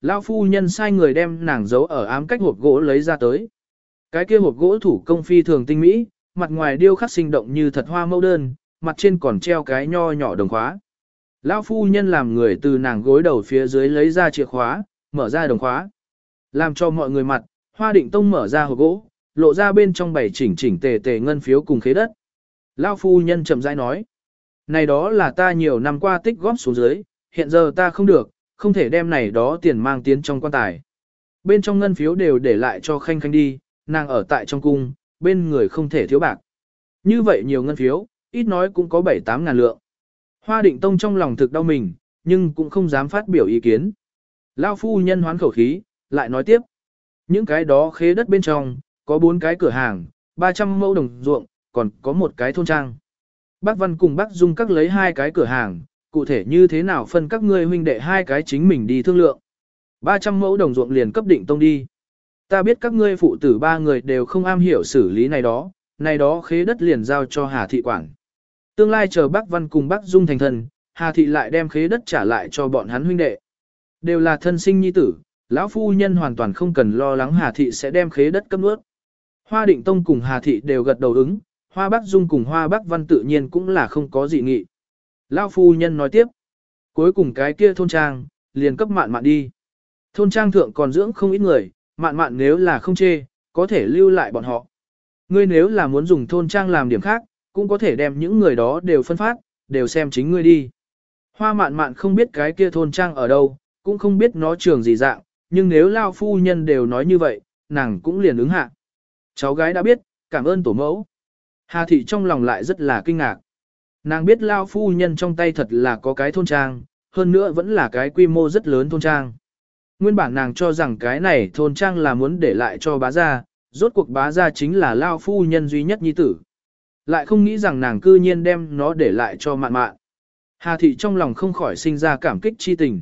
Lao phu nhân sai người đem nàng giấu ở ám cách hộp gỗ lấy ra tới. Cái kia hộp gỗ thủ công phi thường tinh mỹ, mặt ngoài điêu khắc sinh động như thật hoa mẫu đơn, mặt trên còn treo cái nho nhỏ đồng khóa. Lão phu nhân làm người từ nàng gối đầu phía dưới lấy ra chìa khóa, mở ra đồng khóa. Làm cho mọi người mặt, hoa định tông mở ra hộp gỗ, lộ ra bên trong bảy chỉnh chỉnh tề tề ngân phiếu cùng khế đất. Lão phu nhân chậm rãi nói, này đó là ta nhiều năm qua tích góp xuống dưới, hiện giờ ta không được, không thể đem này đó tiền mang tiến trong quan tài. Bên trong ngân phiếu đều để lại cho khanh khanh đi, nàng ở tại trong cung, bên người không thể thiếu bạc. Như vậy nhiều ngân phiếu, ít nói cũng có 7-8 ngàn lượng. Hoa định tông trong lòng thực đau mình, nhưng cũng không dám phát biểu ý kiến. Lao phu nhân hoán khẩu khí, lại nói tiếp. Những cái đó khế đất bên trong, có bốn cái cửa hàng, 300 mẫu đồng ruộng, còn có một cái thôn trang. Bác Văn cùng bác Dung các lấy hai cái cửa hàng, cụ thể như thế nào phân các ngươi huynh đệ hai cái chính mình đi thương lượng. 300 mẫu đồng ruộng liền cấp định tông đi. Ta biết các ngươi phụ tử ba người đều không am hiểu xử lý này đó, này đó khế đất liền giao cho Hà Thị quảng Tương lai chờ bắc Văn cùng bắc Dung thành thần, Hà Thị lại đem khế đất trả lại cho bọn hắn huynh đệ. Đều là thân sinh nhi tử, lão phu nhân hoàn toàn không cần lo lắng Hà Thị sẽ đem khế đất cấp nuốt. Hoa Định Tông cùng Hà Thị đều gật đầu ứng, Hoa Bắc Dung cùng Hoa Bắc Văn tự nhiên cũng là không có gì nghị. Lão phu nhân nói tiếp, cuối cùng cái kia thôn trang, liền cấp mạn mạn đi. Thôn trang thượng còn dưỡng không ít người, mạn mạn nếu là không chê, có thể lưu lại bọn họ. Ngươi nếu là muốn dùng thôn trang làm điểm khác, cũng có thể đem những người đó đều phân phát, đều xem chính ngươi đi. Hoa mạn mạn không biết cái kia thôn trang ở đâu, cũng không biết nó trường gì dạng, nhưng nếu lao phu nhân đều nói như vậy, nàng cũng liền ứng hạ. Cháu gái đã biết, cảm ơn tổ mẫu. Hà thị trong lòng lại rất là kinh ngạc. Nàng biết lao phu nhân trong tay thật là có cái thôn trang, hơn nữa vẫn là cái quy mô rất lớn thôn trang. Nguyên bản nàng cho rằng cái này thôn trang là muốn để lại cho bá gia, rốt cuộc bá gia chính là lao phu nhân duy nhất nhi tử. Lại không nghĩ rằng nàng cư nhiên đem nó để lại cho mạn mạn. Hà thị trong lòng không khỏi sinh ra cảm kích chi tình.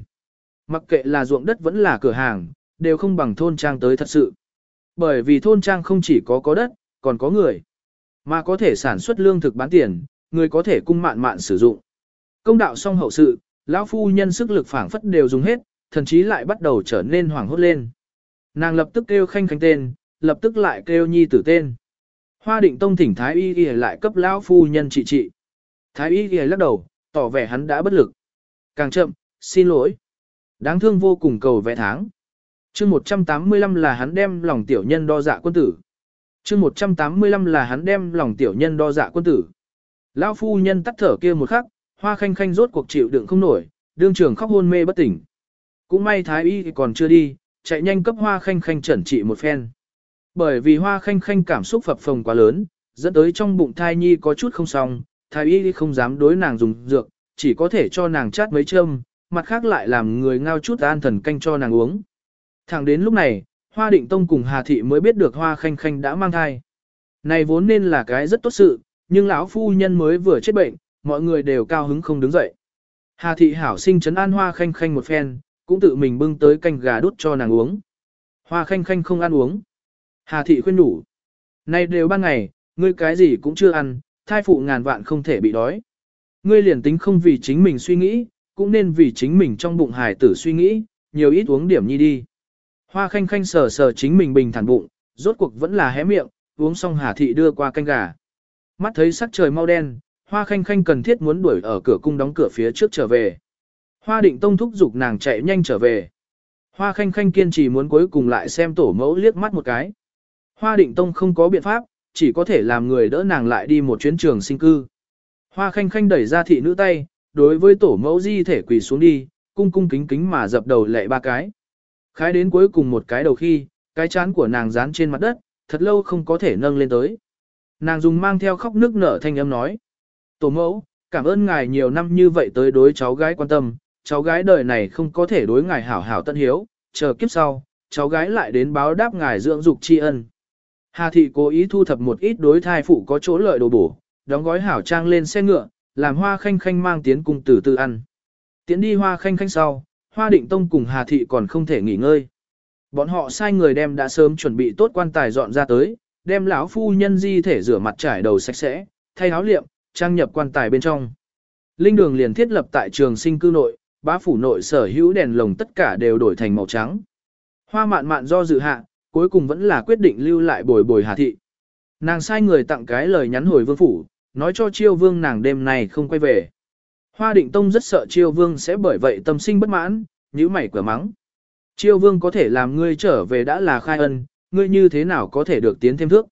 Mặc kệ là ruộng đất vẫn là cửa hàng, đều không bằng thôn trang tới thật sự. Bởi vì thôn trang không chỉ có có đất, còn có người. Mà có thể sản xuất lương thực bán tiền, người có thể cung mạn mạn sử dụng. Công đạo xong hậu sự, lão phu nhân sức lực phảng phất đều dùng hết, thần chí lại bắt đầu trở nên hoảng hốt lên. Nàng lập tức kêu khanh khanh tên, lập tức lại kêu nhi tử tên. Hoa định tông thỉnh Thái Y Y lại cấp lão phu nhân trị trị. Thái Y Y lắc đầu, tỏ vẻ hắn đã bất lực. Càng chậm, xin lỗi. Đáng thương vô cùng cầu vẽ tháng. chương 185 là hắn đem lòng tiểu nhân đo dạ quân tử. chương 185 là hắn đem lòng tiểu nhân đo dạ quân tử. Lão phu nhân tắt thở kia một khắc, hoa khanh khanh rốt cuộc chịu đựng không nổi, đương trường khóc hôn mê bất tỉnh. Cũng may thái y còn chưa đi, chạy nhanh cấp hoa khanh khanh chẩn trị một phen. Bởi vì hoa khanh khanh cảm xúc phập phồng quá lớn, dẫn tới trong bụng thai nhi có chút không xong, thái y không dám đối nàng dùng dược, chỉ có thể cho nàng chát mấy châm, mặt khác lại làm người ngao chút an thần canh cho nàng uống. Thẳng đến lúc này, Hoa Định Tông cùng Hà Thị mới biết được Hoa Khanh Khanh đã mang thai. Này vốn nên là cái rất tốt sự, nhưng lão phu nhân mới vừa chết bệnh, mọi người đều cao hứng không đứng dậy. Hà Thị hảo sinh chấn an Hoa Khanh Khanh một phen, cũng tự mình bưng tới canh gà đút cho nàng uống. Hoa Khanh Khanh không ăn uống. Hà Thị khuyên đủ. Này đều ban ngày, ngươi cái gì cũng chưa ăn, thai phụ ngàn vạn không thể bị đói. Ngươi liền tính không vì chính mình suy nghĩ, cũng nên vì chính mình trong bụng hài tử suy nghĩ, nhiều ít uống điểm nhi đi. Hoa khanh khanh sờ sờ chính mình bình thản bụng, rốt cuộc vẫn là hé miệng, uống xong Hà Thị đưa qua canh gà. Mắt thấy sắc trời mau đen, Hoa khanh khanh cần thiết muốn đuổi ở cửa cung đóng cửa phía trước trở về. Hoa định tông thúc giục nàng chạy nhanh trở về. Hoa khanh khanh kiên trì muốn cuối cùng lại xem tổ mẫu liếc mắt một cái. Hoa định tông không có biện pháp, chỉ có thể làm người đỡ nàng lại đi một chuyến trường sinh cư. Hoa khanh khanh đẩy ra thị nữ tay, đối với tổ mẫu di thể quỳ xuống đi, cung cung kính kính mà dập đầu lệ ba cái. Khái đến cuối cùng một cái đầu khi, cái chán của nàng dán trên mặt đất, thật lâu không có thể nâng lên tới. Nàng dùng mang theo khóc nước nở thanh âm nói. Tổ mẫu, cảm ơn ngài nhiều năm như vậy tới đối cháu gái quan tâm, cháu gái đời này không có thể đối ngài hảo hảo tận hiếu, chờ kiếp sau, cháu gái lại đến báo đáp ngài dưỡng dục tri ân. Hà thị cố ý thu thập một ít đối thai phụ có chỗ lợi đồ bổ, đóng gói hảo trang lên xe ngựa, làm hoa khanh khanh mang tiến cùng tử tư ăn. Tiến đi hoa khanh khanh sau, hoa định tông cùng Hà thị còn không thể nghỉ ngơi. Bọn họ sai người đem đã sớm chuẩn bị tốt quan tài dọn ra tới, đem lão phu nhân di thể rửa mặt trải đầu sạch sẽ, thay áo liệm, trang nhập quan tài bên trong. Linh đường liền thiết lập tại trường sinh cư nội, bá phủ nội sở hữu đèn lồng tất cả đều đổi thành màu trắng. Hoa mạn mạn do dự hạ, cuối cùng vẫn là quyết định lưu lại bồi bồi Hà Thị. Nàng sai người tặng cái lời nhắn hồi vương phủ, nói cho chiêu vương nàng đêm này không quay về. Hoa định tông rất sợ chiêu vương sẽ bởi vậy tâm sinh bất mãn, nhíu mày cửa mắng. Chiêu vương có thể làm ngươi trở về đã là khai ân, ngươi như thế nào có thể được tiến thêm thước.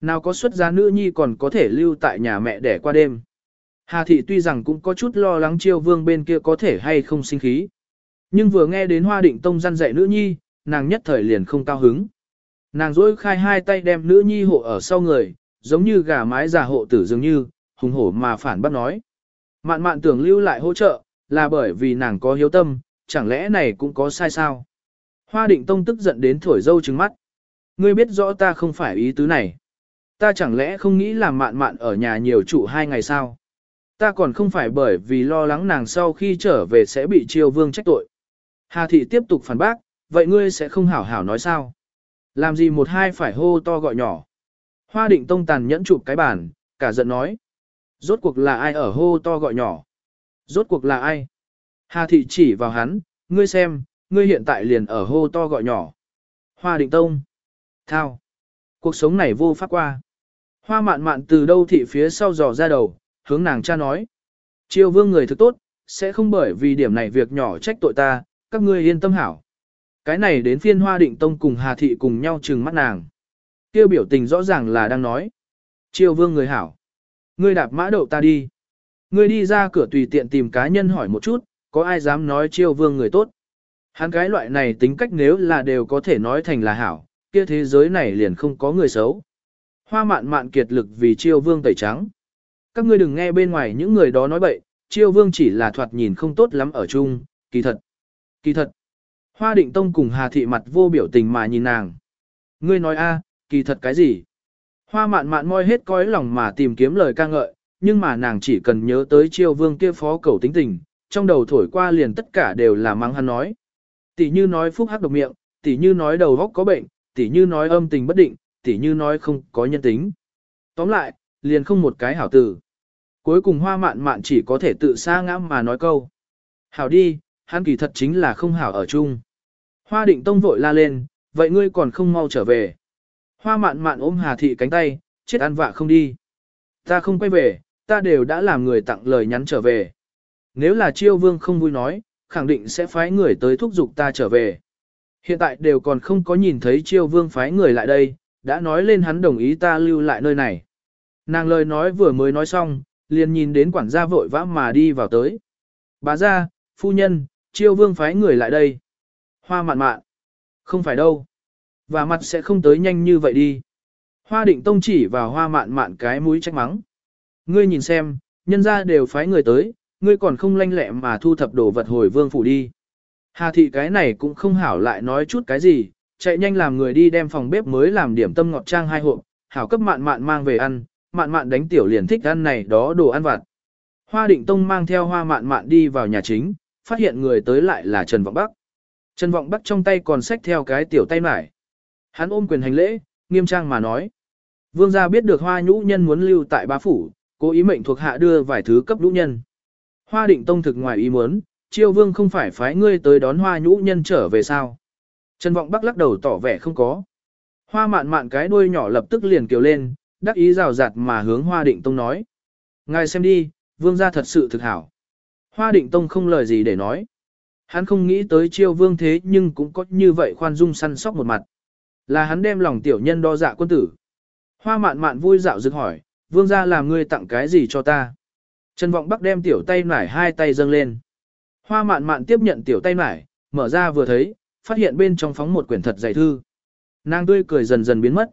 Nào có xuất gia nữ nhi còn có thể lưu tại nhà mẹ để qua đêm. Hà thị tuy rằng cũng có chút lo lắng chiêu vương bên kia có thể hay không sinh khí. Nhưng vừa nghe đến hoa định tông gian dạy nữ nhi, nàng nhất thời liền không cao hứng. Nàng dối khai hai tay đem nữ nhi hộ ở sau người, giống như gà mái già hộ tử dường như, hùng hổ mà phản bác nói. Mạn mạn tưởng lưu lại hỗ trợ, là bởi vì nàng có hiếu tâm, chẳng lẽ này cũng có sai sao? Hoa định tông tức giận đến thổi dâu trừng mắt. Ngươi biết rõ ta không phải ý tứ này. Ta chẳng lẽ không nghĩ làm mạn mạn ở nhà nhiều trụ hai ngày sao? Ta còn không phải bởi vì lo lắng nàng sau khi trở về sẽ bị triều vương trách tội. Hà thị tiếp tục phản bác, vậy ngươi sẽ không hảo hảo nói sao? Làm gì một hai phải hô to gọi nhỏ? Hoa định tông tàn nhẫn chụp cái bàn, cả giận nói. Rốt cuộc là ai ở hô to gọi nhỏ? Rốt cuộc là ai? Hà thị chỉ vào hắn, ngươi xem, ngươi hiện tại liền ở hô to gọi nhỏ. Hoa định tông. Thao. Cuộc sống này vô pháp qua. Hoa mạn mạn từ đâu thị phía sau dò ra đầu, hướng nàng cha nói. Triều vương người thực tốt, sẽ không bởi vì điểm này việc nhỏ trách tội ta, các ngươi yên tâm hảo. Cái này đến phiên hoa định tông cùng Hà Thị cùng nhau trừng mắt nàng. Kêu biểu tình rõ ràng là đang nói. Triều vương người hảo. Ngươi đạp mã đậu ta đi. Ngươi đi ra cửa tùy tiện tìm cá nhân hỏi một chút, có ai dám nói triều vương người tốt. Hắn cái loại này tính cách nếu là đều có thể nói thành là hảo, kia thế giới này liền không có người xấu. Hoa mạn mạn kiệt lực vì chiêu vương tẩy trắng. Các ngươi đừng nghe bên ngoài những người đó nói bậy, chiêu vương chỉ là thoạt nhìn không tốt lắm ở chung, kỳ thật. Kỳ thật. Hoa định tông cùng Hà thị mặt vô biểu tình mà nhìn nàng. Ngươi nói a, kỳ thật cái gì? Hoa mạn mạn moi hết cõi lòng mà tìm kiếm lời ca ngợi, nhưng mà nàng chỉ cần nhớ tới chiêu vương kia phó cầu tính tình, trong đầu thổi qua liền tất cả đều là mắng hắn nói. Tỷ như nói phúc hắc độc miệng, tỷ như nói đầu góc có bệnh, tỷ như nói âm tình bất định, tỷ như nói không có nhân tính. Tóm lại, liền không một cái hảo tử. Cuối cùng hoa mạn mạn chỉ có thể tự xa ngã mà nói câu. Hảo đi, hắn kỳ thật chính là không hảo ở chung. Hoa định tông vội la lên, vậy ngươi còn không mau trở về. Hoa mạn mạn ôm Hà Thị cánh tay, chết ăn vạ không đi. Ta không quay về, ta đều đã làm người tặng lời nhắn trở về. Nếu là chiêu vương không vui nói, khẳng định sẽ phái người tới thúc giục ta trở về. Hiện tại đều còn không có nhìn thấy chiêu vương phái người lại đây, đã nói lên hắn đồng ý ta lưu lại nơi này. Nàng lời nói vừa mới nói xong, liền nhìn đến quản gia vội vã mà đi vào tới. Bà ra, phu nhân, chiêu vương phái người lại đây. Hoa mạn mạn. Không phải đâu. Và mặt sẽ không tới nhanh như vậy đi. Hoa định tông chỉ vào hoa mạn mạn cái mũi trách mắng. Ngươi nhìn xem, nhân ra đều phái người tới, ngươi còn không lanh lẹ mà thu thập đồ vật hồi vương phủ đi. Hà thị cái này cũng không hảo lại nói chút cái gì, chạy nhanh làm người đi đem phòng bếp mới làm điểm tâm ngọt trang hai hộp, hảo cấp mạn mạn mang về ăn, mạn mạn đánh tiểu liền thích ăn này đó đồ ăn vặt. Hoa định tông mang theo hoa mạn mạn đi vào nhà chính, phát hiện người tới lại là Trần Vọng Bắc. Trần Vọng Bắc trong tay còn xách theo cái tiểu tay mải. Hắn ôm quyền hành lễ, nghiêm trang mà nói. Vương gia biết được hoa nhũ nhân muốn lưu tại bá phủ, cố ý mệnh thuộc hạ đưa vài thứ cấp nhũ nhân. Hoa định tông thực ngoài ý muốn, chiêu vương không phải phái ngươi tới đón hoa nhũ nhân trở về sao. Trần Vọng Bắc lắc đầu tỏ vẻ không có. Hoa mạn mạn cái đuôi nhỏ lập tức liền kiều lên, đắc ý rào rạt mà hướng hoa định tông nói. Ngài xem đi, vương gia thật sự thực hảo. Hoa định tông không lời gì để nói. Hắn không nghĩ tới chiêu vương thế nhưng cũng có như vậy khoan dung săn sóc một mặt. Là hắn đem lòng tiểu nhân đo dạ quân tử. Hoa mạn mạn vui dạo dựng hỏi, vương gia làm ngươi tặng cái gì cho ta? Trần vọng bắc đem tiểu tay nải hai tay dâng lên. Hoa mạn mạn tiếp nhận tiểu tay mải, mở ra vừa thấy, phát hiện bên trong phóng một quyển thật dày thư. Nàng tươi cười dần dần biến mất.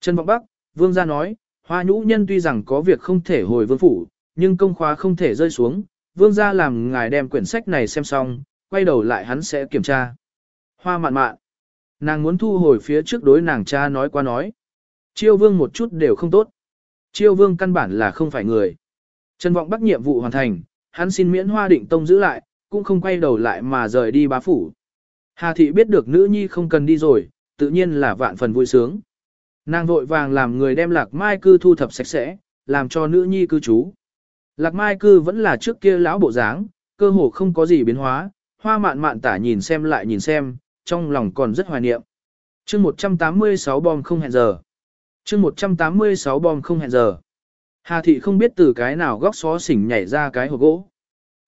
Trần vọng bắc, vương gia nói, hoa nhũ nhân tuy rằng có việc không thể hồi vương phủ, nhưng công khóa không thể rơi xuống. Vương gia làm ngài đem quyển sách này xem xong, quay đầu lại hắn sẽ kiểm tra. Hoa mạn mạn. Nàng muốn thu hồi phía trước đối nàng cha nói qua nói. Chiêu vương một chút đều không tốt. Chiêu vương căn bản là không phải người. Trần vọng Bắc nhiệm vụ hoàn thành, hắn xin miễn hoa định tông giữ lại, cũng không quay đầu lại mà rời đi bá phủ. Hà thị biết được nữ nhi không cần đi rồi, tự nhiên là vạn phần vui sướng. Nàng vội vàng làm người đem lạc mai cư thu thập sạch sẽ, làm cho nữ nhi cư trú. Lạc mai cư vẫn là trước kia lão bộ dáng, cơ hồ không có gì biến hóa, hoa mạn mạn tả nhìn xem lại nhìn xem, trong lòng còn rất hoài niệm. chương 186 bom không hẹn giờ. chương 186 bom không hẹn giờ. Hà thị không biết từ cái nào góc xó xỉnh nhảy ra cái hộp gỗ.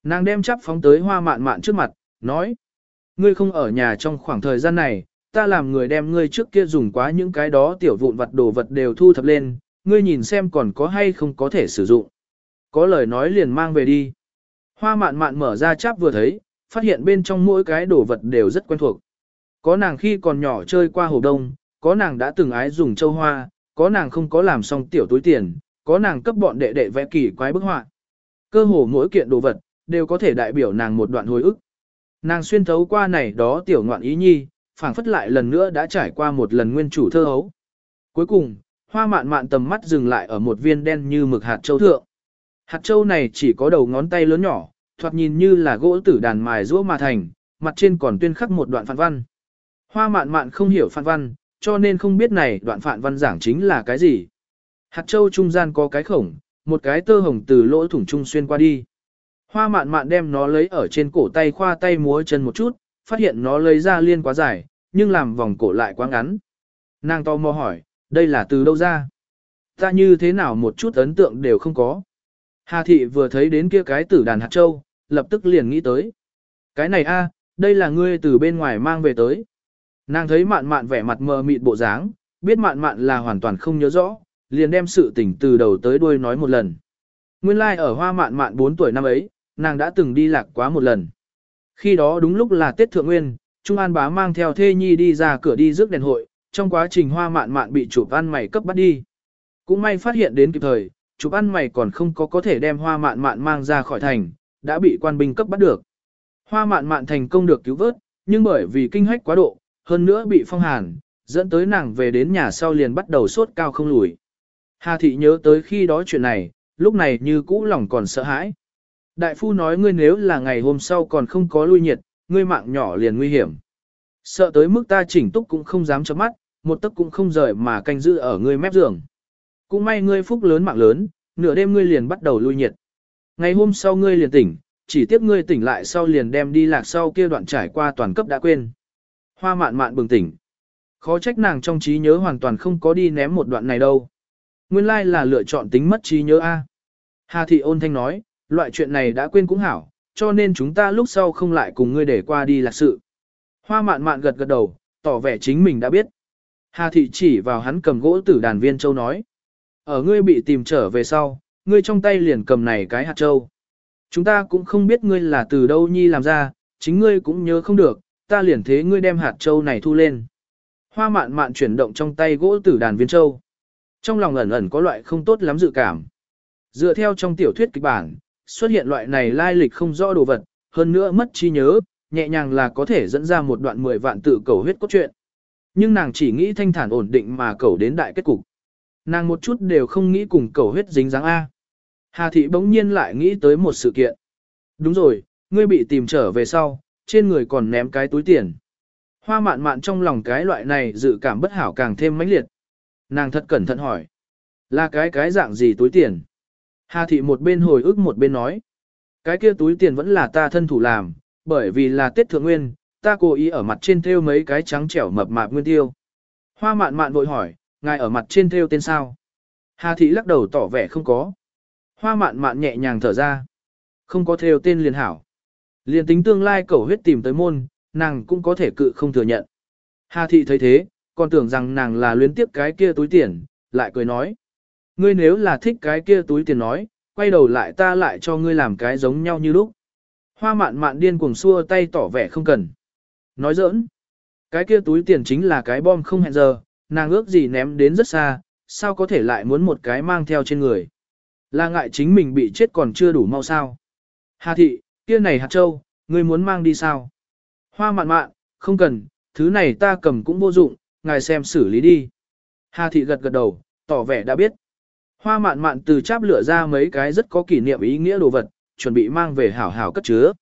Nàng đem chắp phóng tới hoa mạn mạn trước mặt, nói. Ngươi không ở nhà trong khoảng thời gian này, ta làm người đem ngươi trước kia dùng quá những cái đó tiểu vụn vật đồ vật đều thu thập lên, ngươi nhìn xem còn có hay không có thể sử dụng. Có lời nói liền mang về đi. Hoa mạn mạn mở ra chắp vừa thấy, phát hiện bên trong mỗi cái đồ vật đều rất quen thuộc. Có nàng khi còn nhỏ chơi qua hồ đông, có nàng đã từng ái dùng châu hoa, có nàng không có làm xong tiểu túi tiền, có nàng cấp bọn đệ đệ vẽ kỳ quái bức họa. Cơ hồ mỗi kiện đồ vật, đều có thể đại biểu nàng một đoạn hồi ức. Nàng xuyên thấu qua này đó tiểu ngoạn ý nhi, phảng phất lại lần nữa đã trải qua một lần nguyên chủ thơ hấu. Cuối cùng, hoa mạn mạn tầm mắt dừng lại ở một viên đen như mực hạt châu thượng. Hạt châu này chỉ có đầu ngón tay lớn nhỏ, thoạt nhìn như là gỗ tử đàn mài rũa mà thành, mặt trên còn tuyên khắc một đoạn phạn văn. Hoa mạn mạn không hiểu phạn văn, cho nên không biết này đoạn phạn văn giảng chính là cái gì. Hạt châu trung gian có cái khổng, một cái tơ hồng từ lỗ thủng trung xuyên qua đi. Hoa mạn mạn đem nó lấy ở trên cổ tay khoa tay múa chân một chút, phát hiện nó lấy ra liên quá dài, nhưng làm vòng cổ lại quá ngắn. Nàng to mò hỏi, đây là từ đâu ra? Ta như thế nào một chút ấn tượng đều không có. Hà thị vừa thấy đến kia cái tử đàn hạt châu, lập tức liền nghĩ tới. Cái này a, đây là ngươi từ bên ngoài mang về tới. Nàng thấy mạn mạn vẻ mặt mờ mịt bộ dáng, biết mạn mạn là hoàn toàn không nhớ rõ, liền đem sự tình từ đầu tới đuôi nói một lần. Nguyên lai like ở hoa mạn mạn 4 tuổi năm ấy, nàng đã từng đi lạc quá một lần. Khi đó đúng lúc là Tết Thượng Nguyên, Trung An bá mang theo thê nhi đi ra cửa đi rước đèn hội, trong quá trình hoa mạn mạn bị chụp ăn mày cấp bắt đi. Cũng may phát hiện đến kịp thời, chụp ăn mày còn không có có thể đem hoa mạn mạn mang ra khỏi thành, đã bị quan binh cấp bắt được. Hoa mạn mạn thành công được cứu vớt, nhưng bởi vì kinh hách quá độ, hơn nữa bị phong hàn, dẫn tới nàng về đến nhà sau liền bắt đầu sốt cao không lùi. Hà thị nhớ tới khi đó chuyện này, lúc này như cũ lòng còn sợ hãi. Đại phu nói ngươi nếu là ngày hôm sau còn không có lui nhiệt, ngươi mạng nhỏ liền nguy hiểm. Sợ tới mức ta chỉnh túc cũng không dám chớp mắt, một tấc cũng không rời mà canh giữ ở ngươi mép giường. Cũng may ngươi phúc lớn mạng lớn, nửa đêm ngươi liền bắt đầu lui nhiệt. Ngày hôm sau ngươi liền tỉnh, chỉ tiếp ngươi tỉnh lại sau liền đem đi lạc sau kia đoạn trải qua toàn cấp đã quên. Hoa mạn mạn bừng tỉnh. Khó trách nàng trong trí nhớ hoàn toàn không có đi ném một đoạn này đâu. Nguyên lai là lựa chọn tính mất trí nhớ A. Hà thị ôn thanh nói, loại chuyện này đã quên cũng hảo, cho nên chúng ta lúc sau không lại cùng ngươi để qua đi lạc sự. Hoa mạn mạn gật gật đầu, tỏ vẻ chính mình đã biết. Hà thị chỉ vào hắn cầm gỗ tử đàn viên châu nói. Ở ngươi bị tìm trở về sau, ngươi trong tay liền cầm này cái hạt châu. Chúng ta cũng không biết ngươi là từ đâu nhi làm ra, chính ngươi cũng nhớ không được, ta liền thế ngươi đem hạt châu này thu lên. Hoa mạn mạn chuyển động trong tay gỗ tử đàn viên châu. Trong lòng ẩn ẩn có loại không tốt lắm dự cảm. Dựa theo trong tiểu thuyết kịch bản, xuất hiện loại này lai lịch không rõ đồ vật, hơn nữa mất trí nhớ, nhẹ nhàng là có thể dẫn ra một đoạn 10 vạn tự cầu huyết cốt truyện. Nhưng nàng chỉ nghĩ thanh thản ổn định mà cầu đến đại kết cục. Nàng một chút đều không nghĩ cùng cầu huyết dính dáng A. Hà thị bỗng nhiên lại nghĩ tới một sự kiện. Đúng rồi, ngươi bị tìm trở về sau, trên người còn ném cái túi tiền. Hoa mạn mạn trong lòng cái loại này dự cảm bất hảo càng thêm mãnh liệt. Nàng thật cẩn thận hỏi. Là cái cái dạng gì túi tiền? Hà thị một bên hồi ức một bên nói. Cái kia túi tiền vẫn là ta thân thủ làm, bởi vì là Tết Thượng Nguyên, ta cố ý ở mặt trên thêu mấy cái trắng trẻo mập mạp nguyên tiêu. Hoa mạn mạn vội hỏi, ngài ở mặt trên thêu tên sao? Hà thị lắc đầu tỏ vẻ không có. Hoa mạn mạn nhẹ nhàng thở ra. Không có thêu tên liền hảo. Liền tính tương lai cầu huyết tìm tới môn, nàng cũng có thể cự không thừa nhận. Hà thị thấy thế, còn tưởng rằng nàng là luyến tiếp cái kia túi tiền, lại cười nói. Ngươi nếu là thích cái kia túi tiền nói, quay đầu lại ta lại cho ngươi làm cái giống nhau như lúc. Hoa mạn mạn điên cuồng xua tay tỏ vẻ không cần. Nói giỡn. Cái kia túi tiền chính là cái bom không hẹn giờ, nàng ước gì ném đến rất xa, sao có thể lại muốn một cái mang theo trên người. Là ngại chính mình bị chết còn chưa đủ mau sao. Hà thị, kia này hạt châu, ngươi muốn mang đi sao? Hoa mạn mạn, không cần, thứ này ta cầm cũng vô dụng, ngài xem xử lý đi. Hà thị gật gật đầu, tỏ vẻ đã biết. Hoa mạn mạn từ cháp lửa ra mấy cái rất có kỷ niệm ý nghĩa đồ vật, chuẩn bị mang về hảo hảo cất chứa.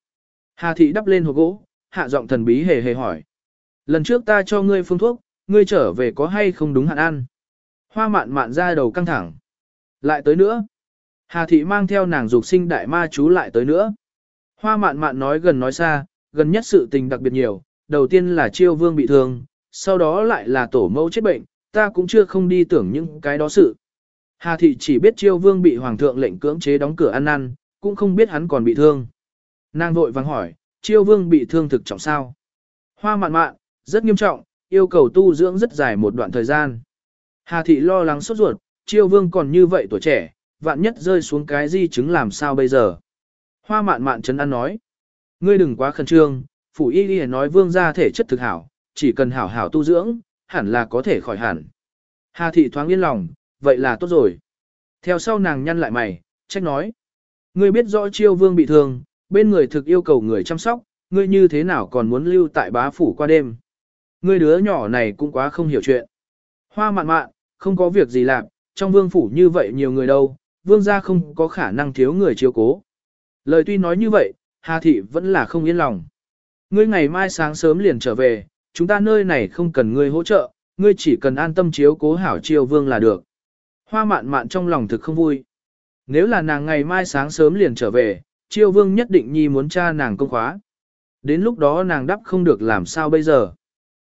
Hà thị đắp lên hộp gỗ, hạ giọng thần bí hề hề hỏi. Lần trước ta cho ngươi phương thuốc, ngươi trở về có hay không đúng hạn ăn. Hoa mạn mạn ra đầu căng thẳng. Lại tới nữa. Hà thị mang theo nàng dục sinh đại ma chú lại tới nữa. Hoa mạn mạn nói gần nói xa, gần nhất sự tình đặc biệt nhiều, đầu tiên là chiêu vương bị thương, sau đó lại là tổ mẫu chết bệnh, ta cũng chưa không đi tưởng những cái đó sự. Hà thị chỉ biết chiêu vương bị hoàng thượng lệnh cưỡng chế đóng cửa ăn năn, cũng không biết hắn còn bị thương. Nàng vội vàng hỏi, chiêu vương bị thương thực trọng sao? Hoa mạn mạn, rất nghiêm trọng, yêu cầu tu dưỡng rất dài một đoạn thời gian. Hà thị lo lắng sốt ruột, chiêu vương còn như vậy tuổi trẻ, vạn nhất rơi xuống cái di chứng làm sao bây giờ. Hoa mạn mạn chấn an nói, ngươi đừng quá khẩn trương, phủ y đi nói vương gia thể chất thực hảo, chỉ cần hảo hảo tu dưỡng, hẳn là có thể khỏi hẳn. Hà thị thoáng yên lòng, vậy là tốt rồi. Theo sau nàng nhăn lại mày, trách nói. Ngươi biết rõ chiêu vương bị thương, bên người thực yêu cầu người chăm sóc, ngươi như thế nào còn muốn lưu tại bá phủ qua đêm. Ngươi đứa nhỏ này cũng quá không hiểu chuyện. Hoa mạn mạn, không có việc gì làm, trong vương phủ như vậy nhiều người đâu, vương gia không có khả năng thiếu người chiếu cố. Lời tuy nói như vậy, Hà Thị vẫn là không yên lòng. Ngươi ngày mai sáng sớm liền trở về, chúng ta nơi này không cần ngươi hỗ trợ, ngươi chỉ cần an tâm chiếu cố hảo triều vương là được. Hoa mạn mạn trong lòng thực không vui. Nếu là nàng ngày mai sáng sớm liền trở về, triều vương nhất định nhi muốn cha nàng công khóa. Đến lúc đó nàng đắp không được làm sao bây giờ.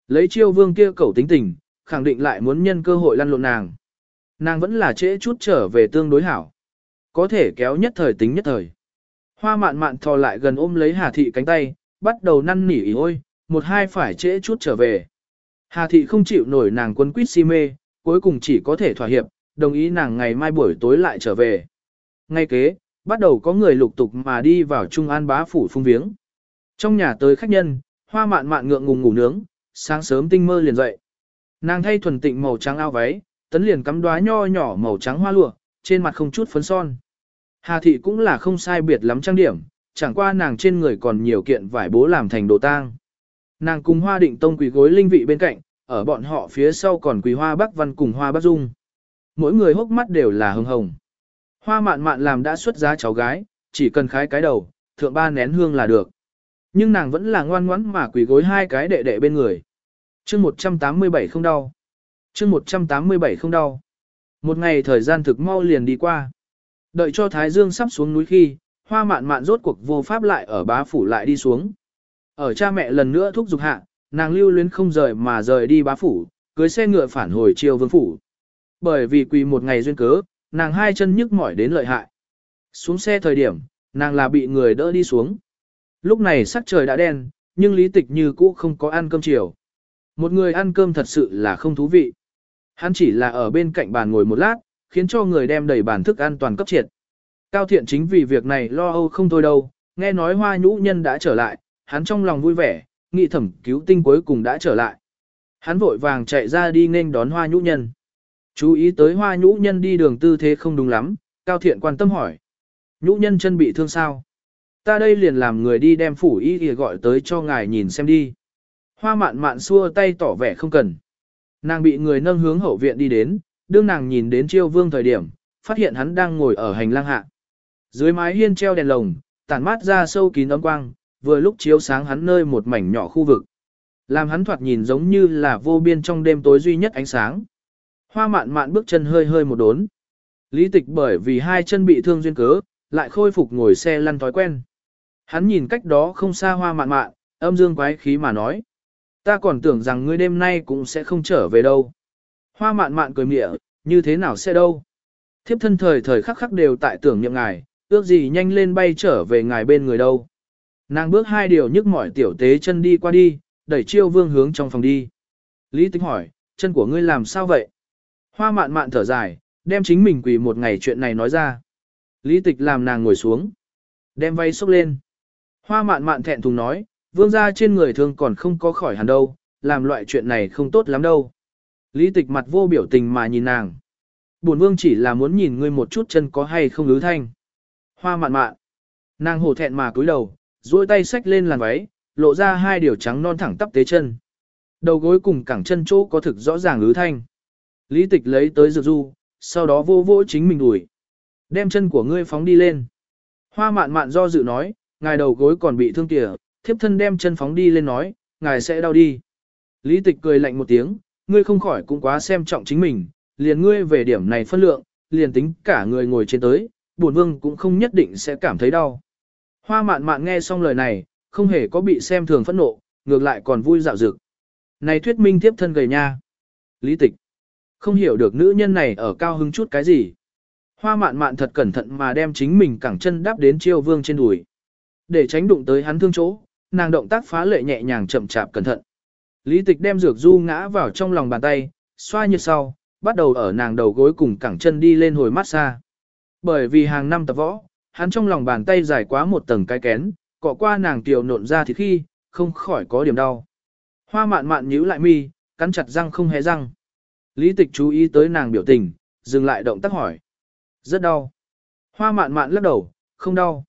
Lấy triều vương kia cầu tính tình, khẳng định lại muốn nhân cơ hội lăn lộn nàng. Nàng vẫn là trễ chút trở về tương đối hảo. Có thể kéo nhất thời tính nhất thời. Hoa mạn mạn thò lại gần ôm lấy Hà Thị cánh tay, bắt đầu năn nỉ ôi, một hai phải trễ chút trở về. Hà Thị không chịu nổi nàng quân quýt si mê, cuối cùng chỉ có thể thỏa hiệp, đồng ý nàng ngày mai buổi tối lại trở về. Ngay kế, bắt đầu có người lục tục mà đi vào Trung An bá phủ phung viếng. Trong nhà tới khách nhân, hoa mạn mạn ngượng ngùng ngủ nướng, sáng sớm tinh mơ liền dậy. Nàng thay thuần tịnh màu trắng ao váy, tấn liền cắm đóa nho nhỏ màu trắng hoa lụa, trên mặt không chút phấn son. Hà thị cũng là không sai biệt lắm trang điểm, chẳng qua nàng trên người còn nhiều kiện vải bố làm thành đồ tang. Nàng cùng hoa định tông quỳ gối linh vị bên cạnh, ở bọn họ phía sau còn quỳ hoa bắc văn cùng hoa bắc dung. Mỗi người hốc mắt đều là hồng hồng. Hoa mạn mạn làm đã xuất giá cháu gái, chỉ cần khái cái đầu, thượng ba nén hương là được. Nhưng nàng vẫn là ngoan ngoãn mà quỳ gối hai cái đệ đệ bên người. chương 187 không đau. chương 187 không đau. Một ngày thời gian thực mau liền đi qua. Đợi cho Thái Dương sắp xuống núi khi, hoa mạn mạn rốt cuộc vô pháp lại ở bá phủ lại đi xuống. Ở cha mẹ lần nữa thúc giục hạ, nàng lưu luyến không rời mà rời đi bá phủ, cưới xe ngựa phản hồi chiều vương phủ. Bởi vì quỳ một ngày duyên cớ, nàng hai chân nhức mỏi đến lợi hại. Xuống xe thời điểm, nàng là bị người đỡ đi xuống. Lúc này sắc trời đã đen, nhưng lý tịch như cũ không có ăn cơm chiều. Một người ăn cơm thật sự là không thú vị. Hắn chỉ là ở bên cạnh bàn ngồi một lát, khiến cho người đem đầy bàn thức ăn toàn cấp triệt. Cao thiện chính vì việc này lo âu không thôi đâu, nghe nói hoa nhũ nhân đã trở lại, hắn trong lòng vui vẻ, nghị thẩm cứu tinh cuối cùng đã trở lại. Hắn vội vàng chạy ra đi nên đón hoa nhũ nhân. Chú ý tới hoa nhũ nhân đi đường tư thế không đúng lắm, cao thiện quan tâm hỏi. Nhũ nhân chân bị thương sao? Ta đây liền làm người đi đem phủ y kìa gọi tới cho ngài nhìn xem đi. Hoa mạn mạn xua tay tỏ vẻ không cần. Nàng bị người nâng hướng hậu viện đi đến, đương nàng nhìn đến chiêu vương thời điểm, phát hiện hắn đang ngồi ở hành lang hạ. Dưới mái hiên treo đèn lồng, tản mát ra sâu kín ấm quang, vừa lúc chiếu sáng hắn nơi một mảnh nhỏ khu vực. Làm hắn thoạt nhìn giống như là vô biên trong đêm tối duy nhất ánh sáng. Hoa mạn mạn bước chân hơi hơi một đốn. Lý tịch bởi vì hai chân bị thương duyên cớ, lại khôi phục ngồi xe lăn thói quen. Hắn nhìn cách đó không xa hoa mạn mạn, âm dương quái khí mà nói. Ta còn tưởng rằng ngươi đêm nay cũng sẽ không trở về đâu. Hoa mạn mạn cười mỉa, như thế nào sẽ đâu. Thiếp thân thời thời khắc khắc đều tại tưởng niệm ngài, ước gì nhanh lên bay trở về ngài bên người đâu. Nàng bước hai điều nhức mỏi tiểu tế chân đi qua đi, đẩy chiêu vương hướng trong phòng đi. Lý tính hỏi, chân của ngươi làm sao vậy? Hoa mạn mạn thở dài, đem chính mình quỳ một ngày chuyện này nói ra. Lý tịch làm nàng ngồi xuống. Đem vay xốc lên. Hoa mạn mạn thẹn thùng nói, vương gia trên người thương còn không có khỏi hẳn đâu, làm loại chuyện này không tốt lắm đâu. Lý tịch mặt vô biểu tình mà nhìn nàng. Bổn vương chỉ là muốn nhìn ngươi một chút chân có hay không lứ thanh. Hoa mạn mạn. Nàng hổ thẹn mà cúi đầu, duỗi tay xách lên làn váy, lộ ra hai điều trắng non thẳng tắp tế chân. Đầu gối cùng cẳng chân chỗ có thực rõ ràng lứ thanh. Lý tịch lấy tới dược du, sau đó vô vỗ chính mình đuổi. Đem chân của ngươi phóng đi lên. Hoa mạn mạn do dự nói, ngài đầu gối còn bị thương kìa, thiếp thân đem chân phóng đi lên nói, ngài sẽ đau đi. Lý tịch cười lạnh một tiếng, ngươi không khỏi cũng quá xem trọng chính mình, liền ngươi về điểm này phân lượng, liền tính cả người ngồi trên tới, bổn vương cũng không nhất định sẽ cảm thấy đau. Hoa mạn mạn nghe xong lời này, không hề có bị xem thường phẫn nộ, ngược lại còn vui dạo dực. Này thuyết minh tiếp thân gầy nha. Lý tịch. Không hiểu được nữ nhân này ở cao hứng chút cái gì. Hoa mạn mạn thật cẩn thận mà đem chính mình cẳng chân đáp đến chiêu vương trên đùi. Để tránh đụng tới hắn thương chỗ, nàng động tác phá lệ nhẹ nhàng chậm chạp cẩn thận. Lý tịch đem dược du ngã vào trong lòng bàn tay, xoa như sau, bắt đầu ở nàng đầu gối cùng cẳng chân đi lên hồi massage. Bởi vì hàng năm tập võ, hắn trong lòng bàn tay dài quá một tầng cái kén, cọ qua nàng tiểu nộn ra thì khi, không khỏi có điểm đau. Hoa mạn mạn nhíu lại mi, cắn chặt răng không hé răng. Lý tịch chú ý tới nàng biểu tình, dừng lại động tác hỏi. Rất đau. Hoa mạn mạn lắc đầu, không đau.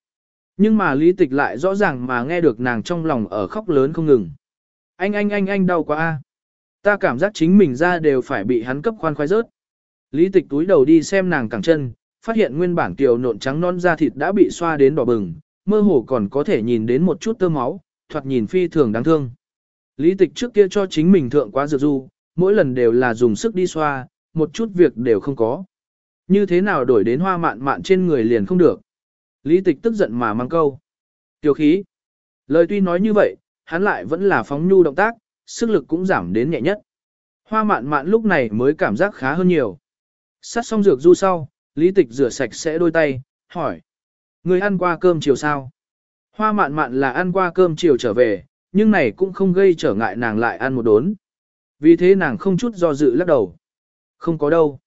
Nhưng mà lý tịch lại rõ ràng mà nghe được nàng trong lòng ở khóc lớn không ngừng. Anh anh anh anh đau quá a. Ta cảm giác chính mình ra đều phải bị hắn cấp khoan khoái rớt. Lý tịch túi đầu đi xem nàng cẳng chân, phát hiện nguyên bản tiểu nộn trắng non da thịt đã bị xoa đến đỏ bừng, mơ hồ còn có thể nhìn đến một chút tơ máu, thoạt nhìn phi thường đáng thương. Lý tịch trước kia cho chính mình thượng quá dược du, mỗi lần đều là dùng sức đi xoa, một chút việc đều không có. Như thế nào đổi đến hoa mạn mạn trên người liền không được. Lý tịch tức giận mà mang câu. Tiểu khí. Lời tuy nói như vậy, hắn lại vẫn là phóng nhu động tác, sức lực cũng giảm đến nhẹ nhất. Hoa mạn mạn lúc này mới cảm giác khá hơn nhiều. Sát xong dược du sau, lý tịch rửa sạch sẽ đôi tay, hỏi. Người ăn qua cơm chiều sao? Hoa mạn mạn là ăn qua cơm chiều trở về, nhưng này cũng không gây trở ngại nàng lại ăn một đốn. Vì thế nàng không chút do dự lắc đầu. Không có đâu.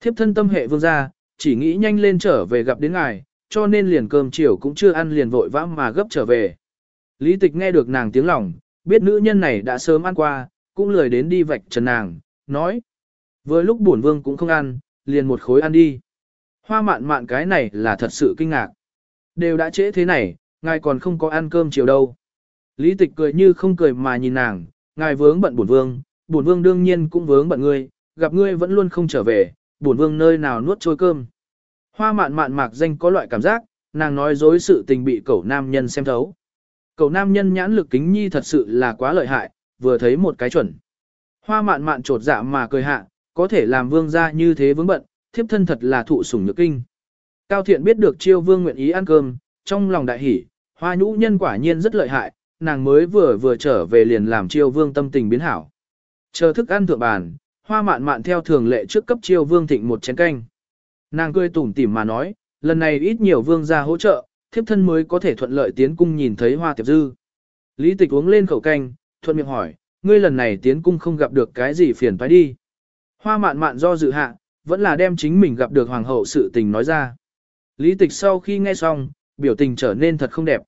Thiếp thân tâm hệ vương gia, chỉ nghĩ nhanh lên trở về gặp đến ngài, cho nên liền cơm chiều cũng chưa ăn liền vội vã mà gấp trở về. Lý tịch nghe được nàng tiếng lòng, biết nữ nhân này đã sớm ăn qua, cũng lười đến đi vạch trần nàng, nói. Vừa lúc bổn vương cũng không ăn, liền một khối ăn đi. Hoa mạn mạn cái này là thật sự kinh ngạc. Đều đã trễ thế này, ngài còn không có ăn cơm chiều đâu. Lý tịch cười như không cười mà nhìn nàng, ngài vướng bận bổn vương, bổn vương đương nhiên cũng vướng bận ngươi, gặp ngươi vẫn luôn không trở về, bổn vương nơi nào nuốt trôi cơm. Hoa mạn mạn mạc danh có loại cảm giác, nàng nói dối sự tình bị cậu nam nhân xem thấu. Cậu nam nhân nhãn lực kính nhi thật sự là quá lợi hại, vừa thấy một cái chuẩn. Hoa mạn mạn trột dạ mà cười hạ, có thể làm vương gia như thế vướng bận, thiếp thân thật là thụ sủng nhược kinh. Cao thiện biết được chiêu vương nguyện ý ăn cơm, trong lòng đại hỉ, hoa nhũ nhân quả nhiên rất lợi hại, nàng mới vừa vừa trở về liền làm chiêu vương tâm tình biến hảo. Chờ thức ăn thượng bàn, hoa mạn mạn theo thường lệ trước cấp chiêu vương thịnh một chén canh. Nàng cười tủm tỉm mà nói, lần này ít nhiều vương gia hỗ trợ, thiếp thân mới có thể thuận lợi tiến cung nhìn thấy hoa tiệp dư. Lý tịch uống lên khẩu canh, thuận miệng hỏi, ngươi lần này tiến cung không gặp được cái gì phiền phải đi. Hoa mạn mạn do dự hạ, vẫn là đem chính mình gặp được hoàng hậu sự tình nói ra. Lý tịch sau khi nghe xong, biểu tình trở nên thật không đẹp.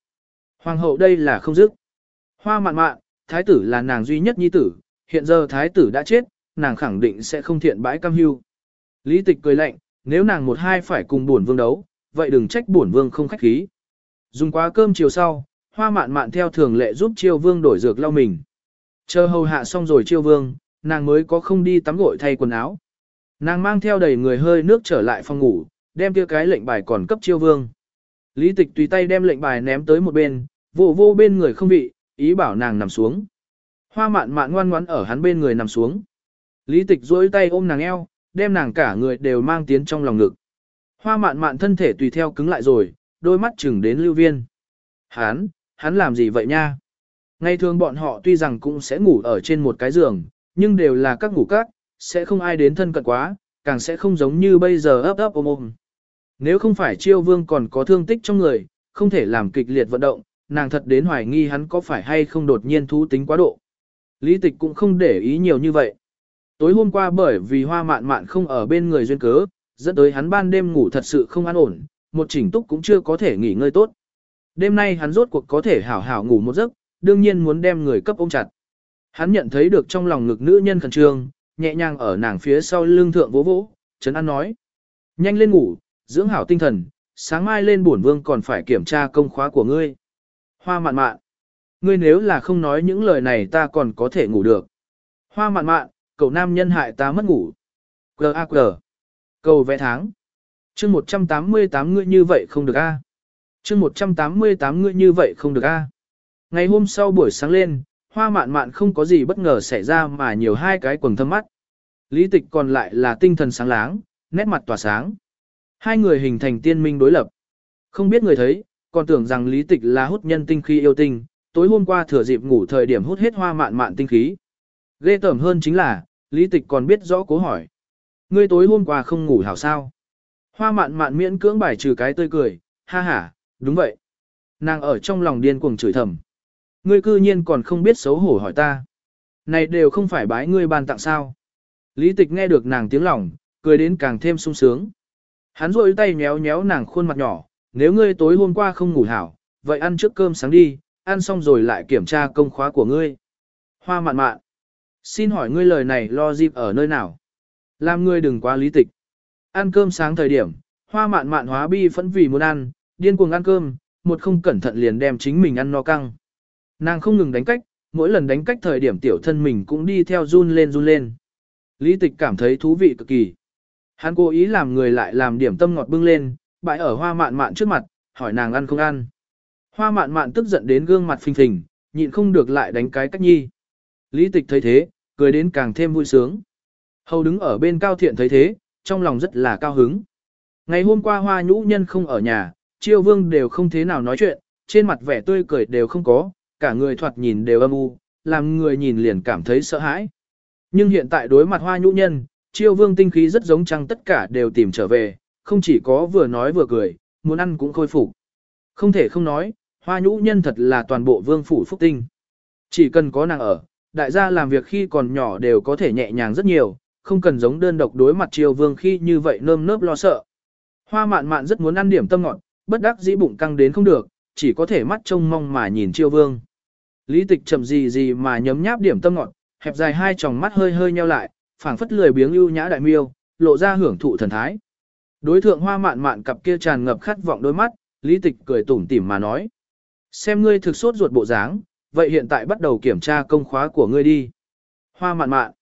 Hoàng hậu đây là không dứt. Hoa mạn mạn, thái tử là nàng duy nhất nhi tử, hiện giờ thái tử đã chết, nàng khẳng định sẽ không thiện bãi cam hưu. Lý tịch cười lạnh, nếu nàng một hai phải cùng bổn vương đấu, vậy đừng trách bổn vương không khách khí. Dùng quá cơm chiều sau, hoa mạn mạn theo thường lệ giúp chiêu vương đổi dược lau mình. Chờ hầu hạ xong rồi chiêu vương, nàng mới có không đi tắm gội thay quần áo. Nàng mang theo đầy người hơi nước trở lại phòng ngủ, đem kia cái lệnh bài còn cấp chiêu vương. Lý tịch tùy tay đem lệnh bài ném tới một bên, vô vô bên người không vị, ý bảo nàng nằm xuống. Hoa mạn mạn ngoan ngoãn ở hắn bên người nằm xuống. Lý tịch duỗi tay ôm nàng eo, đem nàng cả người đều mang tiến trong lòng ngực. Hoa mạn mạn thân thể tùy theo cứng lại rồi, đôi mắt chừng đến lưu viên. Hắn, hắn làm gì vậy nha? Ngày thường bọn họ tuy rằng cũng sẽ ngủ ở trên một cái giường, nhưng đều là các ngủ các, sẽ không ai đến thân cận quá, càng sẽ không giống như bây giờ ấp ấp ôm ôm. Nếu không phải chiêu vương còn có thương tích trong người, không thể làm kịch liệt vận động, nàng thật đến hoài nghi hắn có phải hay không đột nhiên thú tính quá độ. Lý tịch cũng không để ý nhiều như vậy. Tối hôm qua bởi vì hoa mạn mạn không ở bên người duyên cớ, dẫn tới hắn ban đêm ngủ thật sự không an ổn, một chỉnh túc cũng chưa có thể nghỉ ngơi tốt. Đêm nay hắn rốt cuộc có thể hảo hảo ngủ một giấc, đương nhiên muốn đem người cấp ôm chặt. Hắn nhận thấy được trong lòng ngực nữ nhân khẩn trương, nhẹ nhàng ở nàng phía sau lưng thượng vỗ vỗ, Trấn An nói. Nhanh lên ngủ, dưỡng hảo tinh thần, sáng mai lên bổn vương còn phải kiểm tra công khóa của ngươi. Hoa mạn mạn. Ngươi nếu là không nói những lời này ta còn có thể ngủ được. Hoa mạn mạn, cậu nam nhân hại ta mất ngủ. G A G. Cầu vẽ tháng. chương 188 ngươi như vậy không được a. chương 188 ngươi như vậy không được a. Ngày hôm sau buổi sáng lên, hoa mạn mạn không có gì bất ngờ xảy ra mà nhiều hai cái quần thâm mắt. Lý tịch còn lại là tinh thần sáng láng, nét mặt tỏa sáng. Hai người hình thành tiên minh đối lập. Không biết người thấy, còn tưởng rằng lý tịch là hút nhân tinh khi yêu tinh, tối hôm qua thừa dịp ngủ thời điểm hút hết hoa mạn mạn tinh khí. Ghê tởm hơn chính là, lý tịch còn biết rõ cố hỏi. Ngươi tối hôm qua không ngủ hảo sao? Hoa mạn mạn miễn cưỡng bài trừ cái tươi cười, ha ha, đúng vậy. Nàng ở trong lòng điên cuồng chửi thầm. Ngươi cư nhiên còn không biết xấu hổ hỏi ta. Này đều không phải bái ngươi ban tặng sao. Lý tịch nghe được nàng tiếng lòng, cười đến càng thêm sung sướng. Hắn rôi tay nhéo nhéo nàng khuôn mặt nhỏ, nếu ngươi tối hôm qua không ngủ hảo, vậy ăn trước cơm sáng đi, ăn xong rồi lại kiểm tra công khóa của ngươi. Hoa mạn mạn. Xin hỏi ngươi lời này lo dịp ở nơi nào? Làm ngươi đừng quá lý tịch. Ăn cơm sáng thời điểm, hoa mạn mạn hóa bi phẫn vì muốn ăn, điên cuồng ăn cơm, một không cẩn thận liền đem chính mình ăn no căng. Nàng không ngừng đánh cách, mỗi lần đánh cách thời điểm tiểu thân mình cũng đi theo run lên run lên. Lý tịch cảm thấy thú vị cực kỳ. Hắn cố ý làm người lại làm điểm tâm ngọt bưng lên, bãi ở hoa mạn mạn trước mặt, hỏi nàng ăn không ăn. Hoa mạn mạn tức giận đến gương mặt phình phình, nhịn không được lại đánh cái cách nhi. Lý tịch thấy thế, cười đến càng thêm vui sướng. Hầu đứng ở bên cao thiện thấy thế, trong lòng rất là cao hứng. Ngày hôm qua hoa nhũ nhân không ở nhà, chiêu vương đều không thế nào nói chuyện, trên mặt vẻ tươi cười đều không có, cả người thoạt nhìn đều âm u, làm người nhìn liền cảm thấy sợ hãi. Nhưng hiện tại đối mặt hoa nhũ nhân, chiêu vương tinh khí rất giống chăng tất cả đều tìm trở về, không chỉ có vừa nói vừa cười, muốn ăn cũng khôi phục. Không thể không nói, hoa nhũ nhân thật là toàn bộ vương phủ phúc tinh. Chỉ cần có nàng ở, đại gia làm việc khi còn nhỏ đều có thể nhẹ nhàng rất nhiều, không cần giống đơn độc đối mặt triều vương khi như vậy nơm nớp lo sợ. Hoa mạn mạn rất muốn ăn điểm tâm ngọt, bất đắc dĩ bụng căng đến không được, chỉ có thể mắt trông mong mà nhìn triều vương. Lý tịch chậm gì gì mà nhấm nháp điểm tâm ngọt, hẹp dài hai tròng mắt hơi hơi nheo lại, phảng phất lười biếng ưu nhã đại miêu, lộ ra hưởng thụ thần thái. Đối thượng hoa mạn mạn cặp kia tràn ngập khát vọng đôi mắt, lý tịch cười tủm tỉm mà nói. Xem ngươi thực sốt ruột bộ dáng, vậy hiện tại bắt đầu kiểm tra công khóa của ngươi đi. Hoa mạn mạn.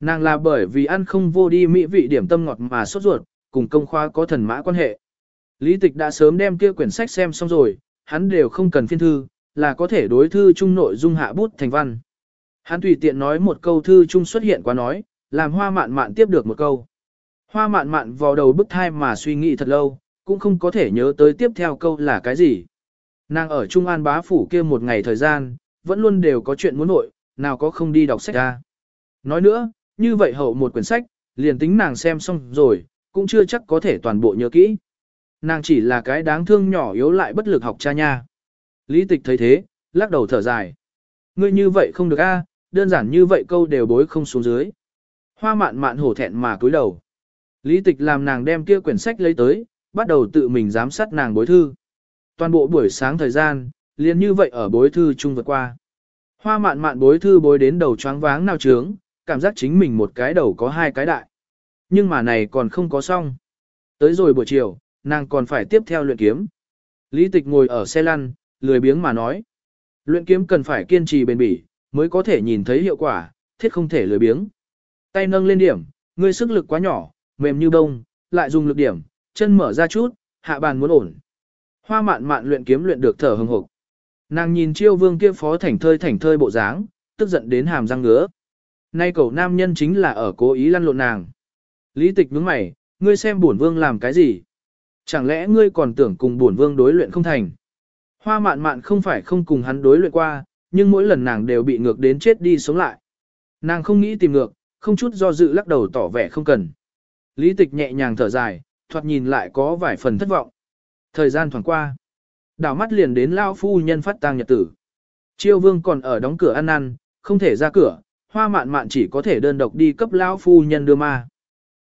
Nàng là bởi vì ăn không vô đi mỹ vị điểm tâm ngọt mà sốt ruột, cùng công khóa có thần mã quan hệ. Lý tịch đã sớm đem kia quyển sách xem xong rồi, hắn đều không cần phiên thư, là có thể đối thư chung nội dung hạ bút thành văn. Hắn tùy tiện nói một câu thư chung xuất hiện quá nói, làm hoa mạn mạn tiếp được một câu. Hoa mạn mạn vào đầu bức thai mà suy nghĩ thật lâu, cũng không có thể nhớ tới tiếp theo câu là cái gì. Nàng ở Trung An bá phủ kia một ngày thời gian, vẫn luôn đều có chuyện muốn nội, nào có không đi đọc sách ra. Nói nữa, như vậy hậu một quyển sách, liền tính nàng xem xong rồi, cũng chưa chắc có thể toàn bộ nhớ kỹ. Nàng chỉ là cái đáng thương nhỏ yếu lại bất lực học cha nha. Lý tịch thấy thế, lắc đầu thở dài. Ngươi như vậy không được a, đơn giản như vậy câu đều bối không xuống dưới. Hoa mạn mạn hổ thẹn mà cúi đầu. Lý tịch làm nàng đem kia quyển sách lấy tới, bắt đầu tự mình giám sát nàng bối thư. Toàn bộ buổi sáng thời gian, liền như vậy ở bối thư chung vượt qua. Hoa mạn mạn bối thư bối đến đầu choáng váng nào trướng, cảm giác chính mình một cái đầu có hai cái đại. Nhưng mà này còn không có xong. Tới rồi buổi chiều, nàng còn phải tiếp theo luyện kiếm. Lý tịch ngồi ở xe lăn, lười biếng mà nói. Luyện kiếm cần phải kiên trì bền bỉ, mới có thể nhìn thấy hiệu quả, thiết không thể lười biếng. Tay nâng lên điểm, ngươi sức lực quá nhỏ, mềm như bông, lại dùng lực điểm, chân mở ra chút, hạ bàn muốn ổn. Hoa mạn mạn luyện kiếm luyện được thở hừng hực. Nàng nhìn chiêu vương kia phó thảnh thơi thảnh thơi bộ dáng, tức giận đến hàm răng ngứa. Nay cậu nam nhân chính là ở cố ý lăn lộn nàng. Lý tịch nhướng mày, ngươi xem bổn vương làm cái gì? Chẳng lẽ ngươi còn tưởng cùng bổn vương đối luyện không thành? Hoa mạn mạn không phải không cùng hắn đối luyện qua, nhưng mỗi lần nàng đều bị ngược đến chết đi sống lại. Nàng không nghĩ tìm ngược, không chút do dự lắc đầu tỏ vẻ không cần. Lý tịch nhẹ nhàng thở dài, thoạt nhìn lại có vài phần thất vọng. Thời gian thoảng qua. Đảo mắt liền đến lao phu nhân phát tang nhật tử. Chiêu vương còn ở đóng cửa ăn ăn, không thể ra cửa, hoa mạn mạn chỉ có thể đơn độc đi cấp lao phu nhân đưa ma.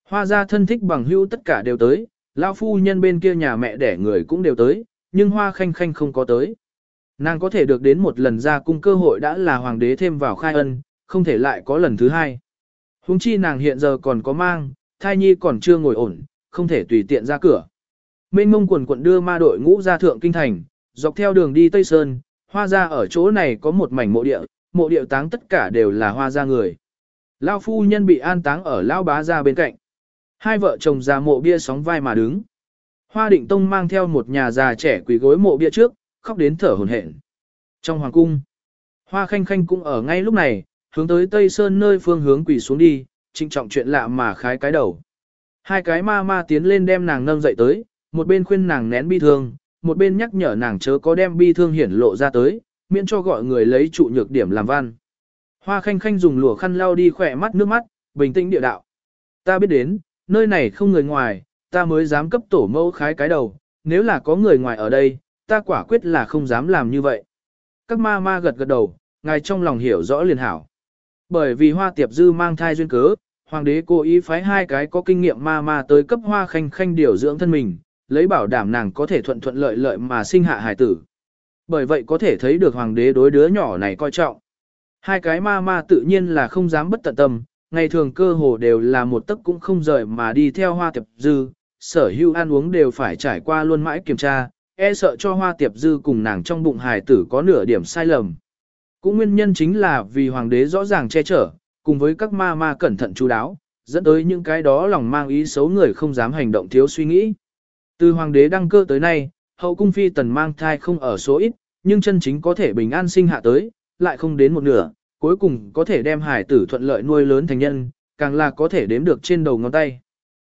Hoa gia thân thích bằng hữu tất cả đều tới, lao phu nhân bên kia nhà mẹ đẻ người cũng đều tới, nhưng hoa khanh khanh không có tới. Nàng có thể được đến một lần ra cung cơ hội đã là hoàng đế thêm vào khai ân, không thể lại có lần thứ hai. Hùng chi nàng hiện giờ còn có mang, thai nhi còn chưa ngồi ổn, không thể tùy tiện ra cửa. Mênh mông quần quận đưa ma đội ngũ ra thượng kinh thành, dọc theo đường đi Tây Sơn, hoa ra ở chỗ này có một mảnh mộ địa, mộ địa táng tất cả đều là hoa ra người. Lao phu nhân bị an táng ở Lao bá ra bên cạnh. Hai vợ chồng già mộ bia sóng vai mà đứng. Hoa định tông mang theo một nhà già trẻ quỳ gối mộ bia trước, khóc đến thở hổn hển. Trong hoàng cung, hoa khanh khanh cũng ở ngay lúc này, hướng tới Tây Sơn nơi phương hướng quỳ xuống đi, trinh trọng chuyện lạ mà khái cái đầu. Hai cái ma ma tiến lên đem nàng nâng dậy tới, một bên khuyên nàng nén bi thương, một bên nhắc nhở nàng chớ có đem bi thương hiển lộ ra tới, miễn cho gọi người lấy trụ nhược điểm làm văn. Hoa khanh khanh dùng lụa khăn lau đi khỏe mắt nước mắt, bình tĩnh địa đạo. Ta biết đến, nơi này không người ngoài, ta mới dám cấp tổ mẫu khái cái đầu, nếu là có người ngoài ở đây, ta quả quyết là không dám làm như vậy. Các ma ma gật gật đầu, ngài trong lòng hiểu rõ liền hảo. Bởi vì hoa tiệp dư mang thai duyên cớ, hoàng đế cố ý phái hai cái có kinh nghiệm ma ma tới cấp hoa khanh khanh điều dưỡng thân mình, lấy bảo đảm nàng có thể thuận thuận lợi lợi mà sinh hạ hài tử. Bởi vậy có thể thấy được hoàng đế đối đứa nhỏ này coi trọng. Hai cái ma ma tự nhiên là không dám bất tận tâm, ngày thường cơ hồ đều là một tấc cũng không rời mà đi theo hoa tiệp dư, sở hữu ăn uống đều phải trải qua luôn mãi kiểm tra, e sợ cho hoa tiệp dư cùng nàng trong bụng hài tử có nửa điểm sai lầm. Cũng nguyên nhân chính là vì hoàng đế rõ ràng che chở, cùng với các ma ma cẩn thận chú đáo, dẫn tới những cái đó lòng mang ý xấu người không dám hành động thiếu suy nghĩ. Từ hoàng đế đăng cơ tới nay, hậu cung phi tần mang thai không ở số ít, nhưng chân chính có thể bình an sinh hạ tới, lại không đến một nửa, cuối cùng có thể đem hải tử thuận lợi nuôi lớn thành nhân, càng là có thể đếm được trên đầu ngón tay.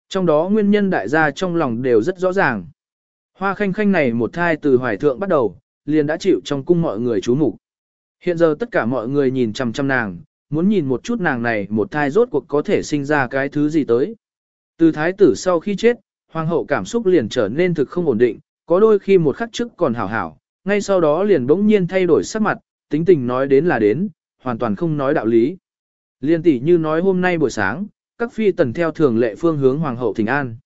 Trong đó nguyên nhân đại gia trong lòng đều rất rõ ràng. Hoa khanh khanh này một thai từ hoài thượng bắt đầu, liền đã chịu trong cung mọi người chú mục Hiện giờ tất cả mọi người nhìn chăm chăm nàng, muốn nhìn một chút nàng này một thai rốt cuộc có thể sinh ra cái thứ gì tới. Từ thái tử sau khi chết, hoàng hậu cảm xúc liền trở nên thực không ổn định, có đôi khi một khắc trước còn hảo hảo, ngay sau đó liền bỗng nhiên thay đổi sắc mặt, tính tình nói đến là đến, hoàn toàn không nói đạo lý. Liên tỷ như nói hôm nay buổi sáng, các phi tần theo thường lệ phương hướng hoàng hậu thỉnh an.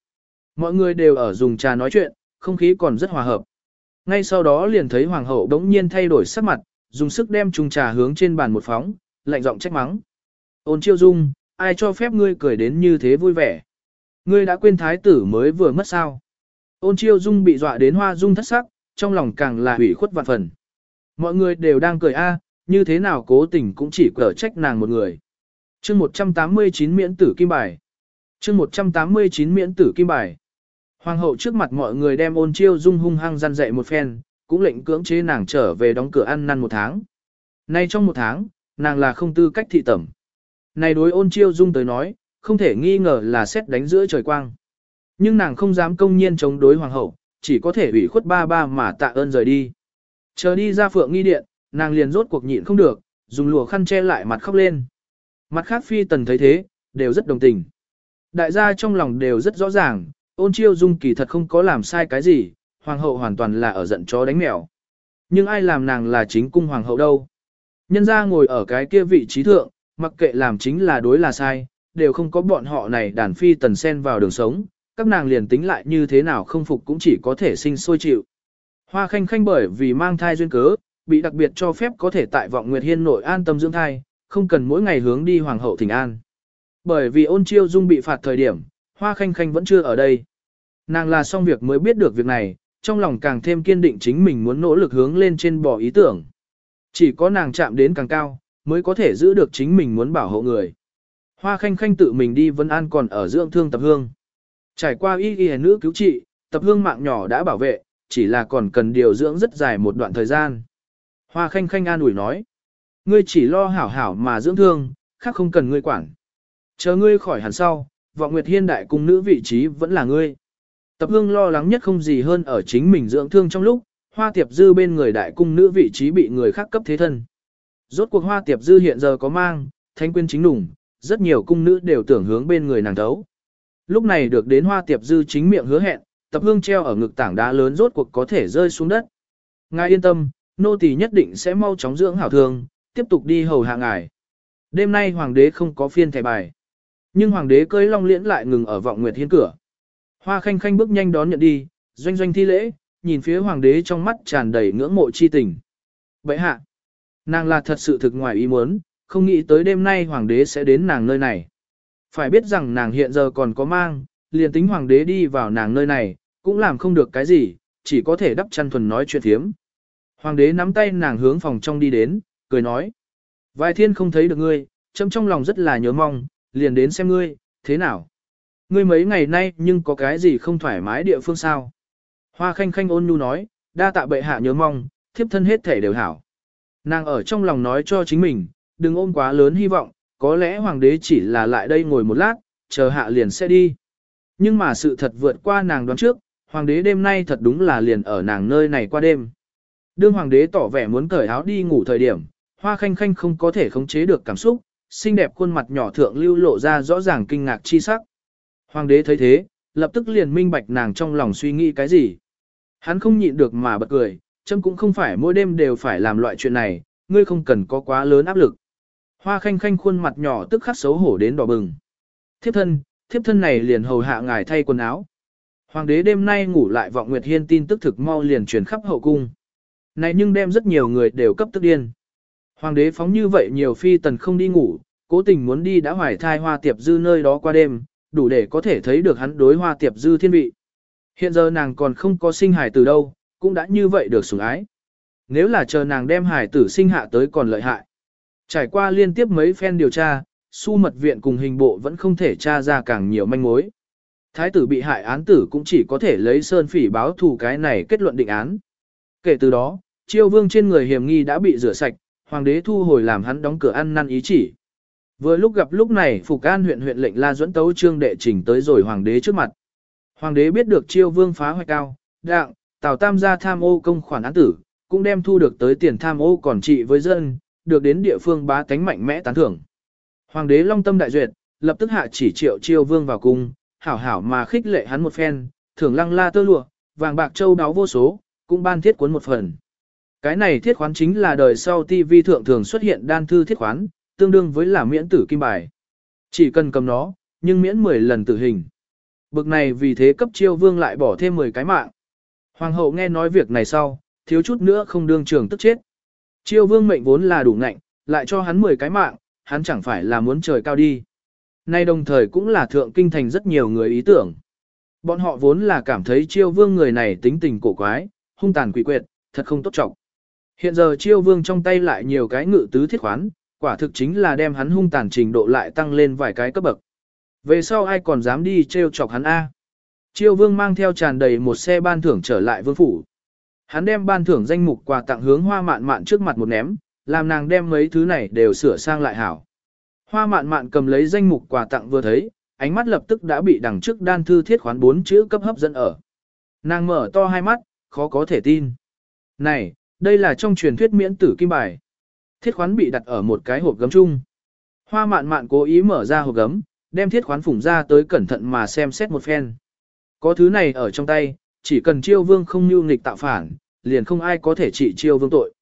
Mọi người đều ở dùng trà nói chuyện, không khí còn rất hòa hợp. Ngay sau đó liền thấy hoàng hậu đống nhiên thay đổi sắc mặt, dùng sức đem chung trà hướng trên bàn một phóng, lạnh giọng trách mắng. Ôn chiêu dung, ai cho phép ngươi cười đến như thế vui vẻ. Ngươi đã quên thái tử mới vừa mất sao. Ôn chiêu dung bị dọa đến hoa dung thất sắc, trong lòng càng là hủy khuất vạn phần. Mọi người đều đang cười a, như thế nào cố tình cũng chỉ cở trách nàng một người. chương 189 miễn tử kim bài. chương 189 miễn tử kim bài. Hoàng hậu trước mặt mọi người đem ôn chiêu dung hung hăng gian dậy một phen, cũng lệnh cưỡng chế nàng trở về đóng cửa ăn năn một tháng. Nay trong một tháng, nàng là không tư cách thị tẩm. Này đối ôn chiêu dung tới nói, không thể nghi ngờ là xét đánh giữa trời quang. Nhưng nàng không dám công nhiên chống đối hoàng hậu, chỉ có thể ủy khuất ba ba mà tạ ơn rời đi. Chờ đi ra phượng nghi điện, nàng liền rốt cuộc nhịn không được, dùng lùa khăn che lại mặt khóc lên. Mặt khác phi tần thấy thế, đều rất đồng tình. Đại gia trong lòng đều rất rõ ràng, ôn chiêu dung kỳ thật không có làm sai cái gì, hoàng hậu hoàn toàn là ở giận chó đánh mèo. Nhưng ai làm nàng là chính cung hoàng hậu đâu? Nhân ra ngồi ở cái kia vị trí thượng, mặc kệ làm chính là đối là sai, đều không có bọn họ này đàn phi tần sen vào đường sống, các nàng liền tính lại như thế nào không phục cũng chỉ có thể sinh sôi chịu. Hoa khanh khanh bởi vì mang thai duyên cớ, bị đặc biệt cho phép có thể tại vọng Nguyệt Hiên nội an tâm dưỡng thai, không cần mỗi ngày hướng đi hoàng hậu thỉnh an. Bởi vì ôn chiêu dung bị phạt thời điểm, hoa khanh khanh vẫn chưa ở đây. Nàng là xong việc mới biết được việc này, trong lòng càng thêm kiên định chính mình muốn nỗ lực hướng lên trên bỏ ý tưởng. Chỉ có nàng chạm đến càng cao, mới có thể giữ được chính mình muốn bảo hộ người. Hoa khanh khanh tự mình đi vân an còn ở dưỡng thương tập hương. Trải qua y y nữ cứu trị, tập hương mạng nhỏ đã bảo vệ, chỉ là còn cần điều dưỡng rất dài một đoạn thời gian. Hoa khanh khanh an ủi nói. Ngươi chỉ lo hảo hảo mà dưỡng thương, khác không cần ngươi quản. Chờ ngươi khỏi hẳn sau, vọng nguyệt hiên đại cung nữ vị trí vẫn là ngươi. Tập hương lo lắng nhất không gì hơn ở chính mình dưỡng thương trong lúc, hoa tiệp dư bên người đại cung nữ vị trí bị người khác cấp thế thân. Rốt cuộc hoa tiệp dư hiện giờ có mang, thanh quyên chính đủng, rất nhiều cung nữ đều tưởng hướng bên người nàng thấu. Lúc này được đến hoa tiệp dư chính miệng hứa hẹn, tập hương treo ở ngực tảng đá lớn rốt cuộc có thể rơi xuống đất. Ngài yên tâm, nô tỳ nhất định sẽ mau chóng dưỡng hảo thương, tiếp tục đi hầu hạ ngài. Đêm nay hoàng đế không có phiên thẻ bài. Nhưng hoàng đế cơi long liễn lại ngừng ở vọng nguyệt hiên cửa. Hoa khanh khanh bước nhanh đón nhận đi, doanh doanh thi lễ, nhìn phía hoàng đế trong mắt tràn đầy ngưỡng mộ chi tình. Vậy hạ, nàng là thật sự thực ngoài ý muốn, không nghĩ tới đêm nay hoàng đế sẽ đến nàng nơi này. Phải biết rằng nàng hiện giờ còn có mang, liền tính hoàng đế đi vào nàng nơi này, cũng làm không được cái gì, chỉ có thể đắp chăn thuần nói chuyện thiếm. Hoàng đế nắm tay nàng hướng phòng trong đi đến, cười nói. Vài thiên không thấy được ngươi, châm trong lòng rất là nhớ mong, liền đến xem ngươi, thế nào? Ngươi mấy ngày nay nhưng có cái gì không thoải mái địa phương sao? Hoa khanh khanh ôn nhu nói, đa tạ bệ hạ nhớ mong, thiếp thân hết thể đều hảo. Nàng ở trong lòng nói cho chính mình, đừng ôm quá lớn hy vọng, có lẽ hoàng đế chỉ là lại đây ngồi một lát, chờ hạ liền sẽ đi. Nhưng mà sự thật vượt qua nàng đoán trước, Hoàng đế đêm nay thật đúng là liền ở nàng nơi này qua đêm. Đương hoàng đế tỏ vẻ muốn cởi áo đi ngủ thời điểm, hoa khanh khanh không có thể khống chế được cảm xúc, xinh đẹp khuôn mặt nhỏ thượng lưu lộ ra rõ ràng kinh ngạc chi sắc. Hoàng đế thấy thế, lập tức liền minh bạch nàng trong lòng suy nghĩ cái gì. Hắn không nhịn được mà bật cười, châm cũng không phải mỗi đêm đều phải làm loại chuyện này, ngươi không cần có quá lớn áp lực. Hoa khanh khanh khuôn mặt nhỏ tức khắc xấu hổ đến đỏ bừng. Thiếp thân, thiếp thân này liền hầu hạ ngài thay quần áo. Hoàng đế đêm nay ngủ lại vọng Nguyệt Hiên tin tức thực mau liền truyền khắp hậu cung. Này nhưng đem rất nhiều người đều cấp tức điên. Hoàng đế phóng như vậy nhiều phi tần không đi ngủ, cố tình muốn đi đã hoài thai hoa tiệp dư nơi đó qua đêm, đủ để có thể thấy được hắn đối hoa tiệp dư thiên vị. Hiện giờ nàng còn không có sinh hài từ đâu, cũng đã như vậy được sủng ái. Nếu là chờ nàng đem hài tử sinh hạ tới còn lợi hại. Trải qua liên tiếp mấy phen điều tra, su mật viện cùng hình bộ vẫn không thể tra ra càng nhiều manh mối. Thái tử bị hại án tử cũng chỉ có thể lấy sơn phỉ báo thù cái này kết luận định án. Kể từ đó, chiêu vương trên người hiểm nghi đã bị rửa sạch, hoàng đế thu hồi làm hắn đóng cửa ăn năn ý chỉ. Vừa lúc gặp lúc này Phục An huyện huyện lệnh La Duẫn tấu trương đệ trình tới rồi hoàng đế trước mặt. Hoàng đế biết được chiêu vương phá hoại cao, đạng, Tào Tam gia tham ô công khoản án tử, cũng đem thu được tới tiền tham ô còn trị với dân, được đến địa phương bá tánh mạnh mẽ tán thưởng. Hoàng đế long tâm đại duyệt, lập tức hạ chỉ triệu chiêu vương vào cung, hảo hảo mà khích lệ hắn một phen, thưởng lăng la tơ lụa, vàng bạc châu đáo vô số, cũng ban thiết cuốn một phần. Cái này thiết khoán chính là đời sau TV thượng thường xuất hiện đan thư thiết khoán, tương đương với là miễn tử kim bài. Chỉ cần cầm nó, nhưng miễn 10 lần tử hình. Bực này vì thế cấp chiêu vương lại bỏ thêm 10 cái mạng. Hoàng hậu nghe nói việc này sau, thiếu chút nữa không đương trường tức chết. Chiêu vương mệnh vốn là đủ ngạnh, lại cho hắn 10 cái mạng, hắn chẳng phải là muốn trời cao đi. Nay đồng thời cũng là thượng kinh thành rất nhiều người ý tưởng. Bọn họ vốn là cảm thấy chiêu vương người này tính tình cổ quái, hung tàn quỷ quyệt, thật không tốt trọng. Hiện giờ chiêu vương trong tay lại nhiều cái ngự tứ thiết khoán, quả thực chính là đem hắn hung tàn trình độ lại tăng lên vài cái cấp bậc. Về sau ai còn dám đi trêu chọc hắn A. Chiêu vương mang theo tràn đầy một xe ban thưởng trở lại vương phủ. Hắn đem ban thưởng danh mục quà tặng hướng hoa mạn mạn trước mặt một ném, làm nàng đem mấy thứ này đều sửa sang lại hảo. Hoa mạn mạn cầm lấy danh mục quà tặng vừa thấy, ánh mắt lập tức đã bị đằng trước đan thư thiết khoán bốn chữ cấp hấp dẫn ở. Nàng mở to hai mắt, khó có thể tin. Này, đây là trong truyền thuyết miễn tử kim bài. Thiết khoán bị đặt ở một cái hộp gấm chung. Hoa mạn mạn cố ý mở ra hộp gấm, đem thiết khoán phủng ra tới cẩn thận mà xem xét một phen. Có thứ này ở trong tay, chỉ cần chiêu vương không nhu nghịch tạo phản, liền không ai có thể trị chiêu vương tội.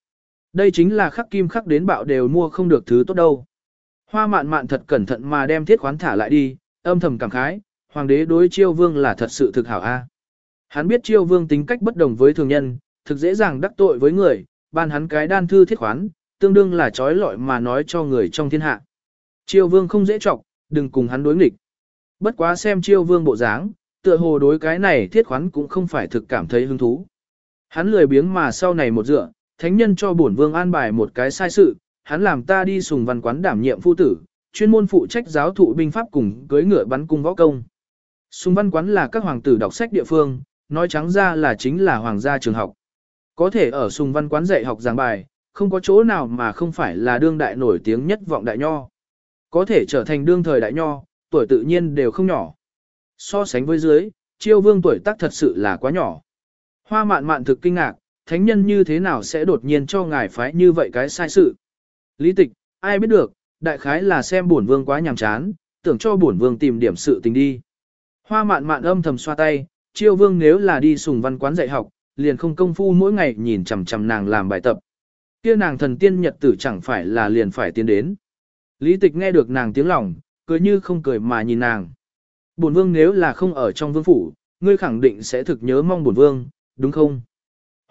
Đây chính là khắc kim khắc đến bạo đều mua không được thứ tốt đâu. Hoa mạn mạn thật cẩn thận mà đem thiết khoán thả lại đi, âm thầm cảm khái, hoàng đế đối chiêu vương là thật sự thực hảo a. Hắn biết chiêu vương tính cách bất đồng với thường nhân, thực dễ dàng đắc tội với người, ban hắn cái đan thư thiết khoán, tương đương là trói lọi mà nói cho người trong thiên hạ. Chiêu vương không dễ trọng, đừng cùng hắn đối nghịch. Bất quá xem chiêu vương bộ dáng, tựa hồ đối cái này thiết khoán cũng không phải thực cảm thấy hứng thú. Hắn lười biếng mà sau này một dựa, thánh nhân cho bổn vương an bài một cái sai sự, hắn làm ta đi sùng văn quán đảm nhiệm phu tử, chuyên môn phụ trách giáo thụ binh pháp cùng cưới ngựa bắn cung võ công. Sùng văn quán là các hoàng tử đọc sách địa phương, nói trắng ra là chính là hoàng gia trường học. Có thể ở sùng văn quán dạy học giảng bài, không có chỗ nào mà không phải là đương đại nổi tiếng nhất vọng đại nho. Có thể trở thành đương thời đại nho, tuổi tự nhiên đều không nhỏ. So sánh với dưới, chiêu vương tuổi tác thật sự là quá nhỏ. Hoa mạn mạn thực kinh ngạc, thánh nhân như thế nào sẽ đột nhiên cho ngài phái như vậy cái sai sự. Lý tịch, ai biết được, đại khái là xem bổn vương quá nhàm chán, tưởng cho bổn vương tìm điểm sự tình đi. Hoa mạn mạn âm thầm xoa tay, chiêu vương nếu là đi sùng văn quán dạy học, liền không công phu mỗi ngày nhìn chằm chằm nàng làm bài tập. Kia nàng thần tiên nhật tử chẳng phải là liền phải tiến đến. Lý tịch nghe được nàng tiếng lòng, cười như không cười mà nhìn nàng. Bổn vương nếu là không ở trong vương phủ, ngươi khẳng định sẽ thực nhớ mong bổn vương, đúng không?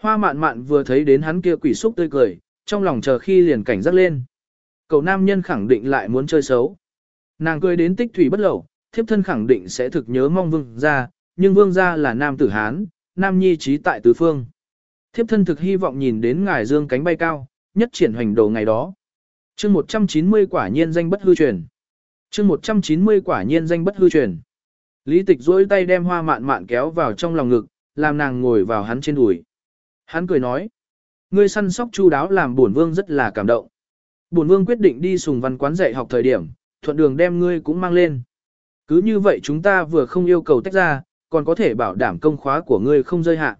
Hoa mạn mạn vừa thấy đến hắn kia quỷ xúc tươi cười, trong lòng chờ khi liền cảnh giác lên. Cậu nam nhân khẳng định lại muốn chơi xấu. Nàng cười đến tích thủy bất lậu, thiếp thân khẳng định sẽ thực nhớ mong vương gia, nhưng vương gia là nam tử Hán, nam nhi trí tại tứ phương. Thiếp thân thực hy vọng nhìn đến ngài dương cánh bay cao, nhất triển hoành đồ ngày đó. chương 190 quả nhiên danh bất hư truyền. chương 190 quả nhiên danh bất hư truyền. Lý tịch duỗi tay đem hoa mạn mạn kéo vào trong lòng ngực, làm nàng ngồi vào hắn trên đùi. Hắn cười nói, ngươi săn sóc chu đáo làm bổn vương rất là cảm động. Bổn vương quyết định đi sùng văn quán dạy học thời điểm, thuận đường đem ngươi cũng mang lên. Cứ như vậy chúng ta vừa không yêu cầu tách ra, còn có thể bảo đảm công khóa của ngươi không rơi hạ.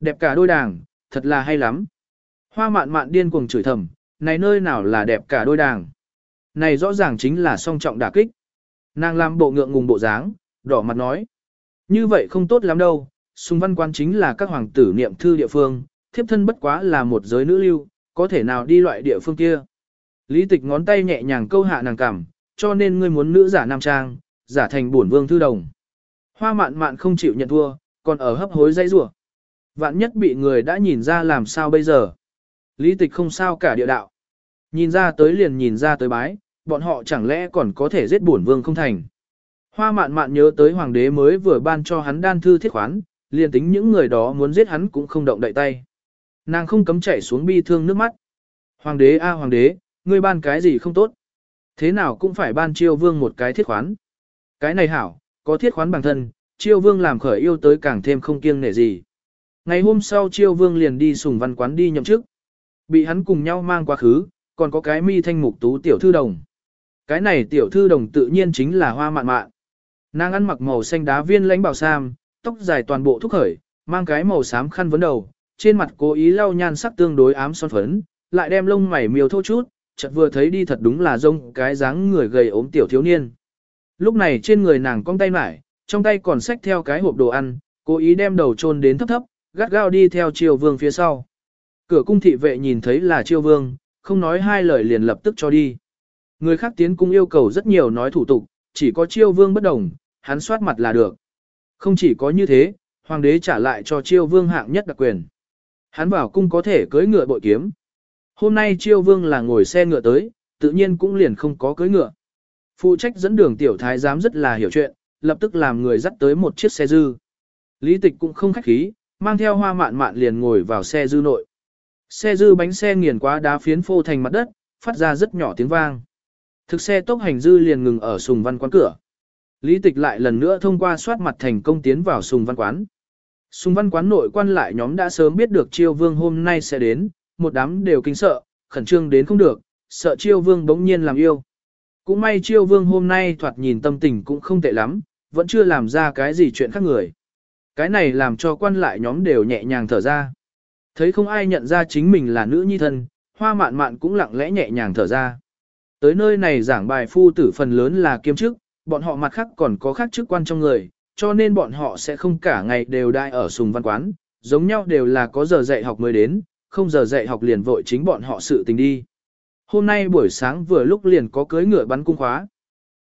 Đẹp cả đôi đảng, thật là hay lắm. Hoa mạn mạn điên cuồng chửi thầm, này nơi nào là đẹp cả đôi đảng. Này rõ ràng chính là song trọng đả kích. Nàng làm bộ ngượng ngùng bộ dáng, đỏ mặt nói. Như vậy không tốt lắm đâu, sùng văn quan chính là các hoàng tử niệm thư địa phương, thiếp thân bất quá là một giới nữ lưu, có thể nào đi loại địa phương kia. Lý tịch ngón tay nhẹ nhàng câu hạ nàng cảm, cho nên ngươi muốn nữ giả nam trang, giả thành bổn vương thư đồng. Hoa mạn mạn không chịu nhận thua, còn ở hấp hối dây rủa Vạn nhất bị người đã nhìn ra làm sao bây giờ. Lý tịch không sao cả địa đạo. Nhìn ra tới liền nhìn ra tới bái, bọn họ chẳng lẽ còn có thể giết bổn vương không thành. Hoa mạn mạn nhớ tới hoàng đế mới vừa ban cho hắn đan thư thiết khoán, liền tính những người đó muốn giết hắn cũng không động đậy tay. Nàng không cấm chảy xuống bi thương nước mắt. Hoàng đế a hoàng đế, ngươi ban cái gì không tốt. Thế nào cũng phải ban chiêu vương một cái thiết khoán. Cái này hảo, có thiết khoán bằng thân, chiêu vương làm khởi yêu tới càng thêm không kiêng nể gì. Ngày hôm sau chiêu vương liền đi sùng văn quán đi nhậm chức. Bị hắn cùng nhau mang quá khứ, còn có cái mi thanh mục tú tiểu thư đồng. Cái này tiểu thư đồng tự nhiên chính là hoa mạn mạn. Nàng ăn mặc màu xanh đá viên lãnh bảo sam, tóc dài toàn bộ thúc khởi, mang cái màu xám khăn vấn đầu, trên mặt cố ý lau nhan sắc tương đối ám son phấn, lại đem lông mày miêu thô chút, chợt vừa thấy đi thật đúng là rông cái dáng người gầy ốm tiểu thiếu niên. Lúc này trên người nàng cong tay mải, trong tay còn xách theo cái hộp đồ ăn, cố ý đem đầu chôn đến thấp thấp, gắt gao đi theo triều vương phía sau. Cửa cung thị vệ nhìn thấy là triều vương, không nói hai lời liền lập tức cho đi. Người khác tiến cung yêu cầu rất nhiều nói thủ tục, chỉ có triều vương bất đồng, hắn soát mặt là được. Không chỉ có như thế, hoàng đế trả lại cho chiêu vương hạng nhất đặc quyền. Hắn bảo cung có thể cưới ngựa bội kiếm. Hôm nay chiêu vương là ngồi xe ngựa tới, tự nhiên cũng liền không có cưới ngựa. Phụ trách dẫn đường tiểu thái giám rất là hiểu chuyện, lập tức làm người dắt tới một chiếc xe dư. Lý tịch cũng không khách khí, mang theo hoa mạn mạn liền ngồi vào xe dư nội. Xe dư bánh xe nghiền quá đá phiến phô thành mặt đất, phát ra rất nhỏ tiếng vang. Thực xe tốc hành dư liền ngừng ở sùng văn quán cửa. Lý tịch lại lần nữa thông qua soát mặt thành công tiến vào sùng văn quán. Sùng văn quán nội quan lại nhóm đã sớm biết được chiêu vương hôm nay sẽ đến, một đám đều kinh sợ, khẩn trương đến không được, sợ chiêu vương bỗng nhiên làm yêu. Cũng may chiêu vương hôm nay thoạt nhìn tâm tình cũng không tệ lắm, vẫn chưa làm ra cái gì chuyện khác người. Cái này làm cho quan lại nhóm đều nhẹ nhàng thở ra. Thấy không ai nhận ra chính mình là nữ nhi thân, hoa mạn mạn cũng lặng lẽ nhẹ nhàng thở ra. Tới nơi này giảng bài phu tử phần lớn là kiêm chức, bọn họ mặt khác còn có khác chức quan trong người, cho nên bọn họ sẽ không cả ngày đều đai ở sùng văn quán, giống nhau đều là có giờ dạy học mới đến, không giờ dạy học liền vội chính bọn họ sự tình đi. Hôm nay buổi sáng vừa lúc liền có cưới ngựa bắn cung khóa.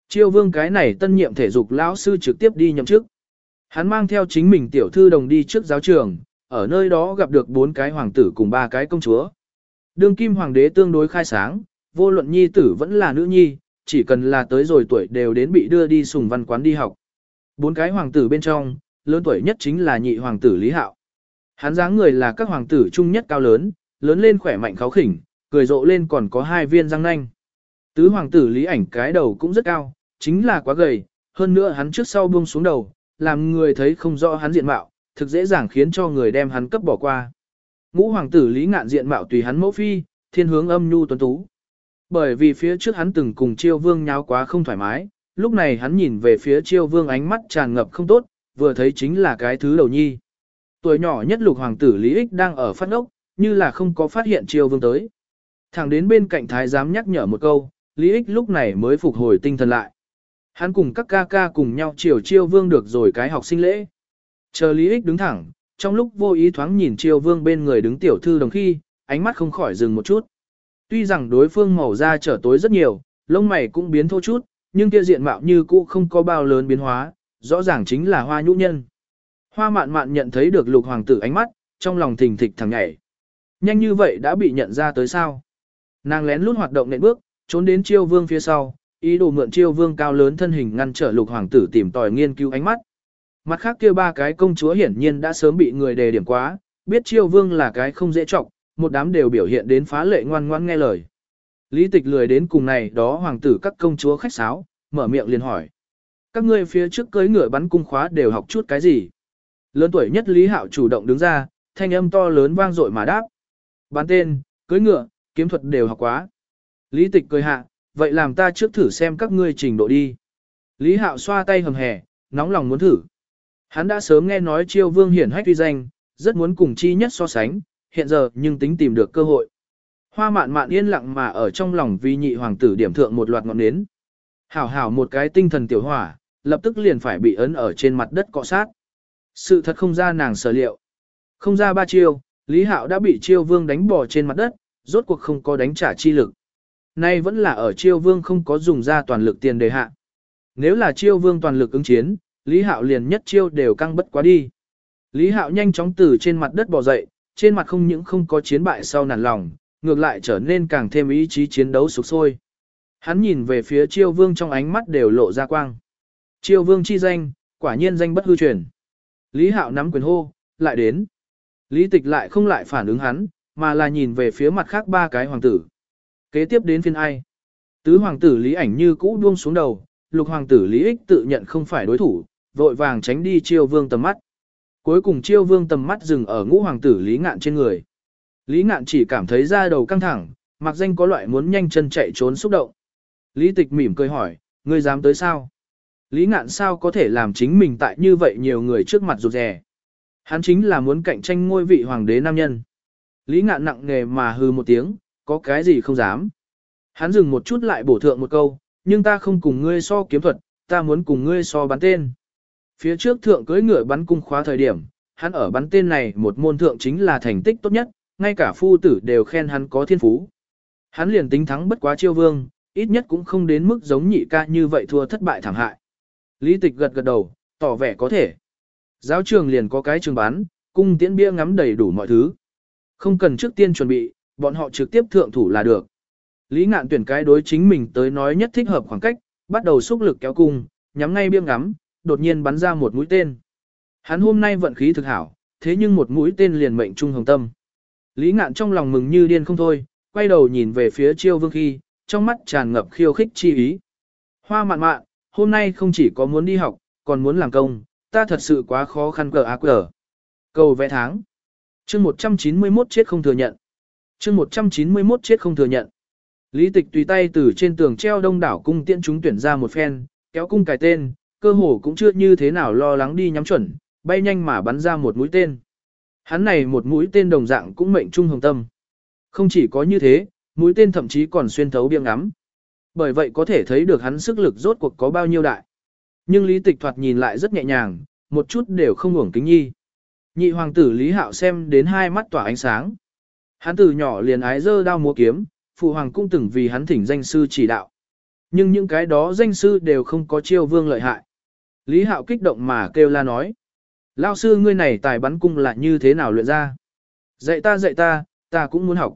Chiêu vương cái này tân nhiệm thể dục lão sư trực tiếp đi nhậm chức. Hắn mang theo chính mình tiểu thư đồng đi trước giáo trường, ở nơi đó gặp được bốn cái hoàng tử cùng ba cái công chúa. Đương kim hoàng đế tương đối khai sáng, vô luận nhi tử vẫn là nữ nhi, chỉ cần là tới rồi tuổi đều đến bị đưa đi sùng văn quán đi học. Bốn cái hoàng tử bên trong, lớn tuổi nhất chính là nhị hoàng tử Lý Hạo. Hắn dáng người là các hoàng tử trung nhất cao lớn, lớn lên khỏe mạnh kháo khỉnh, cười rộ lên còn có hai viên răng nanh. Tứ hoàng tử Lý ảnh cái đầu cũng rất cao, chính là quá gầy, hơn nữa hắn trước sau buông xuống đầu, làm người thấy không rõ hắn diện mạo, thực dễ dàng khiến cho người đem hắn cấp bỏ qua. Ngũ hoàng tử Lý ngạn diện mạo tùy hắn mẫu phi, thiên hướng âm nhu tuấn tú. Bởi vì phía trước hắn từng cùng chiêu vương nháo quá không thoải mái, lúc này hắn nhìn về phía chiêu vương ánh mắt tràn ngập không tốt, vừa thấy chính là cái thứ đầu nhi. Tuổi nhỏ nhất lục hoàng tử Lý ích đang ở phát ốc, như là không có phát hiện chiêu vương tới. Thẳng đến bên cạnh thái giám nhắc nhở một câu, Lý ích lúc này mới phục hồi tinh thần lại. Hắn cùng các ca ca cùng nhau chiều chiêu vương được rồi cái học sinh lễ. Chờ Lý ích đứng thẳng, trong lúc vô ý thoáng nhìn chiêu vương bên người đứng tiểu thư đồng khi, ánh mắt không khỏi dừng một chút. Tuy rằng đối phương màu da trở tối rất nhiều, lông mày cũng biến thô chút, nhưng kia diện mạo như cũ không có bao lớn biến hóa, rõ ràng chính là hoa nhũ nhân. Hoa mạn mạn nhận thấy được lục hoàng tử ánh mắt, trong lòng thình thịch thẳng nhảy. Nhanh như vậy đã bị nhận ra tới sao. Nàng lén lút hoạt động nện bước, trốn đến chiêu vương phía sau, ý đồ mượn chiêu vương cao lớn thân hình ngăn trở lục hoàng tử tìm tòi nghiên cứu ánh mắt. Mặt khác kia ba cái công chúa hiển nhiên đã sớm bị người đề điểm quá, biết chiêu vương là cái không dễ trọng, một đám đều biểu hiện đến phá lệ ngoan ngoan nghe lời. Lý tịch lười đến cùng này đó hoàng tử các công chúa khách sáo, mở miệng liền hỏi. Các ngươi phía trước cưới ngựa bắn cung khóa đều học chút cái gì? Lớn tuổi nhất Lý Hạo chủ động đứng ra, thanh âm to lớn vang dội mà đáp. Bán tên, cưới ngựa, kiếm thuật đều học quá. Lý tịch cười hạ, vậy làm ta trước thử xem các ngươi trình độ đi. Lý Hạo xoa tay hầm hè, nóng lòng muốn thử. Hắn đã sớm nghe nói chiêu vương hiển hách uy danh, rất muốn cùng chi nhất so sánh, hiện giờ nhưng tính tìm được cơ hội. Hoa mạn mạn yên lặng mà ở trong lòng vi nhị hoàng tử điểm thượng một loạt ngọn nến. Hảo hảo một cái tinh thần tiểu hỏa, lập tức liền phải bị ấn ở trên mặt đất cọ sát. Sự thật không ra nàng sở liệu. Không ra ba chiêu, Lý Hạo đã bị chiêu vương đánh bỏ trên mặt đất, rốt cuộc không có đánh trả chi lực. Nay vẫn là ở chiêu vương không có dùng ra toàn lực tiền đề hạ. Nếu là chiêu vương toàn lực ứng chiến, Lý Hạo liền nhất chiêu đều căng bất quá đi. Lý Hạo nhanh chóng từ trên mặt đất bò dậy, trên mặt không những không có chiến bại sau nản lòng, ngược lại trở nên càng thêm ý chí chiến đấu sục sôi. Hắn nhìn về phía chiêu vương trong ánh mắt đều lộ ra quang. Chiêu vương chi danh, quả nhiên danh bất hư truyền. Lý Hạo nắm quyền hô, lại đến. Lý tịch lại không lại phản ứng hắn, mà là nhìn về phía mặt khác ba cái hoàng tử. Kế tiếp đến phiên ai? Tứ hoàng tử Lý ảnh như cũ buông xuống đầu, lục hoàng tử Lý ích tự nhận không phải đối thủ, vội vàng tránh đi chiêu vương tầm mắt. Cuối cùng chiêu vương tầm mắt dừng ở ngũ hoàng tử Lý ngạn trên người. Lý ngạn chỉ cảm thấy da đầu căng thẳng, mặc danh có loại muốn nhanh chân chạy trốn xúc động. Lý tịch mỉm cười hỏi, ngươi dám tới sao? Lý ngạn sao có thể làm chính mình tại như vậy nhiều người trước mặt rụt rè. Hắn chính là muốn cạnh tranh ngôi vị hoàng đế nam nhân. Lý ngạn nặng nề mà hư một tiếng, có cái gì không dám. Hắn dừng một chút lại bổ thượng một câu, nhưng ta không cùng ngươi so kiếm thuật, ta muốn cùng ngươi so bắn tên. Phía trước thượng cưỡi ngựa bắn cung khóa thời điểm, hắn ở bắn tên này một môn thượng chính là thành tích tốt nhất, ngay cả phu tử đều khen hắn có thiên phú. Hắn liền tính thắng bất quá chiêu vương, ít nhất cũng không đến mức giống nhị ca như vậy thua thất bại thảm hại. Lý tịch gật gật đầu, tỏ vẻ có thể. Giáo trường liền có cái trường bán, cung tiễn bia ngắm đầy đủ mọi thứ. Không cần trước tiên chuẩn bị, bọn họ trực tiếp thượng thủ là được. Lý ngạn tuyển cái đối chính mình tới nói nhất thích hợp khoảng cách, bắt đầu xúc lực kéo cung, nhắm ngay bia ngắm, đột nhiên bắn ra một mũi tên. Hắn hôm nay vận khí thực hảo, thế nhưng một mũi tên liền mệnh trung hồng tâm. Lý ngạn trong lòng mừng như điên không thôi, quay đầu nhìn về phía chiêu vương khi, trong mắt tràn ngập khiêu khích chi ý. Hoa mạn mạn, hôm nay không chỉ có muốn đi học, còn muốn làm công, ta thật sự quá khó khăn cờ ác cờ. Cầu vẽ tháng. chương 191 chết không thừa nhận. chương 191 chết không thừa nhận. Lý tịch tùy tay từ trên tường treo đông đảo cung tiễn chúng tuyển ra một phen, kéo cung cài tên, cơ hồ cũng chưa như thế nào lo lắng đi nhắm chuẩn, bay nhanh mà bắn ra một mũi tên. Hắn này một mũi tên đồng dạng cũng mệnh trung hồng tâm. Không chỉ có như thế, mũi tên thậm chí còn xuyên thấu biếng ngắm. Bởi vậy có thể thấy được hắn sức lực rốt cuộc có bao nhiêu đại. Nhưng lý tịch thoạt nhìn lại rất nhẹ nhàng, một chút đều không uổng kính nhi. Nhị hoàng tử Lý Hạo xem đến hai mắt tỏa ánh sáng. Hắn từ nhỏ liền ái dơ đao múa kiếm, phụ hoàng cũng từng vì hắn thỉnh danh sư chỉ đạo. Nhưng những cái đó danh sư đều không có chiêu vương lợi hại. Lý Hạo kích động mà kêu la nói. Lao sư ngươi này tài bắn cung là như thế nào luyện ra? Dạy ta dạy ta, ta cũng muốn học.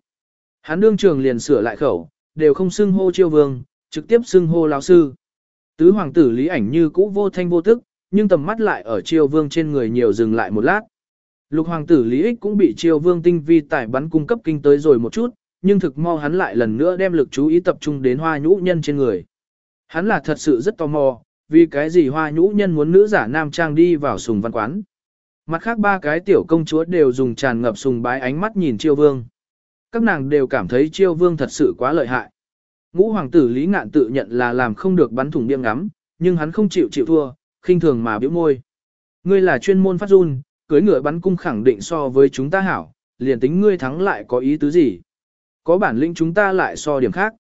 Hắn đương trường liền sửa lại khẩu, đều không xưng hô chiêu vương, trực tiếp xưng hô lão sư. Tứ hoàng tử Lý ảnh như cũ vô thanh vô tức, nhưng tầm mắt lại ở chiêu vương trên người nhiều dừng lại một lát. Lục hoàng tử Lý ích cũng bị chiêu vương tinh vi tải bắn cung cấp kinh tới rồi một chút, nhưng thực mau hắn lại lần nữa đem lực chú ý tập trung đến hoa nhũ nhân trên người. Hắn là thật sự rất tò mò, vì cái gì hoa nhũ nhân muốn nữ giả nam trang đi vào sùng văn quán. Mặt khác ba cái tiểu công chúa đều dùng tràn ngập sùng bái ánh mắt nhìn chiêu vương. Các nàng đều cảm thấy chiêu vương thật sự quá lợi hại. Ngũ hoàng tử Lý Ngạn tự nhận là làm không được bắn thủng biếng ngắm, nhưng hắn không chịu chịu thua, khinh thường mà biểu môi. Ngươi là chuyên môn phát run, cưới ngựa bắn cung khẳng định so với chúng ta hảo, liền tính ngươi thắng lại có ý tứ gì. Có bản lĩnh chúng ta lại so điểm khác.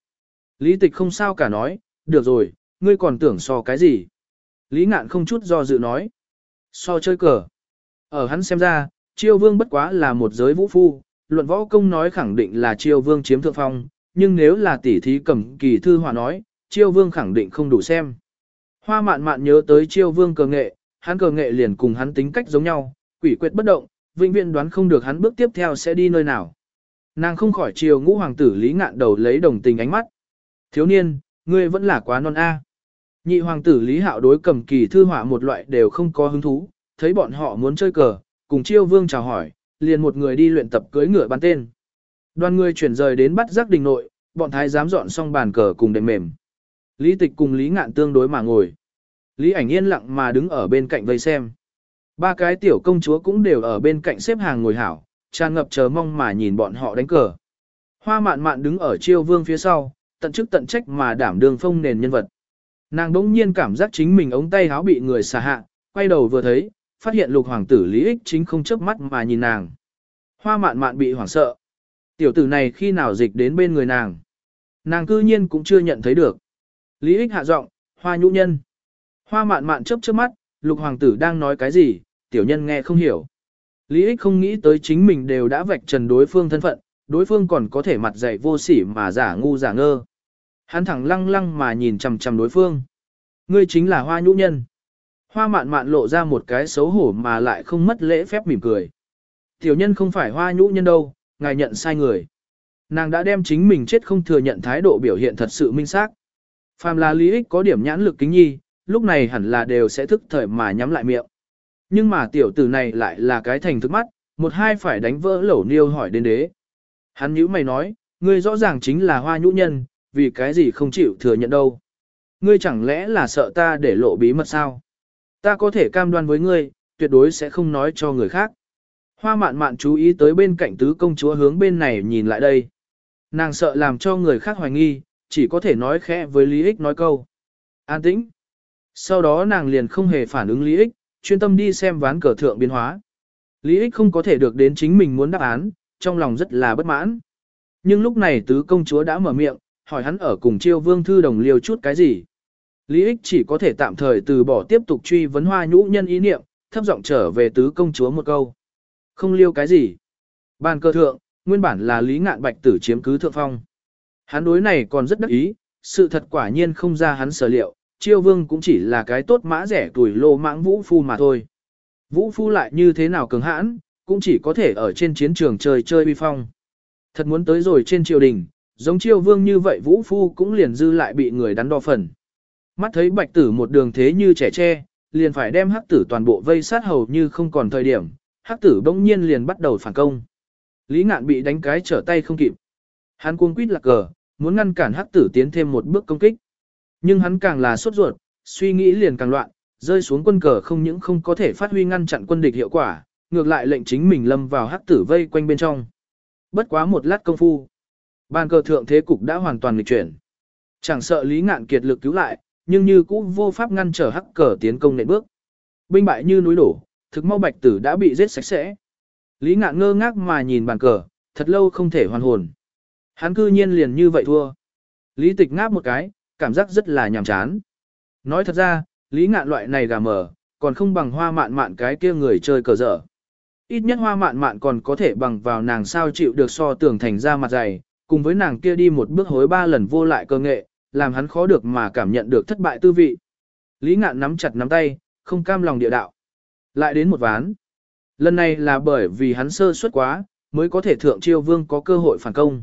Lý tịch không sao cả nói, được rồi, ngươi còn tưởng so cái gì. Lý ngạn không chút do dự nói. So chơi cờ. Ở hắn xem ra, chiêu vương bất quá là một giới vũ phu, luận võ công nói khẳng định là chiêu vương chiếm thượng phong, nhưng nếu là tỷ thí cầm kỳ thư hòa nói, chiêu vương khẳng định không đủ xem. Hoa mạn mạn nhớ tới chiêu vương cờ nghệ, hắn cờ nghệ liền cùng hắn tính cách giống nhau, quỷ quyệt bất động, vĩnh viễn đoán không được hắn bước tiếp theo sẽ đi nơi nào. Nàng không khỏi chiều ngũ hoàng tử lý ngạn đầu lấy đồng tình ánh mắt. Thiếu niên, ngươi vẫn là quá non a. Nhị hoàng tử lý hạo đối cầm kỳ thư họa một loại đều không có hứng thú, thấy bọn họ muốn chơi cờ, cùng chiêu vương chào hỏi, liền một người đi luyện tập cưới ngựa bắn tên. Đoàn người chuyển rời đến bắt giác đình nội, bọn thái giám dọn xong bàn cờ cùng đệm mềm. Lý tịch cùng Lý ngạn tương đối mà ngồi. Lý ảnh yên lặng mà đứng ở bên cạnh vây xem. Ba cái tiểu công chúa cũng đều ở bên cạnh xếp hàng ngồi hảo, tràn ngập chờ mong mà nhìn bọn họ đánh cờ. Hoa mạn mạn đứng ở chiêu vương phía sau, tận chức tận trách mà đảm đương phong nền nhân vật. Nàng đỗng nhiên cảm giác chính mình ống tay háo bị người xả hạ, quay đầu vừa thấy, phát hiện lục hoàng tử Lý Ích chính không chớp mắt mà nhìn nàng. Hoa mạn mạn bị hoảng sợ. Tiểu tử này khi nào dịch đến bên người nàng. Nàng cư nhiên cũng chưa nhận thấy được. Lý Ích hạ giọng, hoa nhũ nhân. Hoa mạn mạn chớp chớp mắt, lục hoàng tử đang nói cái gì, tiểu nhân nghe không hiểu. Lý Ích không nghĩ tới chính mình đều đã vạch trần đối phương thân phận, đối phương còn có thể mặt dạy vô sỉ mà giả ngu giả ngơ. Hắn thẳng lăng lăng mà nhìn chằm chằm đối phương. Ngươi chính là hoa nhũ nhân. Hoa mạn mạn lộ ra một cái xấu hổ mà lại không mất lễ phép mỉm cười. Tiểu nhân không phải hoa nhũ nhân đâu, ngài nhận sai người. Nàng đã đem chính mình chết không thừa nhận thái độ biểu hiện thật sự minh xác. Phàm là lý ích có điểm nhãn lực kính nhi, lúc này hẳn là đều sẽ thức thời mà nhắm lại miệng. Nhưng mà tiểu tử này lại là cái thành thức mắt, một hai phải đánh vỡ lẩu niêu hỏi đến đế. Hắn nhíu mày nói, ngươi rõ ràng chính là hoa nhũ nhân, vì cái gì không chịu thừa nhận đâu. Ngươi chẳng lẽ là sợ ta để lộ bí mật sao? Ta có thể cam đoan với ngươi, tuyệt đối sẽ không nói cho người khác. Hoa mạn mạn chú ý tới bên cạnh tứ công chúa hướng bên này nhìn lại đây. Nàng sợ làm cho người khác hoài nghi, chỉ có thể nói khẽ với Lý Ích nói câu. An tĩnh. Sau đó nàng liền không hề phản ứng Lý Ích, chuyên tâm đi xem ván cờ thượng biến hóa. Lý Ích không có thể được đến chính mình muốn đáp án, trong lòng rất là bất mãn. Nhưng lúc này tứ công chúa đã mở miệng, hỏi hắn ở cùng chiêu vương thư đồng liêu chút cái gì. Lý ích chỉ có thể tạm thời từ bỏ tiếp tục truy vấn hoa nhũ nhân ý niệm, thấp giọng trở về tứ công chúa một câu. Không liêu cái gì. Bàn cơ thượng, nguyên bản là lý ngạn bạch tử chiếm cứ thượng phong. Hắn đối này còn rất đắc ý, sự thật quả nhiên không ra hắn sở liệu, chiêu vương cũng chỉ là cái tốt mã rẻ tuổi lô mãng vũ phu mà thôi. Vũ phu lại như thế nào cứng hãn, cũng chỉ có thể ở trên chiến trường chơi chơi uy phong. Thật muốn tới rồi trên triều đình, giống chiêu vương như vậy vũ phu cũng liền dư lại bị người đắn đo phần. Mắt thấy bạch tử một đường thế như trẻ tre, liền phải đem hắc tử toàn bộ vây sát hầu như không còn thời điểm, hắc tử bỗng nhiên liền bắt đầu phản công. Lý ngạn bị đánh cái trở tay không kịp. Hắn cuống quýt lạc cờ, muốn ngăn cản hắc tử tiến thêm một bước công kích. Nhưng hắn càng là sốt ruột, suy nghĩ liền càng loạn, rơi xuống quân cờ không những không có thể phát huy ngăn chặn quân địch hiệu quả, ngược lại lệnh chính mình lâm vào hắc tử vây quanh bên trong. Bất quá một lát công phu, bàn cờ thượng thế cục đã hoàn toàn lịch chuyển. Chẳng sợ Lý Ngạn kiệt lực cứu lại, nhưng như cũ vô pháp ngăn trở hắc cờ tiến công nện bước. Binh bại như núi đổ, thực mau bạch tử đã bị giết sạch sẽ. Lý Ngạn ngơ ngác mà nhìn bàn cờ, thật lâu không thể hoàn hồn. Hắn cư nhiên liền như vậy thua. Lý Tịch ngáp một cái, cảm giác rất là nhàm chán. Nói thật ra, Lý Ngạn loại này gà mờ, còn không bằng hoa mạn mạn cái kia người chơi cờ dở. Ít nhất hoa mạn mạn còn có thể bằng vào nàng sao chịu được so tưởng thành ra mặt dày, cùng với nàng kia đi một bước hối ba lần vô lại cơ nghệ, làm hắn khó được mà cảm nhận được thất bại tư vị. Lý ngạn nắm chặt nắm tay, không cam lòng địa đạo. Lại đến một ván. Lần này là bởi vì hắn sơ suất quá, mới có thể thượng chiêu vương có cơ hội phản công.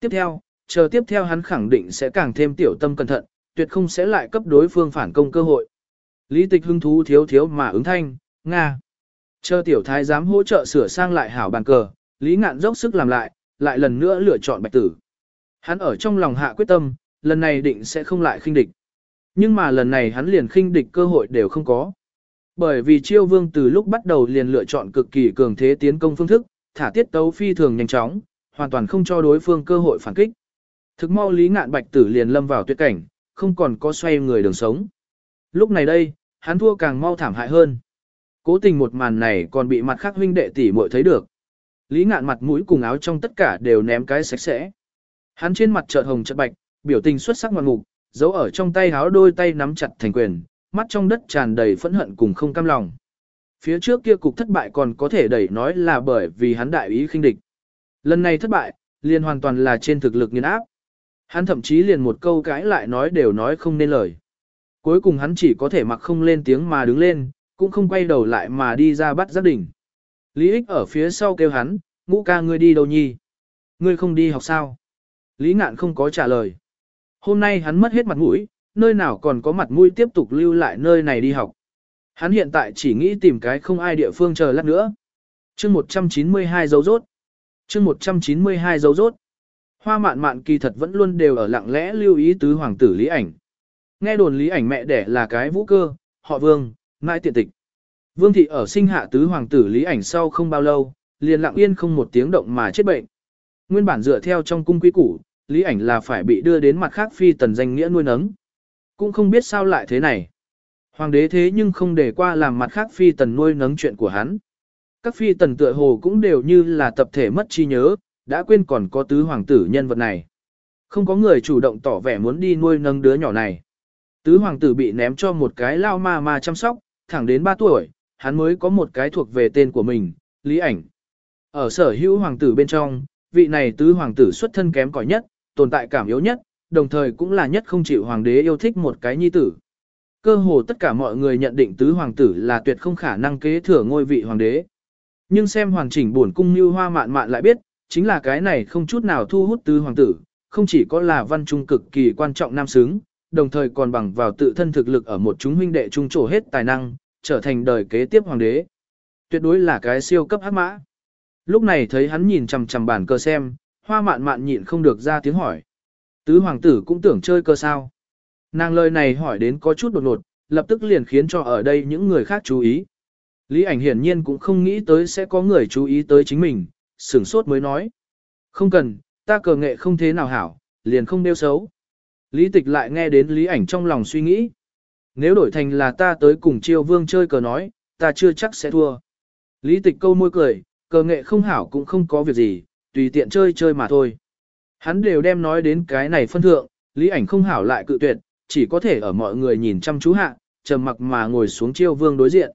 Tiếp theo, chờ tiếp theo hắn khẳng định sẽ càng thêm tiểu tâm cẩn thận, tuyệt không sẽ lại cấp đối phương phản công cơ hội. Lý tịch hưng thú thiếu thiếu mà ứng thanh, Nga. Chờ tiểu thái dám hỗ trợ sửa sang lại hảo bàn cờ, Lý ngạn dốc sức làm lại, lại lần nữa lựa chọn bạch tử. Hắn ở trong lòng hạ quyết tâm, lần này định sẽ không lại khinh địch. Nhưng mà lần này hắn liền khinh địch cơ hội đều không có. Bởi vì chiêu vương từ lúc bắt đầu liền lựa chọn cực kỳ cường thế tiến công phương thức, thả tiết tấu phi thường nhanh chóng, hoàn toàn không cho đối phương cơ hội phản kích. Thực mau lý ngạn bạch tử liền lâm vào tuyệt cảnh, không còn có xoay người đường sống. Lúc này đây, hắn thua càng mau thảm hại hơn. Cố tình một màn này còn bị mặt khác huynh đệ tỷ muội thấy được. Lý ngạn mặt mũi cùng áo trong tất cả đều ném cái sạch sẽ. Hắn trên mặt chợt hồng chợt bạch, biểu tình xuất sắc ngoạn mục, giấu ở trong tay háo đôi tay nắm chặt thành quyền, mắt trong đất tràn đầy phẫn hận cùng không cam lòng. Phía trước kia cục thất bại còn có thể đẩy nói là bởi vì hắn đại ý khinh địch. Lần này thất bại, liền hoàn toàn là trên thực lực nghiền áp. Hắn thậm chí liền một câu cãi lại nói đều nói không nên lời. Cuối cùng hắn chỉ có thể mặc không lên tiếng mà đứng lên, cũng không quay đầu lại mà đi ra bắt giác đỉnh. Lý ích ở phía sau kêu hắn, ngũ ca ngươi đi đâu nhi? Ngươi không đi học sao? Lý ngạn không có trả lời. Hôm nay hắn mất hết mặt mũi, nơi nào còn có mặt mũi tiếp tục lưu lại nơi này đi học. Hắn hiện tại chỉ nghĩ tìm cái không ai địa phương chờ lát nữa. chương 192 dấu rốt. chương 192 dấu rốt. Hoa mạn mạn kỳ thật vẫn luôn đều ở lặng lẽ lưu ý tứ hoàng tử lý ảnh. Nghe đồn lý ảnh mẹ đẻ là cái vũ cơ, họ vương, mãi tiện tịch. Vương thị ở sinh hạ tứ hoàng tử lý ảnh sau không bao lâu, liền lặng yên không một tiếng động mà chết bệnh. Nguyên bản dựa theo trong cung quý củ, lý ảnh là phải bị đưa đến mặt khác phi tần danh nghĩa nuôi nấng. Cũng không biết sao lại thế này. Hoàng đế thế nhưng không để qua làm mặt khác phi tần nuôi nấng chuyện của hắn. Các phi tần tựa hồ cũng đều như là tập thể mất trí nhớ, đã quên còn có tứ hoàng tử nhân vật này. Không có người chủ động tỏ vẻ muốn đi nuôi nấng đứa nhỏ này. Tứ hoàng tử bị ném cho một cái lao ma ma chăm sóc, thẳng đến 3 tuổi, hắn mới có một cái thuộc về tên của mình, Lý Ảnh. Ở sở hữu hoàng tử bên trong, vị này tứ hoàng tử xuất thân kém cỏi nhất, tồn tại cảm yếu nhất, đồng thời cũng là nhất không chịu hoàng đế yêu thích một cái nhi tử. Cơ hồ tất cả mọi người nhận định tứ hoàng tử là tuyệt không khả năng kế thừa ngôi vị hoàng đế. Nhưng xem hoàn chỉnh buồn cung như hoa mạn mạn lại biết, chính là cái này không chút nào thu hút tứ hoàng tử, không chỉ có là văn trung cực kỳ quan trọng nam xứng, đồng thời còn bằng vào tự thân thực lực ở một chúng huynh đệ trung trổ hết tài năng, trở thành đời kế tiếp hoàng đế. Tuyệt đối là cái siêu cấp hắc mã. Lúc này thấy hắn nhìn chằm chằm bản cơ xem, hoa mạn mạn nhịn không được ra tiếng hỏi. Tứ hoàng tử cũng tưởng chơi cơ sao. Nàng lời này hỏi đến có chút đột ngột, lập tức liền khiến cho ở đây những người khác chú ý. Lý ảnh hiển nhiên cũng không nghĩ tới sẽ có người chú ý tới chính mình, sửng sốt mới nói. Không cần, ta cờ nghệ không thế nào hảo, liền không nêu xấu. Lý tịch lại nghe đến lý ảnh trong lòng suy nghĩ. Nếu đổi thành là ta tới cùng chiêu vương chơi cờ nói, ta chưa chắc sẽ thua. Lý tịch câu môi cười, cờ nghệ không hảo cũng không có việc gì, tùy tiện chơi chơi mà thôi. Hắn đều đem nói đến cái này phân thượng, lý ảnh không hảo lại cự tuyệt, chỉ có thể ở mọi người nhìn chăm chú hạ, trầm mặc mà ngồi xuống chiêu vương đối diện.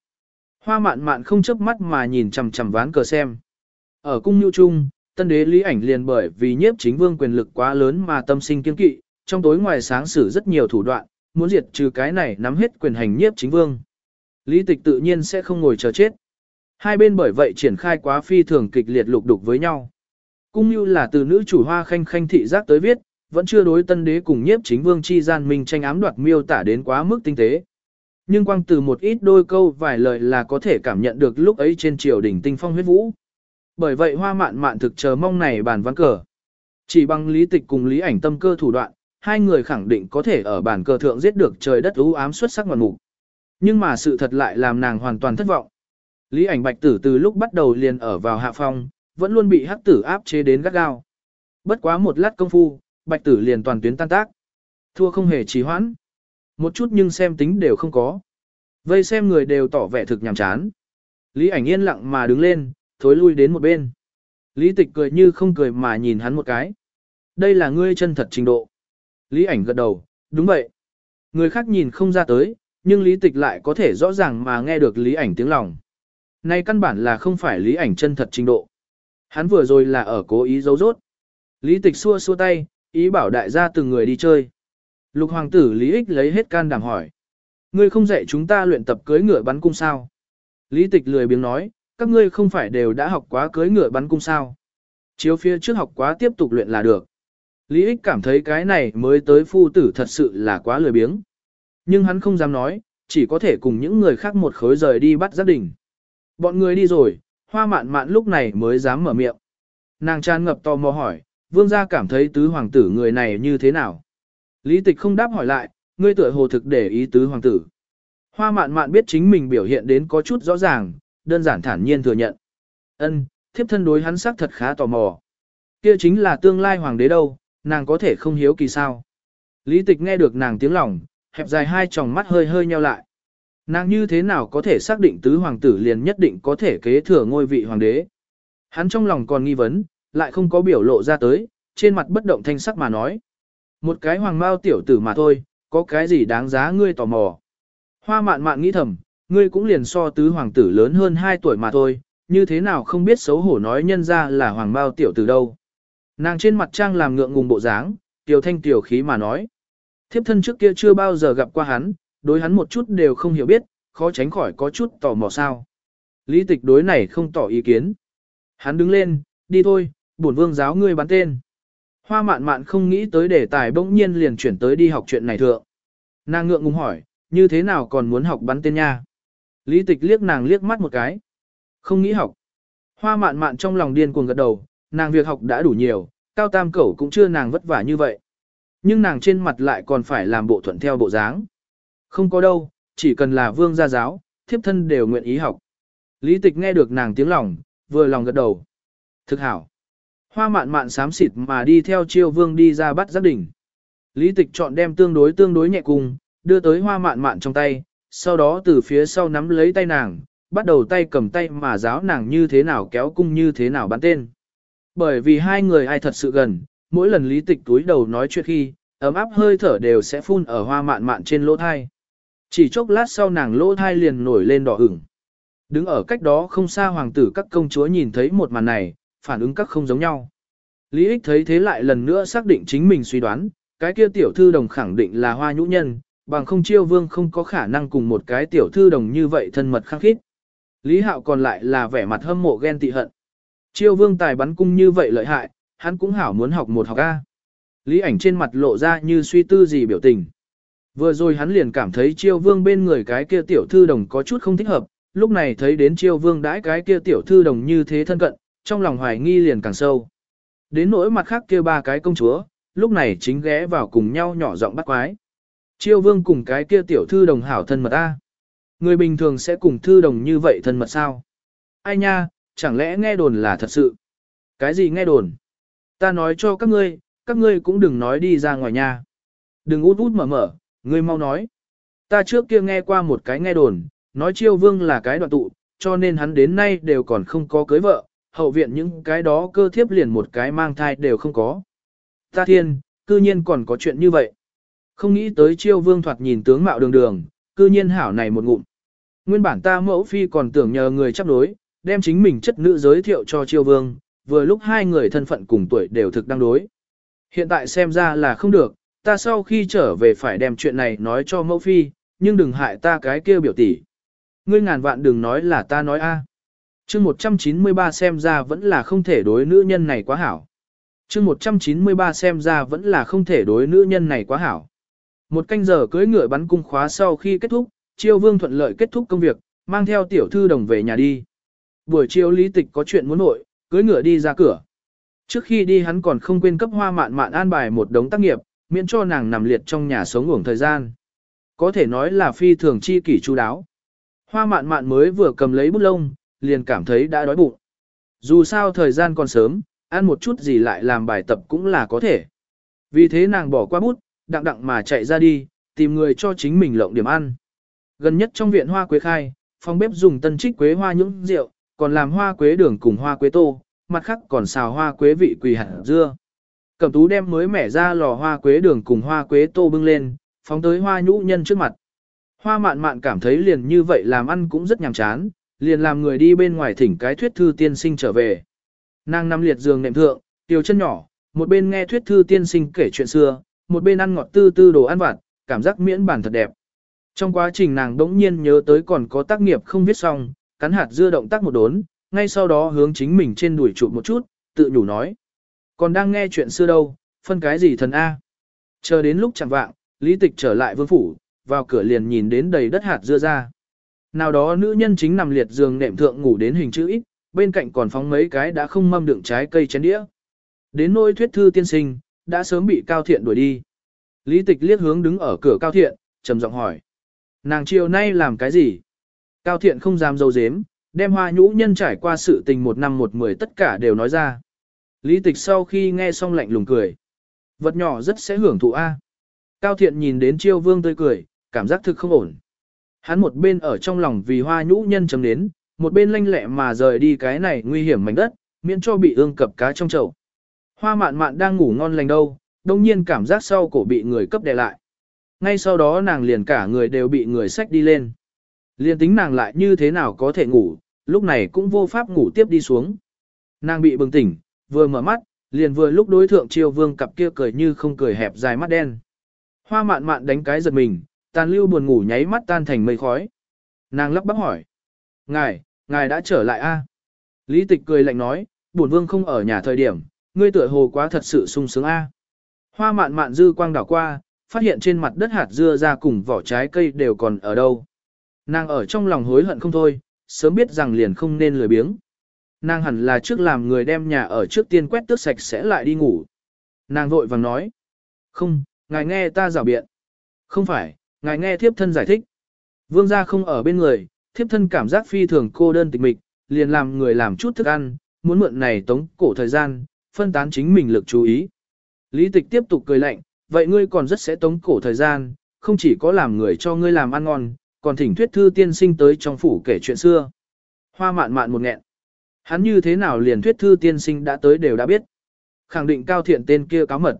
Hoa mạn mạn không chớp mắt mà nhìn chằm chằm ván cờ xem. Ở cung nhu trung, tân đế lý ảnh liền bởi vì nhiếp chính vương quyền lực quá lớn mà tâm sinh kiên kỵ, trong tối ngoài sáng sử rất nhiều thủ đoạn, muốn diệt trừ cái này nắm hết quyền hành nhiếp chính vương. Lý tịch tự nhiên sẽ không ngồi chờ chết. Hai bên bởi vậy triển khai quá phi thường kịch liệt lục đục với nhau. Cung như là từ nữ chủ hoa khanh khanh thị giác tới viết, vẫn chưa đối tân đế cùng nhiếp chính vương chi gian minh tranh ám đoạt miêu tả đến quá mức tinh tế. Nhưng quang từ một ít đôi câu vài lời là có thể cảm nhận được lúc ấy trên triều đỉnh tinh phong huyết vũ. Bởi vậy hoa mạn mạn thực chờ mong này bàn ván cờ. Chỉ bằng lý tịch cùng lý ảnh tâm cơ thủ đoạn, hai người khẳng định có thể ở bàn cờ thượng giết được trời đất u ám xuất sắc ngoạn mục. Nhưng mà sự thật lại làm nàng hoàn toàn thất vọng. Lý ảnh bạch tử từ lúc bắt đầu liền ở vào hạ phong, vẫn luôn bị hắc tử áp chế đến gắt gao. Bất quá một lát công phu, bạch tử liền toàn tuyến tan tác. Thua không hề trì hoãn. Một chút nhưng xem tính đều không có. Vây xem người đều tỏ vẻ thực nhàm chán. Lý ảnh yên lặng mà đứng lên, thối lui đến một bên. Lý tịch cười như không cười mà nhìn hắn một cái. Đây là ngươi chân thật trình độ. Lý ảnh gật đầu, đúng vậy. Người khác nhìn không ra tới, nhưng lý tịch lại có thể rõ ràng mà nghe được lý ảnh tiếng lòng. Nay căn bản là không phải lý ảnh chân thật trình độ. Hắn vừa rồi là ở cố ý giấu rốt. Lý tịch xua xua tay, ý bảo đại gia từng người đi chơi. Lục hoàng tử Lý ích lấy hết can đảm hỏi. Ngươi không dạy chúng ta luyện tập cưới ngựa bắn cung sao? Lý tịch lười biếng nói, các ngươi không phải đều đã học quá cưới ngựa bắn cung sao? Chiếu phía trước học quá tiếp tục luyện là được. Lý ích cảm thấy cái này mới tới phu tử thật sự là quá lười biếng. Nhưng hắn không dám nói, chỉ có thể cùng những người khác một khối rời đi bắt gia đình. Bọn người đi rồi, hoa mạn mạn lúc này mới dám mở miệng. Nàng tràn ngập tò mò hỏi, vương gia cảm thấy tứ hoàng tử người này như thế nào? Lý tịch không đáp hỏi lại, ngươi tựa hồ thực để ý tứ hoàng tử. Hoa mạn mạn biết chính mình biểu hiện đến có chút rõ ràng, đơn giản thản nhiên thừa nhận. Ân, thiếp thân đối hắn sắc thật khá tò mò. Kia chính là tương lai hoàng đế đâu, nàng có thể không hiếu kỳ sao. Lý tịch nghe được nàng tiếng lòng, hẹp dài hai tròng mắt hơi hơi nheo lại. Nàng như thế nào có thể xác định tứ hoàng tử liền nhất định có thể kế thừa ngôi vị hoàng đế. Hắn trong lòng còn nghi vấn, lại không có biểu lộ ra tới, trên mặt bất động thanh sắc mà nói. Một cái hoàng mao tiểu tử mà thôi, có cái gì đáng giá ngươi tò mò. Hoa mạn mạn nghĩ thầm, ngươi cũng liền so tứ hoàng tử lớn hơn 2 tuổi mà thôi, như thế nào không biết xấu hổ nói nhân ra là hoàng mao tiểu tử đâu. Nàng trên mặt trang làm ngượng ngùng bộ dáng, tiểu thanh tiểu khí mà nói. Thiếp thân trước kia chưa bao giờ gặp qua hắn, đối hắn một chút đều không hiểu biết, khó tránh khỏi có chút tò mò sao. Lý tịch đối này không tỏ ý kiến. Hắn đứng lên, đi thôi, bổn vương giáo ngươi bắn tên. Hoa mạn mạn không nghĩ tới đề tài bỗng nhiên liền chuyển tới đi học chuyện này thượng. Nàng ngượng ngùng hỏi, như thế nào còn muốn học bắn tên nha? Lý tịch liếc nàng liếc mắt một cái. Không nghĩ học. Hoa mạn mạn trong lòng điên cuồng gật đầu, nàng việc học đã đủ nhiều, cao tam cẩu cũng chưa nàng vất vả như vậy. Nhưng nàng trên mặt lại còn phải làm bộ thuận theo bộ dáng. Không có đâu, chỉ cần là vương gia giáo, thiếp thân đều nguyện ý học. Lý tịch nghe được nàng tiếng lòng, vừa lòng gật đầu. Thực hảo. Hoa mạn mạn xám xịt mà đi theo chiêu vương đi ra bắt giác đỉnh. Lý tịch chọn đem tương đối tương đối nhẹ cùng, đưa tới hoa mạn mạn trong tay, sau đó từ phía sau nắm lấy tay nàng, bắt đầu tay cầm tay mà giáo nàng như thế nào kéo cung như thế nào bắn tên. Bởi vì hai người ai thật sự gần, mỗi lần lý tịch túi đầu nói chuyện khi, ấm áp hơi thở đều sẽ phun ở hoa mạn mạn trên lỗ thai. Chỉ chốc lát sau nàng lỗ thai liền nổi lên đỏ ửng. Đứng ở cách đó không xa hoàng tử các công chúa nhìn thấy một màn này, phản ứng các không giống nhau. Lý ích thấy thế lại lần nữa xác định chính mình suy đoán, cái kia tiểu thư đồng khẳng định là hoa nhũ nhân, bằng không chiêu vương không có khả năng cùng một cái tiểu thư đồng như vậy thân mật khăng khít. Lý hạo còn lại là vẻ mặt hâm mộ ghen tị hận. Chiêu vương tài bắn cung như vậy lợi hại, hắn cũng hảo muốn học một học A. Lý ảnh trên mặt lộ ra như suy tư gì biểu tình. Vừa rồi hắn liền cảm thấy chiêu vương bên người cái kia tiểu thư đồng có chút không thích hợp, lúc này thấy đến chiêu vương đãi cái kia tiểu thư đồng như thế thân cận, trong lòng hoài nghi liền càng sâu. Đến nỗi mặt khác kia ba cái công chúa, lúc này chính ghé vào cùng nhau nhỏ giọng bắt quái. Chiêu vương cùng cái kia tiểu thư đồng hảo thân mật A. Người bình thường sẽ cùng thư đồng như vậy thân mật sao? Ai nha, chẳng lẽ nghe đồn là thật sự? Cái gì nghe đồn? Ta nói cho các ngươi, các ngươi cũng đừng nói đi ra ngoài nha. Đừng út út mở mở, ngươi mau nói. Ta trước kia nghe qua một cái nghe đồn, nói chiêu vương là cái đoạn tụ, cho nên hắn đến nay đều còn không có cưới vợ, hậu viện những cái đó cơ thiếp liền một cái mang thai đều không có. Ta thiên, cư nhiên còn có chuyện như vậy. Không nghĩ tới chiêu vương thoạt nhìn tướng mạo đường đường, cư nhiên hảo này một ngụm. Nguyên bản ta mẫu phi còn tưởng nhờ người chấp đối, đem chính mình chất nữ giới thiệu cho chiêu vương, vừa lúc hai người thân phận cùng tuổi đều thực đang đối. Hiện tại xem ra là không được, ta sau khi trở về phải đem chuyện này nói cho mẫu phi, nhưng đừng hại ta cái kia biểu tỷ. Ngươi ngàn vạn đừng nói là ta nói a. À. Chương 193 xem ra vẫn là không thể đối nữ nhân này quá hảo. Chương 193 xem ra vẫn là không thể đối nữ nhân này quá hảo. Một canh giờ cưới ngựa bắn cung khóa sau khi kết thúc, Chiêu Vương thuận lợi kết thúc công việc, mang theo tiểu thư đồng về nhà đi. Buổi chiều lý tịch có chuyện muốn nội, cưới ngựa đi ra cửa. Trước khi đi hắn còn không quên cấp hoa mạn mạn an bài một đống tác nghiệp, miễn cho nàng nằm liệt trong nhà sống ngủng thời gian. Có thể nói là phi thường chi kỷ chú đáo. Hoa mạn mạn mới vừa cầm lấy bút lông, liền cảm thấy đã đói bụng. Dù sao thời gian còn sớm, ăn một chút gì lại làm bài tập cũng là có thể. Vì thế nàng bỏ qua bút, đặng đặng mà chạy ra đi, tìm người cho chính mình lộng điểm ăn. Gần nhất trong viện hoa quế khai, phòng bếp dùng tân trích quế hoa những rượu, còn làm hoa quế đường cùng hoa quế tô, mặt khác còn xào hoa quế vị quỳ hạt dưa. Cẩm tú đem mới mẻ ra lò hoa quế đường cùng hoa quế tô bưng lên, phóng tới hoa nhũ nhân trước mặt. Hoa mạn mạn cảm thấy liền như vậy làm ăn cũng rất nhàm chán, liền làm người đi bên ngoài thỉnh cái thuyết thư tiên sinh trở về. Nàng nằm liệt giường nệm thượng, tiểu chân nhỏ, một bên nghe thuyết thư tiên sinh kể chuyện xưa, một bên ăn ngọt tư tư đồ ăn vặt, cảm giác miễn bản thật đẹp. Trong quá trình nàng đỗng nhiên nhớ tới còn có tác nghiệp không viết xong, cắn hạt dưa động tác một đốn, ngay sau đó hướng chính mình trên đuổi chụp một chút, tự nhủ nói. Còn đang nghe chuyện xưa đâu, phân cái gì thần A. Chờ đến lúc chẳng vạng, lý tịch trở lại vương phủ, vào cửa liền nhìn đến đầy đất hạt dưa ra. Nào đó nữ nhân chính nằm liệt giường nệm thượng ngủ đến hình chữ ít, bên cạnh còn phóng mấy cái đã không mâm đựng trái cây chén đĩa. Đến nôi thuyết thư tiên sinh, đã sớm bị Cao Thiện đuổi đi. Lý tịch liếc hướng đứng ở cửa Cao Thiện, trầm giọng hỏi. Nàng chiều nay làm cái gì? Cao Thiện không dám dâu dếm, đem hoa nhũ nhân trải qua sự tình một năm một mười tất cả đều nói ra. Lý tịch sau khi nghe xong lạnh lùng cười. Vật nhỏ rất sẽ hưởng thụ A. Cao Thiện nhìn đến chiêu vương tươi cười, cảm giác thực không ổn. Hắn một bên ở trong lòng vì hoa nhũ nhân chấm đến, một bên lanh lẹ mà rời đi cái này nguy hiểm mảnh đất, miễn cho bị ương cập cá trong chậu. Hoa mạn mạn đang ngủ ngon lành đâu, đông nhiên cảm giác sau cổ bị người cấp đè lại. Ngay sau đó nàng liền cả người đều bị người xách đi lên liên tính nàng lại như thế nào có thể ngủ, lúc này cũng vô pháp ngủ tiếp đi xuống. Nàng bị bừng tỉnh, vừa mở mắt, liền vừa lúc đối thượng triều vương cặp kia cười như không cười hẹp dài mắt đen. Hoa mạn mạn đánh cái giật mình, tàn lưu buồn ngủ nháy mắt tan thành mây khói. Nàng lắp bắp hỏi. Ngài, ngài đã trở lại a? Lý tịch cười lạnh nói, buồn vương không ở nhà thời điểm, ngươi tựa hồ quá thật sự sung sướng a. Hoa mạn mạn dư quang đảo qua, phát hiện trên mặt đất hạt dưa ra cùng vỏ trái cây đều còn ở đâu. Nàng ở trong lòng hối hận không thôi, sớm biết rằng liền không nên lười biếng. Nàng hẳn là trước làm người đem nhà ở trước tiên quét tước sạch sẽ lại đi ngủ. Nàng vội vàng nói. Không, ngài nghe ta rào biện. Không phải, ngài nghe thiếp thân giải thích. Vương gia không ở bên người, thiếp thân cảm giác phi thường cô đơn tịch mịch, liền làm người làm chút thức ăn, muốn mượn này tống cổ thời gian, phân tán chính mình lực chú ý. Lý tịch tiếp tục cười lạnh, vậy ngươi còn rất sẽ tống cổ thời gian, không chỉ có làm người cho ngươi làm ăn ngon, còn thỉnh thuyết thư tiên sinh tới trong phủ kể chuyện xưa. Hoa mạn mạn một nghẹn. Hắn như thế nào liền thuyết thư tiên sinh đã tới đều đã biết. Khẳng định cao thiện tên kia cáo mật.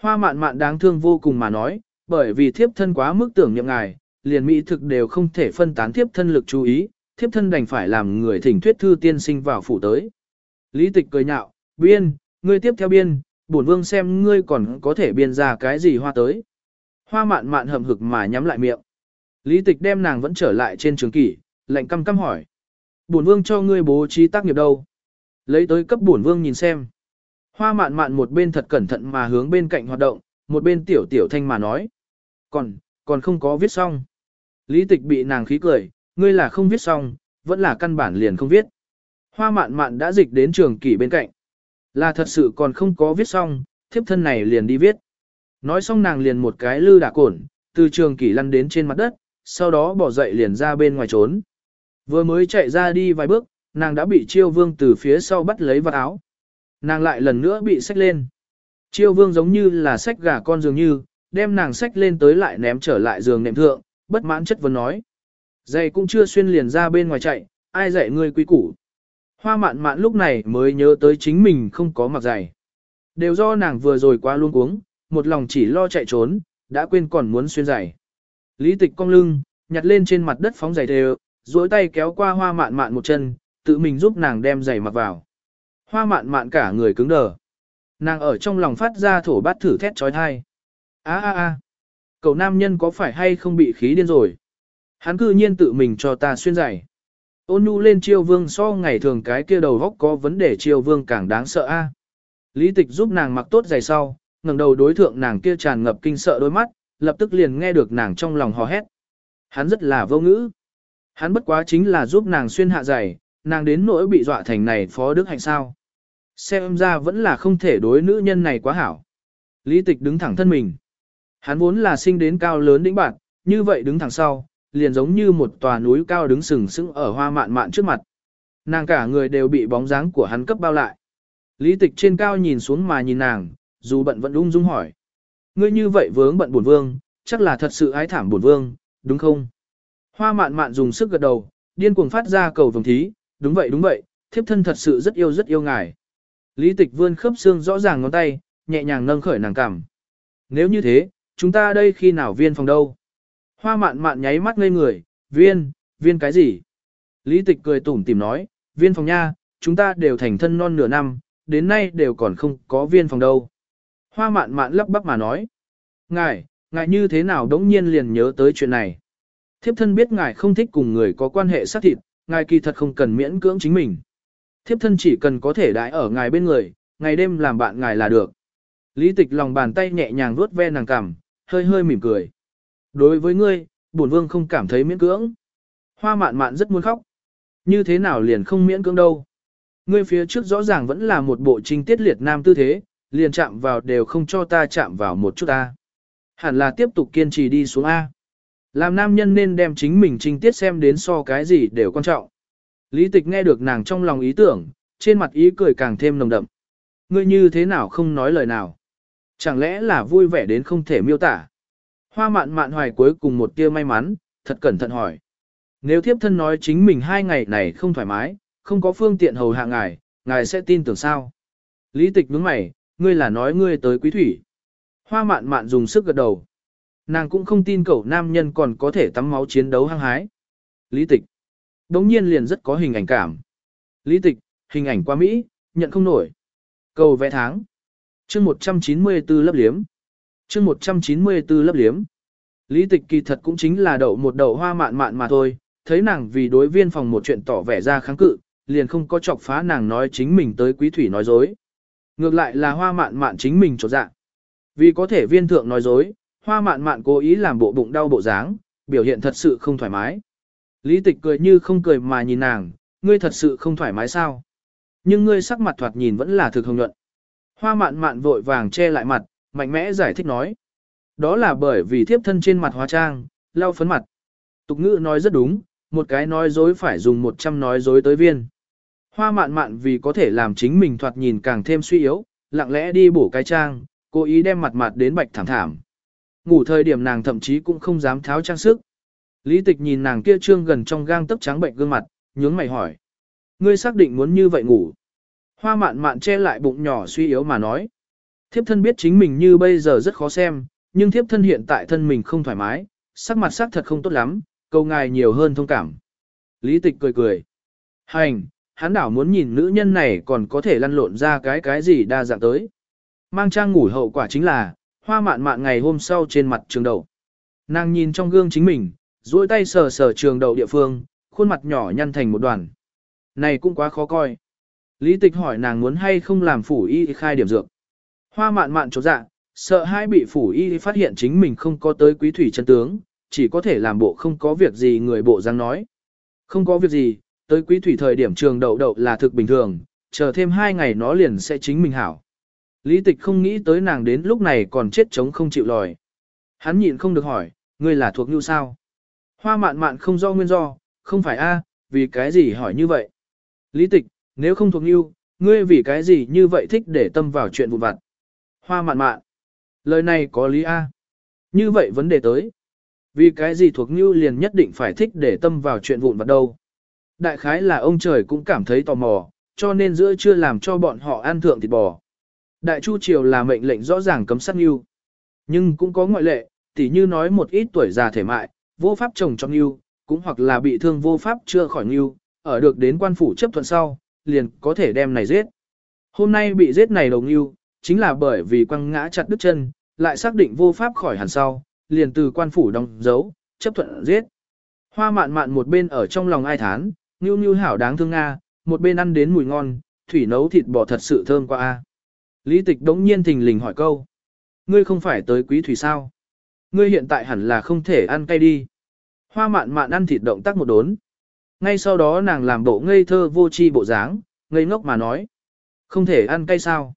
Hoa mạn mạn đáng thương vô cùng mà nói, bởi vì thiếp thân quá mức tưởng niệm ngài, liền mỹ thực đều không thể phân tán thiếp thân lực chú ý, thiếp thân đành phải làm người thỉnh thuyết thư tiên sinh vào phủ tới. Lý tịch cười nhạo, biên, ngươi tiếp theo biên, bổn vương xem ngươi còn có thể biên ra cái gì hoa tới. Hoa mạn mạn hầm hực mà nhắm lại miệng. Lý tịch đem nàng vẫn trở lại trên trường kỷ, lạnh căm căm hỏi. Bổn vương cho ngươi bố trí tác nghiệp đâu? Lấy tới cấp bổn vương nhìn xem. Hoa mạn mạn một bên thật cẩn thận mà hướng bên cạnh hoạt động, một bên tiểu tiểu thanh mà nói. Còn, còn không có viết xong. Lý tịch bị nàng khí cười, ngươi là không viết xong, vẫn là căn bản liền không viết. Hoa mạn mạn đã dịch đến trường kỷ bên cạnh. Là thật sự còn không có viết xong, thiếp thân này liền đi viết. Nói xong nàng liền một cái lư đả cổn, từ trường kỷ lăn đến trên mặt đất, sau đó bỏ dậy liền ra bên ngoài trốn. Vừa mới chạy ra đi vài bước, nàng đã bị chiêu vương từ phía sau bắt lấy vào áo. Nàng lại lần nữa bị xách lên. Chiêu vương giống như là xách gà con dường như, đem nàng xách lên tới lại ném trở lại giường nệm thượng, bất mãn chất vấn nói. Giày cũng chưa xuyên liền ra bên ngoài chạy, ai dạy ngươi quý củ. Hoa mạn mạn lúc này mới nhớ tới chính mình không có mặc giày. Đều do nàng vừa rồi quá luôn cuống, một lòng chỉ lo chạy trốn, đã quên còn muốn xuyên giày. Lý tịch cong lưng, nhặt lên trên mặt đất phóng giày đều, duỗi tay kéo qua hoa mạn mạn một chân, tự mình giúp nàng đem giày mặc vào. Hoa mạn mạn cả người cứng đờ. Nàng ở trong lòng phát ra thổ bát thử thét trói thai. Á á á, cậu nam nhân có phải hay không bị khí điên rồi? Hắn cư nhiên tự mình cho ta xuyên giày. Ôn nhu lên chiêu vương so ngày thường cái kia đầu góc có vấn đề chiêu vương càng đáng sợ a. Lý tịch giúp nàng mặc tốt giày sau, ngẩng đầu đối thượng nàng kia tràn ngập kinh sợ đôi mắt, lập tức liền nghe được nàng trong lòng hò hét. Hắn rất là vô ngữ. Hắn bất quá chính là giúp nàng xuyên hạ giày, nàng đến nỗi bị dọa thành này phó đức hạnh sao. Xem ra vẫn là không thể đối nữ nhân này quá hảo. Lý tịch đứng thẳng thân mình. Hắn vốn là sinh đến cao lớn đỉnh bạn, như vậy đứng thẳng sau, liền giống như một tòa núi cao đứng sừng sững ở hoa mạn mạn trước mặt. Nàng cả người đều bị bóng dáng của hắn cấp bao lại. Lý tịch trên cao nhìn xuống mà nhìn nàng, dù bận vẫn ung dung hỏi. Ngươi như vậy vướng bận bổn vương, chắc là thật sự ái thảm bổn vương, đúng không? Hoa mạn mạn dùng sức gật đầu, điên cuồng phát ra cầu vồng thí, đúng vậy đúng vậy, thiếp thân thật sự rất yêu rất yêu ngài. Lý tịch vươn khớp xương rõ ràng ngón tay, nhẹ nhàng nâng khởi nàng cằm. Nếu như thế, chúng ta đây khi nào viên phòng đâu? Hoa mạn mạn nháy mắt ngây người, viên, viên cái gì? Lý tịch cười tủm tìm nói, viên phòng nha, chúng ta đều thành thân non nửa năm, đến nay đều còn không có viên phòng đâu. Hoa mạn mạn lắp bắp mà nói, ngài, ngài như thế nào đống nhiên liền nhớ tới chuyện này? Thiếp thân biết ngài không thích cùng người có quan hệ sát thịt, ngài kỳ thật không cần miễn cưỡng chính mình. Thiếp thân chỉ cần có thể đãi ở ngài bên người, ngày đêm làm bạn ngài là được. Lý tịch lòng bàn tay nhẹ nhàng vuốt ve nàng cằm, hơi hơi mỉm cười. Đối với ngươi, bổn vương không cảm thấy miễn cưỡng. Hoa mạn mạn rất muốn khóc. Như thế nào liền không miễn cưỡng đâu. Ngươi phía trước rõ ràng vẫn là một bộ trinh tiết liệt nam tư thế, liền chạm vào đều không cho ta chạm vào một chút ta. Hẳn là tiếp tục kiên trì đi xuống A. Làm nam nhân nên đem chính mình trinh tiết xem đến so cái gì đều quan trọng. Lý tịch nghe được nàng trong lòng ý tưởng, trên mặt ý cười càng thêm nồng đậm. Ngươi như thế nào không nói lời nào? Chẳng lẽ là vui vẻ đến không thể miêu tả? Hoa mạn mạn hoài cuối cùng một tia may mắn, thật cẩn thận hỏi. Nếu thiếp thân nói chính mình hai ngày này không thoải mái, không có phương tiện hầu hạ ngài, ngài sẽ tin tưởng sao? Lý tịch nhướng mày, ngươi là nói ngươi tới quý thủy. Hoa mạn mạn dùng sức gật đầu. Nàng cũng không tin cậu nam nhân còn có thể tắm máu chiến đấu hăng hái. Lý tịch. Đống nhiên liền rất có hình ảnh cảm. Lý tịch, hình ảnh qua Mỹ, nhận không nổi. Cầu vẽ tháng. chương 194 lấp liếm chương 194 lấp liếm. Lý tịch kỳ thật cũng chính là đậu một đậu hoa mạn mạn mà thôi, thấy nàng vì đối viên phòng một chuyện tỏ vẻ ra kháng cự, liền không có chọc phá nàng nói chính mình tới quý thủy nói dối. Ngược lại là hoa mạn mạn chính mình trột dạ. Vì có thể viên thượng nói dối, hoa mạn mạn cố ý làm bộ bụng đau bộ dáng, biểu hiện thật sự không thoải mái. Lý tịch cười như không cười mà nhìn nàng, ngươi thật sự không thoải mái sao? Nhưng ngươi sắc mặt thoạt nhìn vẫn là thực hồng nhuận. Hoa mạn mạn vội vàng che lại mặt, mạnh mẽ giải thích nói. Đó là bởi vì thiếp thân trên mặt hóa trang, lau phấn mặt. Tục ngữ nói rất đúng, một cái nói dối phải dùng một trăm nói dối tới viên. Hoa mạn mạn vì có thể làm chính mình thoạt nhìn càng thêm suy yếu, lặng lẽ đi bổ cái trang, cố ý đem mặt mặt đến bạch thảm thảm. Ngủ thời điểm nàng thậm chí cũng không dám tháo trang sức. Lý tịch nhìn nàng kia trương gần trong gang tấc trắng bệnh gương mặt, nhướng mày hỏi. Ngươi xác định muốn như vậy ngủ. Hoa mạn mạn che lại bụng nhỏ suy yếu mà nói. Thiếp thân biết chính mình như bây giờ rất khó xem, nhưng thiếp thân hiện tại thân mình không thoải mái, sắc mặt sắc thật không tốt lắm, câu ngài nhiều hơn thông cảm. Lý tịch cười cười. Hành, hắn đảo muốn nhìn nữ nhân này còn có thể lăn lộn ra cái cái gì đa dạng tới. Mang trang ngủ hậu quả chính là, hoa mạn mạn ngày hôm sau trên mặt trường đầu. Nàng nhìn trong gương chính mình, duỗi tay sờ sờ trường đầu địa phương, khuôn mặt nhỏ nhăn thành một đoàn. Này cũng quá khó coi. Lý tịch hỏi nàng muốn hay không làm phủ y khai điểm dược. Hoa mạn mạn trốn dạ, sợ hai bị phủ y phát hiện chính mình không có tới quý thủy chân tướng, chỉ có thể làm bộ không có việc gì người bộ dáng nói. Không có việc gì, tới quý thủy thời điểm trường đậu đậu là thực bình thường, chờ thêm hai ngày nó liền sẽ chính mình hảo. Lý tịch không nghĩ tới nàng đến lúc này còn chết chống không chịu lòi. Hắn nhịn không được hỏi, ngươi là thuộc như sao? Hoa mạn mạn không do nguyên do, không phải a, vì cái gì hỏi như vậy? Lý tịch, nếu không thuộc như, ngươi vì cái gì như vậy thích để tâm vào chuyện vụn vặt? Hoa mạn mạn. Lời này có lý a. Như vậy vấn đề tới. Vì cái gì thuộc như liền nhất định phải thích để tâm vào chuyện vụn vặt đâu? Đại khái là ông trời cũng cảm thấy tò mò, cho nên giữa chưa làm cho bọn họ ăn thượng thịt bò. Đại Chu Triều là mệnh lệnh rõ ràng cấm sát yêu. Nhưng cũng có ngoại lệ, tỉ như nói một ít tuổi già thể mại, vô pháp trồng trong yêu, cũng hoặc là bị thương vô pháp chưa khỏi yêu, ở được đến quan phủ chấp thuận sau, liền có thể đem này giết. Hôm nay bị giết này đồng yêu, chính là bởi vì quăng ngã chặt đứt chân, lại xác định vô pháp khỏi hẳn sau, liền từ quan phủ đóng dấu, chấp thuận giết. Hoa mạn mạn một bên ở trong lòng ai thán, Nưu Nưu hảo đáng thương a, một bên ăn đến mùi ngon, thủy nấu thịt bò thật sự thơm quá a. Lý tịch đống nhiên thình lình hỏi câu. Ngươi không phải tới quý thủy sao? Ngươi hiện tại hẳn là không thể ăn cay đi. Hoa mạn mạn ăn thịt động tác một đốn. Ngay sau đó nàng làm bộ ngây thơ vô tri bộ dáng, ngây ngốc mà nói. Không thể ăn cay sao?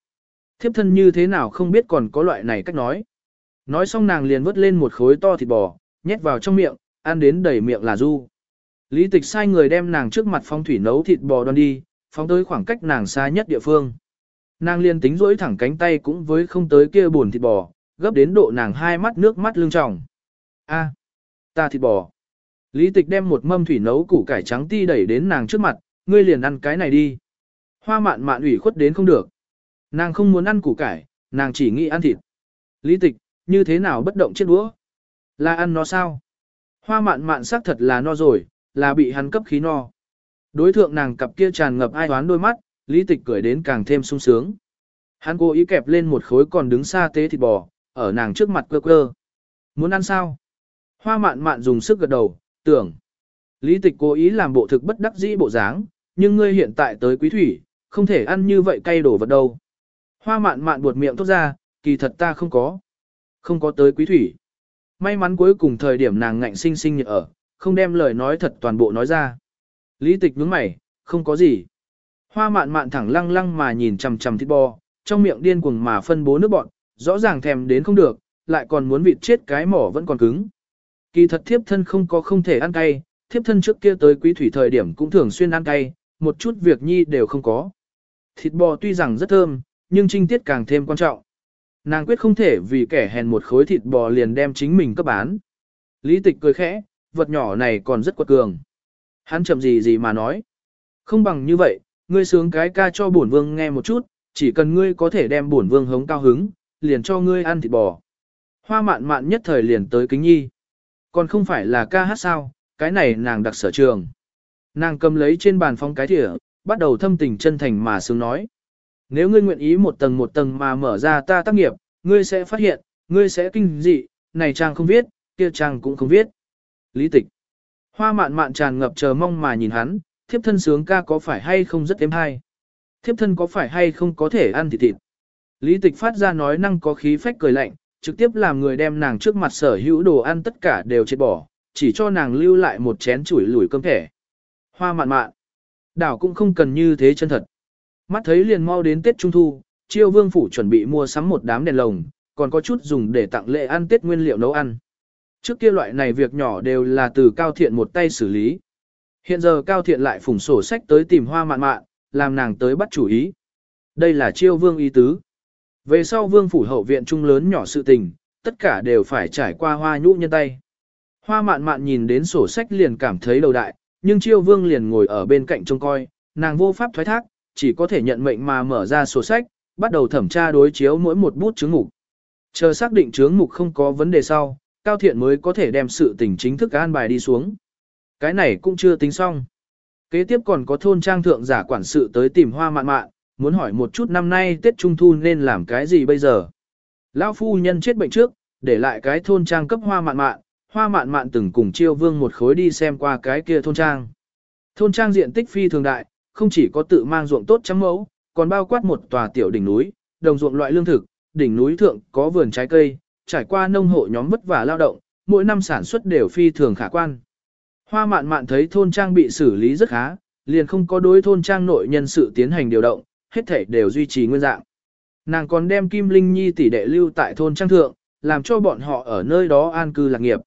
Thiếp thân như thế nào không biết còn có loại này cách nói. Nói xong nàng liền vớt lên một khối to thịt bò, nhét vào trong miệng, ăn đến đầy miệng là du. Lý tịch sai người đem nàng trước mặt phong thủy nấu thịt bò đoan đi, phóng tới khoảng cách nàng xa nhất địa phương. Nàng liền tính rỗi thẳng cánh tay cũng với không tới kia buồn thịt bò, gấp đến độ nàng hai mắt nước mắt lưng tròng. A, ta thịt bò. Lý tịch đem một mâm thủy nấu củ cải trắng ti đẩy đến nàng trước mặt, ngươi liền ăn cái này đi. Hoa mạn mạn ủy khuất đến không được. Nàng không muốn ăn củ cải, nàng chỉ nghĩ ăn thịt. Lý tịch, như thế nào bất động chết đũa? Là ăn nó sao? Hoa mạn mạn xác thật là no rồi, là bị hắn cấp khí no. Đối thượng nàng cặp kia tràn ngập ai oán đôi mắt, lý tịch cười đến càng thêm sung sướng. Hắn cố ý kẹp lên một khối còn đứng xa tế thịt bò, ở nàng trước mặt cơ cơ. Muốn ăn sao? Hoa mạn mạn dùng sức gật đầu, tưởng. Lý tịch cố ý làm bộ thực bất đắc dĩ bộ dáng, nhưng ngươi hiện tại tới quý thủy, không thể ăn như vậy cay đổ vật đâu. Hoa mạn mạn buột miệng thốt ra, kỳ thật ta không có. Không có tới quý thủy. May mắn cuối cùng thời điểm nàng ngạnh sinh sinh nhật ở, không đem lời nói thật toàn bộ nói ra. Lý tịch nhướng mày, không có gì. Hoa mạn mạn thẳng lăng lăng mà nhìn chằm chằm thịt bò, trong miệng điên cuồng mà phân bố nước bọn, rõ ràng thèm đến không được, lại còn muốn vịt chết cái mỏ vẫn còn cứng. Kỳ thật thiếp thân không có không thể ăn cay, thiếp thân trước kia tới quý thủy thời điểm cũng thường xuyên ăn cay, một chút việc nhi đều không có. Thịt bò tuy rằng rất thơm, nhưng trinh tiết càng thêm quan trọng. Nàng quyết không thể vì kẻ hèn một khối thịt bò liền đem chính mình cấp bán. Lý tịch cười khẽ, vật nhỏ này còn rất quật cường. Hắn chậm gì gì mà nói. Không bằng như vậy, ngươi sướng cái ca cho bổn vương nghe một chút, chỉ cần ngươi có thể đem bổn vương hống cao hứng, liền cho ngươi ăn thịt bò. Hoa mạn mạn nhất thời liền tới kính nhi. Còn không phải là ca hát sao, cái này nàng đặc sở trường. Nàng cầm lấy trên bàn phong cái thỉa, bắt đầu thâm tình chân thành mà sướng nói. Nếu ngươi nguyện ý một tầng một tầng mà mở ra ta tác nghiệp, ngươi sẽ phát hiện, ngươi sẽ kinh dị, này trang không viết, kia trang cũng không viết. Lý tịch. Hoa mạn mạn tràn ngập chờ mong mà nhìn hắn, thiếp thân sướng ca có phải hay không rất êm hay. Thiếp thân có phải hay không có thể ăn thịt thịt. Lý tịch phát ra nói năng có khí phách cười lạnh, trực tiếp làm người đem nàng trước mặt sở hữu đồ ăn tất cả đều chết bỏ, chỉ cho nàng lưu lại một chén chuỗi lủi cơm thẻ. Hoa mạn mạn. Đảo cũng không cần như thế chân thật. Mắt thấy liền mau đến Tết Trung Thu, chiêu vương phủ chuẩn bị mua sắm một đám đèn lồng, còn có chút dùng để tặng lễ ăn Tết nguyên liệu nấu ăn. Trước kia loại này việc nhỏ đều là từ Cao Thiện một tay xử lý. Hiện giờ Cao Thiện lại phủng sổ sách tới tìm hoa mạn mạn, làm nàng tới bắt chủ ý. Đây là chiêu vương ý tứ. Về sau vương phủ hậu viện trung lớn nhỏ sự tình, tất cả đều phải trải qua hoa nhũ nhân tay. Hoa mạn mạn nhìn đến sổ sách liền cảm thấy đầu đại, nhưng chiêu vương liền ngồi ở bên cạnh trông coi, nàng vô pháp thoái thác, chỉ có thể nhận mệnh mà mở ra sổ sách, bắt đầu thẩm tra đối chiếu mỗi một bút chứng mục. Chờ xác định chứng mục không có vấn đề sau, Cao Thiện mới có thể đem sự tình chính thức an bài đi xuống. Cái này cũng chưa tính xong. Kế tiếp còn có thôn trang thượng giả quản sự tới tìm hoa mạn mạn, muốn hỏi một chút năm nay Tết Trung Thu nên làm cái gì bây giờ. Lão phu nhân chết bệnh trước, để lại cái thôn trang cấp hoa mạn mạn, hoa mạn mạn từng cùng chiêu vương một khối đi xem qua cái kia thôn trang. Thôn trang diện tích phi thường đại, không chỉ có tự mang ruộng tốt trắng mẫu, còn bao quát một tòa tiểu đỉnh núi, đồng ruộng loại lương thực, đỉnh núi thượng có vườn trái cây, trải qua nông hộ nhóm vất vả lao động, mỗi năm sản xuất đều phi thường khả quan. Hoa mạn mạn thấy thôn trang bị xử lý rất khá, liền không có đối thôn trang nội nhân sự tiến hành điều động, hết thể đều duy trì nguyên dạng. Nàng còn đem Kim Linh Nhi tỷ đệ lưu tại thôn trang thượng, làm cho bọn họ ở nơi đó an cư lạc nghiệp.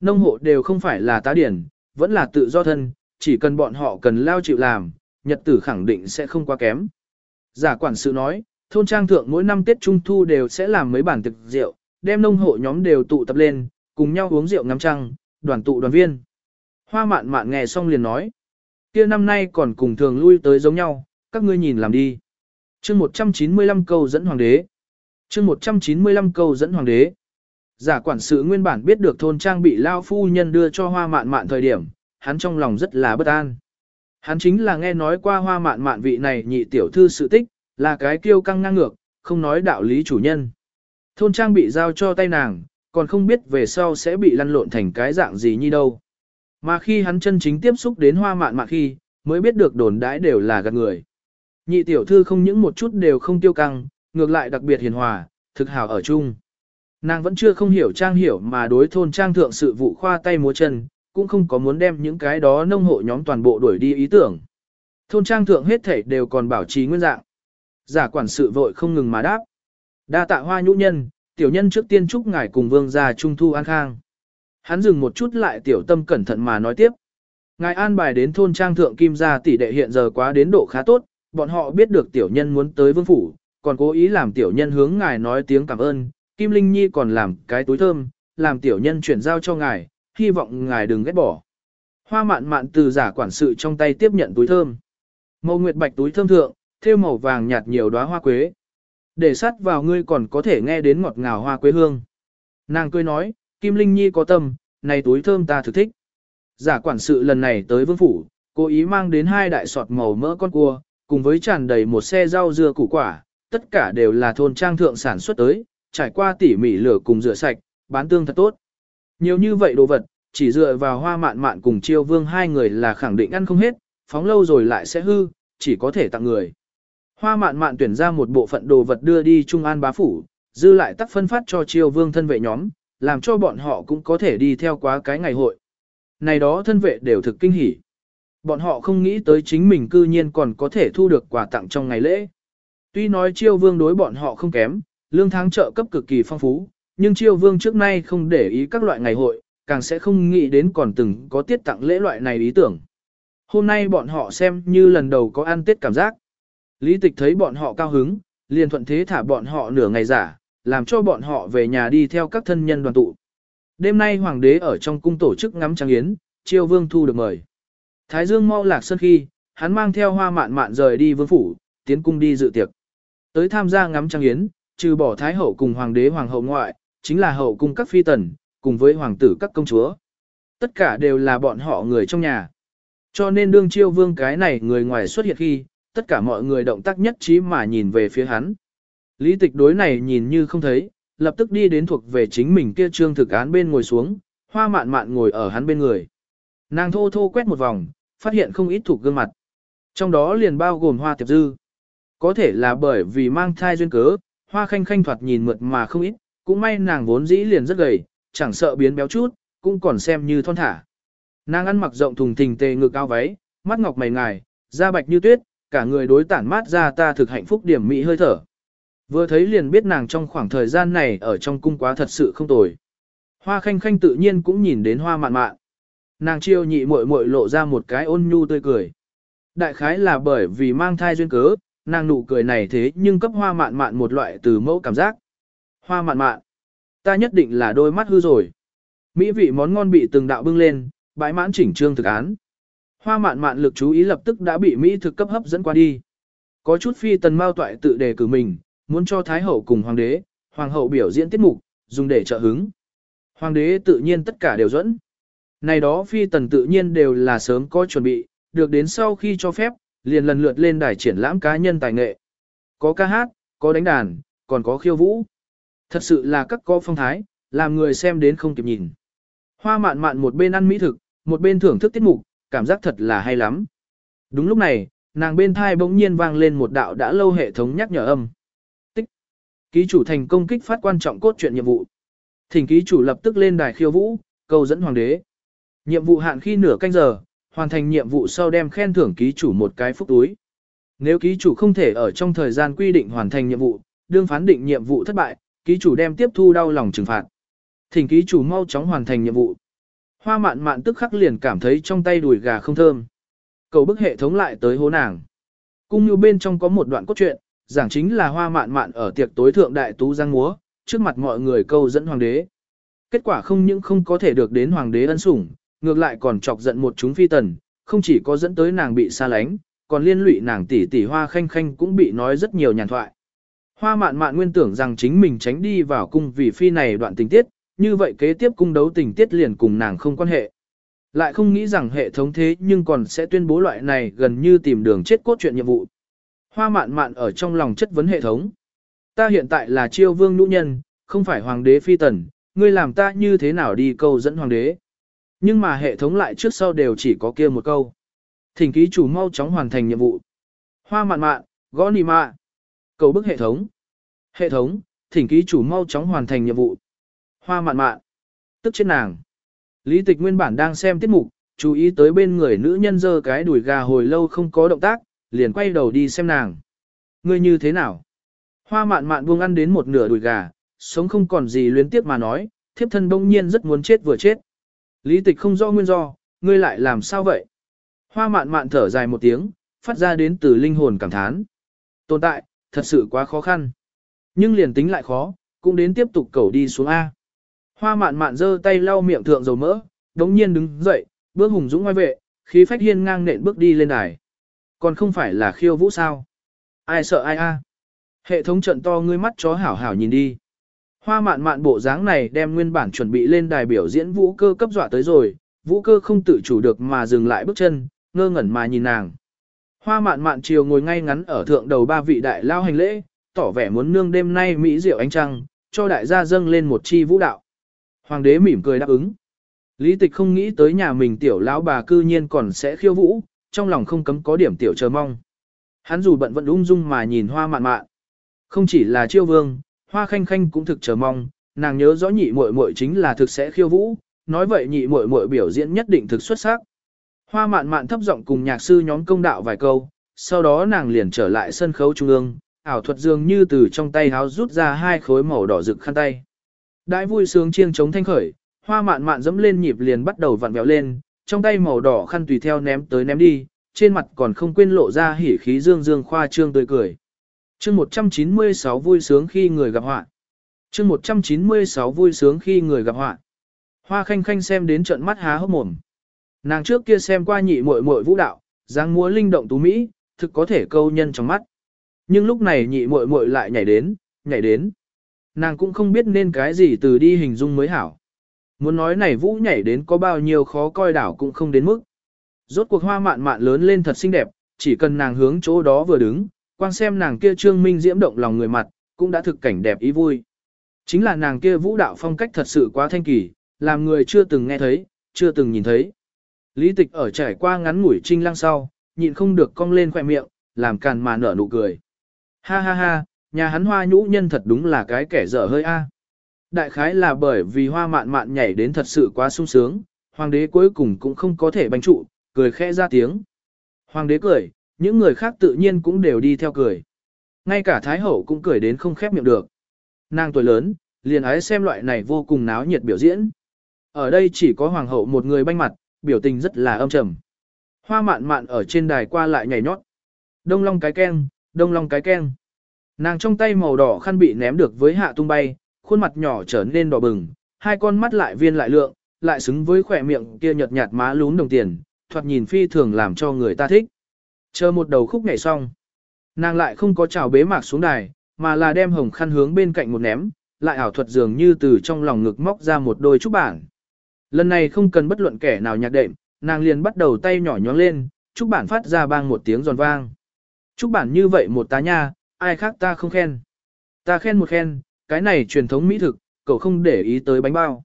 Nông hộ đều không phải là tá điển, vẫn là tự do thân, chỉ cần bọn họ cần lao chịu làm, nhật tử khẳng định sẽ không quá kém. Giả quản sự nói, thôn trang thượng mỗi năm Tết Trung Thu đều sẽ làm mấy bản thực rượu, đem nông hộ nhóm đều tụ tập lên, cùng nhau uống rượu ngắm trăng, đoàn tụ đoàn viên. Hoa mạn mạn nghe xong liền nói, kia năm nay còn cùng thường lui tới giống nhau, các ngươi nhìn làm đi. chương 195 câu dẫn hoàng đế. chương 195 câu dẫn hoàng đế. Giả quản sự nguyên bản biết được thôn trang bị lao phu nhân đưa cho hoa mạn mạn thời điểm, hắn trong lòng rất là bất an. Hắn chính là nghe nói qua hoa mạn mạn vị này nhị tiểu thư sự tích, là cái kiêu căng ngang ngược, không nói đạo lý chủ nhân. Thôn trang bị giao cho tay nàng, còn không biết về sau sẽ bị lăn lộn thành cái dạng gì như đâu. Mà khi hắn chân chính tiếp xúc đến hoa mạn mạn khi, mới biết được đồn đãi đều là gạt người. Nhị tiểu thư không những một chút đều không tiêu căng, ngược lại đặc biệt hiền hòa, thực hảo ở chung. Nàng vẫn chưa không hiểu trang hiểu mà đối thôn trang thượng sự vụ khoa tay múa chân, cũng không có muốn đem những cái đó nông hộ nhóm toàn bộ đuổi đi ý tưởng. Thôn trang thượng hết thảy đều còn bảo trì nguyên dạng. Giả quản sự vội không ngừng mà đáp. Đa tạ hoa nhũ nhân, tiểu nhân trước tiên chúc ngài cùng vương gia trung thu an khang. Hắn dừng một chút lại tiểu tâm cẩn thận mà nói tiếp. Ngài an bài đến thôn trang thượng kim gia tỷ đệ hiện giờ quá đến độ khá tốt, bọn họ biết được tiểu nhân muốn tới vương phủ, còn cố ý làm tiểu nhân hướng ngài nói tiếng cảm ơn, Kim Linh Nhi còn làm cái túi thơm, làm tiểu nhân chuyển giao cho ngài, hy vọng ngài đừng ghét bỏ. Hoa mạn mạn từ giả quản sự trong tay tiếp nhận túi thơm. Màu nguyệt bạch túi thơm thượng, thêu màu vàng nhạt nhiều đóa hoa quế. Để sát vào ngươi còn có thể nghe đến ngọt ngào hoa quế hương. Nàng cười nói, Kim Linh Nhi có tâm, này túi thơm ta thực thích. Giả quản sự lần này tới vương phủ, cố ý mang đến hai đại sọt màu mỡ con cua, cùng với tràn đầy một xe rau dưa củ quả, tất cả đều là thôn trang thượng sản xuất tới, trải qua tỉ mỉ lửa cùng rửa sạch, bán tương thật tốt. Nhiều như vậy đồ vật, chỉ dựa vào hoa mạn mạn cùng chiêu vương hai người là khẳng định ăn không hết, phóng lâu rồi lại sẽ hư, chỉ có thể tặng người. Hoa mạn mạn tuyển ra một bộ phận đồ vật đưa đi Trung An bá phủ, dư lại tắc phân phát cho triều vương thân vệ nhóm, làm cho bọn họ cũng có thể đi theo quá cái ngày hội. Này đó thân vệ đều thực kinh hỉ. Bọn họ không nghĩ tới chính mình cư nhiên còn có thể thu được quà tặng trong ngày lễ. Tuy nói chiêu vương đối bọn họ không kém, lương tháng trợ cấp cực kỳ phong phú, nhưng chiêu vương trước nay không để ý các loại ngày hội, càng sẽ không nghĩ đến còn từng có tiết tặng lễ loại này ý tưởng. Hôm nay bọn họ xem như lần đầu có ăn tết cảm giác. Lý tịch thấy bọn họ cao hứng, liền thuận thế thả bọn họ nửa ngày giả, làm cho bọn họ về nhà đi theo các thân nhân đoàn tụ. Đêm nay hoàng đế ở trong cung tổ chức ngắm trăng yến, chiêu vương thu được mời. Thái dương mau lạc sân khi, hắn mang theo hoa mạn mạn rời đi vương phủ, tiến cung đi dự tiệc. Tới tham gia ngắm trăng yến, trừ bỏ thái hậu cùng hoàng đế hoàng hậu ngoại, chính là hậu cung các phi tần, cùng với hoàng tử các công chúa. Tất cả đều là bọn họ người trong nhà. Cho nên đương chiêu vương cái này người ngoài xuất hiện khi, tất cả mọi người động tác nhất trí mà nhìn về phía hắn. Lý tịch đối này nhìn như không thấy, lập tức đi đến thuộc về chính mình kia trương thực án bên ngồi xuống, hoa mạn mạn ngồi ở hắn bên người. Nàng thô thô quét một vòng, phát hiện không ít thuộc gương mặt. Trong đó liền bao gồm hoa tiệp dư. Có thể là bởi vì mang thai duyên cớ, hoa khanh khanh thoạt nhìn mượt mà không ít, cũng may nàng vốn dĩ liền rất gầy, chẳng sợ biến béo chút, cũng còn xem như thon thả. Nàng ăn mặc rộng thùng thình tề ngực cao váy, mắt ngọc mày ngài, da bạch như tuyết, cả người đối tản mát ra ta thực hạnh phúc điểm mỹ hơi thở. Vừa thấy liền biết nàng trong khoảng thời gian này ở trong cung quá thật sự không tồi. Hoa khanh khanh tự nhiên cũng nhìn đến hoa mạn mạn. Nàng chiêu nhị muội muội lộ ra một cái ôn nhu tươi cười. Đại khái là bởi vì mang thai duyên cớ, nàng nụ cười này thế nhưng cấp hoa mạn mạn một loại từ mẫu cảm giác. Hoa mạn mạn, ta nhất định là đôi mắt hư rồi. Mỹ vị món ngon bị từng đạo bưng lên, bãi mãn chỉnh trương thực án. Hoa mạn mạn lực chú ý lập tức đã bị Mỹ thực cấp hấp dẫn qua đi. Có chút phi tần mao toại tự đề cử mình, muốn cho Thái hậu cùng Hoàng đế, Hoàng hậu biểu diễn tiết mục, dùng để trợ hứng. Hoàng đế tự nhiên tất cả đều dẫn. Này đó phi tần tự nhiên đều là sớm có chuẩn bị, được đến sau khi cho phép, liền lần lượt lên đài triển lãm cá nhân tài nghệ. Có ca hát, có đánh đàn, còn có khiêu vũ. Thật sự là các có phong thái, làm người xem đến không kịp nhìn. Hoa mạn mạn một bên ăn mỹ thực, một bên thưởng thức tiết mục, cảm giác thật là hay lắm. Đúng lúc này, nàng bên thai bỗng nhiên vang lên một đạo đã lâu hệ thống nhắc nhở âm. Tích. Ký chủ thành công kích phát quan trọng cốt truyện nhiệm vụ. Thỉnh ký chủ lập tức lên đài khiêu vũ, cầu dẫn hoàng đế. Nhiệm vụ hạn khi nửa canh giờ, hoàn thành nhiệm vụ sau đem khen thưởng ký chủ một cái phúc túi. Nếu ký chủ không thể ở trong thời gian quy định hoàn thành nhiệm vụ, đương phán định nhiệm vụ thất bại, ký chủ đem tiếp thu đau lòng trừng phạt. Thỉnh ký chủ mau chóng hoàn thành nhiệm vụ. Hoa mạn mạn tức khắc liền cảm thấy trong tay đùi gà không thơm. Cầu bức hệ thống lại tới hố nàng. Cung như bên trong có một đoạn cốt truyện, giảng chính là hoa mạn mạn ở tiệc tối thượng đại tú giang múa, trước mặt mọi người câu dẫn hoàng đế. Kết quả không những không có thể được đến hoàng đế ân sủng, ngược lại còn chọc giận một chúng phi tần, không chỉ có dẫn tới nàng bị xa lánh, còn liên lụy nàng tỷ tỷ hoa khanh khanh cũng bị nói rất nhiều nhàn thoại. Hoa mạn mạn nguyên tưởng rằng chính mình tránh đi vào cung vì phi này đoạn tình tiết, như vậy kế tiếp cung đấu tình tiết liền cùng nàng không quan hệ. Lại không nghĩ rằng hệ thống thế nhưng còn sẽ tuyên bố loại này gần như tìm đường chết cốt truyện nhiệm vụ. Hoa mạn mạn ở trong lòng chất vấn hệ thống. Ta hiện tại là chiêu vương nữ nhân, không phải hoàng đế phi tần, ngươi làm ta như thế nào đi câu dẫn hoàng đế. Nhưng mà hệ thống lại trước sau đều chỉ có kia một câu. Thỉnh ký chủ mau chóng hoàn thành nhiệm vụ. Hoa mạn mạn, gõ nì mạ. Cầu bức hệ thống. Hệ thống, thỉnh ký chủ mau chóng hoàn thành nhiệm vụ. Hoa mạn mạn. Tức chết nàng. Lý tịch nguyên bản đang xem tiết mục, chú ý tới bên người nữ nhân dơ cái đùi gà hồi lâu không có động tác, liền quay đầu đi xem nàng. Ngươi như thế nào? Hoa mạn mạn buông ăn đến một nửa đùi gà, sống không còn gì luyến tiếp mà nói, thiếp thân đông nhiên rất muốn chết vừa chết. Lý tịch không rõ nguyên do, ngươi lại làm sao vậy? Hoa mạn mạn thở dài một tiếng, phát ra đến từ linh hồn cảm thán. Tồn tại, thật sự quá khó khăn. Nhưng liền tính lại khó, cũng đến tiếp tục cầu đi xuống A. Hoa mạn mạn giơ tay lau miệng thượng dầu mỡ, đống nhiên đứng dậy, bước hùng dũng ngoài vệ, khí phách hiên ngang nện bước đi lên đài. Còn không phải là khiêu vũ sao? Ai sợ ai a? Hệ thống trận to ngươi mắt chó hảo hảo nhìn đi. Hoa mạn mạn bộ dáng này đem nguyên bản chuẩn bị lên đài biểu diễn vũ cơ cấp dọa tới rồi, vũ cơ không tự chủ được mà dừng lại bước chân, ngơ ngẩn mà nhìn nàng. Hoa mạn mạn chiều ngồi ngay ngắn ở thượng đầu ba vị đại lao hành lễ, tỏ vẻ muốn nương đêm nay mỹ diệu ánh trăng, cho đại gia dâng lên một chi vũ đạo. Hoàng đế mỉm cười đáp ứng. Lý tịch không nghĩ tới nhà mình tiểu lão bà cư nhiên còn sẽ khiêu vũ, trong lòng không cấm có điểm tiểu chờ mong. Hắn dù bận vẫn ung dung mà nhìn hoa mạn mạn. Không chỉ là chiêu vương, hoa khanh khanh cũng thực chờ mong, nàng nhớ rõ nhị muội muội chính là thực sẽ khiêu vũ, nói vậy nhị muội muội biểu diễn nhất định thực xuất sắc. Hoa mạn mạn thấp giọng cùng nhạc sư nhóm công đạo vài câu, sau đó nàng liền trở lại sân khấu trung ương, ảo thuật dường như từ trong tay háo rút ra hai khối màu đỏ rực khăn tay. Đại vui sướng chiêng chống thanh khởi, hoa mạn mạn dẫm lên nhịp liền bắt đầu vặn vẹo lên, trong tay màu đỏ khăn tùy theo ném tới ném đi, trên mặt còn không quên lộ ra hỉ khí dương dương khoa trương tươi cười. Chương 196 vui sướng khi người gặp họa. Chương 196 vui sướng khi người gặp họa. Hoa khanh khanh xem đến trận mắt há hốc mồm. Nàng trước kia xem qua nhị muội muội vũ đạo, dáng múa linh động tú mỹ, thực có thể câu nhân trong mắt. Nhưng lúc này nhị muội muội lại nhảy đến, nhảy đến. Nàng cũng không biết nên cái gì từ đi hình dung mới hảo. Muốn nói này vũ nhảy đến có bao nhiêu khó coi đảo cũng không đến mức. Rốt cuộc hoa mạn mạn lớn lên thật xinh đẹp, chỉ cần nàng hướng chỗ đó vừa đứng, quan xem nàng kia trương minh diễm động lòng người mặt, cũng đã thực cảnh đẹp ý vui. Chính là nàng kia vũ đạo phong cách thật sự quá thanh kỳ, làm người chưa từng nghe thấy, chưa từng nhìn thấy. Lý tịch ở trải qua ngắn ngủi trinh lăng sau, nhịn không được cong lên khỏe miệng, làm càn mà nở nụ cười. Ha ha ha, nhà hắn hoa nhũ nhân thật đúng là cái kẻ dở hơi a. Đại khái là bởi vì hoa mạn mạn nhảy đến thật sự quá sung sướng, hoàng đế cuối cùng cũng không có thể bánh trụ, cười khẽ ra tiếng. Hoàng đế cười, những người khác tự nhiên cũng đều đi theo cười. Ngay cả Thái Hậu cũng cười đến không khép miệng được. Nàng tuổi lớn, liền ái xem loại này vô cùng náo nhiệt biểu diễn. Ở đây chỉ có Hoàng hậu một người banh mặt, biểu tình rất là âm trầm. Hoa mạn mạn ở trên đài qua lại nhảy nhót. Đông long cái keng, đông long cái keng. Nàng trong tay màu đỏ khăn bị ném được với hạ tung bay, khuôn mặt nhỏ trở nên đỏ bừng, hai con mắt lại viên lại lượng, lại xứng với khỏe miệng kia nhợt nhạt má lún đồng tiền, thoạt nhìn phi thường làm cho người ta thích. Chờ một đầu khúc nhảy xong. Nàng lại không có chào bế mạc xuống đài, mà là đem hồng khăn hướng bên cạnh một ném, lại ảo thuật dường như từ trong lòng ngực móc ra một đôi trúc bản. Lần này không cần bất luận kẻ nào nhạc đệm, nàng liền bắt đầu tay nhỏ nhón lên, trúc bản phát ra bang một tiếng giòn vang. Trúc bản như vậy một tá nha, ai khác ta không khen. Ta khen một khen, cái này truyền thống mỹ thực, cậu không để ý tới bánh bao.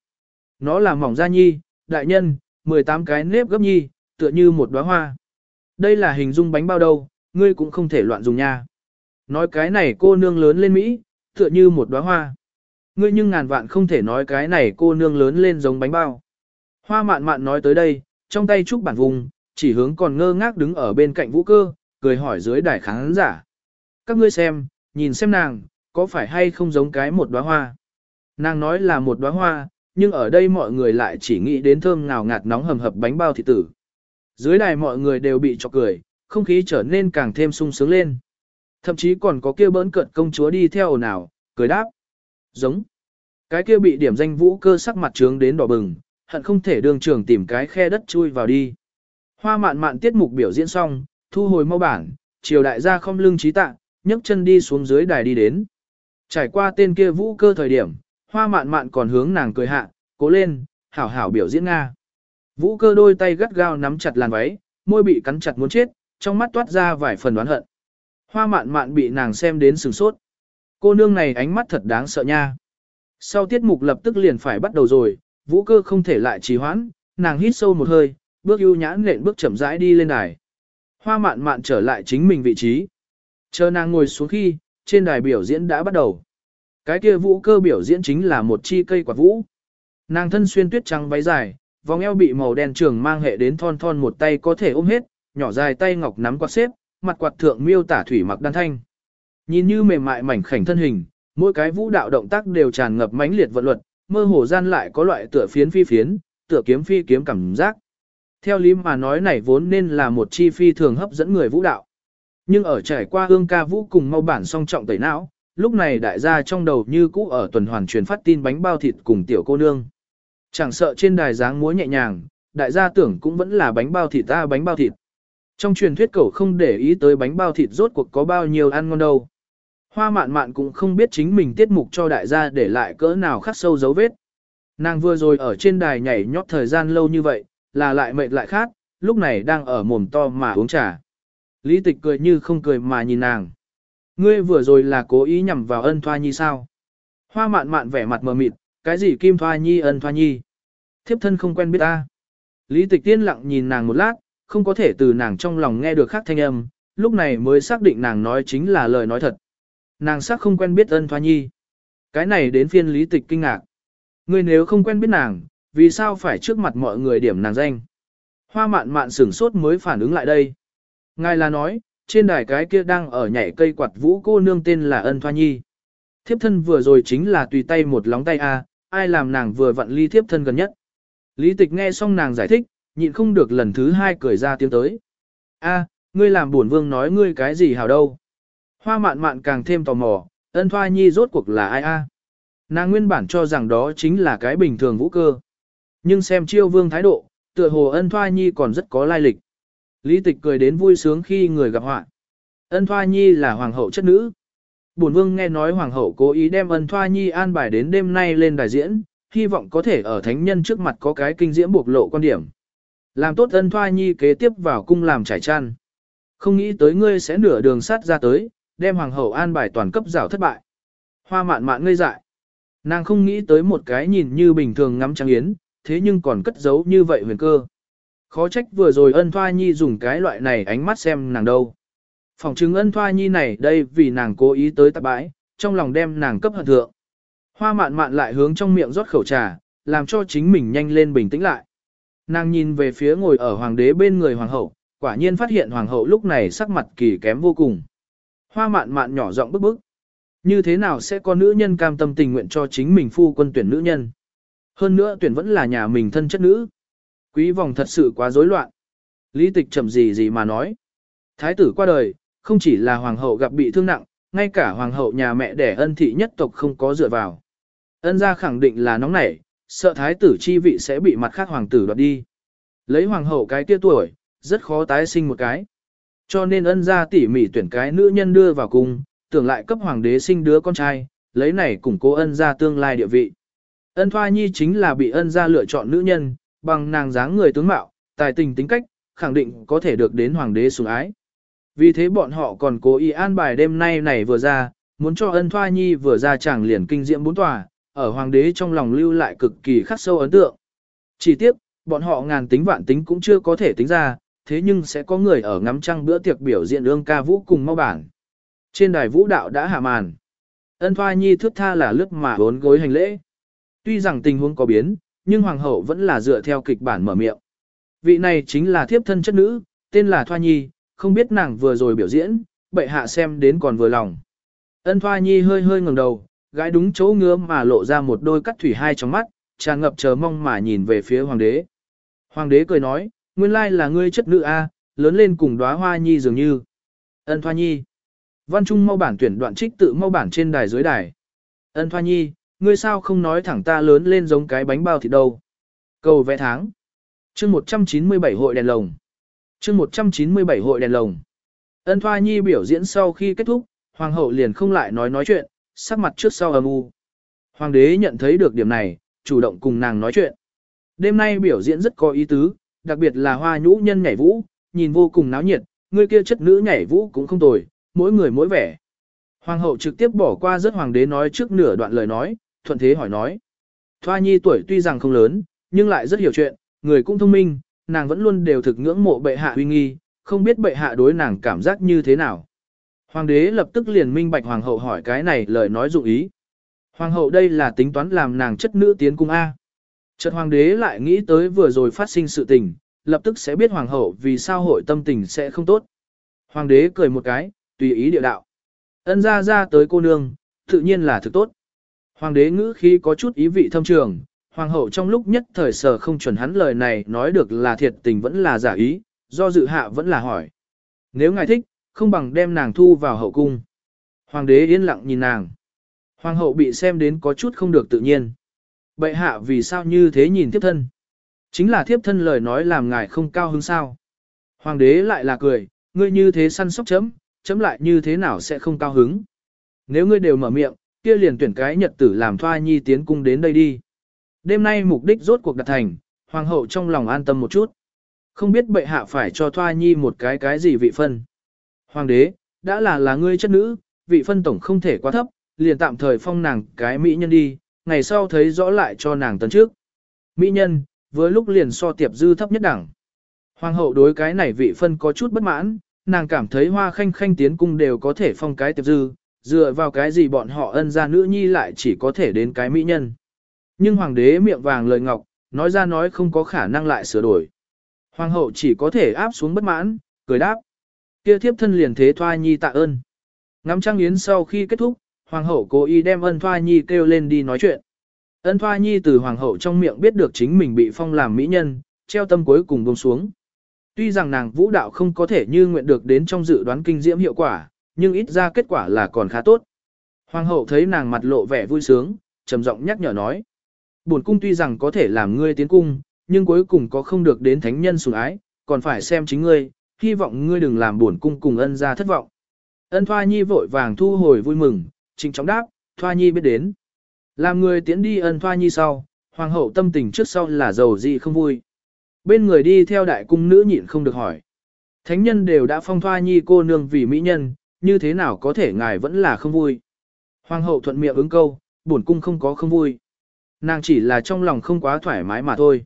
Nó là mỏng da nhi, đại nhân, 18 cái nếp gấp nhi, tựa như một đóa hoa. Đây là hình dung bánh bao đâu, ngươi cũng không thể loạn dùng nha. Nói cái này cô nương lớn lên Mỹ, tựa như một đóa hoa. Ngươi nhưng ngàn vạn không thể nói cái này cô nương lớn lên giống bánh bao. Hoa mạn mạn nói tới đây, trong tay trúc bản vùng, chỉ hướng còn ngơ ngác đứng ở bên cạnh vũ cơ, cười hỏi dưới đài khán giả. Các ngươi xem, nhìn xem nàng, có phải hay không giống cái một đóa hoa. Nàng nói là một đóa hoa, nhưng ở đây mọi người lại chỉ nghĩ đến thơm ngào ngạt nóng hầm hập bánh bao thịt tử. Dưới đài mọi người đều bị chọc cười, không khí trở nên càng thêm sung sướng lên. Thậm chí còn có kia bỡn cận công chúa đi theo nào, cười đáp. Giống. Cái kia bị điểm danh vũ cơ sắc mặt trướng đến đỏ bừng, hận không thể đường trường tìm cái khe đất chui vào đi. Hoa mạn mạn tiết mục biểu diễn xong, thu hồi mau bản, triều đại gia không lưng trí tạ, nhấc chân đi xuống dưới đài đi đến. Trải qua tên kia vũ cơ thời điểm, hoa mạn mạn còn hướng nàng cười hạ, cố lên, hảo hảo biểu diễn Nga. Vũ cơ đôi tay gắt gao nắm chặt làn váy, môi bị cắn chặt muốn chết, trong mắt toát ra vài phần đoán hận. Hoa mạn mạn bị nàng xem đến sừng sốt. Cô nương này ánh mắt thật đáng sợ nha. Sau tiết mục lập tức liền phải bắt đầu rồi, vũ cơ không thể lại trì hoãn, nàng hít sâu một hơi, bước ưu nhãn lện bước chậm rãi đi lên đài. Hoa mạn mạn trở lại chính mình vị trí. Chờ nàng ngồi xuống khi, trên đài biểu diễn đã bắt đầu. Cái kia vũ cơ biểu diễn chính là một chi cây quạt vũ. Nàng thân xuyên tuyết trắng váy dài, vòng eo bị màu đen trường mang hệ đến thon thon một tay có thể ôm hết, nhỏ dài tay ngọc nắm quạt xếp, mặt quạt thượng miêu tả thủy mặc đan thanh. Nhìn như mềm mại mảnh khảnh thân hình, mỗi cái vũ đạo động tác đều tràn ngập mãnh liệt vận luật, mơ hồ gian lại có loại tựa phiến phi phiến, tựa kiếm phi kiếm cảm giác. Theo lý mà nói này vốn nên là một chi phi thường hấp dẫn người vũ đạo. Nhưng ở trải qua hương ca vũ cùng mau bản song trọng tẩy não, lúc này đại gia trong đầu như cũ ở tuần hoàn truyền phát tin bánh bao thịt cùng tiểu cô nương. Chẳng sợ trên đài dáng múa nhẹ nhàng, đại gia tưởng cũng vẫn là bánh bao thịt ta bánh bao thịt. Trong truyền thuyết cậu không để ý tới bánh bao thịt rốt cuộc có bao nhiêu ăn ngon đâu. Hoa mạn mạn cũng không biết chính mình tiết mục cho đại gia để lại cỡ nào khắc sâu dấu vết. Nàng vừa rồi ở trên đài nhảy nhót thời gian lâu như vậy, là lại mệt lại khác, lúc này đang ở mồm to mà uống trà. Lý tịch cười như không cười mà nhìn nàng. Ngươi vừa rồi là cố ý nhằm vào ân thoa nhi sao? Hoa mạn mạn vẻ mặt mờ mịt, cái gì kim thoa nhi ân thoa nhi? Thiếp thân không quen biết ta. Lý tịch tiên lặng nhìn nàng một lát, không có thể từ nàng trong lòng nghe được khác thanh âm, lúc này mới xác định nàng nói chính là lời nói thật. Nàng xác không quen biết ân thoa nhi. Cái này đến phiên lý tịch kinh ngạc. Ngươi nếu không quen biết nàng, vì sao phải trước mặt mọi người điểm nàng danh? Hoa mạn mạn sửng sốt mới phản ứng lại đây. Ngài là nói, trên đài cái kia đang ở nhảy cây quạt vũ cô nương tên là ân thoa nhi. Thiếp thân vừa rồi chính là tùy tay một lóng tay a, ai làm nàng vừa vặn ly thiếp thân gần nhất. Lý tịch nghe xong nàng giải thích, nhịn không được lần thứ hai cười ra tiếng tới. A, ngươi làm buồn vương nói ngươi cái gì hào đâu. Hoa mạn mạn càng thêm tò mò, ân thoa nhi rốt cuộc là ai a? Nàng nguyên bản cho rằng đó chính là cái bình thường vũ cơ. Nhưng xem chiêu vương thái độ, tựa hồ ân thoa nhi còn rất có lai lịch. Lý tịch cười đến vui sướng khi người gặp họa. Ân thoa nhi là hoàng hậu chất nữ. Bổn vương nghe nói hoàng hậu cố ý đem ân thoa nhi an bài đến đêm nay lên đài diễn, hy vọng có thể ở thánh nhân trước mặt có cái kinh diễm bộc lộ quan điểm. Làm tốt ân thoa nhi kế tiếp vào cung làm trải chăn. Không nghĩ tới ngươi sẽ nửa đường sát ra tới, đem hoàng hậu an bài toàn cấp rào thất bại. Hoa mạn mạn ngây dại. Nàng không nghĩ tới một cái nhìn như bình thường ngắm trăng yến, thế nhưng còn cất giấu như vậy huyền cơ. Khó trách vừa rồi ân thoa nhi dùng cái loại này ánh mắt xem nàng đâu. Phòng chứng ân thoa nhi này đây vì nàng cố ý tới tạp bãi, trong lòng đem nàng cấp hận thượng. Hoa mạn mạn lại hướng trong miệng rót khẩu trà, làm cho chính mình nhanh lên bình tĩnh lại. Nàng nhìn về phía ngồi ở hoàng đế bên người hoàng hậu, quả nhiên phát hiện hoàng hậu lúc này sắc mặt kỳ kém vô cùng. Hoa mạn mạn nhỏ giọng bức bức. Như thế nào sẽ có nữ nhân cam tâm tình nguyện cho chính mình phu quân tuyển nữ nhân? Hơn nữa tuyển vẫn là nhà mình thân chất nữ. Quý vòng thật sự quá rối loạn. Lý tịch chậm gì gì mà nói. Thái tử qua đời, không chỉ là hoàng hậu gặp bị thương nặng, ngay cả hoàng hậu nhà mẹ đẻ ân thị nhất tộc không có dựa vào. Ân gia khẳng định là nóng nảy, sợ thái tử chi vị sẽ bị mặt khác hoàng tử đoạt đi. Lấy hoàng hậu cái kia tuổi, rất khó tái sinh một cái. Cho nên ân gia tỉ mỉ tuyển cái nữ nhân đưa vào cung, tưởng lại cấp hoàng đế sinh đứa con trai, lấy này củng cố ân gia tương lai địa vị. Ân Thoa Nhi chính là bị ân gia lựa chọn nữ nhân, bằng nàng dáng người tướng mạo, tài tình tính cách, khẳng định có thể được đến hoàng đế sủng ái. Vì thế bọn họ còn cố ý an bài đêm nay này vừa ra, muốn cho ân Thoa Nhi vừa ra chẳng liền kinh diễm bốn tòa, ở hoàng đế trong lòng lưu lại cực kỳ khắc sâu ấn tượng. Chỉ tiếc, bọn họ ngàn tính vạn tính cũng chưa có thể tính ra, thế nhưng sẽ có người ở ngắm trăng bữa tiệc biểu diễn ương ca vũ cùng mau bản. Trên đài vũ đạo đã hạ màn. Ân Thoa Nhi thước tha là lướt mà bốn gối hành lễ. Tuy rằng tình huống có biến, nhưng hoàng hậu vẫn là dựa theo kịch bản mở miệng. Vị này chính là thiếp thân chất nữ, tên là Thoa Nhi, không biết nàng vừa rồi biểu diễn, bệ hạ xem đến còn vừa lòng. Ân Thoa Nhi hơi hơi ngẩng đầu, gái đúng chỗ ngứa mà lộ ra một đôi cắt thủy hai trong mắt, tràn ngập chờ mong mà nhìn về phía hoàng đế. Hoàng đế cười nói, nguyên lai là ngươi chất nữ A, lớn lên cùng đóa hoa nhi dường như. Ân Thoa Nhi. Văn Trung mau bản tuyển đoạn trích tự mau bản trên đài dưới đài. Ân Thoa Nhi, ngươi sao không nói thẳng ta lớn lên giống cái bánh bao thịt đâu. Cầu vẽ tháng. chương 197 hội đèn lồng. chương 197 hội đèn lồng. Ân Thoa Nhi biểu diễn sau khi kết thúc, Hoàng hậu liền không lại nói nói chuyện, sắc mặt trước sau âm u. Hoàng đế nhận thấy được điểm này, chủ động cùng nàng nói chuyện. Đêm nay biểu diễn rất có ý tứ, đặc biệt là hoa nhũ nhân nhảy vũ, nhìn vô cùng náo nhiệt, người kia chất nữ nhảy vũ cũng không tồi, mỗi người mỗi vẻ. Hoàng hậu trực tiếp bỏ qua rất hoàng đế nói trước nửa đoạn lời nói, thuận thế hỏi nói. Thoa nhi tuổi tuy rằng không lớn, nhưng lại rất hiểu chuyện, người cũng thông minh, nàng vẫn luôn đều thực ngưỡng mộ bệ hạ uy nghi, không biết bệ hạ đối nàng cảm giác như thế nào. Hoàng đế lập tức liền minh bạch hoàng hậu hỏi cái này lời nói dụng ý. Hoàng hậu đây là tính toán làm nàng chất nữ tiến cung A. Chợt hoàng đế lại nghĩ tới vừa rồi phát sinh sự tình, lập tức sẽ biết hoàng hậu vì sao hội tâm tình sẽ không tốt. Hoàng đế cười một cái, tùy ý địa đạo. Ân ra ra tới cô nương, tự nhiên là thực tốt. Hoàng đế ngữ khí có chút ý vị thâm trường, hoàng hậu trong lúc nhất thời sở không chuẩn hắn lời này nói được là thiệt tình vẫn là giả ý, do dự hạ vẫn là hỏi. Nếu ngài thích, không bằng đem nàng thu vào hậu cung. Hoàng đế yên lặng nhìn nàng. Hoàng hậu bị xem đến có chút không được tự nhiên. Bệ hạ vì sao như thế nhìn thiếp thân? Chính là thiếp thân lời nói làm ngài không cao hứng sao. Hoàng đế lại là cười, ngươi như thế săn sóc chấm, chấm lại như thế nào sẽ không cao hứng. Nếu ngươi đều mở miệng, kia liền tuyển cái nhật tử làm thoa nhi tiến cung đến đây đi. Đêm nay mục đích rốt cuộc đạt thành, hoàng hậu trong lòng an tâm một chút. Không biết bệ hạ phải cho thoa nhi một cái cái gì vị phân. Hoàng đế, đã là là ngươi chất nữ, vị phân tổng không thể quá thấp, liền tạm thời phong nàng cái mỹ nhân đi, ngày sau thấy rõ lại cho nàng tấn trước. Mỹ nhân, với lúc liền so tiệp dư thấp nhất đẳng. Hoàng hậu đối cái này vị phân có chút bất mãn, nàng cảm thấy hoa khanh khanh tiến cung đều có thể phong cái tiệp dư, dựa vào cái gì bọn họ ân ra nữ nhi lại chỉ có thể đến cái mỹ nhân. Nhưng hoàng đế miệng vàng lời ngọc, nói ra nói không có khả năng lại sửa đổi. Hoàng hậu chỉ có thể áp xuống bất mãn, cười đáp. Kia thiếp thân liền thế thoa nhi tạ ơn. Ngắm trăng yến sau khi kết thúc, hoàng hậu cố ý đem ân thoa nhi kêu lên đi nói chuyện. Ân thoa nhi từ hoàng hậu trong miệng biết được chính mình bị phong làm mỹ nhân, treo tâm cuối cùng buông xuống. Tuy rằng nàng vũ đạo không có thể như nguyện được đến trong dự đoán kinh diễm hiệu quả, nhưng ít ra kết quả là còn khá tốt. Hoàng hậu thấy nàng mặt lộ vẻ vui sướng, trầm giọng nhắc nhở nói. Bổn cung tuy rằng có thể làm ngươi tiến cung, nhưng cuối cùng có không được đến thánh nhân sủng ái, còn phải xem chính ngươi, hy vọng ngươi đừng làm bổn cung cùng ân ra thất vọng. Ân Thoa Nhi vội vàng thu hồi vui mừng, trình chóng đáp, Thoa Nhi biết đến. Làm người tiến đi ân Thoa Nhi sau, hoàng hậu tâm tình trước sau là giàu gì không vui. Bên người đi theo đại cung nữ nhịn không được hỏi. Thánh nhân đều đã phong Thoa Nhi cô nương vì mỹ nhân, như thế nào có thể ngài vẫn là không vui. Hoàng hậu thuận miệng ứng câu, bổn cung không có không vui. Nàng chỉ là trong lòng không quá thoải mái mà thôi.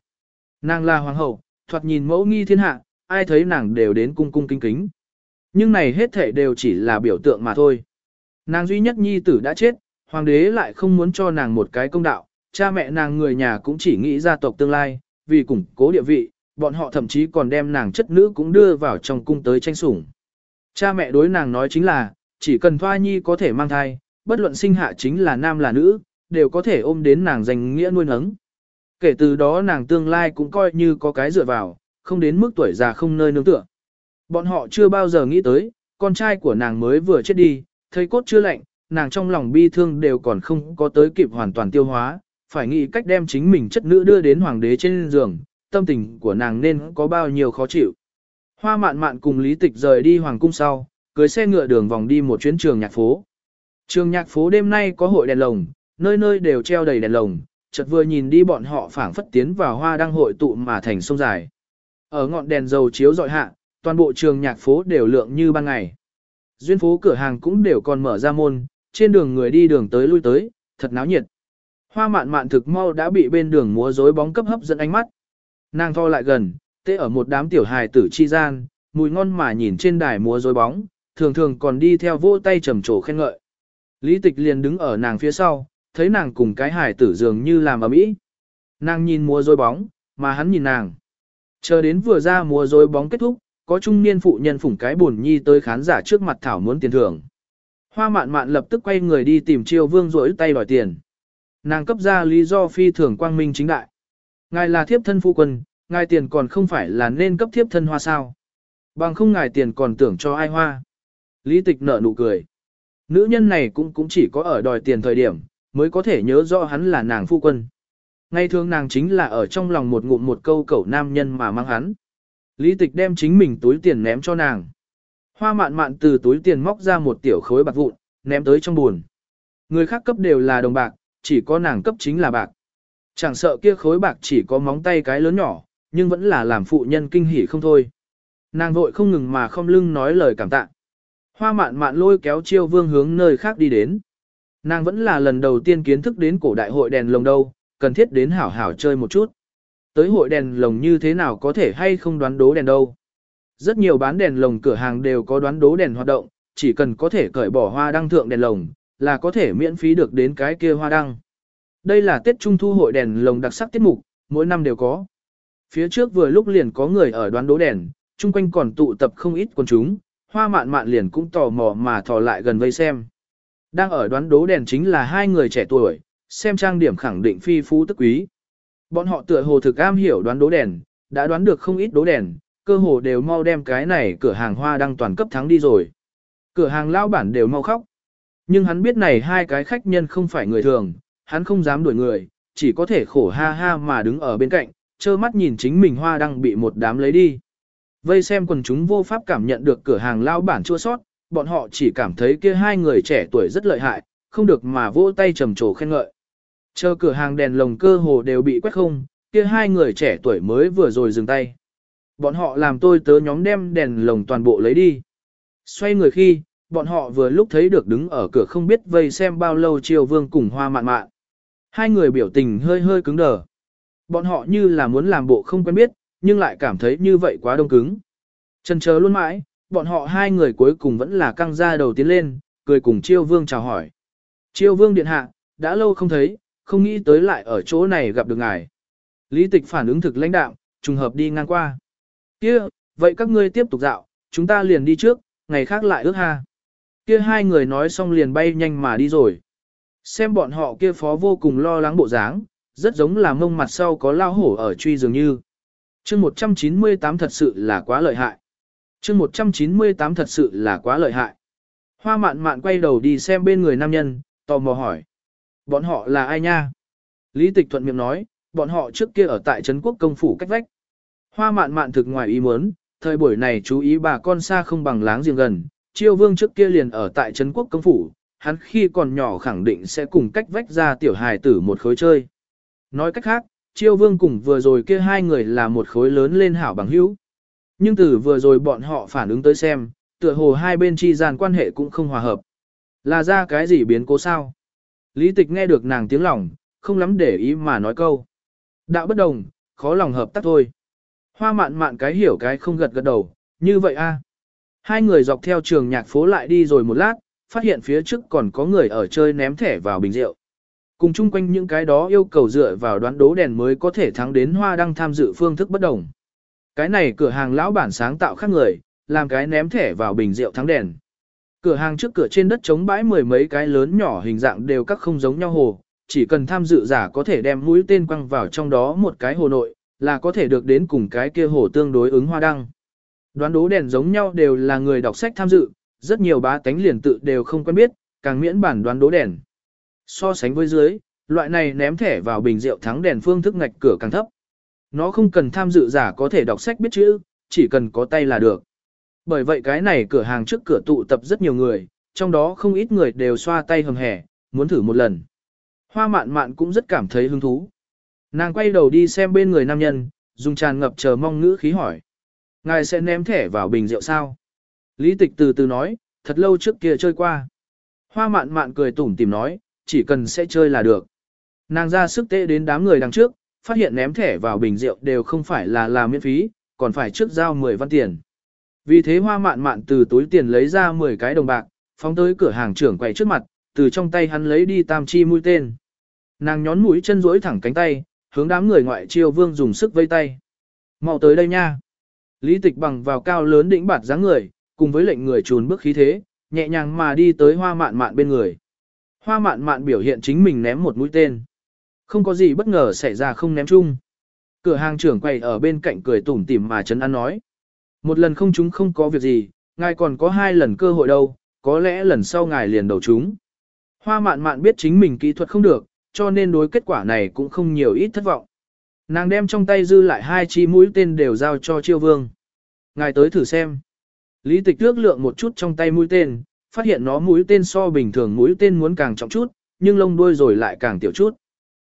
Nàng là hoàng hậu, thoạt nhìn mẫu nghi thiên hạ, ai thấy nàng đều đến cung cung kính kính. Nhưng này hết thể đều chỉ là biểu tượng mà thôi. Nàng duy nhất nhi tử đã chết, hoàng đế lại không muốn cho nàng một cái công đạo, cha mẹ nàng người nhà cũng chỉ nghĩ gia tộc tương lai, vì củng cố địa vị, bọn họ thậm chí còn đem nàng chất nữ cũng đưa vào trong cung tới tranh sủng. Cha mẹ đối nàng nói chính là, chỉ cần Thoa Nhi có thể mang thai, bất luận sinh hạ chính là nam là nữ, đều có thể ôm đến nàng dành nghĩa nuôi nấng. Kể từ đó nàng tương lai cũng coi như có cái dựa vào, không đến mức tuổi già không nơi nương tựa. Bọn họ chưa bao giờ nghĩ tới, con trai của nàng mới vừa chết đi, thấy cốt chưa lạnh, nàng trong lòng bi thương đều còn không có tới kịp hoàn toàn tiêu hóa, phải nghĩ cách đem chính mình chất nữ đưa đến hoàng đế trên giường, tâm tình của nàng nên có bao nhiêu khó chịu. Hoa mạn mạn cùng Lý Tịch rời đi hoàng cung sau, cưới xe ngựa đường vòng đi một chuyến trường nhạc phố. Trường nhạc phố đêm nay có hội đèn lồng, nơi nơi đều treo đầy đèn lồng, chợt vừa nhìn đi bọn họ phảng phất tiến vào hoa đăng hội tụ mà thành sông dài. Ở ngọn đèn dầu chiếu dọi hạ, toàn bộ trường nhạc phố đều lượng như ban ngày. Duyên phố cửa hàng cũng đều còn mở ra môn, trên đường người đi đường tới lui tới, thật náo nhiệt. Hoa mạn mạn thực mau đã bị bên đường múa rối bóng cấp hấp dẫn ánh mắt. Nàng tho lại gần, tê ở một đám tiểu hài tử chi gian, mùi ngon mà nhìn trên đài múa rối bóng, thường thường còn đi theo vỗ tay trầm trồ khen ngợi. Lý tịch liền đứng ở nàng phía sau, thấy nàng cùng cái hài tử dường như làm ở mỹ. Nàng nhìn múa rối bóng, mà hắn nhìn nàng. Chờ đến vừa ra múa rối bóng kết thúc, có trung niên phụ nhân phủng cái buồn nhi tới khán giả trước mặt thảo muốn tiền thưởng. Hoa mạn mạn lập tức quay người đi tìm triều vương rỗi tay đòi tiền. Nàng cấp ra lý do phi thường quang minh chính đại. Ngài là thiếp thân phu quân, ngài tiền còn không phải là nên cấp thiếp thân hoa sao. Bằng không ngài tiền còn tưởng cho ai hoa. Lý tịch nở nụ cười. Nữ nhân này cũng cũng chỉ có ở đòi tiền thời điểm, mới có thể nhớ rõ hắn là nàng phu quân. Ngày thường nàng chính là ở trong lòng một ngụm một câu cẩu nam nhân mà mang hắn. Lý tịch đem chính mình túi tiền ném cho nàng. Hoa mạn mạn từ túi tiền móc ra một tiểu khối bạc vụn, ném tới trong buồn. Người khác cấp đều là đồng bạc, chỉ có nàng cấp chính là bạc. Chẳng sợ kia khối bạc chỉ có móng tay cái lớn nhỏ, nhưng vẫn là làm phụ nhân kinh hỉ không thôi. Nàng vội không ngừng mà không lưng nói lời cảm tạ. Hoa mạn mạn lôi kéo chiêu vương hướng nơi khác đi đến. Nàng vẫn là lần đầu tiên kiến thức đến cổ đại hội đèn lồng đâu, cần thiết đến hảo hảo chơi một chút. Tới hội đèn lồng như thế nào có thể hay không đoán đố đèn đâu. Rất nhiều bán đèn lồng cửa hàng đều có đoán đố đèn hoạt động, chỉ cần có thể cởi bỏ hoa đăng thượng đèn lồng, là có thể miễn phí được đến cái kia hoa đăng. Đây là Tết Trung thu hội đèn lồng đặc sắc tiết mục, mỗi năm đều có. Phía trước vừa lúc liền có người ở đoán đố đèn, chung quanh còn tụ tập không ít quần chúng, hoa mạn mạn liền cũng tò mò mà thò lại gần vây xem. Đang ở đoán đố đèn chính là hai người trẻ tuổi, xem trang điểm khẳng định phi phú tức quý. Bọn họ tựa hồ thực am hiểu đoán đố đèn, đã đoán được không ít đố đèn, cơ hồ đều mau đem cái này cửa hàng hoa đăng toàn cấp thắng đi rồi. Cửa hàng lao bản đều mau khóc. Nhưng hắn biết này hai cái khách nhân không phải người thường, hắn không dám đuổi người, chỉ có thể khổ ha ha mà đứng ở bên cạnh, trơ mắt nhìn chính mình hoa đăng bị một đám lấy đi. Vây xem quần chúng vô pháp cảm nhận được cửa hàng lao bản chua sót, bọn họ chỉ cảm thấy kia hai người trẻ tuổi rất lợi hại, không được mà vỗ tay trầm trồ khen ngợi. Chờ cửa hàng đèn lồng cơ hồ đều bị quét không, kia hai người trẻ tuổi mới vừa rồi dừng tay. Bọn họ làm tôi tớ nhóm đem đèn lồng toàn bộ lấy đi. Xoay người khi, bọn họ vừa lúc thấy được đứng ở cửa không biết vây xem bao lâu triều vương cùng hoa mạn mạn. Hai người biểu tình hơi hơi cứng đờ. Bọn họ như là muốn làm bộ không quen biết, nhưng lại cảm thấy như vậy quá đông cứng. Chân chờ luôn mãi, bọn họ hai người cuối cùng vẫn là căng ra đầu tiến lên, cười cùng chiêu vương chào hỏi. Chiêu vương điện hạ, đã lâu không thấy, không nghĩ tới lại ở chỗ này gặp được ngài. Lý tịch phản ứng thực lãnh đạo, trùng hợp đi ngang qua. kia vậy các ngươi tiếp tục dạo, chúng ta liền đi trước, ngày khác lại ước ha. Kia hai người nói xong liền bay nhanh mà đi rồi. Xem bọn họ kia phó vô cùng lo lắng bộ dáng, rất giống là mông mặt sau có lao hổ ở truy dường như. chương 198 thật sự là quá lợi hại. chương 198 thật sự là quá lợi hại. Hoa mạn mạn quay đầu đi xem bên người nam nhân, tò mò hỏi. Bọn họ là ai nha? Lý tịch thuận miệng nói, bọn họ trước kia ở tại Trấn Quốc công phủ cách vách. Hoa mạn mạn thực ngoài ý muốn, thời buổi này chú ý bà con xa không bằng láng giềng gần, chiêu vương trước kia liền ở tại Trấn Quốc công phủ, hắn khi còn nhỏ khẳng định sẽ cùng cách vách ra tiểu hài tử một khối chơi. Nói cách khác, chiêu vương cùng vừa rồi kia hai người là một khối lớn lên hảo bằng hữu. Nhưng từ vừa rồi bọn họ phản ứng tới xem, tựa hồ hai bên chi gian quan hệ cũng không hòa hợp. Là ra cái gì biến cố sao? Lý tịch nghe được nàng tiếng lòng, không lắm để ý mà nói câu. Đạo bất đồng, khó lòng hợp tác thôi. Hoa mạn mạn cái hiểu cái không gật gật đầu, như vậy a. Hai người dọc theo trường nhạc phố lại đi rồi một lát, phát hiện phía trước còn có người ở chơi ném thẻ vào bình rượu. Cùng chung quanh những cái đó yêu cầu dựa vào đoán đố đèn mới có thể thắng đến hoa đăng tham dự phương thức bất đồng. Cái này cửa hàng lão bản sáng tạo khác người, làm cái ném thẻ vào bình rượu thắng đèn. Cửa hàng trước cửa trên đất chống bãi mười mấy cái lớn nhỏ hình dạng đều các không giống nhau hồ, chỉ cần tham dự giả có thể đem mũi tên quăng vào trong đó một cái hồ nội, là có thể được đến cùng cái kia hồ tương đối ứng hoa đăng. Đoán đố đèn giống nhau đều là người đọc sách tham dự, rất nhiều bá tánh liền tự đều không quen biết, càng miễn bản đoán đố đèn. So sánh với dưới, Loại này ném thẻ vào bình rượu thắng đèn phương thức ngạch cửa càng thấp. Nó không cần tham dự giả có thể đọc sách biết chữ, chỉ cần có tay là được. Bởi vậy cái này cửa hàng trước cửa tụ tập rất nhiều người, trong đó không ít người đều xoa tay hầm hẻ, muốn thử một lần. Hoa mạn mạn cũng rất cảm thấy hứng thú. Nàng quay đầu đi xem bên người nam nhân, dùng tràn ngập chờ mong ngữ khí hỏi. Ngài sẽ ném thẻ vào bình rượu sao? Lý tịch từ từ nói, thật lâu trước kia chơi qua. Hoa mạn mạn cười tủm tìm nói, chỉ cần sẽ chơi là được. Nàng ra sức tệ đến đám người đằng trước, phát hiện ném thẻ vào bình rượu đều không phải là làm miễn phí, còn phải trước giao 10 văn tiền. Vì thế hoa mạn mạn từ túi tiền lấy ra 10 cái đồng bạc, phóng tới cửa hàng trưởng quầy trước mặt, từ trong tay hắn lấy đi tam chi mũi tên. Nàng nhón mũi chân duỗi thẳng cánh tay, hướng đám người ngoại chiêu vương dùng sức vây tay. mau tới đây nha. Lý tịch bằng vào cao lớn đỉnh bạt dáng người, cùng với lệnh người trùn bước khí thế, nhẹ nhàng mà đi tới hoa mạn mạn bên người. Hoa mạn mạn biểu hiện chính mình ném một mũi tên. Không có gì bất ngờ xảy ra không ném chung. Cửa hàng trưởng quầy ở bên cạnh cười tủm tỉm mà chấn an nói. Một lần không chúng không có việc gì, ngài còn có hai lần cơ hội đâu, có lẽ lần sau ngài liền đầu chúng. Hoa mạn mạn biết chính mình kỹ thuật không được, cho nên đối kết quả này cũng không nhiều ít thất vọng. Nàng đem trong tay dư lại hai chi mũi tên đều giao cho chiêu vương. Ngài tới thử xem. Lý tịch ước lượng một chút trong tay mũi tên, phát hiện nó mũi tên so bình thường mũi tên muốn càng trọng chút, nhưng lông đuôi rồi lại càng tiểu chút.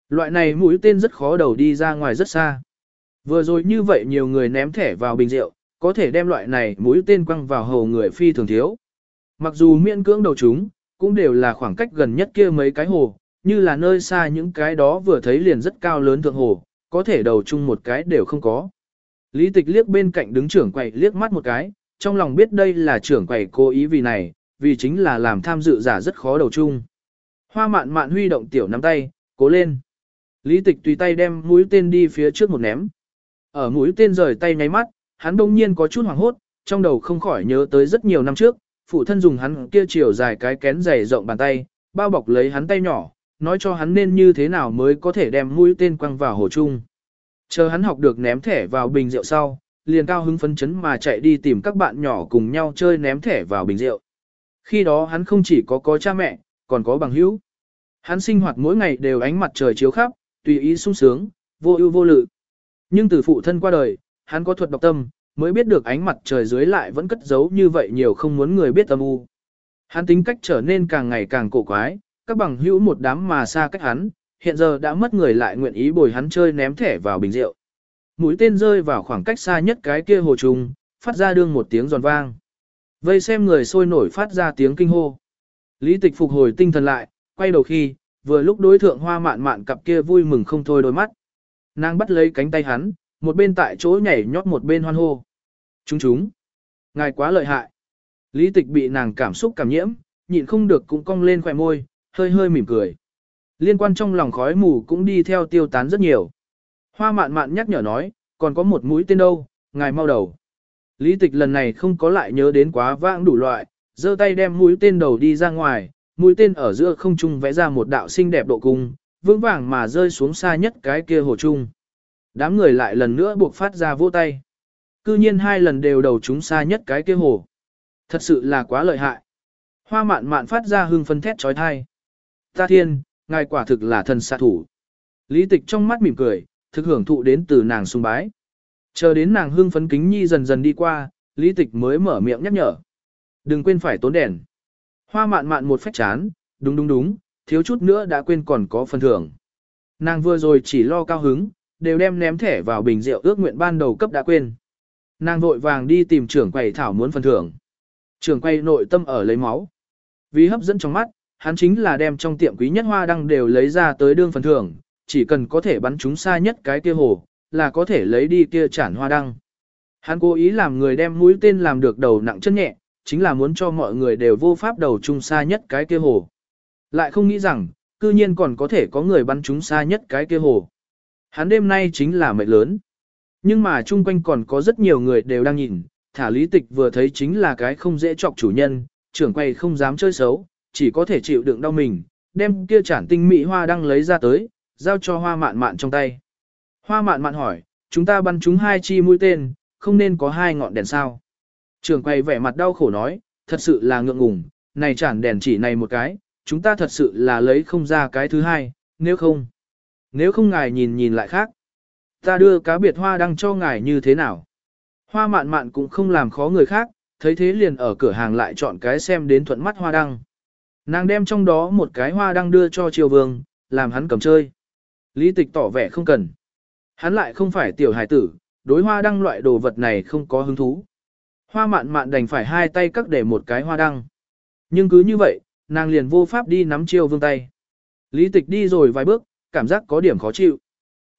Loại này mũi tên rất khó đầu đi ra ngoài rất xa. Vừa rồi như vậy nhiều người ném thẻ vào bình rượu, có thể đem loại này mũi tên quăng vào hầu người phi thường thiếu. Mặc dù miễn cưỡng đầu chúng, cũng đều là khoảng cách gần nhất kia mấy cái hồ, như là nơi xa những cái đó vừa thấy liền rất cao lớn thượng hồ, có thể đầu chung một cái đều không có. Lý tịch liếc bên cạnh đứng trưởng quầy liếc mắt một cái, trong lòng biết đây là trưởng quầy cố ý vì này, vì chính là làm tham dự giả rất khó đầu chung. Hoa mạn mạn huy động tiểu nắm tay, cố lên. Lý tịch tùy tay đem mũi tên đi phía trước một ném. Ở mũi tên rời tay nháy mắt, hắn đông nhiên có chút hoảng hốt, trong đầu không khỏi nhớ tới rất nhiều năm trước, phụ thân dùng hắn kia chiều dài cái kén dày rộng bàn tay, bao bọc lấy hắn tay nhỏ, nói cho hắn nên như thế nào mới có thể đem mũi tên quăng vào hồ chung. Chờ hắn học được ném thẻ vào bình rượu sau, liền cao hứng phấn chấn mà chạy đi tìm các bạn nhỏ cùng nhau chơi ném thẻ vào bình rượu. Khi đó hắn không chỉ có có cha mẹ, còn có bằng hữu. Hắn sinh hoạt mỗi ngày đều ánh mặt trời chiếu khắp, tùy ý sung sướng, vô ưu vô lự. Nhưng từ phụ thân qua đời, hắn có thuật độc tâm, mới biết được ánh mặt trời dưới lại vẫn cất giấu như vậy nhiều không muốn người biết âm u. Hắn tính cách trở nên càng ngày càng cổ quái, các bằng hữu một đám mà xa cách hắn, hiện giờ đã mất người lại nguyện ý bồi hắn chơi ném thẻ vào bình rượu. Mũi tên rơi vào khoảng cách xa nhất cái kia hồ trùng, phát ra đương một tiếng giòn vang. Vây xem người sôi nổi phát ra tiếng kinh hô. Lý tịch phục hồi tinh thần lại, quay đầu khi, vừa lúc đối thượng hoa mạn mạn cặp kia vui mừng không thôi đôi mắt. Nàng bắt lấy cánh tay hắn, một bên tại chỗ nhảy nhót một bên hoan hô. Chúng chúng. Ngài quá lợi hại. Lý tịch bị nàng cảm xúc cảm nhiễm, nhịn không được cũng cong lên khỏe môi, hơi hơi mỉm cười. Liên quan trong lòng khói mù cũng đi theo tiêu tán rất nhiều. Hoa mạn mạn nhắc nhở nói, còn có một mũi tên đâu, ngài mau đầu. Lý tịch lần này không có lại nhớ đến quá vãng đủ loại, giơ tay đem mũi tên đầu đi ra ngoài, mũi tên ở giữa không trung vẽ ra một đạo xinh đẹp độ cung, vững vàng mà rơi xuống xa nhất cái kia hồ trung. Đám người lại lần nữa buộc phát ra vỗ tay. Cư nhiên hai lần đều đầu chúng xa nhất cái kia hồ. Thật sự là quá lợi hại. Hoa mạn mạn phát ra hương phân thét trói thai. Ta thiên, ngài quả thực là thần xạ thủ. Lý tịch trong mắt mỉm cười, thực hưởng thụ đến từ nàng sung bái. Chờ đến nàng hương phấn kính nhi dần dần đi qua, lý tịch mới mở miệng nhắc nhở. Đừng quên phải tốn đèn. Hoa mạn mạn một phách chán, đúng đúng đúng, thiếu chút nữa đã quên còn có phần thưởng. Nàng vừa rồi chỉ lo cao hứng, đều đem ném thẻ vào bình rượu ước nguyện ban đầu cấp đã quên. Nàng vội vàng đi tìm trưởng quầy thảo muốn phần thưởng. Trưởng quầy nội tâm ở lấy máu. Vì hấp dẫn trong mắt, hắn chính là đem trong tiệm quý nhất hoa đăng đều lấy ra tới đương phần thưởng, chỉ cần có thể bắn chúng xa nhất cái kia hồ, là có thể lấy đi kia chản hoa đăng. Hắn cố ý làm người đem mũi tên làm được đầu nặng chân nhẹ, chính là muốn cho mọi người đều vô pháp đầu chung xa nhất cái kia hồ. Lại không nghĩ rằng, cư nhiên còn có thể có người bắn chúng xa nhất cái kia hồ. Hắn đêm nay chính là mệnh lớn. Nhưng mà chung quanh còn có rất nhiều người đều đang nhìn, thả lý tịch vừa thấy chính là cái không dễ chọc chủ nhân, trưởng quay không dám chơi xấu, chỉ có thể chịu đựng đau mình, đem kia chản tinh mỹ hoa đăng lấy ra tới, giao cho hoa mạn mạn trong tay. Hoa mạn mạn hỏi, chúng ta bắn chúng hai chi mũi tên, không nên có hai ngọn đèn sao. Trường quay vẻ mặt đau khổ nói, thật sự là ngượng ngùng, này chản đèn chỉ này một cái, chúng ta thật sự là lấy không ra cái thứ hai, nếu không, nếu không ngài nhìn nhìn lại khác. Ta đưa cá biệt hoa đăng cho ngài như thế nào? Hoa mạn mạn cũng không làm khó người khác, thấy thế liền ở cửa hàng lại chọn cái xem đến thuận mắt hoa đăng. Nàng đem trong đó một cái hoa đăng đưa cho triều vương, làm hắn cầm chơi. Lý tịch tỏ vẻ không cần. Hắn lại không phải tiểu hải tử, đối hoa đăng loại đồ vật này không có hứng thú. Hoa mạn mạn đành phải hai tay cắt để một cái hoa đăng. Nhưng cứ như vậy, nàng liền vô pháp đi nắm chiêu vương tay. Lý tịch đi rồi vài bước, cảm giác có điểm khó chịu.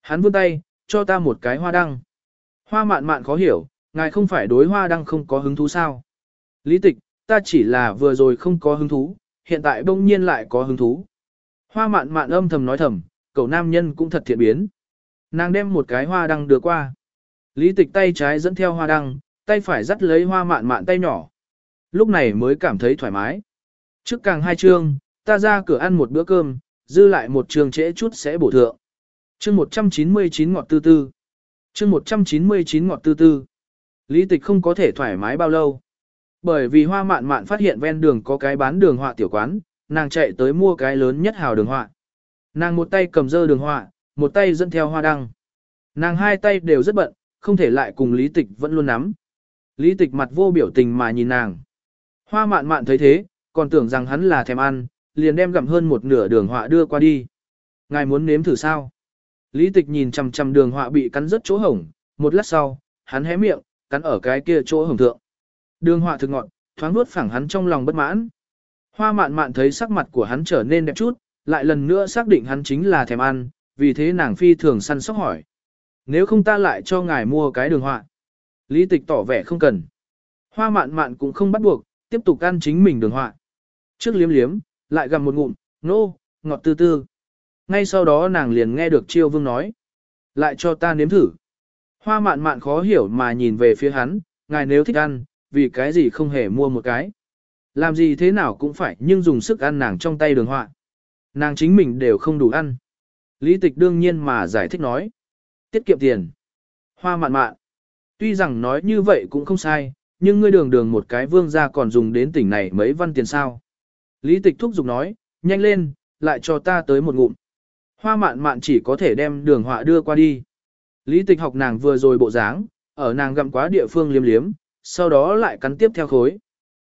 Hắn vươn tay, cho ta một cái hoa đăng. Hoa mạn mạn khó hiểu, ngài không phải đối hoa đăng không có hứng thú sao. Lý tịch, ta chỉ là vừa rồi không có hứng thú, hiện tại bỗng nhiên lại có hứng thú. Hoa mạn mạn âm thầm nói thầm, cậu nam nhân cũng thật thiện biến. Nàng đem một cái hoa đăng đưa qua. Lý tịch tay trái dẫn theo hoa đăng, tay phải dắt lấy hoa mạn mạn tay nhỏ. Lúc này mới cảm thấy thoải mái. Trước càng hai chương, ta ra cửa ăn một bữa cơm, dư lại một trường trễ chút sẽ bổ thượng. Chương 199 ngọt tư tư. Chương 199 ngọt tư tư. Lý tịch không có thể thoải mái bao lâu. Bởi vì hoa mạn mạn phát hiện ven đường có cái bán đường họa tiểu quán, nàng chạy tới mua cái lớn nhất hào đường họa. Nàng một tay cầm dơ đường họa, một tay dẫn theo hoa đăng. Nàng hai tay đều rất bận, không thể lại cùng lý tịch vẫn luôn nắm. Lý tịch mặt vô biểu tình mà nhìn nàng. Hoa mạn mạn thấy thế, còn tưởng rằng hắn là thèm ăn, liền đem gặm hơn một nửa đường họa đưa qua đi. Ngài muốn nếm thử sao? Lý tịch nhìn chằm chằm đường họa bị cắn rất chỗ hổng, một lát sau, hắn hé miệng, cắn ở cái kia chỗ hổng thượng. Đường họa thực ngọn, thoáng nuốt phẳng hắn trong lòng bất mãn. Hoa mạn mạn thấy sắc mặt của hắn trở nên đẹp chút, lại lần nữa xác định hắn chính là thèm ăn, vì thế nàng phi thường săn sóc hỏi. Nếu không ta lại cho ngài mua cái đường họa. Lý tịch tỏ vẻ không cần. Hoa mạn mạn cũng không bắt buộc, tiếp tục ăn chính mình đường họa. Trước liếm liếm, lại gặm một ngụm, nô, ngọt tư tư. Ngay sau đó nàng liền nghe được chiêu vương nói. Lại cho ta nếm thử. Hoa mạn mạn khó hiểu mà nhìn về phía hắn, ngài nếu thích ăn, vì cái gì không hề mua một cái. Làm gì thế nào cũng phải nhưng dùng sức ăn nàng trong tay đường họa. Nàng chính mình đều không đủ ăn. Lý tịch đương nhiên mà giải thích nói. Tiết kiệm tiền. Hoa mạn mạn. Tuy rằng nói như vậy cũng không sai, nhưng ngươi đường đường một cái vương gia còn dùng đến tỉnh này mấy văn tiền sao. Lý tịch thúc giục nói, nhanh lên, lại cho ta tới một ngụm. Hoa mạn mạn chỉ có thể đem đường họa đưa qua đi. Lý tịch học nàng vừa rồi bộ dáng, ở nàng gặm quá địa phương liếm liếm, sau đó lại cắn tiếp theo khối.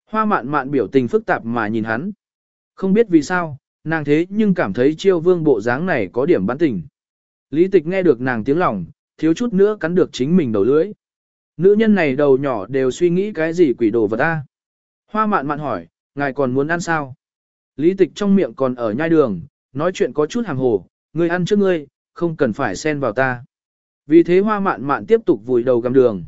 Hoa mạn mạn biểu tình phức tạp mà nhìn hắn. Không biết vì sao, nàng thế nhưng cảm thấy chiêu vương bộ dáng này có điểm bán tình. Lý tịch nghe được nàng tiếng lòng, thiếu chút nữa cắn được chính mình đầu lưỡi. Nữ nhân này đầu nhỏ đều suy nghĩ cái gì quỷ đồ vật ta. Hoa mạn mạn hỏi, ngài còn muốn ăn sao? Lý tịch trong miệng còn ở nhai đường, nói chuyện có chút hàng hồ, ngươi ăn trước ngươi, không cần phải xen vào ta. Vì thế hoa mạn mạn tiếp tục vùi đầu găm đường.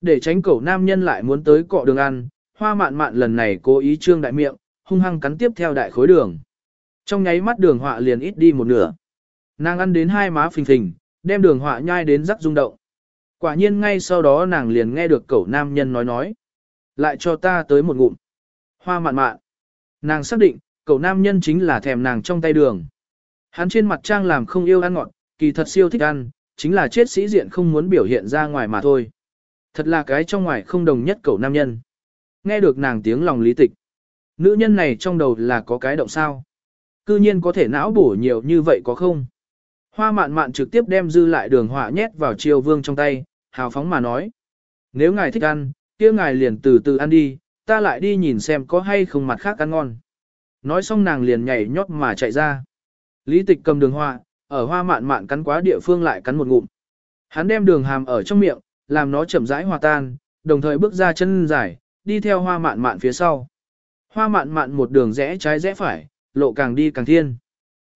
Để tránh cẩu nam nhân lại muốn tới cọ đường ăn, hoa mạn mạn lần này cố ý trương đại miệng, hung hăng cắn tiếp theo đại khối đường. Trong nháy mắt đường họa liền ít đi một nửa. Nàng ăn đến hai má phình phình, đem đường họa nhai đến rắc rung động. Quả nhiên ngay sau đó nàng liền nghe được cậu nam nhân nói nói. Lại cho ta tới một ngụm. Hoa mạn mạn. Nàng xác định, cậu nam nhân chính là thèm nàng trong tay đường. Hắn trên mặt trang làm không yêu ăn ngọt, kỳ thật siêu thích ăn, chính là chết sĩ diện không muốn biểu hiện ra ngoài mà thôi. Thật là cái trong ngoài không đồng nhất cậu nam nhân. Nghe được nàng tiếng lòng lý tịch. Nữ nhân này trong đầu là có cái động sao. Cư nhiên có thể não bổ nhiều như vậy có không? Hoa mạn mạn trực tiếp đem dư lại đường họa nhét vào triều vương trong tay, hào phóng mà nói. Nếu ngài thích ăn, kia ngài liền từ từ ăn đi, ta lại đi nhìn xem có hay không mặt khác ăn ngon. Nói xong nàng liền nhảy nhót mà chạy ra. Lý tịch cầm đường họa, ở hoa mạn mạn cắn quá địa phương lại cắn một ngụm. Hắn đem đường hàm ở trong miệng, làm nó chậm rãi hòa tan, đồng thời bước ra chân dài, đi theo hoa mạn mạn phía sau. Hoa mạn mạn một đường rẽ trái rẽ phải, lộ càng đi càng thiên.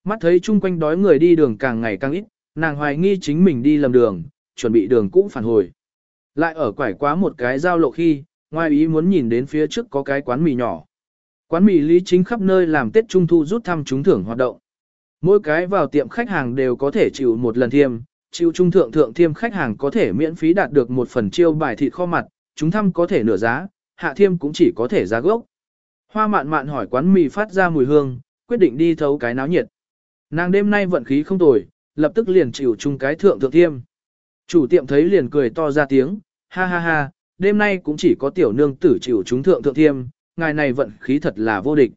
Mắt thấy chung quanh đói người đi đường càng ngày càng ít, nàng hoài nghi chính mình đi lầm đường, chuẩn bị đường cũ phản hồi. Lại ở quải quá một cái giao lộ khi, ngoài ý muốn nhìn đến phía trước có cái quán mì nhỏ. Quán mì lý chính khắp nơi làm Tết Trung Thu rút thăm trúng thưởng hoạt động. Mỗi cái vào tiệm khách hàng đều có thể chịu một lần thiêm, chịu trung thượng thượng thiêm khách hàng có thể miễn phí đạt được một phần chiêu bài thịt kho mặt, chúng thăm có thể nửa giá, hạ thiêm cũng chỉ có thể giá gốc. Hoa mạn mạn hỏi quán mì phát ra mùi hương, quyết định đi thấu cái náo nhiệt. Nàng đêm nay vận khí không tồi, lập tức liền chịu chung cái thượng thượng thiêm. Chủ tiệm thấy liền cười to ra tiếng, ha ha ha, đêm nay cũng chỉ có tiểu nương tử chịu chúng thượng thượng thiêm, ngài này vận khí thật là vô địch.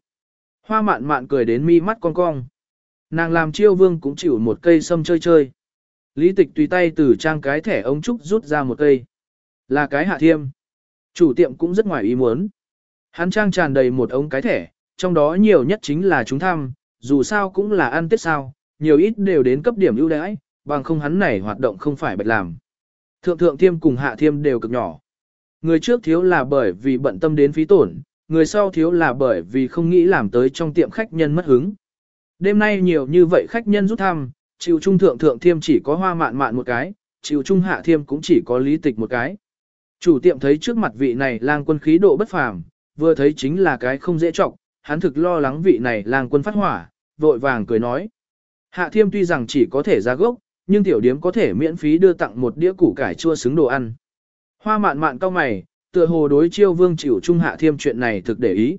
Hoa mạn mạn cười đến mi mắt cong cong. Nàng làm chiêu vương cũng chịu một cây sâm chơi chơi. Lý tịch tùy tay từ trang cái thẻ ống trúc rút ra một cây. Là cái hạ thiêm. Chủ tiệm cũng rất ngoài ý muốn. Hắn trang tràn đầy một ống cái thẻ, trong đó nhiều nhất chính là chúng thăm, dù sao cũng là ăn tết sao, nhiều ít đều đến cấp điểm ưu đãi, bằng không hắn này hoạt động không phải bạch làm. Thượng thượng thiêm cùng hạ thiêm đều cực nhỏ. Người trước thiếu là bởi vì bận tâm đến phí tổn, người sau thiếu là bởi vì không nghĩ làm tới trong tiệm khách nhân mất hứng. Đêm nay nhiều như vậy khách nhân rút thăm, chịu trung thượng thượng thiêm chỉ có hoa mạn mạn một cái, chịu trung hạ thiêm cũng chỉ có lý tịch một cái. Chủ tiệm thấy trước mặt vị này lang quân khí độ bất phàm, vừa thấy chính là cái không dễ trọng, hắn thực lo lắng vị này lang quân phát hỏa, vội vàng cười nói. Hạ thiêm tuy rằng chỉ có thể ra gốc, nhưng tiểu điếm có thể miễn phí đưa tặng một đĩa củ cải chua xứng đồ ăn. Hoa mạn mạn cao mày, tựa hồ đối chiêu vương chịu trung hạ thiêm chuyện này thực để ý.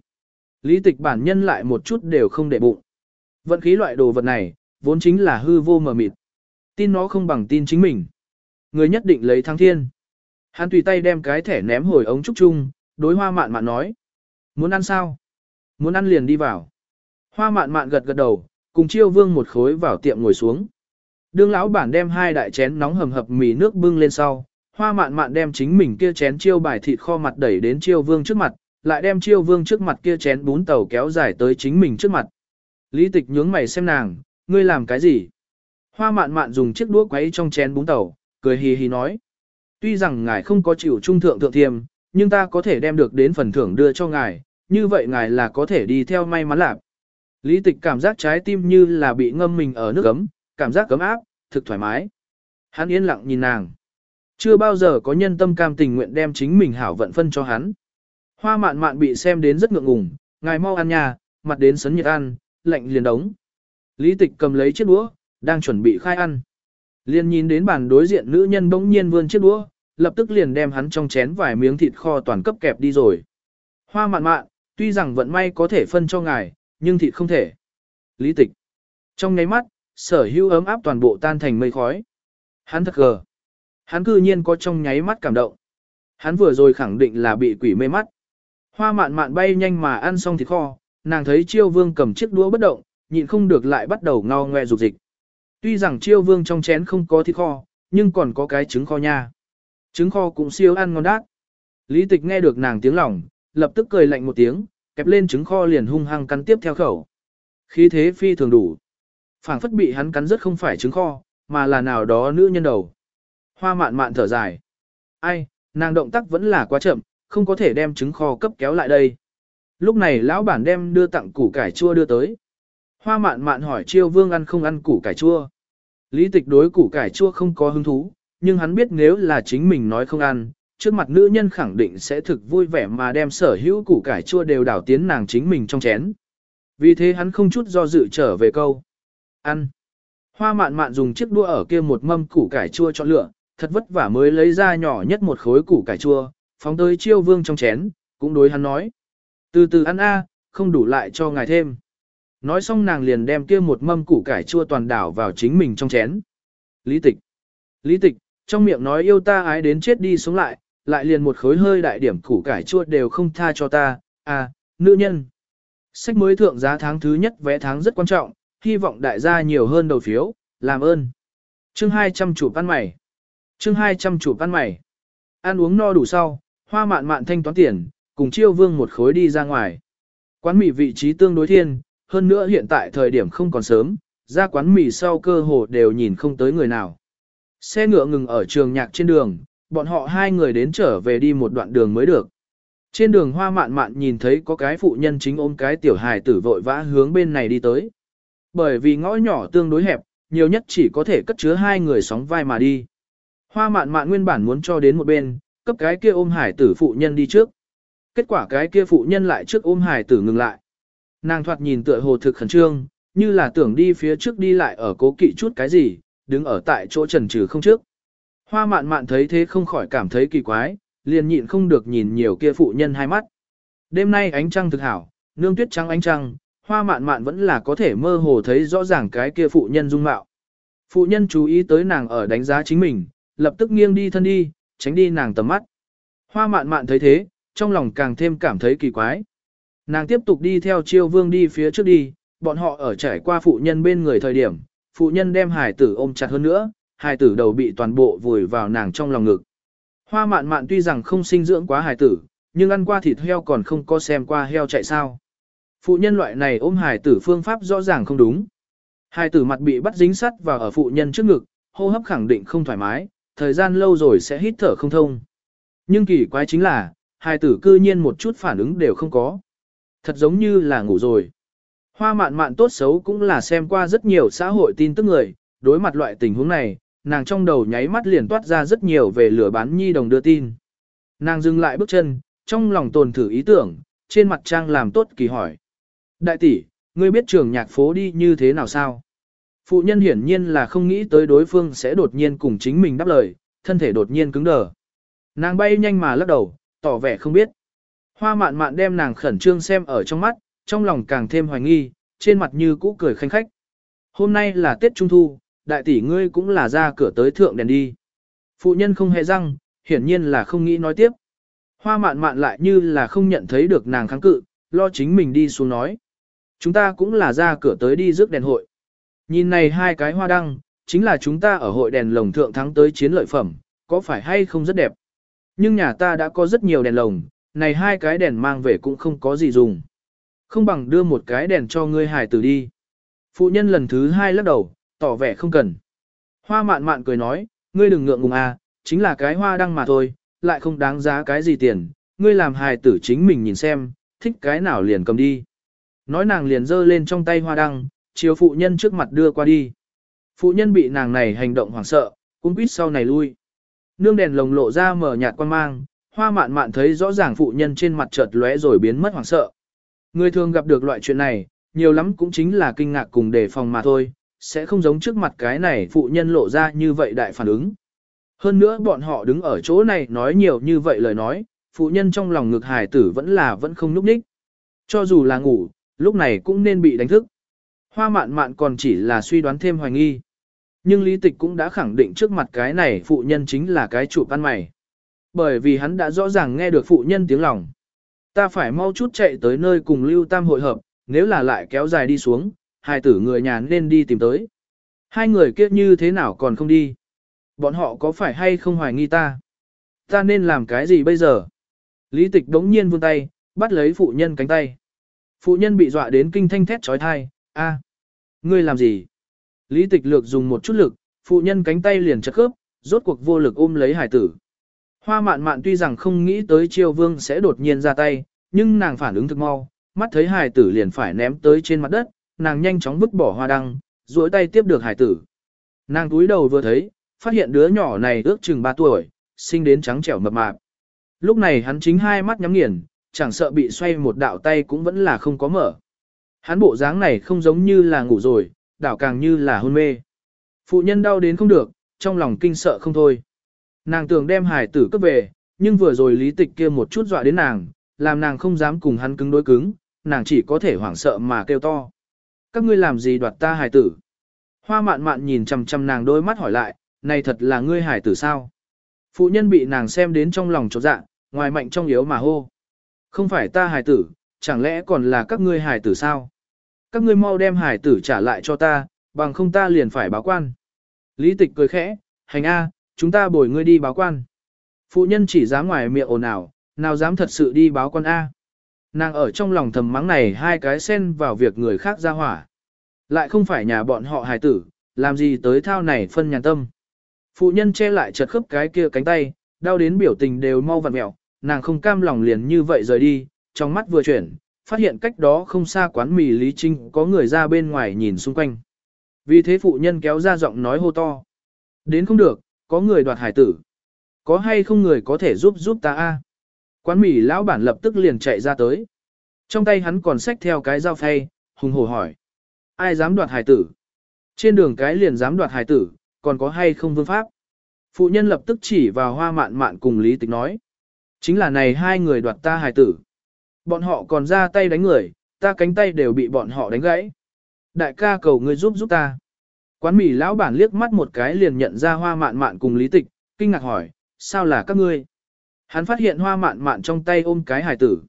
Lý tịch bản nhân lại một chút đều không để bụng. Vận khí loại đồ vật này, vốn chính là hư vô mờ mịt. Tin nó không bằng tin chính mình. Người nhất định lấy thăng thiên. Hắn tùy tay đem cái thẻ ném hồi ống trúc chung, đối hoa mạn mạn nói. Muốn ăn sao? Muốn ăn liền đi vào. Hoa mạn mạn gật gật đầu, cùng chiêu vương một khối vào tiệm ngồi xuống. Đương lão bản đem hai đại chén nóng hầm hập mì nước bưng lên sau, hoa mạn mạn đem chính mình kia chén chiêu bài thịt kho mặt đẩy đến chiêu vương trước mặt, lại đem chiêu vương trước mặt kia chén bún tàu kéo dài tới chính mình trước mặt. Lý tịch nhướng mày xem nàng, ngươi làm cái gì? Hoa mạn mạn dùng chiếc đũa quấy trong chén bún tàu, cười hì hì nói. Tuy rằng ngài không có chịu trung thượng thượng thiềm, nhưng ta có thể đem được đến phần thưởng đưa cho ngài, như vậy ngài là có thể đi theo may mắn lạc. Lý tịch cảm giác trái tim như là bị ngâm mình ở nước ấm, cảm giác cấm áp, thực thoải mái. Hắn yên lặng nhìn nàng. Chưa bao giờ có nhân tâm cam tình nguyện đem chính mình hảo vận phân cho hắn. Hoa mạn mạn bị xem đến rất ngượng ngùng, ngài mau ăn nhà, mặt đến sấn nhiệt ăn, lạnh liền đống. Lý tịch cầm lấy chiếc đũa, đang chuẩn bị khai ăn. Liền nhìn đến bàn đối diện nữ nhân bỗng nhiên vươn chiếc đũa, lập tức liền đem hắn trong chén vài miếng thịt kho toàn cấp kẹp đi rồi. Hoa mạn mạn, tuy rằng vận may có thể phân cho ngài, nhưng thịt không thể. Lý tịch. Trong nháy mắt, sở hữu ấm áp toàn bộ tan thành mây khói. Hắn thật gờ. Hắn cư nhiên có trong nháy mắt cảm động. Hắn vừa rồi khẳng định là bị quỷ mê mắt. Hoa mạn mạn bay nhanh mà ăn xong thịt kho, nàng thấy chiêu vương cầm chiếc đũa bất động, nhịn không được lại bắt đầu ngao ngoe rục dịch. Tuy rằng chiêu vương trong chén không có thịt kho, nhưng còn có cái trứng kho nha. Trứng kho cũng siêu ăn ngon đát. Lý tịch nghe được nàng tiếng lòng, lập tức cười lạnh một tiếng, kẹp lên trứng kho liền hung hăng cắn tiếp theo khẩu. Khí thế phi thường đủ. phảng phất bị hắn cắn rất không phải trứng kho, mà là nào đó nữ nhân đầu. Hoa mạn mạn thở dài. Ai, nàng động tác vẫn là quá chậm, không có thể đem trứng kho cấp kéo lại đây. Lúc này lão bản đem đưa tặng củ cải chua đưa tới. Hoa mạn mạn hỏi chiêu vương ăn không ăn củ cải chua. Lý tịch đối củ cải chua không có hứng thú, nhưng hắn biết nếu là chính mình nói không ăn, trước mặt nữ nhân khẳng định sẽ thực vui vẻ mà đem sở hữu củ cải chua đều đảo tiến nàng chính mình trong chén. Vì thế hắn không chút do dự trở về câu. Ăn. Hoa mạn mạn dùng chiếc đũa ở kia một mâm củ cải chua chọn lựa, thật vất vả mới lấy ra nhỏ nhất một khối củ cải chua, phóng tới chiêu vương trong chén, cũng đối hắn nói. Từ từ ăn a, không đủ lại cho ngài thêm. Nói xong nàng liền đem kia một mâm củ cải chua toàn đảo vào chính mình trong chén. Lý tịch. Lý tịch, trong miệng nói yêu ta ái đến chết đi sống lại, lại liền một khối hơi đại điểm củ cải chua đều không tha cho ta, à, nữ nhân. Sách mới thượng giá tháng thứ nhất vé tháng rất quan trọng, hy vọng đại gia nhiều hơn đầu phiếu, làm ơn. Chương 200 chủ ăn mày. Chương 200 chủ ăn mày. Ăn uống no đủ sau, hoa mạn mạn thanh toán tiền, cùng chiêu vương một khối đi ra ngoài. Quán mì vị trí tương đối thiên, hơn nữa hiện tại thời điểm không còn sớm, ra quán mì sau cơ hồ đều nhìn không tới người nào. Xe ngựa ngừng ở trường nhạc trên đường, bọn họ hai người đến trở về đi một đoạn đường mới được. Trên đường hoa mạn mạn nhìn thấy có cái phụ nhân chính ôm cái tiểu hài tử vội vã hướng bên này đi tới. Bởi vì ngõ nhỏ tương đối hẹp, nhiều nhất chỉ có thể cất chứa hai người sóng vai mà đi. Hoa mạn mạn nguyên bản muốn cho đến một bên, cấp cái kia ôm hải tử phụ nhân đi trước. Kết quả cái kia phụ nhân lại trước ôm hải tử ngừng lại. Nàng thoạt nhìn tựa hồ thực khẩn trương, như là tưởng đi phía trước đi lại ở cố kỵ chút cái gì, đứng ở tại chỗ trần trừ không trước. Hoa mạn mạn thấy thế không khỏi cảm thấy kỳ quái, liền nhịn không được nhìn nhiều kia phụ nhân hai mắt. Đêm nay ánh trăng thực hảo, nương tuyết trắng ánh trăng, hoa mạn mạn vẫn là có thể mơ hồ thấy rõ ràng cái kia phụ nhân dung mạo. Phụ nhân chú ý tới nàng ở đánh giá chính mình, lập tức nghiêng đi thân đi, tránh đi nàng tầm mắt. Hoa mạn mạn thấy thế, trong lòng càng thêm cảm thấy kỳ quái. Nàng tiếp tục đi theo chiêu vương đi phía trước đi, bọn họ ở trải qua phụ nhân bên người thời điểm, phụ nhân đem Hải tử ôm chặt hơn nữa, hài tử đầu bị toàn bộ vùi vào nàng trong lòng ngực. Hoa mạn mạn tuy rằng không sinh dưỡng quá hài tử, nhưng ăn qua thịt heo còn không có xem qua heo chạy sao. Phụ nhân loại này ôm hài tử phương pháp rõ ràng không đúng. Hài tử mặt bị bắt dính sắt vào ở phụ nhân trước ngực, hô hấp khẳng định không thoải mái, thời gian lâu rồi sẽ hít thở không thông. Nhưng kỳ quái chính là, hài tử cư nhiên một chút phản ứng đều không có. Thật giống như là ngủ rồi. Hoa mạn mạn tốt xấu cũng là xem qua rất nhiều xã hội tin tức người, đối mặt loại tình huống này, nàng trong đầu nháy mắt liền toát ra rất nhiều về lửa bán nhi đồng đưa tin. Nàng dừng lại bước chân, trong lòng tồn thử ý tưởng, trên mặt trang làm tốt kỳ hỏi. Đại tỷ, ngươi biết trường nhạc phố đi như thế nào sao? Phụ nhân hiển nhiên là không nghĩ tới đối phương sẽ đột nhiên cùng chính mình đáp lời, thân thể đột nhiên cứng đờ. Nàng bay nhanh mà lắc đầu, tỏ vẻ không biết. Hoa mạn mạn đem nàng khẩn trương xem ở trong mắt, trong lòng càng thêm hoài nghi, trên mặt như cũ cười khanh khách. Hôm nay là Tết Trung Thu, đại tỷ ngươi cũng là ra cửa tới thượng đèn đi. Phụ nhân không hề răng, hiển nhiên là không nghĩ nói tiếp. Hoa mạn mạn lại như là không nhận thấy được nàng kháng cự, lo chính mình đi xuống nói. Chúng ta cũng là ra cửa tới đi rước đèn hội. Nhìn này hai cái hoa đăng, chính là chúng ta ở hội đèn lồng thượng thắng tới chiến lợi phẩm, có phải hay không rất đẹp. Nhưng nhà ta đã có rất nhiều đèn lồng, này hai cái đèn mang về cũng không có gì dùng. Không bằng đưa một cái đèn cho ngươi hài tử đi. Phụ nhân lần thứ hai lắc đầu, tỏ vẻ không cần. Hoa mạn mạn cười nói, ngươi đừng ngượng ngùng à, chính là cái hoa đăng mà thôi, lại không đáng giá cái gì tiền, ngươi làm hài tử chính mình nhìn xem, thích cái nào liền cầm đi. Nói nàng liền giơ lên trong tay hoa đăng, chiếu phụ nhân trước mặt đưa qua đi. Phụ nhân bị nàng này hành động hoảng sợ, cũng quýt sau này lui. Nương đèn lồng lộ ra mở nhạt quan mang, hoa mạn mạn thấy rõ ràng phụ nhân trên mặt chợt lóe rồi biến mất hoảng sợ. Người thường gặp được loại chuyện này, nhiều lắm cũng chính là kinh ngạc cùng đề phòng mà thôi, sẽ không giống trước mặt cái này phụ nhân lộ ra như vậy đại phản ứng. Hơn nữa bọn họ đứng ở chỗ này nói nhiều như vậy lời nói, phụ nhân trong lòng ngực hài tử vẫn là vẫn không núp ních. Cho dù là ngủ, lúc này cũng nên bị đánh thức. Hoa mạn mạn còn chỉ là suy đoán thêm hoài nghi. Nhưng lý tịch cũng đã khẳng định trước mặt cái này phụ nhân chính là cái chủ ăn mày. Bởi vì hắn đã rõ ràng nghe được phụ nhân tiếng lòng. Ta phải mau chút chạy tới nơi cùng Lưu Tam hội hợp, nếu là lại kéo dài đi xuống, hai tử người nhà nên đi tìm tới. Hai người kia như thế nào còn không đi? Bọn họ có phải hay không hoài nghi ta? Ta nên làm cái gì bây giờ? Lý tịch đống nhiên vươn tay, bắt lấy phụ nhân cánh tay. Phụ nhân bị dọa đến kinh thanh thét trói thai, a, ngươi làm gì? Lý tịch lược dùng một chút lực, phụ nhân cánh tay liền chật khớp, rốt cuộc vô lực ôm lấy hải tử. Hoa mạn mạn tuy rằng không nghĩ tới triều vương sẽ đột nhiên ra tay, nhưng nàng phản ứng thực mau, mắt thấy hải tử liền phải ném tới trên mặt đất, nàng nhanh chóng vứt bỏ hoa đăng, duỗi tay tiếp được hải tử. Nàng túi đầu vừa thấy, phát hiện đứa nhỏ này ước chừng 3 tuổi, sinh đến trắng trẻo mập mạp. Lúc này hắn chính hai mắt nhắm nghiền, chẳng sợ bị xoay một đạo tay cũng vẫn là không có mở. Hắn bộ dáng này không giống như là ngủ rồi, đảo càng như là hôn mê. Phụ nhân đau đến không được, trong lòng kinh sợ không thôi. Nàng tưởng đem hải tử cấp về, nhưng vừa rồi lý tịch kia một chút dọa đến nàng, làm nàng không dám cùng hắn cứng đối cứng, nàng chỉ có thể hoảng sợ mà kêu to. Các ngươi làm gì đoạt ta hải tử? Hoa mạn mạn nhìn chằm chằm nàng đôi mắt hỏi lại, này thật là ngươi hải tử sao? Phụ nhân bị nàng xem đến trong lòng chột dạ, ngoài mạnh trong yếu mà hô. Không phải ta hải tử, chẳng lẽ còn là các ngươi hải tử sao? Các ngươi mau đem hải tử trả lại cho ta, bằng không ta liền phải báo quan. Lý tịch cười khẽ, hành A, chúng ta bồi ngươi đi báo quan. Phụ nhân chỉ dám ngoài miệng ồn ào, nào dám thật sự đi báo quan A. Nàng ở trong lòng thầm mắng này hai cái xen vào việc người khác ra hỏa. Lại không phải nhà bọn họ hài tử, làm gì tới thao này phân nhàn tâm. Phụ nhân che lại chật khớp cái kia cánh tay, đau đến biểu tình đều mau vặn mẹo, nàng không cam lòng liền như vậy rời đi, trong mắt vừa chuyển, phát hiện cách đó không xa quán mì Lý Trinh có người ra bên ngoài nhìn xung quanh. Vì thế phụ nhân kéo ra giọng nói hô to. Đến không được, có người đoạt hải tử. Có hay không người có thể giúp giúp ta a? Quán mì lão bản lập tức liền chạy ra tới. Trong tay hắn còn xách theo cái dao phay, hùng hổ hỏi. Ai dám đoạt hải tử? Trên đường cái liền dám đoạt hải tử, còn có hay không vương pháp? Phụ nhân lập tức chỉ vào hoa mạn mạn cùng Lý Tịch nói. Chính là này hai người đoạt ta hải tử. Bọn họ còn ra tay đánh người, ta cánh tay đều bị bọn họ đánh gãy. Đại ca cầu ngươi giúp giúp ta. Quán mì lão bản liếc mắt một cái liền nhận ra hoa mạn mạn cùng lý tịch, kinh ngạc hỏi, sao là các ngươi? Hắn phát hiện hoa mạn mạn trong tay ôm cái hải tử.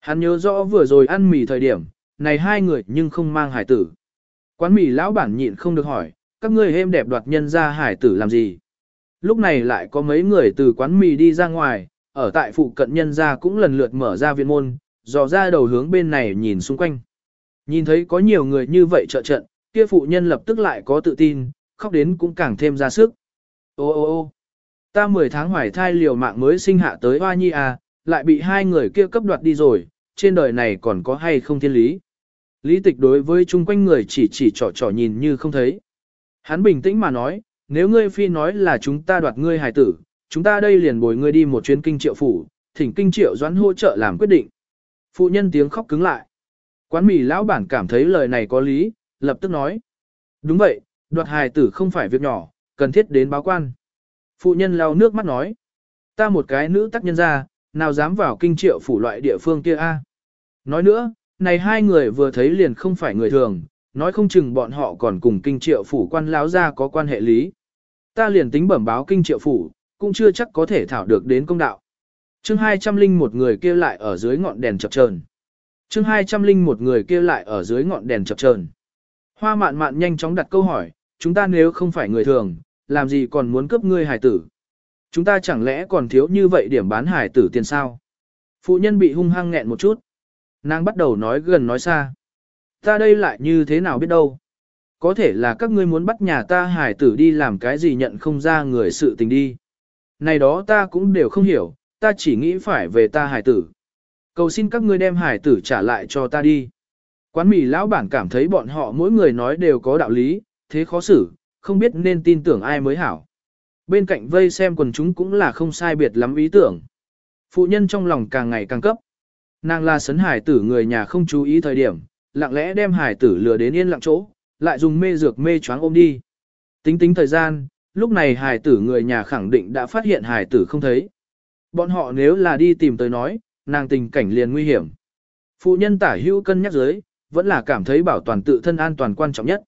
Hắn nhớ rõ vừa rồi ăn mì thời điểm, này hai người nhưng không mang hải tử. Quán mì lão bản nhịn không được hỏi, các ngươi êm đẹp đoạt nhân ra hải tử làm gì? Lúc này lại có mấy người từ quán mì đi ra ngoài, ở tại phụ cận nhân ra cũng lần lượt mở ra viện môn, dò ra đầu hướng bên này nhìn xung quanh. Nhìn thấy có nhiều người như vậy trợ trận, kia phụ nhân lập tức lại có tự tin, khóc đến cũng càng thêm ra sức. Ô ô ô ta 10 tháng hoài thai liều mạng mới sinh hạ tới hoa nhi à, lại bị hai người kia cấp đoạt đi rồi, trên đời này còn có hay không thiên lý. Lý tịch đối với chung quanh người chỉ chỉ trỏ trỏ nhìn như không thấy. Hắn bình tĩnh mà nói, nếu ngươi phi nói là chúng ta đoạt ngươi hài tử, chúng ta đây liền bồi ngươi đi một chuyến kinh triệu phủ, thỉnh kinh triệu doãn hỗ trợ làm quyết định. Phụ nhân tiếng khóc cứng lại. Quán mì lão bản cảm thấy lời này có lý, lập tức nói. Đúng vậy, đoạt hài tử không phải việc nhỏ, cần thiết đến báo quan. Phụ nhân lau nước mắt nói. Ta một cái nữ tác nhân ra, nào dám vào kinh triệu phủ loại địa phương kia a? Nói nữa, này hai người vừa thấy liền không phải người thường, nói không chừng bọn họ còn cùng kinh triệu phủ quan lão ra có quan hệ lý. Ta liền tính bẩm báo kinh triệu phủ, cũng chưa chắc có thể thảo được đến công đạo. chương 200 linh một người kia lại ở dưới ngọn đèn chập trờn. chương 200 linh một người kia lại ở dưới ngọn đèn chập trờn. Hoa mạn mạn nhanh chóng đặt câu hỏi, chúng ta nếu không phải người thường, làm gì còn muốn cướp ngươi hải tử? Chúng ta chẳng lẽ còn thiếu như vậy điểm bán hải tử tiền sao? Phụ nhân bị hung hăng nghẹn một chút. Nàng bắt đầu nói gần nói xa. Ta đây lại như thế nào biết đâu? Có thể là các ngươi muốn bắt nhà ta hải tử đi làm cái gì nhận không ra người sự tình đi. Này đó ta cũng đều không hiểu, ta chỉ nghĩ phải về ta hải tử. Cầu xin các ngươi đem hải tử trả lại cho ta đi. Quán mì lão bản cảm thấy bọn họ mỗi người nói đều có đạo lý, thế khó xử, không biết nên tin tưởng ai mới hảo. Bên cạnh vây xem quần chúng cũng là không sai biệt lắm ý tưởng. Phụ nhân trong lòng càng ngày càng cấp. Nàng là sấn hải tử người nhà không chú ý thời điểm, lặng lẽ đem hải tử lừa đến yên lặng chỗ, lại dùng mê dược mê choáng ôm đi. Tính tính thời gian, lúc này hải tử người nhà khẳng định đã phát hiện hải tử không thấy. Bọn họ nếu là đi tìm tới nói, nàng tình cảnh liền nguy hiểm. Phụ nhân tả hữu cân nhắc dưới, vẫn là cảm thấy bảo toàn tự thân an toàn quan trọng nhất.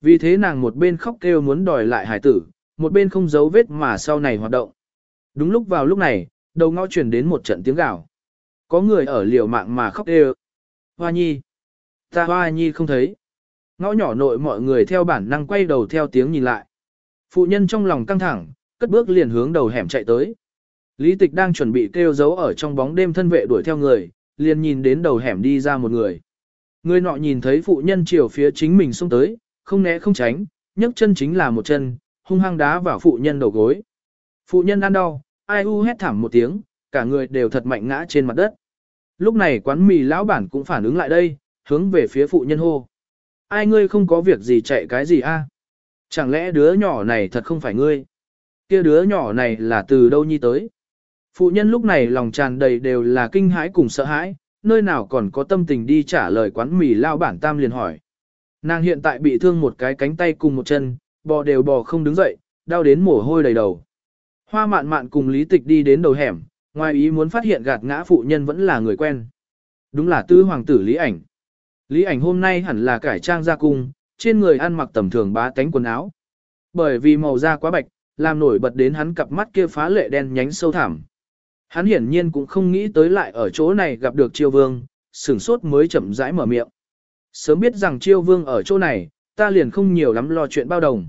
Vì thế nàng một bên khóc kêu muốn đòi lại hải tử, một bên không giấu vết mà sau này hoạt động. Đúng lúc vào lúc này, đầu ngõ truyền đến một trận tiếng gào. Có người ở liều mạng mà khóc kêu. Hoa nhi. Ta hoa nhi không thấy. Ngõ nhỏ nội mọi người theo bản năng quay đầu theo tiếng nhìn lại. Phụ nhân trong lòng căng thẳng, cất bước liền hướng đầu hẻm chạy tới. Lý tịch đang chuẩn bị kêu giấu ở trong bóng đêm thân vệ đuổi theo người, liền nhìn đến đầu hẻm đi ra một người. Người nọ nhìn thấy phụ nhân chiều phía chính mình xông tới, không né không tránh, nhấc chân chính là một chân, hung hăng đá vào phụ nhân đầu gối. Phụ nhân ăn đau, ai u hét thảm một tiếng, cả người đều thật mạnh ngã trên mặt đất. Lúc này quán mì lão bản cũng phản ứng lại đây, hướng về phía phụ nhân hô. Ai ngươi không có việc gì chạy cái gì a? Chẳng lẽ đứa nhỏ này thật không phải ngươi? Kia đứa nhỏ này là từ đâu nhi tới? Phụ nhân lúc này lòng tràn đầy đều là kinh hãi cùng sợ hãi, nơi nào còn có tâm tình đi trả lời quán mì lao bản tam liền hỏi. Nàng hiện tại bị thương một cái cánh tay cùng một chân, bò đều bò không đứng dậy, đau đến mồ hôi đầy đầu. Hoa mạn mạn cùng lý tịch đi đến đầu hẻm, ngoài ý muốn phát hiện gạt ngã phụ nhân vẫn là người quen. Đúng là tư hoàng tử lý ảnh. Lý ảnh hôm nay hẳn là cải trang ra cung, trên người ăn mặc tầm thường bá tánh quần áo. Bởi vì màu da quá bạch, làm nổi bật đến hắn cặp mắt kia phá lệ đen nhánh sâu thẳm. Hắn hiển nhiên cũng không nghĩ tới lại ở chỗ này gặp được triều vương, sửng sốt mới chậm rãi mở miệng. Sớm biết rằng chiêu vương ở chỗ này, ta liền không nhiều lắm lo chuyện bao đồng.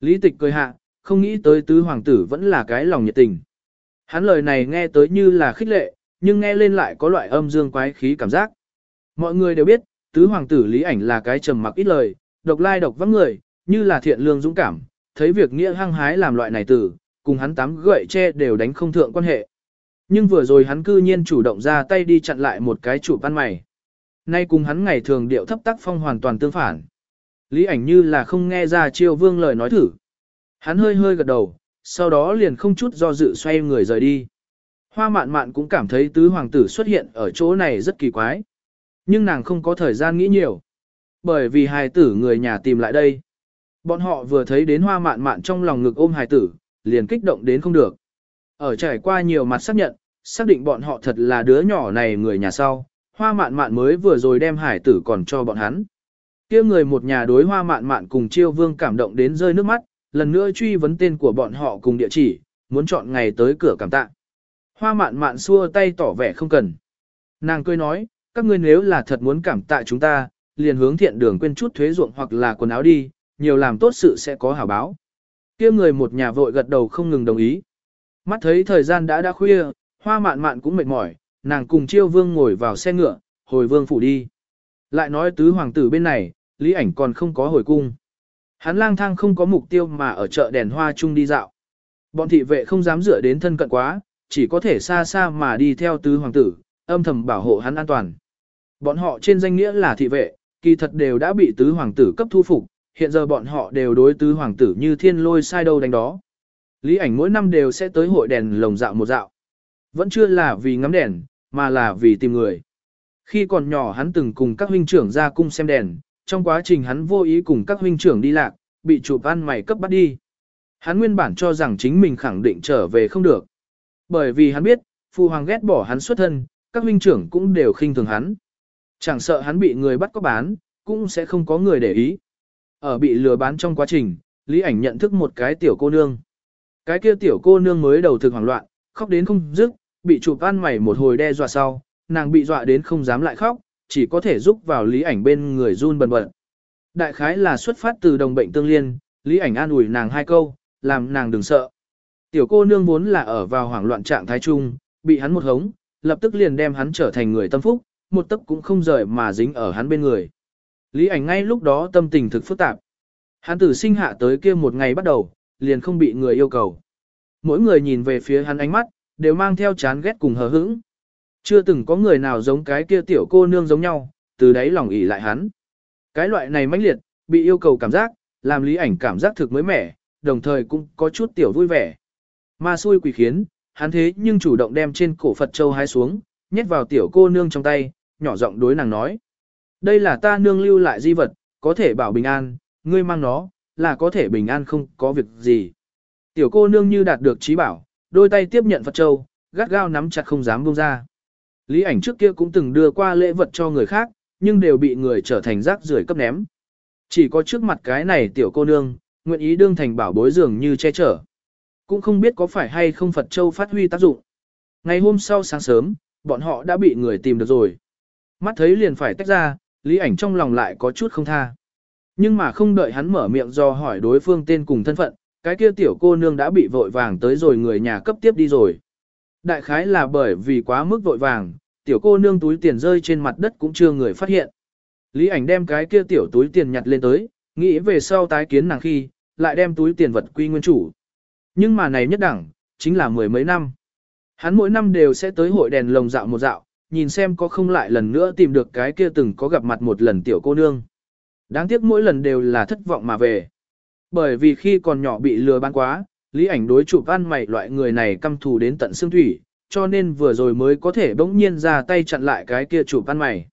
Lý tịch cười hạ, không nghĩ tới tứ hoàng tử vẫn là cái lòng nhiệt tình. Hắn lời này nghe tới như là khích lệ, nhưng nghe lên lại có loại âm dương quái khí cảm giác. Mọi người đều biết, tứ hoàng tử lý ảnh là cái trầm mặc ít lời, độc lai độc vắng người, như là thiện lương dũng cảm, thấy việc nghĩa hăng hái làm loại này tử, cùng hắn tám gậy che đều đánh không thượng quan hệ. Nhưng vừa rồi hắn cư nhiên chủ động ra tay đi chặn lại một cái chủ văn mày. Nay cùng hắn ngày thường điệu thấp tác phong hoàn toàn tương phản. Lý ảnh như là không nghe ra chiêu vương lời nói thử. Hắn hơi hơi gật đầu, sau đó liền không chút do dự xoay người rời đi. Hoa mạn mạn cũng cảm thấy tứ hoàng tử xuất hiện ở chỗ này rất kỳ quái. Nhưng nàng không có thời gian nghĩ nhiều. Bởi vì hài tử người nhà tìm lại đây. Bọn họ vừa thấy đến hoa mạn mạn trong lòng ngực ôm hài tử, liền kích động đến không được. Ở trải qua nhiều mặt xác nhận, xác định bọn họ thật là đứa nhỏ này người nhà sau, hoa mạn mạn mới vừa rồi đem hải tử còn cho bọn hắn. kia người một nhà đối hoa mạn mạn cùng chiêu vương cảm động đến rơi nước mắt, lần nữa truy vấn tên của bọn họ cùng địa chỉ, muốn chọn ngày tới cửa cảm tạ. Hoa mạn mạn xua tay tỏ vẻ không cần. Nàng cười nói, các ngươi nếu là thật muốn cảm tạ chúng ta, liền hướng thiện đường quên chút thuế ruộng hoặc là quần áo đi, nhiều làm tốt sự sẽ có hảo báo. Kia người một nhà vội gật đầu không ngừng đồng ý. Mắt thấy thời gian đã đã khuya, hoa mạn mạn cũng mệt mỏi, nàng cùng chiêu vương ngồi vào xe ngựa, hồi vương phủ đi. Lại nói tứ hoàng tử bên này, lý ảnh còn không có hồi cung. Hắn lang thang không có mục tiêu mà ở chợ đèn hoa chung đi dạo. Bọn thị vệ không dám dựa đến thân cận quá, chỉ có thể xa xa mà đi theo tứ hoàng tử, âm thầm bảo hộ hắn an toàn. Bọn họ trên danh nghĩa là thị vệ, kỳ thật đều đã bị tứ hoàng tử cấp thu phục, hiện giờ bọn họ đều đối tứ hoàng tử như thiên lôi sai đâu đánh đó. Lý ảnh mỗi năm đều sẽ tới hội đèn lồng dạo một dạo. Vẫn chưa là vì ngắm đèn, mà là vì tìm người. Khi còn nhỏ hắn từng cùng các huynh trưởng ra cung xem đèn, trong quá trình hắn vô ý cùng các huynh trưởng đi lạc, bị chụp ăn mày cấp bắt đi. Hắn nguyên bản cho rằng chính mình khẳng định trở về không được. Bởi vì hắn biết, phụ hoàng ghét bỏ hắn xuất thân, các huynh trưởng cũng đều khinh thường hắn. Chẳng sợ hắn bị người bắt có bán, cũng sẽ không có người để ý. Ở bị lừa bán trong quá trình, Lý ảnh nhận thức một cái tiểu cô nương. Cái kia tiểu cô nương mới đầu thực hoảng loạn, khóc đến không dứt, bị chụp ăn mày một hồi đe dọa sau, nàng bị dọa đến không dám lại khóc, chỉ có thể giúp vào Lý ảnh bên người run bần bật. Đại khái là xuất phát từ đồng bệnh tương liên, Lý ảnh an ủi nàng hai câu, làm nàng đừng sợ. Tiểu cô nương vốn là ở vào hoảng loạn trạng thái chung, bị hắn một hống, lập tức liền đem hắn trở thành người tâm phúc, một tấc cũng không rời mà dính ở hắn bên người. Lý ảnh ngay lúc đó tâm tình thực phức tạp. Hắn tử sinh hạ tới kia một ngày bắt đầu, liền không bị người yêu cầu. Mỗi người nhìn về phía hắn ánh mắt, đều mang theo chán ghét cùng hờ hững. Chưa từng có người nào giống cái kia tiểu cô nương giống nhau, từ đấy lòng ỉ lại hắn. Cái loại này mãnh liệt, bị yêu cầu cảm giác, làm lý ảnh cảm giác thực mới mẻ, đồng thời cũng có chút tiểu vui vẻ. Ma xui quỷ khiến, hắn thế nhưng chủ động đem trên cổ Phật Châu hái xuống, nhét vào tiểu cô nương trong tay, nhỏ giọng đối nàng nói. Đây là ta nương lưu lại di vật, có thể bảo bình an, ngươi mang nó, là có thể bình an không có việc gì. Tiểu cô nương như đạt được trí bảo, đôi tay tiếp nhận Phật Châu, gắt gao nắm chặt không dám buông ra. Lý ảnh trước kia cũng từng đưa qua lễ vật cho người khác, nhưng đều bị người trở thành rác rưởi cấp ném. Chỉ có trước mặt cái này tiểu cô nương, nguyện ý đương thành bảo bối dường như che chở. Cũng không biết có phải hay không Phật Châu phát huy tác dụng. Ngày hôm sau sáng sớm, bọn họ đã bị người tìm được rồi. Mắt thấy liền phải tách ra, lý ảnh trong lòng lại có chút không tha. Nhưng mà không đợi hắn mở miệng do hỏi đối phương tên cùng thân phận, cái kia tiểu cô nương đã bị vội vàng tới rồi người nhà cấp tiếp đi rồi. Đại khái là bởi vì quá mức vội vàng, tiểu cô nương túi tiền rơi trên mặt đất cũng chưa người phát hiện. Lý ảnh đem cái kia tiểu túi tiền nhặt lên tới, nghĩ về sau tái kiến nàng khi, lại đem túi tiền vật quy nguyên chủ. Nhưng mà này nhất đẳng, chính là mười mấy năm. Hắn mỗi năm đều sẽ tới hội đèn lồng dạo một dạo, nhìn xem có không lại lần nữa tìm được cái kia từng có gặp mặt một lần tiểu cô nương. Đáng tiếc mỗi lần đều là thất vọng mà về. Bởi vì khi còn nhỏ bị lừa bán quá, lý ảnh đối chụp ăn mày loại người này căm thù đến tận xương thủy, cho nên vừa rồi mới có thể bỗng nhiên ra tay chặn lại cái kia chụp ăn mày.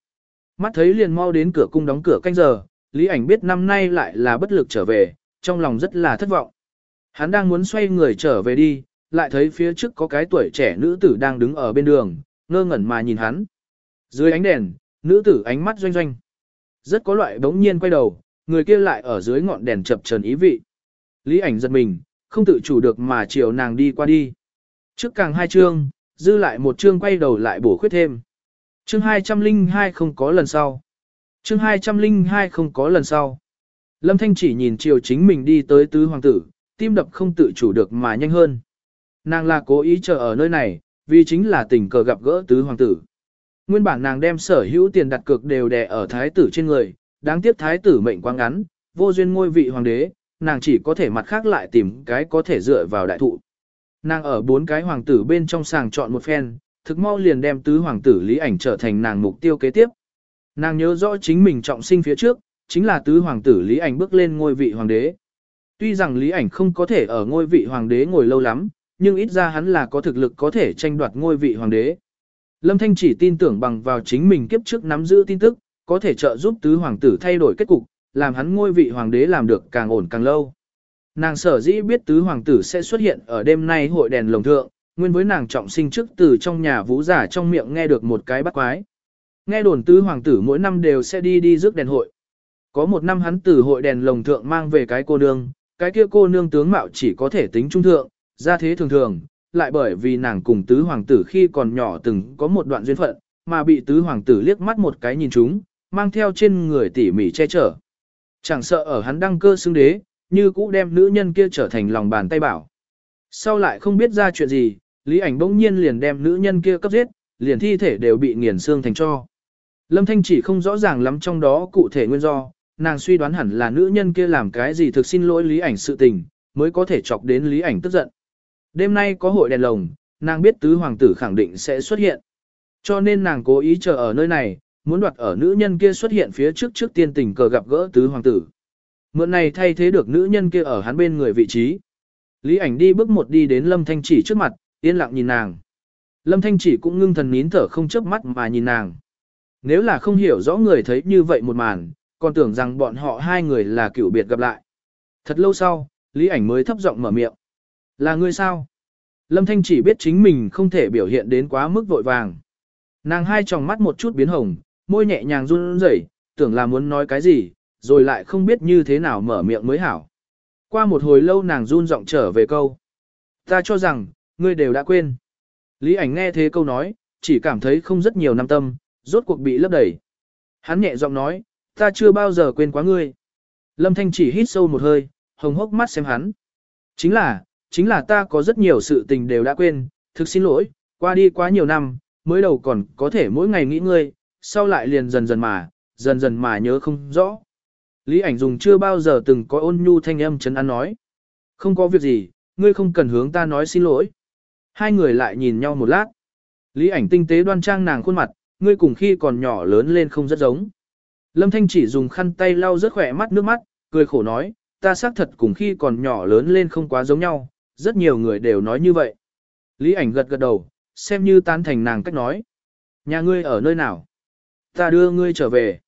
Mắt thấy liền mau đến cửa cung đóng cửa canh giờ, lý ảnh biết năm nay lại là bất lực trở về, trong lòng rất là thất vọng. Hắn đang muốn xoay người trở về đi, lại thấy phía trước có cái tuổi trẻ nữ tử đang đứng ở bên đường, ngơ ngẩn mà nhìn hắn. Dưới ánh đèn, nữ tử ánh mắt doanh doanh. Rất có loại bỗng nhiên quay đầu, người kia lại ở dưới ngọn đèn chập trần ý vị. Lý ảnh giật mình, không tự chủ được mà chiều nàng đi qua đi. Trước càng hai chương, dư lại một chương quay đầu lại bổ khuyết thêm. Chương 202 không có lần sau. Chương 202 không có lần sau. Lâm Thanh chỉ nhìn chiều chính mình đi tới tứ hoàng tử, tim đập không tự chủ được mà nhanh hơn. Nàng là cố ý chờ ở nơi này, vì chính là tình cờ gặp gỡ tứ hoàng tử. Nguyên bản nàng đem sở hữu tiền đặt cược đều đè ở thái tử trên người, đáng tiếc thái tử mệnh quá ngắn, vô duyên ngôi vị hoàng đế, nàng chỉ có thể mặt khác lại tìm cái có thể dựa vào đại thụ. Nàng ở bốn cái hoàng tử bên trong sàng chọn một phen, thực mau liền đem tứ hoàng tử lý ảnh trở thành nàng mục tiêu kế tiếp. Nàng nhớ rõ chính mình trọng sinh phía trước, chính là tứ hoàng tử lý ảnh bước lên ngôi vị hoàng đế. Tuy rằng lý ảnh không có thể ở ngôi vị hoàng đế ngồi lâu lắm, nhưng ít ra hắn là có thực lực có thể tranh đoạt ngôi vị hoàng đế. Lâm Thanh chỉ tin tưởng bằng vào chính mình kiếp trước nắm giữ tin tức, có thể trợ giúp tứ hoàng tử thay đổi kết cục, làm hắn ngôi vị hoàng đế làm được càng ổn càng lâu. Nàng sở dĩ biết tứ hoàng tử sẽ xuất hiện ở đêm nay hội đèn lồng thượng, nguyên với nàng trọng sinh trước từ trong nhà vũ giả trong miệng nghe được một cái bắt quái. Nghe đồn tứ hoàng tử mỗi năm đều sẽ đi đi rước đèn hội. Có một năm hắn từ hội đèn lồng thượng mang về cái cô nương, cái kia cô nương tướng mạo chỉ có thể tính trung thượng, ra thế thường thường, lại bởi vì nàng cùng tứ hoàng tử khi còn nhỏ từng có một đoạn duyên phận, mà bị tứ hoàng tử liếc mắt một cái nhìn chúng, mang theo trên người tỉ mỉ che chở. Chẳng sợ ở hắn đăng cơ xưng đế, như cũ đem nữ nhân kia trở thành lòng bàn tay bảo. Sau lại không biết ra chuyện gì, Lý ảnh bỗng nhiên liền đem nữ nhân kia cấp giết, liền thi thể đều bị nghiền xương thành cho. Lâm Thanh chỉ không rõ ràng lắm trong đó cụ thể nguyên do, nàng suy đoán hẳn là nữ nhân kia làm cái gì thực xin lỗi Lý ảnh sự tình, mới có thể chọc đến Lý ảnh tức giận. Đêm nay có hội đèn lồng, nàng biết tứ hoàng tử khẳng định sẽ xuất hiện. Cho nên nàng cố ý chờ ở nơi này, muốn đoạt ở nữ nhân kia xuất hiện phía trước trước tiên tình cờ gặp gỡ tứ hoàng tử. Mượn này thay thế được nữ nhân kia ở hắn bên người vị trí. Lý ảnh đi bước một đi đến Lâm Thanh chỉ trước mặt, yên lặng nhìn nàng. Lâm Thanh chỉ cũng ngưng thần nín thở không chớp mắt mà nhìn nàng. Nếu là không hiểu rõ người thấy như vậy một màn, còn tưởng rằng bọn họ hai người là cựu biệt gặp lại. Thật lâu sau, Lý ảnh mới thấp giọng mở miệng. Là ngươi sao? Lâm Thanh chỉ biết chính mình không thể biểu hiện đến quá mức vội vàng. Nàng hai tròng mắt một chút biến hồng, môi nhẹ nhàng run rẩy, tưởng là muốn nói cái gì, rồi lại không biết như thế nào mở miệng mới hảo. Qua một hồi lâu nàng run giọng trở về câu. Ta cho rằng, ngươi đều đã quên. Lý ảnh nghe thế câu nói, chỉ cảm thấy không rất nhiều năm tâm, rốt cuộc bị lấp đầy. Hắn nhẹ giọng nói, ta chưa bao giờ quên quá ngươi. Lâm Thanh chỉ hít sâu một hơi, hồng hốc mắt xem hắn. Chính là, chính là ta có rất nhiều sự tình đều đã quên, thực xin lỗi, qua đi quá nhiều năm, mới đầu còn có thể mỗi ngày nghĩ ngươi, sau lại liền dần dần mà, dần dần mà nhớ không rõ. Lý ảnh dùng chưa bao giờ từng có ôn nhu thanh âm chấn an nói. Không có việc gì, ngươi không cần hướng ta nói xin lỗi. Hai người lại nhìn nhau một lát. Lý ảnh tinh tế đoan trang nàng khuôn mặt, ngươi cùng khi còn nhỏ lớn lên không rất giống. Lâm Thanh chỉ dùng khăn tay lau rất khỏe mắt nước mắt, cười khổ nói, ta xác thật cùng khi còn nhỏ lớn lên không quá giống nhau, rất nhiều người đều nói như vậy. Lý ảnh gật gật đầu, xem như tán thành nàng cách nói. Nhà ngươi ở nơi nào? Ta đưa ngươi trở về.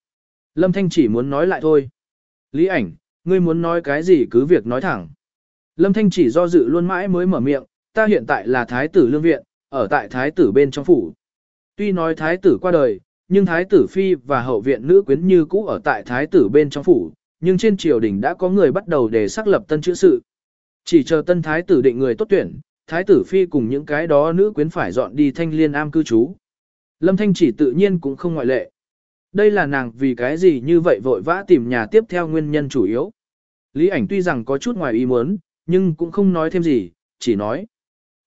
Lâm Thanh chỉ muốn nói lại thôi. Lý ảnh, ngươi muốn nói cái gì cứ việc nói thẳng. Lâm Thanh chỉ do dự luôn mãi mới mở miệng, ta hiện tại là thái tử lương viện, ở tại thái tử bên trong phủ. Tuy nói thái tử qua đời, nhưng thái tử phi và hậu viện nữ quyến như cũ ở tại thái tử bên trong phủ, nhưng trên triều đình đã có người bắt đầu để xác lập tân chữ sự. Chỉ chờ tân thái tử định người tốt tuyển, thái tử phi cùng những cái đó nữ quyến phải dọn đi thanh liên am cư trú. Lâm Thanh chỉ tự nhiên cũng không ngoại lệ. Đây là nàng vì cái gì như vậy vội vã tìm nhà tiếp theo nguyên nhân chủ yếu. Lý ảnh tuy rằng có chút ngoài ý muốn, nhưng cũng không nói thêm gì, chỉ nói.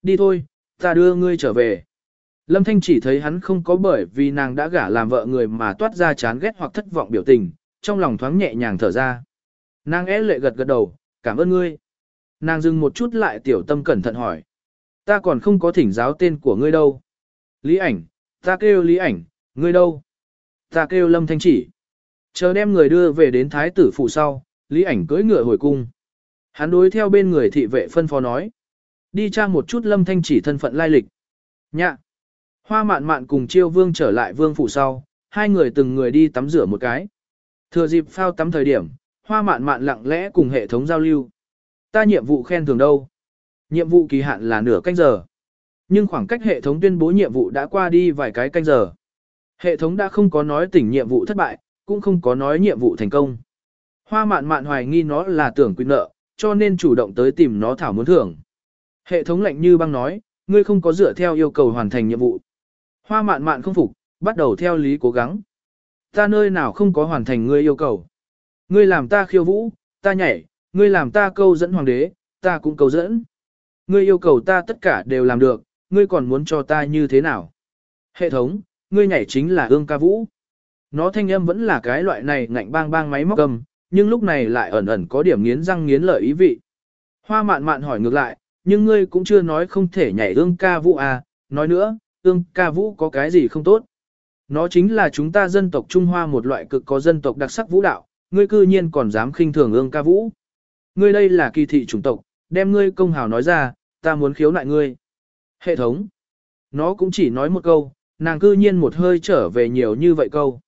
Đi thôi, ta đưa ngươi trở về. Lâm Thanh chỉ thấy hắn không có bởi vì nàng đã gả làm vợ người mà toát ra chán ghét hoặc thất vọng biểu tình, trong lòng thoáng nhẹ nhàng thở ra. Nàng é lệ gật gật đầu, cảm ơn ngươi. Nàng dừng một chút lại tiểu tâm cẩn thận hỏi. Ta còn không có thỉnh giáo tên của ngươi đâu. Lý ảnh, ta kêu Lý ảnh, ngươi đâu? Ta kêu Lâm Thanh chỉ. Chờ đem người đưa về đến thái tử phủ sau, Lý ảnh cưỡi ngựa hồi cung. Hắn đối theo bên người thị vệ phân phó nói. Đi tra một chút Lâm Thanh chỉ thân phận lai lịch. Nhạ. Hoa mạn mạn cùng chiêu vương trở lại vương phủ sau, hai người từng người đi tắm rửa một cái. Thừa dịp phao tắm thời điểm, hoa mạn mạn lặng lẽ cùng hệ thống giao lưu. Ta nhiệm vụ khen thường đâu? Nhiệm vụ kỳ hạn là nửa canh giờ. Nhưng khoảng cách hệ thống tuyên bố nhiệm vụ đã qua đi vài cái canh giờ. Hệ thống đã không có nói tỉnh nhiệm vụ thất bại, cũng không có nói nhiệm vụ thành công. Hoa mạn mạn hoài nghi nó là tưởng quy nợ, cho nên chủ động tới tìm nó thảo muốn thưởng. Hệ thống lạnh như băng nói, ngươi không có dựa theo yêu cầu hoàn thành nhiệm vụ. Hoa mạn mạn không phục, bắt đầu theo lý cố gắng. Ta nơi nào không có hoàn thành ngươi yêu cầu. Ngươi làm ta khiêu vũ, ta nhảy, ngươi làm ta câu dẫn hoàng đế, ta cũng câu dẫn. Ngươi yêu cầu ta tất cả đều làm được, ngươi còn muốn cho ta như thế nào? Hệ thống, ngươi nhảy chính là ương ca vũ. Nó thanh âm vẫn là cái loại này ngạnh bang bang máy móc cầm, nhưng lúc này lại ẩn ẩn có điểm nghiến răng nghiến lợi ý vị. Hoa mạn mạn hỏi ngược lại, nhưng ngươi cũng chưa nói không thể nhảy ương ca vũ à, nói nữa, ương ca vũ có cái gì không tốt. Nó chính là chúng ta dân tộc Trung Hoa một loại cực có dân tộc đặc sắc vũ đạo, ngươi cư nhiên còn dám khinh thường ương ca vũ. Ngươi đây là kỳ thị chủng tộc, đem ngươi công hào nói ra, ta muốn khiếu nại ngươi. Hệ thống. Nó cũng chỉ nói một câu, nàng cư nhiên một hơi trở về nhiều như vậy câu.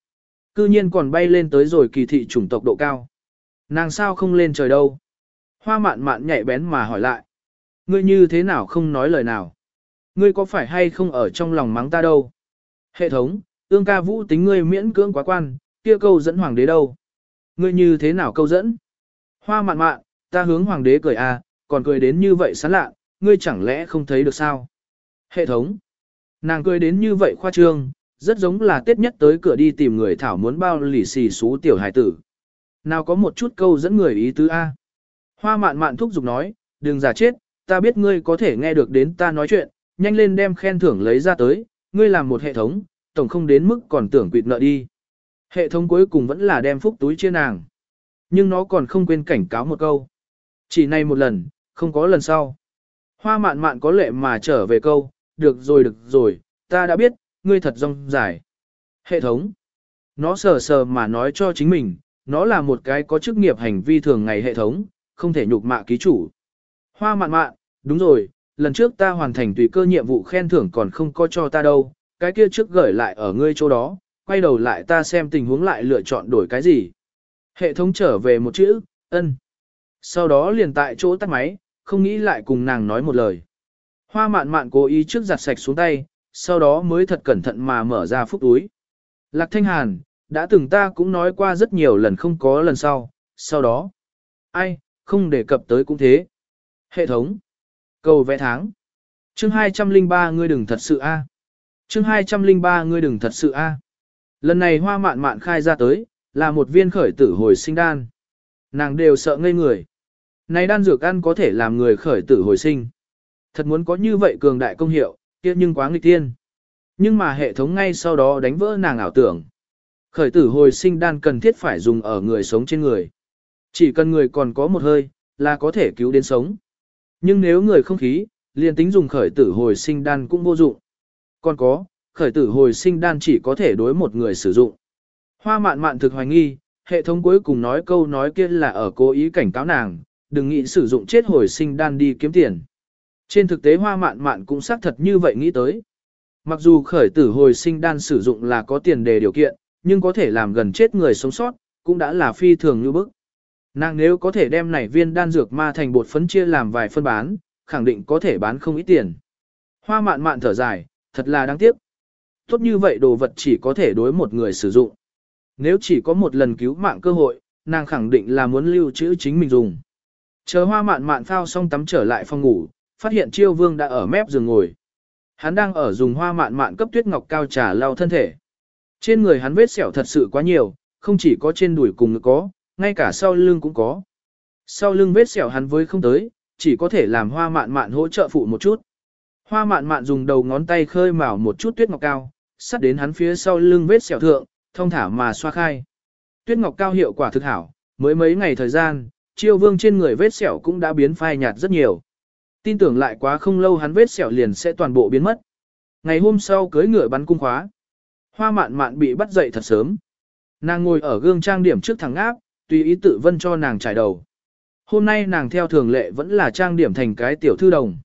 Cư nhiên còn bay lên tới rồi kỳ thị chủng tộc độ cao. Nàng sao không lên trời đâu. Hoa mạn mạn nhạy bén mà hỏi lại. Ngươi như thế nào không nói lời nào? Ngươi có phải hay không ở trong lòng mắng ta đâu? Hệ thống, ương ca vũ tính ngươi miễn cưỡng quá quan, kia câu dẫn hoàng đế đâu? Ngươi như thế nào câu dẫn? Hoa mạn mạn, ta hướng hoàng đế cười à, còn cười đến như vậy sán lạ, ngươi chẳng lẽ không thấy được sao? Hệ thống, nàng cười đến như vậy khoa trương, Rất giống là tết nhất tới cửa đi tìm người thảo muốn bao lì xì xú tiểu hải tử. Nào có một chút câu dẫn người ý tứ A. Hoa mạn mạn thúc giục nói, đừng giả chết, ta biết ngươi có thể nghe được đến ta nói chuyện, nhanh lên đem khen thưởng lấy ra tới, ngươi làm một hệ thống, tổng không đến mức còn tưởng quỵt nợ đi. Hệ thống cuối cùng vẫn là đem phúc túi chia nàng. Nhưng nó còn không quên cảnh cáo một câu. Chỉ này một lần, không có lần sau. Hoa mạn mạn có lệ mà trở về câu, được rồi được rồi, ta đã biết, ngươi thật rong dài. Hệ thống. Nó sờ sờ mà nói cho chính mình, nó là một cái có chức nghiệp hành vi thường ngày hệ thống, không thể nhục mạ ký chủ. Hoa mạn mạn, đúng rồi, lần trước ta hoàn thành tùy cơ nhiệm vụ khen thưởng còn không có cho ta đâu, cái kia trước gửi lại ở ngươi chỗ đó, quay đầu lại ta xem tình huống lại lựa chọn đổi cái gì. Hệ thống trở về một chữ, ân. Sau đó liền tại chỗ tắt máy, không nghĩ lại cùng nàng nói một lời. Hoa mạn mạn cố ý trước giặt sạch xuống tay, sau đó mới thật cẩn thận mà mở ra phúc túi. Lạc Thanh Hàn, đã từng ta cũng nói qua rất nhiều lần không có lần sau, sau đó. Ai, không đề cập tới cũng thế. Hệ thống. Cầu vẽ tháng. Chương 203 ngươi đừng thật sự a. Chương 203 ngươi đừng thật sự a. Lần này hoa mạn mạn khai ra tới, là một viên khởi tử hồi sinh đan. Nàng đều sợ ngây người. Này đan dược ăn có thể làm người khởi tử hồi sinh. Thật muốn có như vậy cường đại công hiệu, kia nhưng quá nghịch tiên. Nhưng mà hệ thống ngay sau đó đánh vỡ nàng ảo tưởng. Khởi tử hồi sinh đan cần thiết phải dùng ở người sống trên người. Chỉ cần người còn có một hơi, là có thể cứu đến sống. Nhưng nếu người không khí, liền tính dùng khởi tử hồi sinh đan cũng vô dụng. Còn có, khởi tử hồi sinh đan chỉ có thể đối một người sử dụng. Hoa mạn mạn thực hoài nghi, hệ thống cuối cùng nói câu nói kia là ở cố ý cảnh cáo nàng, đừng nghĩ sử dụng chết hồi sinh đan đi kiếm tiền. Trên thực tế hoa mạn mạn cũng xác thật như vậy nghĩ tới. Mặc dù khởi tử hồi sinh đan sử dụng là có tiền đề điều kiện, nhưng có thể làm gần chết người sống sót, cũng đã là phi thường như bức. Nàng nếu có thể đem này viên đan dược ma thành bột phấn chia làm vài phân bán, khẳng định có thể bán không ít tiền. Hoa mạn mạn thở dài, thật là đáng tiếc. Tốt như vậy đồ vật chỉ có thể đối một người sử dụng. Nếu chỉ có một lần cứu mạng cơ hội, nàng khẳng định là muốn lưu trữ chính mình dùng. Chờ hoa mạn mạn phao xong tắm trở lại phòng ngủ, phát hiện chiêu vương đã ở mép giường ngồi. Hắn đang ở dùng hoa mạn mạn cấp tuyết ngọc cao trà lau thân thể. Trên người hắn vết sẹo thật sự quá nhiều, không chỉ có trên đùi cùng ngực có, ngay cả sau lưng cũng có. Sau lưng vết sẹo hắn với không tới, chỉ có thể làm hoa mạn mạn hỗ trợ phụ một chút. Hoa mạn mạn dùng đầu ngón tay khơi mào một chút tuyết ngọc cao, sắt đến hắn phía sau lưng vết sẹo thượng, thông thả mà xoa khai. Tuyết ngọc cao hiệu quả thực hảo, mới mấy ngày thời gian, chiêu vương trên người vết sẹo cũng đã biến phai nhạt rất nhiều. Tin tưởng lại quá không lâu hắn vết sẹo liền sẽ toàn bộ biến mất. Ngày hôm sau cưới ngựa bắn cung khóa. Hoa mạn mạn bị bắt dậy thật sớm. Nàng ngồi ở gương trang điểm trước thằng áp, tùy ý tự vân cho nàng trải đầu. Hôm nay nàng theo thường lệ vẫn là trang điểm thành cái tiểu thư đồng.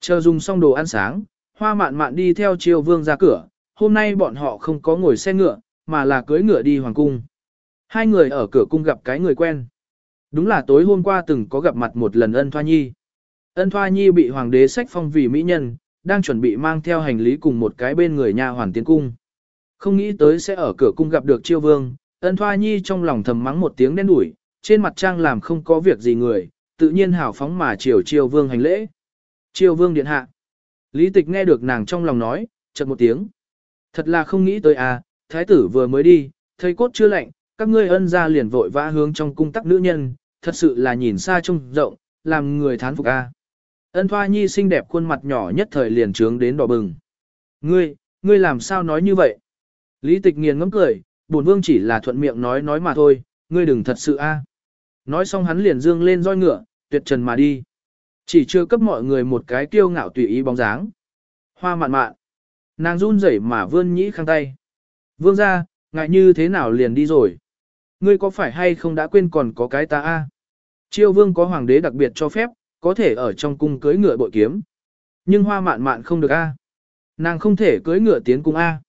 Chờ dùng xong đồ ăn sáng, hoa mạn mạn đi theo triều vương ra cửa, hôm nay bọn họ không có ngồi xe ngựa, mà là cưới ngựa đi hoàng cung. Hai người ở cửa cung gặp cái người quen. Đúng là tối hôm qua từng có gặp mặt một lần ân thoa nhi. Ân thoa nhi bị hoàng đế sách phong vì mỹ nhân, đang chuẩn bị mang theo hành lý cùng một cái bên người nhà hoàn tiến cung. Không nghĩ tới sẽ ở cửa cung gặp được chiêu vương, ân thoa nhi trong lòng thầm mắng một tiếng đen đủi, trên mặt trang làm không có việc gì người, tự nhiên hào phóng mà chiều chiêu vương hành lễ. Chiêu vương điện hạ. Lý tịch nghe được nàng trong lòng nói, chợt một tiếng. Thật là không nghĩ tới à, thái tử vừa mới đi, thấy cốt chưa lạnh, các ngươi ân ra liền vội vã hướng trong cung tắc nữ nhân, thật sự là nhìn xa trông rộng, làm người thán phục a. À. Ân Thoa Nhi xinh đẹp khuôn mặt nhỏ nhất thời liền trướng đến đỏ bừng. Ngươi, ngươi làm sao nói như vậy? Lý tịch nghiền ngẫm cười, bổn vương chỉ là thuận miệng nói nói mà thôi, ngươi đừng thật sự a. Nói xong hắn liền dương lên roi ngựa, tuyệt trần mà đi. Chỉ chưa cấp mọi người một cái kiêu ngạo tùy ý bóng dáng. Hoa mạn mạn. Nàng run rẩy mà vươn nhĩ khang tay. Vương ra, ngại như thế nào liền đi rồi. Ngươi có phải hay không đã quên còn có cái ta a? Chiêu vương có hoàng đế đặc biệt cho phép, có thể ở trong cung cưới ngựa bội kiếm. Nhưng hoa mạn mạn không được a. Nàng không thể cưới ngựa tiến cung a.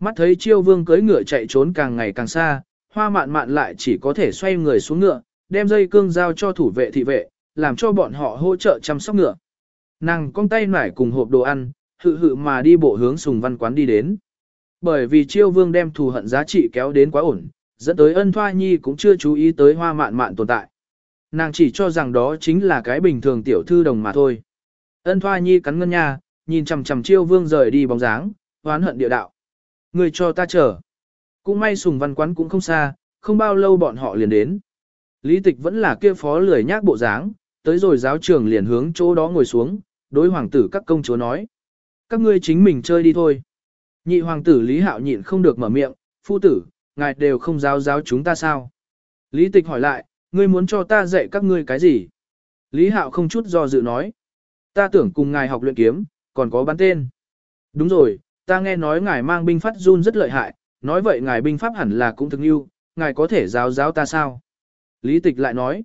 Mắt thấy chiêu vương cưới ngựa chạy trốn càng ngày càng xa, hoa mạn mạn lại chỉ có thể xoay người xuống ngựa, đem dây cương giao cho thủ vệ thị vệ, làm cho bọn họ hỗ trợ chăm sóc ngựa. Nàng cong tay nải cùng hộp đồ ăn, hự hự mà đi bộ hướng sùng văn quán đi đến. Bởi vì chiêu vương đem thù hận giá trị kéo đến quá ổn, dẫn tới ân thoa nhi cũng chưa chú ý tới hoa mạn mạn tồn tại. Nàng chỉ cho rằng đó chính là cái bình thường tiểu thư đồng mà thôi. Ân thoa nhi cắn ngân nha, nhìn chằm chằm chiêu vương rời đi bóng dáng, oán hận địa đạo. người cho ta chờ. Cũng may sùng văn quán cũng không xa, không bao lâu bọn họ liền đến. Lý tịch vẫn là kia phó lười nhác bộ dáng, tới rồi giáo trường liền hướng chỗ đó ngồi xuống, đối hoàng tử các công chúa nói. Các ngươi chính mình chơi đi thôi. Nhị hoàng tử Lý Hạo nhịn không được mở miệng, phu tử, ngài đều không giáo giáo chúng ta sao. Lý tịch hỏi lại, ngươi muốn cho ta dạy các ngươi cái gì? Lý Hạo không chút do dự nói. Ta tưởng cùng ngài học luyện kiếm, còn có bắn tên. Đúng rồi, ta nghe nói ngài mang binh pháp run rất lợi hại, nói vậy ngài binh pháp hẳn là cũng thực yêu, ngài có thể giáo giáo ta sao? Lý tịch lại nói.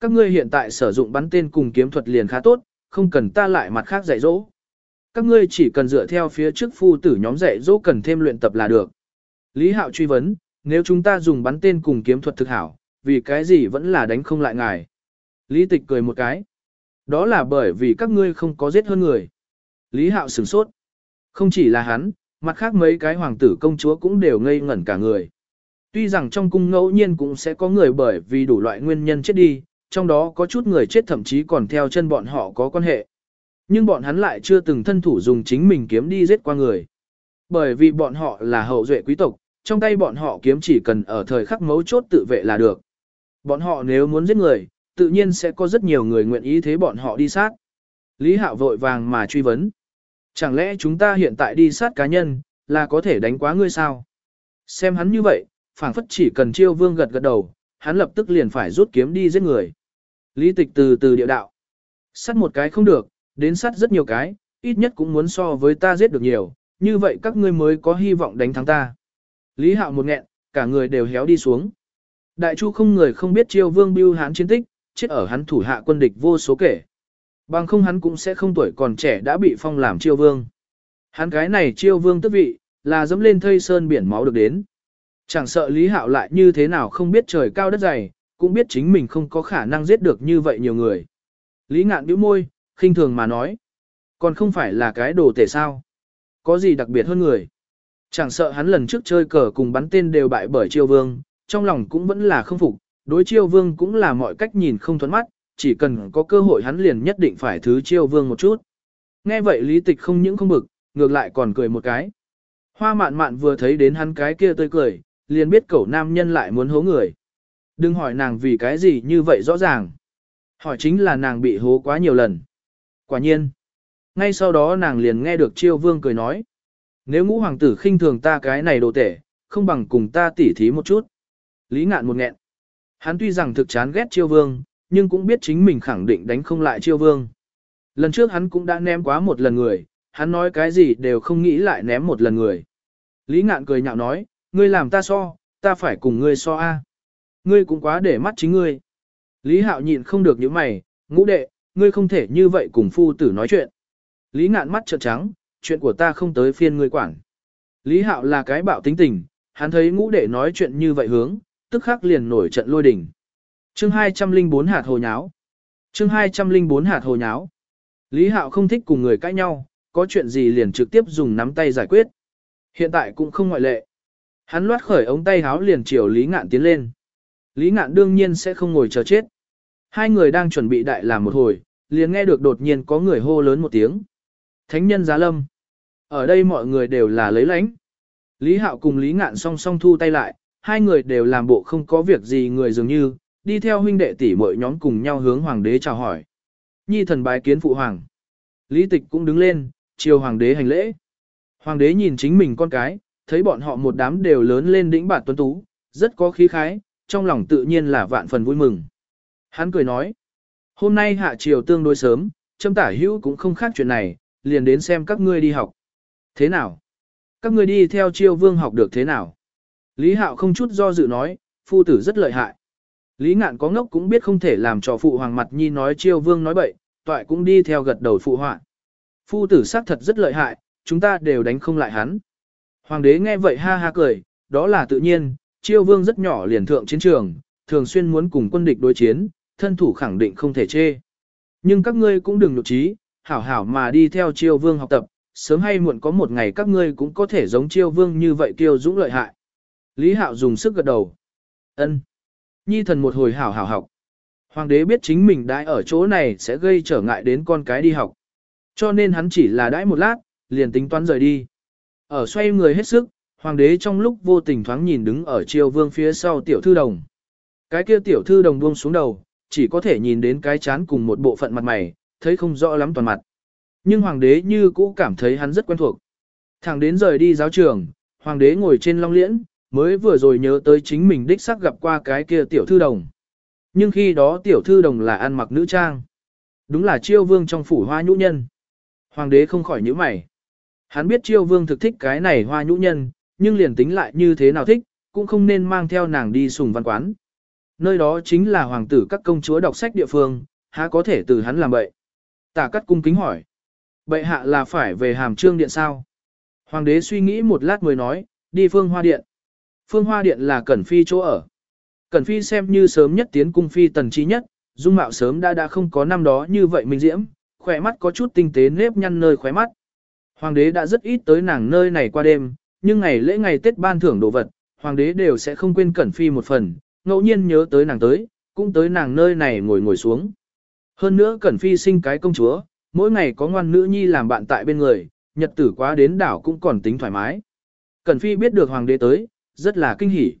Các ngươi hiện tại sử dụng bắn tên cùng kiếm thuật liền khá tốt, không cần ta lại mặt khác dạy dỗ. Các ngươi chỉ cần dựa theo phía trước phu tử nhóm dạy dỗ cần thêm luyện tập là được. Lý Hạo truy vấn, nếu chúng ta dùng bắn tên cùng kiếm thuật thực hảo, vì cái gì vẫn là đánh không lại ngài. Lý Tịch cười một cái. Đó là bởi vì các ngươi không có giết hơn người. Lý Hạo sửng sốt. Không chỉ là hắn, mặt khác mấy cái hoàng tử công chúa cũng đều ngây ngẩn cả người. Tuy rằng trong cung ngẫu nhiên cũng sẽ có người bởi vì đủ loại nguyên nhân chết đi, trong đó có chút người chết thậm chí còn theo chân bọn họ có quan hệ. Nhưng bọn hắn lại chưa từng thân thủ dùng chính mình kiếm đi giết qua người. Bởi vì bọn họ là hậu duệ quý tộc, trong tay bọn họ kiếm chỉ cần ở thời khắc mấu chốt tự vệ là được. Bọn họ nếu muốn giết người, tự nhiên sẽ có rất nhiều người nguyện ý thế bọn họ đi sát. Lý Hạo vội vàng mà truy vấn. Chẳng lẽ chúng ta hiện tại đi sát cá nhân, là có thể đánh quá ngươi sao? Xem hắn như vậy, phảng phất chỉ cần chiêu vương gật gật đầu, hắn lập tức liền phải rút kiếm đi giết người. Lý tịch từ từ địa đạo. Sát một cái không được, đến sát rất nhiều cái, ít nhất cũng muốn so với ta giết được nhiều, như vậy các ngươi mới có hy vọng đánh thắng ta. Lý Hạo một nghẹn, cả người đều héo đi xuống. Đại chu không người không biết chiêu vương bưu hán chiến tích, chết ở hắn thủ hạ quân địch vô số kể. Bằng không hắn cũng sẽ không tuổi còn trẻ đã bị phong làm chiêu vương. Hắn cái này chiêu vương tức vị, là dẫm lên thây sơn biển máu được đến. Chẳng sợ Lý Hạo lại như thế nào không biết trời cao đất dày, cũng biết chính mình không có khả năng giết được như vậy nhiều người. Lý ngạn bĩu môi, khinh thường mà nói. Còn không phải là cái đồ tể sao. Có gì đặc biệt hơn người. Chẳng sợ hắn lần trước chơi cờ cùng bắn tên đều bại bởi chiêu vương, trong lòng cũng vẫn là không phục, đối chiêu vương cũng là mọi cách nhìn không thuẫn mắt, chỉ cần có cơ hội hắn liền nhất định phải thứ chiêu vương một chút. Nghe vậy lý tịch không những không bực, ngược lại còn cười một cái. Hoa mạn mạn vừa thấy đến hắn cái kia tươi cười, liền biết cậu nam nhân lại muốn hố người. Đừng hỏi nàng vì cái gì như vậy rõ ràng. Hỏi chính là nàng bị hố quá nhiều lần. Quả nhiên. Ngay sau đó nàng liền nghe được chiêu vương cười nói. Nếu ngũ hoàng tử khinh thường ta cái này đồ tể, không bằng cùng ta tỉ thí một chút. Lý ngạn một nghẹn. Hắn tuy rằng thực chán ghét chiêu vương, nhưng cũng biết chính mình khẳng định đánh không lại chiêu vương. Lần trước hắn cũng đã ném quá một lần người, hắn nói cái gì đều không nghĩ lại ném một lần người. Lý ngạn cười nhạo nói, ngươi làm ta so, ta phải cùng ngươi so a. Ngươi cũng quá để mắt chính ngươi. Lý hạo nhịn không được những mày, ngũ đệ, ngươi không thể như vậy cùng phu tử nói chuyện. Lý ngạn mắt trợn trắng, chuyện của ta không tới phiên ngươi quản. Lý hạo là cái bạo tính tình, hắn thấy ngũ đệ nói chuyện như vậy hướng, tức khắc liền nổi trận lôi đình. Chương 204 hạt hồ nháo. Chương 204 hạt hồ nháo. Lý Hạo không thích cùng người cãi nhau, có chuyện gì liền trực tiếp dùng nắm tay giải quyết. Hiện tại cũng không ngoại lệ. Hắn loát khởi ống tay háo liền chiều Lý Ngạn tiến lên. Lý Ngạn đương nhiên sẽ không ngồi chờ chết. Hai người đang chuẩn bị đại làm một hồi, liền nghe được đột nhiên có người hô lớn một tiếng. Thánh nhân giá lâm. Ở đây mọi người đều là lấy lãnh. Lý Hạo cùng Lý Ngạn song song thu tay lại, hai người đều làm bộ không có việc gì người dường như, đi theo huynh đệ tỷ mọi nhóm cùng nhau hướng hoàng đế chào hỏi. Nhi thần bái kiến phụ hoàng. Lý tịch cũng đứng lên, chiều hoàng đế hành lễ. Hoàng đế nhìn chính mình con cái, thấy bọn họ một đám đều lớn lên đỉnh bản tuấn tú, rất có khí khái, trong lòng tự nhiên là vạn phần vui mừng. Hắn cười nói, hôm nay hạ triều tương đối sớm, châm tả hữu cũng không khác chuyện này, liền đến xem các ngươi đi học. Thế nào? Các ngươi đi theo triều vương học được thế nào? Lý Hạo không chút do dự nói, phu tử rất lợi hại. Lý ngạn có ngốc cũng biết không thể làm cho phụ hoàng mặt nhi nói chiêu vương nói bậy, toại cũng đi theo gật đầu phụ họa. Phu tử xác thật rất lợi hại, chúng ta đều đánh không lại hắn. Hoàng đế nghe vậy ha ha cười, đó là tự nhiên, chiêu vương rất nhỏ liền thượng chiến trường, thường xuyên muốn cùng quân địch đối chiến, thân thủ khẳng định không thể chê. Nhưng các ngươi cũng đừng nhục trí, hảo hảo mà đi theo chiêu vương học tập, sớm hay muộn có một ngày các ngươi cũng có thể giống chiêu vương như vậy kiêu dũng lợi hại. Lý Hạo dùng sức gật đầu. Ân. Nhi thần một hồi hảo hảo học. Hoàng đế biết chính mình đãi ở chỗ này sẽ gây trở ngại đến con cái đi học. Cho nên hắn chỉ là đãi một lát, liền tính toán rời đi. Ở xoay người hết sức, hoàng đế trong lúc vô tình thoáng nhìn đứng ở triều vương phía sau tiểu thư đồng. Cái kia tiểu thư đồng buông xuống đầu, chỉ có thể nhìn đến cái chán cùng một bộ phận mặt mày, thấy không rõ lắm toàn mặt. Nhưng hoàng đế như cũ cảm thấy hắn rất quen thuộc. Thẳng đến rời đi giáo trường, hoàng đế ngồi trên long liễn, mới vừa rồi nhớ tới chính mình đích xác gặp qua cái kia tiểu thư đồng. Nhưng khi đó tiểu thư đồng là ăn mặc nữ trang. Đúng là chiêu vương trong phủ hoa nhũ nhân. Hoàng đế không khỏi nhíu mày. Hắn biết chiêu vương thực thích cái này hoa nhũ nhân, nhưng liền tính lại như thế nào thích, cũng không nên mang theo nàng đi sùng văn quán. Nơi đó chính là hoàng tử các công chúa đọc sách địa phương, há có thể từ hắn làm bậy. Tả cắt cung kính hỏi. Bậy hạ là phải về hàm trương điện sao? Hoàng đế suy nghĩ một lát mới nói, đi phương hoa điện. Phương hoa điện là Cẩn Phi chỗ ở. Cẩn Phi xem như sớm nhất tiến cung phi tần trí nhất, dung mạo sớm đã đã không có năm đó như vậy minh diễm, khỏe mắt có chút tinh tế nếp nhăn nơi khóe mắt. Hoàng đế đã rất ít tới nàng nơi này qua đêm, nhưng ngày lễ ngày Tết ban thưởng đồ vật, hoàng đế đều sẽ không quên Cẩn Phi một phần, ngẫu nhiên nhớ tới nàng tới, cũng tới nàng nơi này ngồi ngồi xuống. Hơn nữa Cẩn Phi sinh cái công chúa, mỗi ngày có ngoan nữ nhi làm bạn tại bên người, nhật tử quá đến đảo cũng còn tính thoải mái. Cẩn Phi biết được hoàng đế tới, rất là kinh hỉ.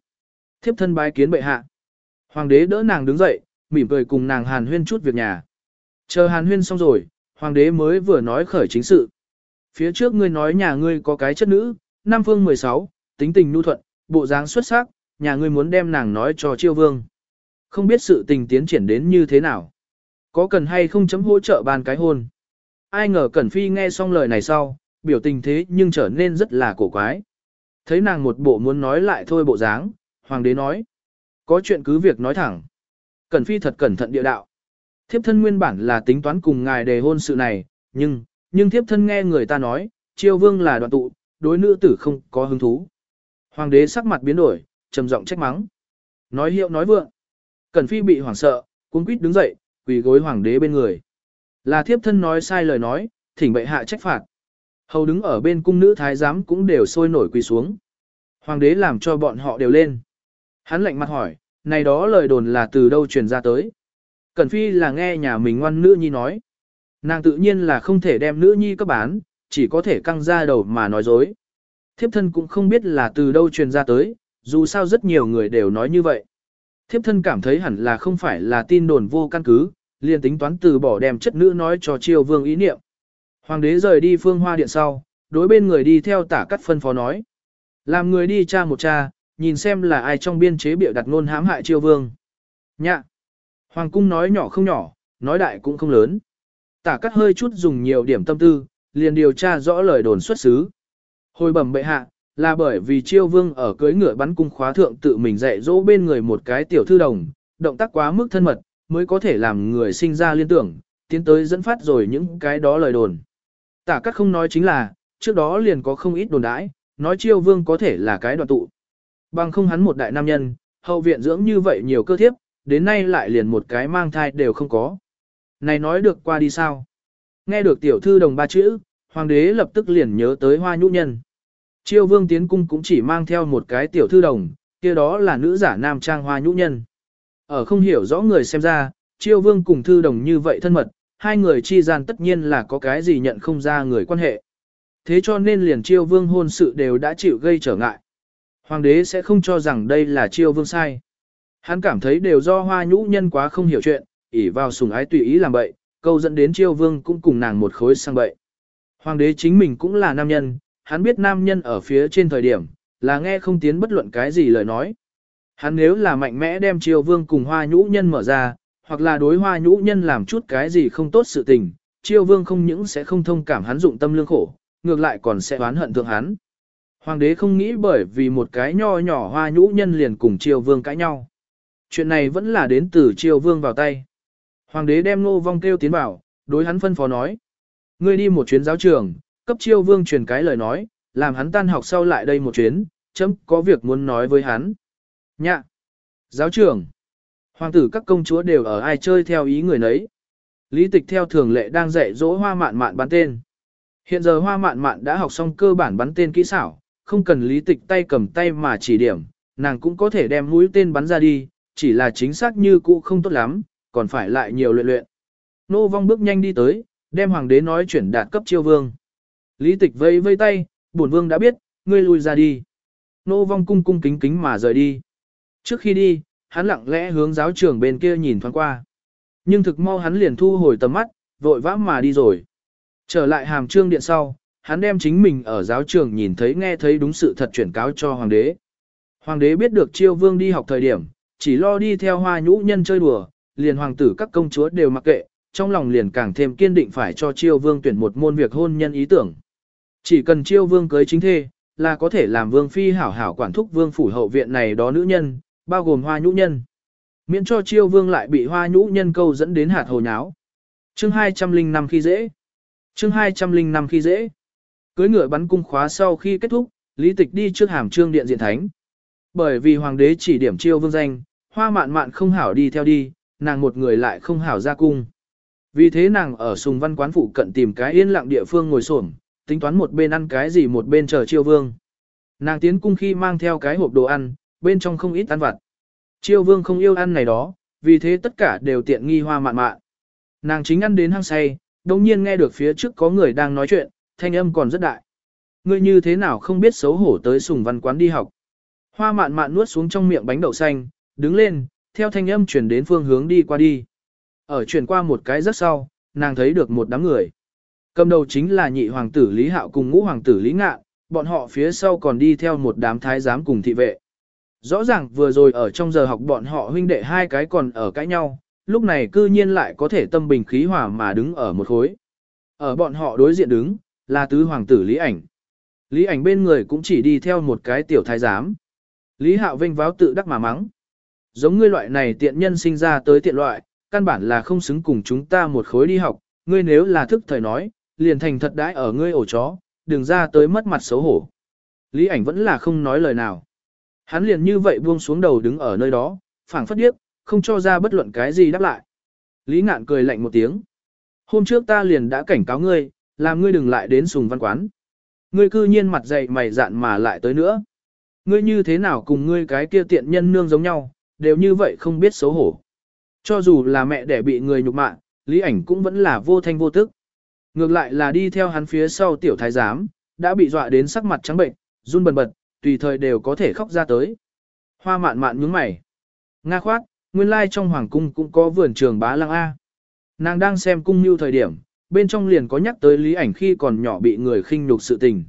Thiếp thân bái kiến bệ hạ. Hoàng đế đỡ nàng đứng dậy, mỉm cười cùng nàng hàn huyên chút việc nhà. Chờ hàn huyên xong rồi, hoàng đế mới vừa nói khởi chính sự. Phía trước ngươi nói nhà ngươi có cái chất nữ, Nam Phương 16, tính tình nhu thuận, bộ dáng xuất sắc, nhà ngươi muốn đem nàng nói cho chiêu vương. Không biết sự tình tiến triển đến như thế nào. Có cần hay không chấm hỗ trợ bàn cái hôn. Ai ngờ Cẩn Phi nghe xong lời này sau, biểu tình thế nhưng trở nên rất là cổ quái. Thấy nàng một bộ muốn nói lại thôi bộ dáng, hoàng đế nói. Có chuyện cứ việc nói thẳng. Cẩn Phi thật cẩn thận địa đạo. Thiếp thân nguyên bản là tính toán cùng ngài đề hôn sự này, nhưng, nhưng thiếp thân nghe người ta nói, triều vương là đoạn tụ, đối nữ tử không có hứng thú. Hoàng đế sắc mặt biến đổi, trầm giọng trách mắng. Nói hiệu nói vượng. Cẩn Phi bị hoảng sợ, cuống quýt đứng dậy, quỳ gối hoàng đế bên người. Là thiếp thân nói sai lời nói, thỉnh bệ hạ trách phạt. Hầu đứng ở bên cung nữ thái giám cũng đều sôi nổi quỳ xuống. Hoàng đế làm cho bọn họ đều lên. Hắn lạnh mặt hỏi, này đó lời đồn là từ đâu truyền ra tới. Cẩn phi là nghe nhà mình ngoan nữ nhi nói. Nàng tự nhiên là không thể đem nữ nhi cấp bán, chỉ có thể căng ra đầu mà nói dối. Thiếp thân cũng không biết là từ đâu truyền ra tới, dù sao rất nhiều người đều nói như vậy. Thiếp thân cảm thấy hẳn là không phải là tin đồn vô căn cứ, liền tính toán từ bỏ đem chất nữ nói cho triều vương ý niệm. Hoàng đế rời đi phương hoa điện sau, đối bên người đi theo tả cắt phân phó nói. Làm người đi tra một tra, nhìn xem là ai trong biên chế biểu đặt ngôn hãm hại triều vương. Nhạ! Hoàng cung nói nhỏ không nhỏ, nói đại cũng không lớn. Tả cắt hơi chút dùng nhiều điểm tâm tư, liền điều tra rõ lời đồn xuất xứ. Hồi bẩm bệ hạ, là bởi vì triều vương ở cưới ngựa bắn cung khóa thượng tự mình dạy dỗ bên người một cái tiểu thư đồng, động tác quá mức thân mật, mới có thể làm người sinh ra liên tưởng, tiến tới dẫn phát rồi những cái đó lời đồn. Tả cắt không nói chính là, trước đó liền có không ít đồn đãi, nói chiêu vương có thể là cái đoạn tụ. Bằng không hắn một đại nam nhân, hậu viện dưỡng như vậy nhiều cơ thiếp, đến nay lại liền một cái mang thai đều không có. Này nói được qua đi sao? Nghe được tiểu thư đồng ba chữ, hoàng đế lập tức liền nhớ tới hoa nhũ nhân. Chiêu vương tiến cung cũng chỉ mang theo một cái tiểu thư đồng, kia đó là nữ giả nam trang hoa nhũ nhân. Ở không hiểu rõ người xem ra, chiêu vương cùng thư đồng như vậy thân mật, hai người chi gian tất nhiên là có cái gì nhận không ra người quan hệ. Thế cho nên liền chiêu vương hôn sự đều đã chịu gây trở ngại. Hoàng đế sẽ không cho rằng đây là chiêu vương sai. Hắn cảm thấy đều do hoa nhũ nhân quá không hiểu chuyện, ỉ vào sùng ái tùy ý làm bậy, câu dẫn đến chiêu vương cũng cùng nàng một khối sang bậy. Hoàng đế chính mình cũng là nam nhân, hắn biết nam nhân ở phía trên thời điểm, là nghe không tiến bất luận cái gì lời nói. Hắn nếu là mạnh mẽ đem chiêu vương cùng hoa nhũ nhân mở ra, hoặc là đối hoa nhũ nhân làm chút cái gì không tốt sự tình, chiêu vương không những sẽ không thông cảm hắn dụng tâm lương khổ, ngược lại còn sẽ oán hận thượng hắn. Hoàng đế không nghĩ bởi vì một cái nho nhỏ hoa nhũ nhân liền cùng chiêu vương cãi nhau. Chuyện này vẫn là đến từ chiêu vương vào tay. Hoàng đế đem nô vong kêu tiến vào, đối hắn phân phó nói. Ngươi đi một chuyến giáo trường, cấp chiêu vương truyền cái lời nói, làm hắn tan học sau lại đây một chuyến, chấm có việc muốn nói với hắn. Nhạ! Giáo trưởng! Hoàng tử các công chúa đều ở ai chơi theo ý người nấy. Lý tịch theo thường lệ đang dạy dỗ hoa mạn mạn bắn tên. Hiện giờ hoa mạn mạn đã học xong cơ bản bắn tên kỹ xảo, không cần lý tịch tay cầm tay mà chỉ điểm, nàng cũng có thể đem mũi tên bắn ra đi, chỉ là chính xác như cũ không tốt lắm, còn phải lại nhiều luyện luyện. Nô vong bước nhanh đi tới, đem hoàng đế nói chuyển đạt cấp chiêu vương. Lý tịch vây vây tay, bổn vương đã biết, ngươi lui ra đi. Nô vong cung cung kính kính mà rời đi. Trước khi đi, hắn lặng lẽ hướng giáo trường bên kia nhìn thoáng qua. Nhưng thực mau hắn liền thu hồi tầm mắt, vội vã mà đi rồi. Trở lại hàm trương điện sau, hắn đem chính mình ở giáo trường nhìn thấy nghe thấy đúng sự thật chuyển cáo cho hoàng đế. Hoàng đế biết được chiêu vương đi học thời điểm, chỉ lo đi theo hoa nhũ nhân chơi đùa, liền hoàng tử các công chúa đều mặc kệ, trong lòng liền càng thêm kiên định phải cho chiêu vương tuyển một môn việc hôn nhân ý tưởng. Chỉ cần chiêu vương cưới chính thê, là có thể làm vương phi hảo hảo quản thúc vương phủ hậu viện này đó nữ nhân, bao gồm hoa nhũ nhân. Miễn cho chiêu vương lại bị hoa nhũ nhân câu dẫn đến hạt hồ nháo. Chương 205 khi dễ. Chương 205 khi dễ. Cưới ngựa bắn cung khóa sau khi kết thúc, Lý Tịch đi trước hàm trương điện diện thánh. Bởi vì hoàng đế chỉ điểm chiêu vương danh, hoa mạn mạn không hảo đi theo đi, nàng một người lại không hảo ra cung. Vì thế nàng ở sùng văn quán phụ cận tìm cái yên lặng địa phương ngồi xổm, tính toán một bên ăn cái gì một bên chờ chiêu vương. Nàng tiến cung khi mang theo cái hộp đồ ăn, bên trong không ít ăn vặt. Chiêu vương không yêu ăn này đó, vì thế tất cả đều tiện nghi hoa mạn mạn. Nàng chính ăn đến hăng say, đồng nhiên nghe được phía trước có người đang nói chuyện, thanh âm còn rất đại. Ngươi như thế nào không biết xấu hổ tới sùng văn quán đi học. Hoa mạn mạn nuốt xuống trong miệng bánh đậu xanh, đứng lên, theo thanh âm chuyển đến phương hướng đi qua đi. Ở chuyển qua một cái rất sau, nàng thấy được một đám người. Cầm đầu chính là nhị hoàng tử Lý Hạo cùng ngũ hoàng tử Lý Ngạn, bọn họ phía sau còn đi theo một đám thái giám cùng thị vệ. Rõ ràng vừa rồi ở trong giờ học bọn họ huynh đệ hai cái còn ở cãi nhau, lúc này cư nhiên lại có thể tâm bình khí hòa mà đứng ở một khối. Ở bọn họ đối diện đứng, là tứ hoàng tử Lý Ảnh. Lý Ảnh bên người cũng chỉ đi theo một cái tiểu thái giám. Lý Hạo vinh váo tự đắc mà mắng. Giống ngươi loại này tiện nhân sinh ra tới tiện loại, căn bản là không xứng cùng chúng ta một khối đi học, ngươi nếu là thức thời nói, liền thành thật đãi ở ngươi ổ chó, đừng ra tới mất mặt xấu hổ. Lý ảnh vẫn là không nói lời nào. Hắn liền như vậy buông xuống đầu đứng ở nơi đó, phảng phất điếc, không cho ra bất luận cái gì đáp lại. Lý ngạn cười lạnh một tiếng. Hôm trước ta liền đã cảnh cáo ngươi, làm ngươi đừng lại đến sùng văn quán. Ngươi cư nhiên mặt dày mày dạn mà lại tới nữa. Ngươi như thế nào cùng ngươi cái kia tiện nhân nương giống nhau, đều như vậy không biết xấu hổ. Cho dù là mẹ đẻ bị người nhục mạ, lý ảnh cũng vẫn là vô thanh vô tức. Ngược lại là đi theo hắn phía sau tiểu thái giám, đã bị dọa đến sắc mặt trắng bệnh, run bần bật, tùy thời đều có thể khóc ra tới. Hoa mạn mạn nhướng mày. Nga khoát, nguyên lai trong hoàng cung cũng có vườn trường bá lăng A. Nàng đang xem cung như thời điểm, bên trong liền có nhắc tới lý ảnh khi còn nhỏ bị người khinh nhục sự tình.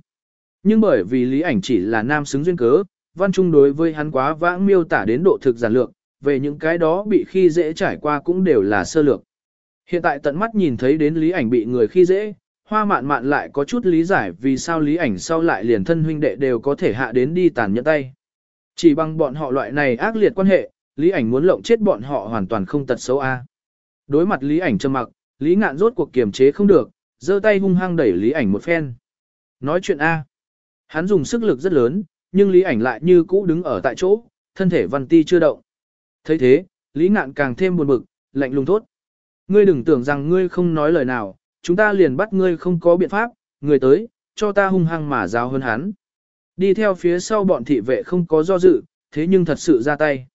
Nhưng bởi vì lý ảnh chỉ là nam xứng duyên cớ, văn trung đối với hắn quá vãng miêu tả đến độ thực giản lược, về những cái đó bị khi dễ trải qua cũng đều là sơ lược. Hiện tại tận mắt nhìn thấy đến lý ảnh bị người khi dễ, hoa mạn mạn lại có chút lý giải vì sao lý ảnh sau lại liền thân huynh đệ đều có thể hạ đến đi tàn nhẫn tay. Chỉ bằng bọn họ loại này ác liệt quan hệ, lý ảnh muốn lộng chết bọn họ hoàn toàn không tật xấu a. Đối mặt lý ảnh trầm mặc, lý ngạn rốt cuộc kiềm chế không được, giơ tay hung hăng đẩy lý ảnh một phen. Nói chuyện a. Hắn dùng sức lực rất lớn, nhưng lý ảnh lại như cũ đứng ở tại chỗ, thân thể văn ti chưa động thấy thế, Lý Ngạn càng thêm buồn bực, lạnh lùng thốt. Ngươi đừng tưởng rằng ngươi không nói lời nào, chúng ta liền bắt ngươi không có biện pháp, người tới, cho ta hung hăng mà giáo hơn hắn. Đi theo phía sau bọn thị vệ không có do dự, thế nhưng thật sự ra tay.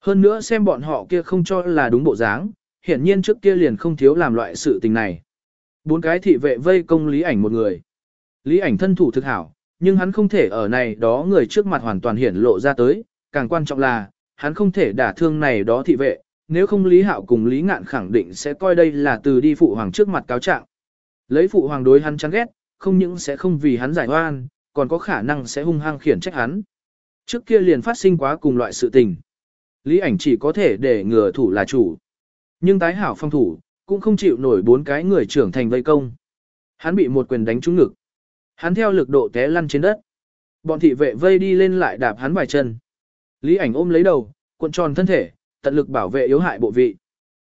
Hơn nữa xem bọn họ kia không cho là đúng bộ dáng, hiển nhiên trước kia liền không thiếu làm loại sự tình này. Bốn cái thị vệ vây công lý ảnh một người. Lý ảnh thân thủ thực hảo, nhưng hắn không thể ở này đó người trước mặt hoàn toàn hiển lộ ra tới, càng quan trọng là, hắn không thể đả thương này đó thị vệ, nếu không Lý Hạo cùng Lý Ngạn khẳng định sẽ coi đây là từ đi phụ hoàng trước mặt cáo trạng. Lấy phụ hoàng đối hắn chán ghét, không những sẽ không vì hắn giải oan, còn có khả năng sẽ hung hăng khiển trách hắn. Trước kia liền phát sinh quá cùng loại sự tình. Lý ảnh chỉ có thể để ngừa thủ là chủ. Nhưng tái hảo phong thủ, cũng không chịu nổi bốn cái người trưởng thành vây công. Hắn bị một quyền đánh trúng ngực. Hắn theo lực độ té lăn trên đất. Bọn thị vệ vây đi lên lại đạp hắn vài chân. Lý ảnh ôm lấy đầu, cuộn tròn thân thể, tận lực bảo vệ yếu hại bộ vị.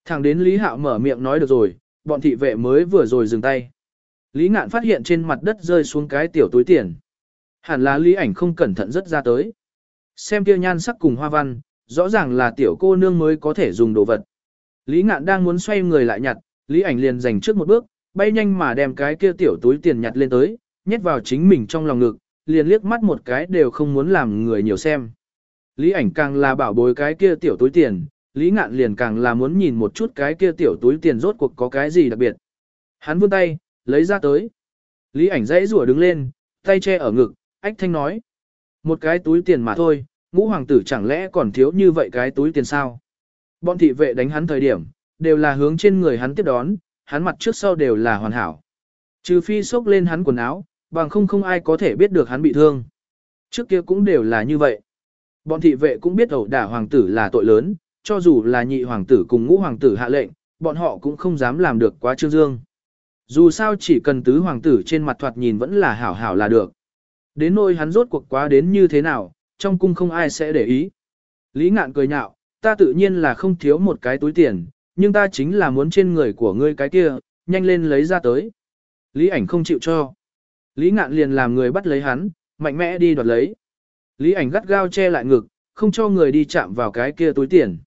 Thẳng đến Lý Hạo mở miệng nói được rồi, bọn thị vệ mới vừa rồi dừng tay. Lý ngạn phát hiện trên mặt đất rơi xuống cái tiểu túi tiền. Hẳn là Lý ảnh không cẩn thận rất ra tới. Xem kia nhan sắc cùng hoa văn, rõ ràng là tiểu cô nương mới có thể dùng đồ vật. Lý ngạn đang muốn xoay người lại nhặt, Lý ảnh liền dành trước một bước, bay nhanh mà đem cái kia tiểu túi tiền nhặt lên tới, nhét vào chính mình trong lòng ngực, liền liếc mắt một cái đều không muốn làm người nhiều xem. Lý ảnh càng là bảo bối cái kia tiểu túi tiền, Lý ngạn liền càng là muốn nhìn một chút cái kia tiểu túi tiền rốt cuộc có cái gì đặc biệt. Hắn vươn tay, lấy ra tới. Lý ảnh dãy rủa đứng lên, tay che ở ngực, ách thanh nói. Một cái túi tiền mà thôi, ngũ hoàng tử chẳng lẽ còn thiếu như vậy cái túi tiền sao? Bọn thị vệ đánh hắn thời điểm, đều là hướng trên người hắn tiếp đón, hắn mặt trước sau đều là hoàn hảo. Trừ phi xốc lên hắn quần áo, bằng không không ai có thể biết được hắn bị thương. Trước kia cũng đều là như vậy. Bọn thị vệ cũng biết ẩu đả hoàng tử là tội lớn, cho dù là nhị hoàng tử cùng ngũ hoàng tử hạ lệnh, bọn họ cũng không dám làm được quá trương dương. Dù sao chỉ cần tứ hoàng tử trên mặt thoạt nhìn vẫn là hảo hảo là được. Đến nỗi hắn rốt cuộc quá đến như thế nào, trong cung không ai sẽ để ý. Lý ngạn cười nhạo, ta tự nhiên là không thiếu một cái túi tiền, nhưng ta chính là muốn trên người của ngươi cái kia, nhanh lên lấy ra tới. Lý ảnh không chịu cho. Lý ngạn liền làm người bắt lấy hắn, mạnh mẽ đi đoạt lấy. Lý ảnh gắt gao che lại ngực, không cho người đi chạm vào cái kia túi tiền.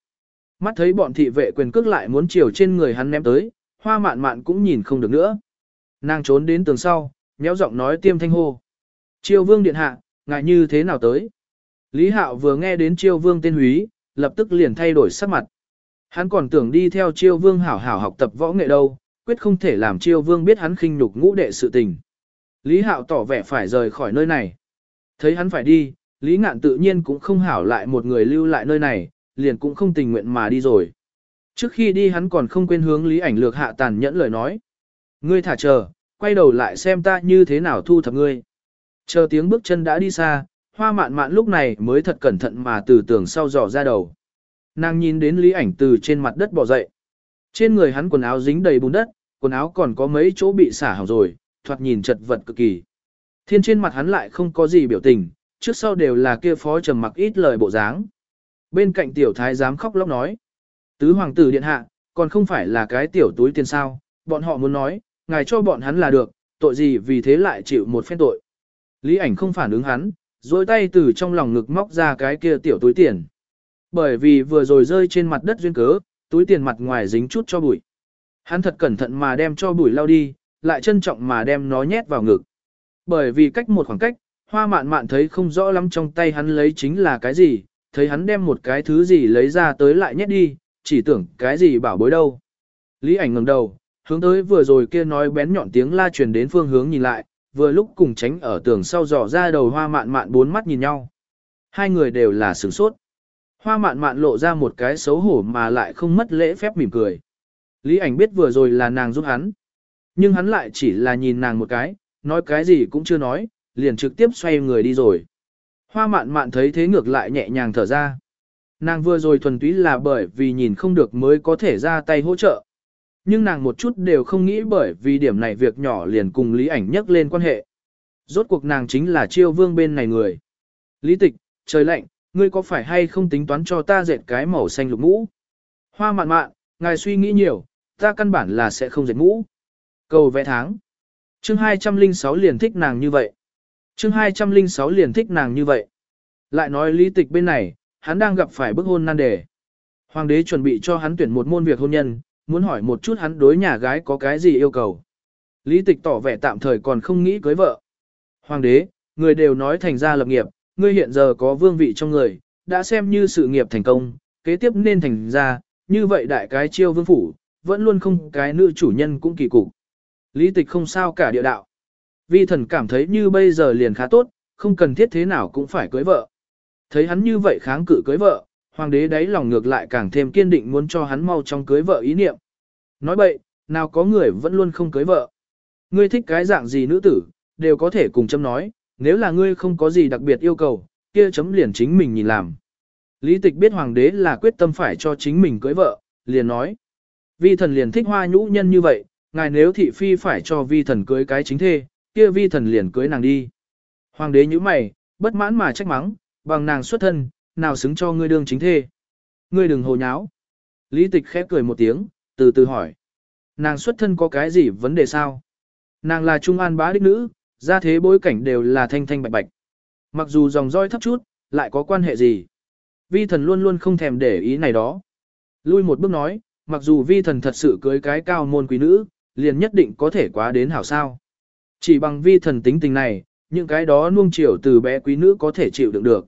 Mắt thấy bọn thị vệ quyền cước lại muốn chiều trên người hắn ném tới, hoa mạn mạn cũng nhìn không được nữa. Nàng trốn đến tường sau, nhéo giọng nói tiêm thanh hô. Triều vương điện hạ, ngại như thế nào tới? Lý hạo vừa nghe đến triều vương tên húy, lập tức liền thay đổi sắc mặt. Hắn còn tưởng đi theo triều vương hảo hảo học tập võ nghệ đâu, quyết không thể làm triều vương biết hắn khinh nhục ngũ đệ sự tình. Lý hạo tỏ vẻ phải rời khỏi nơi này. Thấy hắn phải đi, Lý ngạn tự nhiên cũng không hảo lại một người lưu lại nơi này, liền cũng không tình nguyện mà đi rồi. Trước khi đi hắn còn không quên hướng Lý ảnh lược hạ tàn nhẫn lời nói. Ngươi thả chờ, quay đầu lại xem ta như thế nào thu thập ngươi. Chờ tiếng bước chân đã đi xa, hoa mạn mạn lúc này mới thật cẩn thận mà từ tường sau dò ra đầu. Nàng nhìn đến Lý ảnh từ trên mặt đất bỏ dậy. Trên người hắn quần áo dính đầy bùn đất, quần áo còn có mấy chỗ bị xả hỏng rồi, thoạt nhìn chật vật cực kỳ. Thiên trên mặt hắn lại không có gì biểu tình, trước sau đều là kia phó trầm mặc ít lời bộ dáng. Bên cạnh tiểu thái giám khóc lóc nói. Tứ hoàng tử điện hạ, còn không phải là cái tiểu túi tiền sao, bọn họ muốn nói, ngài cho bọn hắn là được, tội gì vì thế lại chịu một phen tội. Lý ảnh không phản ứng hắn, dối tay từ trong lòng ngực móc ra cái kia tiểu túi tiền. Bởi vì vừa rồi rơi trên mặt đất duyên cớ, túi tiền mặt ngoài dính chút cho bụi. Hắn thật cẩn thận mà đem cho bụi lau đi, lại trân trọng mà đem nó nhét vào ngực. Bởi vì cách một khoảng cách, hoa mạn mạn thấy không rõ lắm trong tay hắn lấy chính là cái gì, thấy hắn đem một cái thứ gì lấy ra tới lại nhét đi, chỉ tưởng cái gì bảo bối đâu. Lý ảnh ngẩng đầu, hướng tới vừa rồi kia nói bén nhọn tiếng la truyền đến phương hướng nhìn lại, vừa lúc cùng tránh ở tường sau dò ra đầu hoa mạn mạn bốn mắt nhìn nhau. Hai người đều là sửng sốt. Hoa mạn mạn lộ ra một cái xấu hổ mà lại không mất lễ phép mỉm cười. Lý ảnh biết vừa rồi là nàng giúp hắn. Nhưng hắn lại chỉ là nhìn nàng một cái, nói cái gì cũng chưa nói, liền trực tiếp xoay người đi rồi. Hoa mạn mạn thấy thế ngược lại nhẹ nhàng thở ra. Nàng vừa rồi thuần túy là bởi vì nhìn không được mới có thể ra tay hỗ trợ. Nhưng nàng một chút đều không nghĩ bởi vì điểm này việc nhỏ liền cùng Lý ảnh nhắc lên quan hệ. Rốt cuộc nàng chính là chiêu vương bên này người. Lý tịch, trời lạnh, ngươi có phải hay không tính toán cho ta dệt cái màu xanh lục mũ? Hoa mạn mạn, ngài suy nghĩ nhiều, ta căn bản là sẽ không dệt mũ. Cầu vẽ tháng. Chương 206 liền thích nàng như vậy. Chương 206 liền thích nàng như vậy. Lại nói lý tịch bên này, hắn đang gặp phải bức hôn nan đề. Hoàng đế chuẩn bị cho hắn tuyển một môn việc hôn nhân, muốn hỏi một chút hắn đối nhà gái có cái gì yêu cầu. Lý tịch tỏ vẻ tạm thời còn không nghĩ cưới vợ. Hoàng đế, người đều nói thành ra lập nghiệp, ngươi hiện giờ có vương vị trong người, đã xem như sự nghiệp thành công, kế tiếp nên thành ra, như vậy đại cái chiêu vương phủ, vẫn luôn không cái nữ chủ nhân cũng kỳ cục. Lý tịch không sao cả địa đạo. Vi thần cảm thấy như bây giờ liền khá tốt, không cần thiết thế nào cũng phải cưới vợ. Thấy hắn như vậy kháng cự cưới vợ, hoàng đế đáy lòng ngược lại càng thêm kiên định muốn cho hắn mau trong cưới vợ ý niệm. Nói bậy, nào có người vẫn luôn không cưới vợ. Ngươi thích cái dạng gì nữ tử, đều có thể cùng chấm nói, nếu là ngươi không có gì đặc biệt yêu cầu, kia chấm liền chính mình nhìn làm. Lý tịch biết hoàng đế là quyết tâm phải cho chính mình cưới vợ, liền nói. Vi thần liền thích hoa nhũ nhân như vậy, ngài nếu thị phi phải cho vi thần cưới cái chính thê, kia vi thần liền cưới nàng đi. Hoàng đế như mày, bất mãn mà trách mắng, bằng nàng xuất thân, nào xứng cho ngươi đương chính thê. Ngươi đừng hồ nháo. Lý tịch khép cười một tiếng, từ từ hỏi. Nàng xuất thân có cái gì vấn đề sao? Nàng là trung an bá đích nữ, gia thế bối cảnh đều là thanh thanh bạch bạch. Mặc dù dòng roi thấp chút, lại có quan hệ gì? Vi thần luôn luôn không thèm để ý này đó. Lui một bước nói, mặc dù vi thần thật sự cưới cái cao môn quý nữ, liền nhất định có thể quá đến hảo sao. Chỉ bằng vi thần tính tình này, những cái đó nuông chiều từ bé quý nữ có thể chịu đựng được.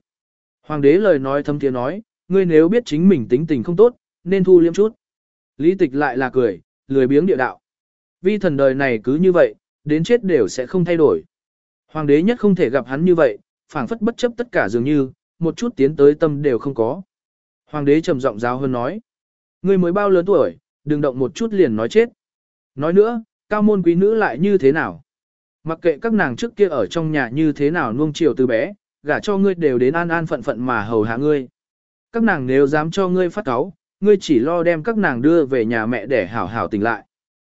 Hoàng đế lời nói thâm tiếng nói, ngươi nếu biết chính mình tính tình không tốt, nên thu liêm chút. Lý tịch lại là cười, lười biếng địa đạo. Vi thần đời này cứ như vậy, đến chết đều sẽ không thay đổi. Hoàng đế nhất không thể gặp hắn như vậy, phảng phất bất chấp tất cả dường như, một chút tiến tới tâm đều không có. Hoàng đế trầm giọng giáo hơn nói. Ngươi mới bao lớn tuổi, đừng động một chút liền nói chết. Nói nữa, cao môn quý nữ lại như thế nào? Mặc kệ các nàng trước kia ở trong nhà như thế nào nuông chiều từ bé, gả cho ngươi đều đến an an phận phận mà hầu hạ ngươi. Các nàng nếu dám cho ngươi phát cáo, ngươi chỉ lo đem các nàng đưa về nhà mẹ để hảo hảo tỉnh lại.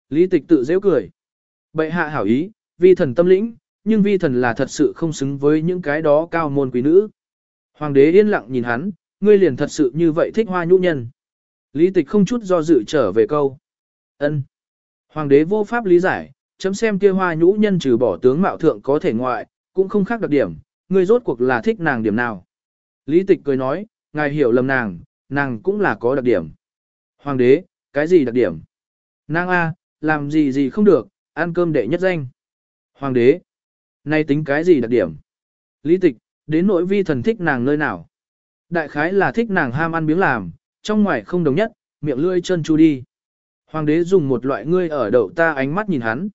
Lý tịch tự dễ cười. Bệ hạ hảo ý, vi thần tâm lĩnh, nhưng vi thần là thật sự không xứng với những cái đó cao môn quý nữ. Hoàng đế yên lặng nhìn hắn, ngươi liền thật sự như vậy thích hoa nhũ nhân. Lý tịch không chút do dự trở về câu. ân. Hoàng đế vô pháp lý giải, chấm xem kia hoa nhũ nhân trừ bỏ tướng mạo thượng có thể ngoại, cũng không khác đặc điểm, ngươi rốt cuộc là thích nàng điểm nào. Lý tịch cười nói, ngài hiểu lầm nàng, nàng cũng là có đặc điểm. Hoàng đế, cái gì đặc điểm? Nàng A, làm gì gì không được, ăn cơm đệ nhất danh. Hoàng đế, nay tính cái gì đặc điểm? Lý tịch, đến nỗi vi thần thích nàng nơi nào? Đại khái là thích nàng ham ăn biếng làm, trong ngoài không đồng nhất, miệng lươi chân chu đi. Hoàng đế dùng một loại ngươi ở đậu ta ánh mắt nhìn hắn.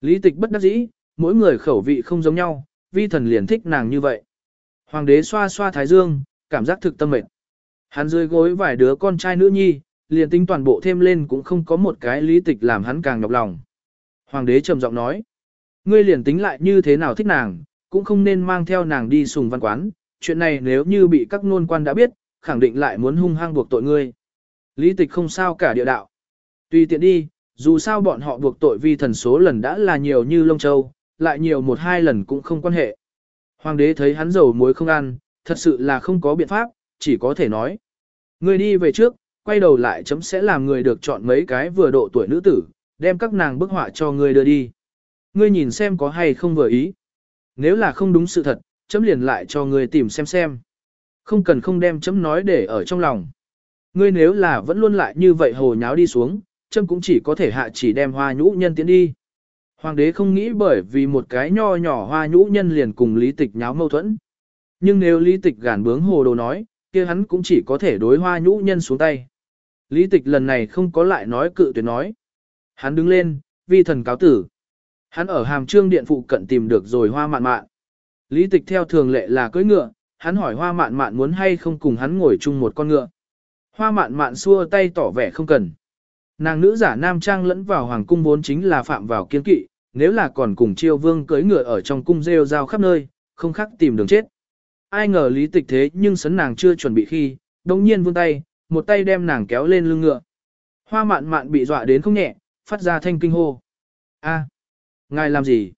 Lý tịch bất đắc dĩ, mỗi người khẩu vị không giống nhau, vi thần liền thích nàng như vậy. Hoàng đế xoa xoa thái dương, cảm giác thực tâm mệt. Hắn rơi gối vài đứa con trai nữ nhi, liền tính toàn bộ thêm lên cũng không có một cái lý tịch làm hắn càng nhọc lòng. Hoàng đế trầm giọng nói, ngươi liền tính lại như thế nào thích nàng, cũng không nên mang theo nàng đi sùng văn quán, chuyện này nếu như bị các nôn quan đã biết, khẳng định lại muốn hung hăng buộc tội ngươi. Lý tịch không sao cả địa đạo. Tùy tiện đi, dù sao bọn họ buộc tội vi thần số lần đã là nhiều như lông châu, lại nhiều một hai lần cũng không quan hệ. Hoàng đế thấy hắn dầu muối không ăn, thật sự là không có biện pháp, chỉ có thể nói. Người đi về trước, quay đầu lại chấm sẽ làm người được chọn mấy cái vừa độ tuổi nữ tử, đem các nàng bức họa cho người đưa đi. Ngươi nhìn xem có hay không vừa ý. Nếu là không đúng sự thật, chấm liền lại cho người tìm xem xem. Không cần không đem chấm nói để ở trong lòng. Ngươi nếu là vẫn luôn lại như vậy hồ nháo đi xuống, châm cũng chỉ có thể hạ chỉ đem hoa nhũ nhân tiến đi. Hoàng đế không nghĩ bởi vì một cái nho nhỏ hoa nhũ nhân liền cùng lý tịch nháo mâu thuẫn. Nhưng nếu lý tịch gàn bướng hồ đồ nói, kia hắn cũng chỉ có thể đối hoa nhũ nhân xuống tay. Lý tịch lần này không có lại nói cự tuyệt nói. Hắn đứng lên, vi thần cáo tử. Hắn ở hàm trương điện phụ cận tìm được rồi hoa mạn mạn. Lý tịch theo thường lệ là cưỡi ngựa, hắn hỏi hoa mạn mạn muốn hay không cùng hắn ngồi chung một con ngựa. Hoa mạn mạn xua tay tỏ vẻ không cần. Nàng nữ giả nam trang lẫn vào hoàng cung vốn chính là phạm vào kiên kỵ, nếu là còn cùng chiêu vương cưỡi ngựa ở trong cung rêu rao khắp nơi, không khác tìm đường chết. Ai ngờ lý tịch thế nhưng sấn nàng chưa chuẩn bị khi, đồng nhiên vươn tay, một tay đem nàng kéo lên lưng ngựa. Hoa mạn mạn bị dọa đến không nhẹ, phát ra thanh kinh hô. a ngài làm gì?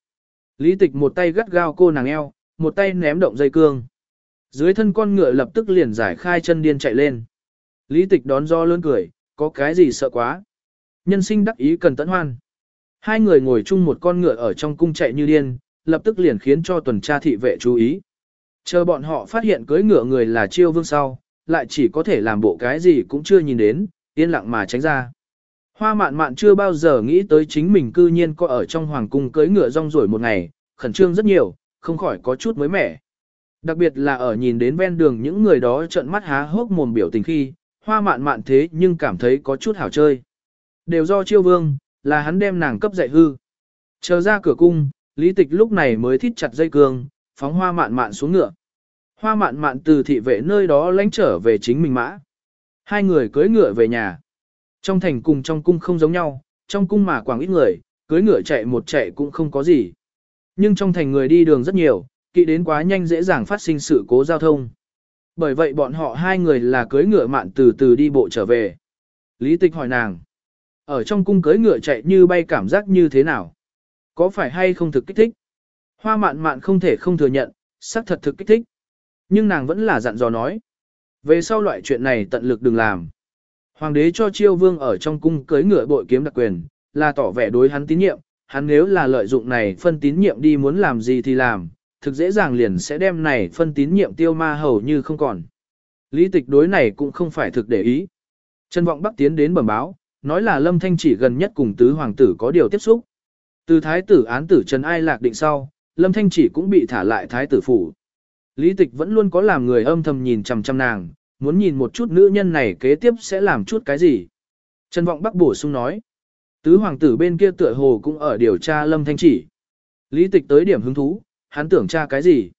Lý tịch một tay gắt gao cô nàng eo, một tay ném động dây cương. Dưới thân con ngựa lập tức liền giải khai chân điên chạy lên. Lý tịch đón do lớn cười, có cái gì sợ quá. Nhân sinh đắc ý cần tận hoan. Hai người ngồi chung một con ngựa ở trong cung chạy như điên, lập tức liền khiến cho tuần tra thị vệ chú ý. Chờ bọn họ phát hiện cưới ngựa người là chiêu vương sau, lại chỉ có thể làm bộ cái gì cũng chưa nhìn đến, yên lặng mà tránh ra. Hoa mạn mạn chưa bao giờ nghĩ tới chính mình cư nhiên có ở trong hoàng cung cưới ngựa rong ruổi một ngày, khẩn trương rất nhiều, không khỏi có chút mới mẻ. Đặc biệt là ở nhìn đến ven đường những người đó trợn mắt há hốc mồm biểu tình khi, hoa mạn mạn thế nhưng cảm thấy có chút hảo chơi. Đều do chiêu vương, là hắn đem nàng cấp dạy hư. Chờ ra cửa cung, lý tịch lúc này mới thít chặt dây cương, phóng hoa mạn mạn xuống ngựa. Hoa mạn mạn từ thị vệ nơi đó lánh trở về chính mình mã. Hai người cưỡi ngựa về nhà. Trong thành cùng trong cung không giống nhau, trong cung mà quảng ít người, cưỡi ngựa chạy một chạy cũng không có gì. Nhưng trong thành người đi đường rất nhiều, kỵ đến quá nhanh dễ dàng phát sinh sự cố giao thông. Bởi vậy bọn họ hai người là cưới ngựa mạn từ từ đi bộ trở về. Lý tịch hỏi nàng. Ở trong cung cưới ngựa chạy như bay cảm giác như thế nào? Có phải hay không thực kích thích? Hoa mạn mạn không thể không thừa nhận, xác thật thực kích thích. Nhưng nàng vẫn là dặn dò nói. Về sau loại chuyện này tận lực đừng làm. Hoàng đế cho chiêu vương ở trong cung cưới ngựa bội kiếm đặc quyền, là tỏ vẻ đối hắn tín nhiệm, hắn nếu là lợi dụng này phân tín nhiệm đi muốn làm gì thì làm, thực dễ dàng liền sẽ đem này phân tín nhiệm tiêu ma hầu như không còn. Lý tịch đối này cũng không phải thực để ý. Trần Vọng Bắc tiến đến bẩm báo, nói là Lâm Thanh chỉ gần nhất cùng tứ hoàng tử có điều tiếp xúc. Từ thái tử án tử Trần Ai lạc định sau, Lâm Thanh chỉ cũng bị thả lại thái tử phủ. Lý tịch vẫn luôn có làm người âm thầm nhìn chằm chằm nàng, muốn nhìn một chút nữ nhân này kế tiếp sẽ làm chút cái gì. Trần Vọng Bắc bổ sung nói, tứ hoàng tử bên kia tựa hồ cũng ở điều tra Lâm Thanh chỉ. Lý tịch tới điểm hứng thú, hắn tưởng tra cái gì?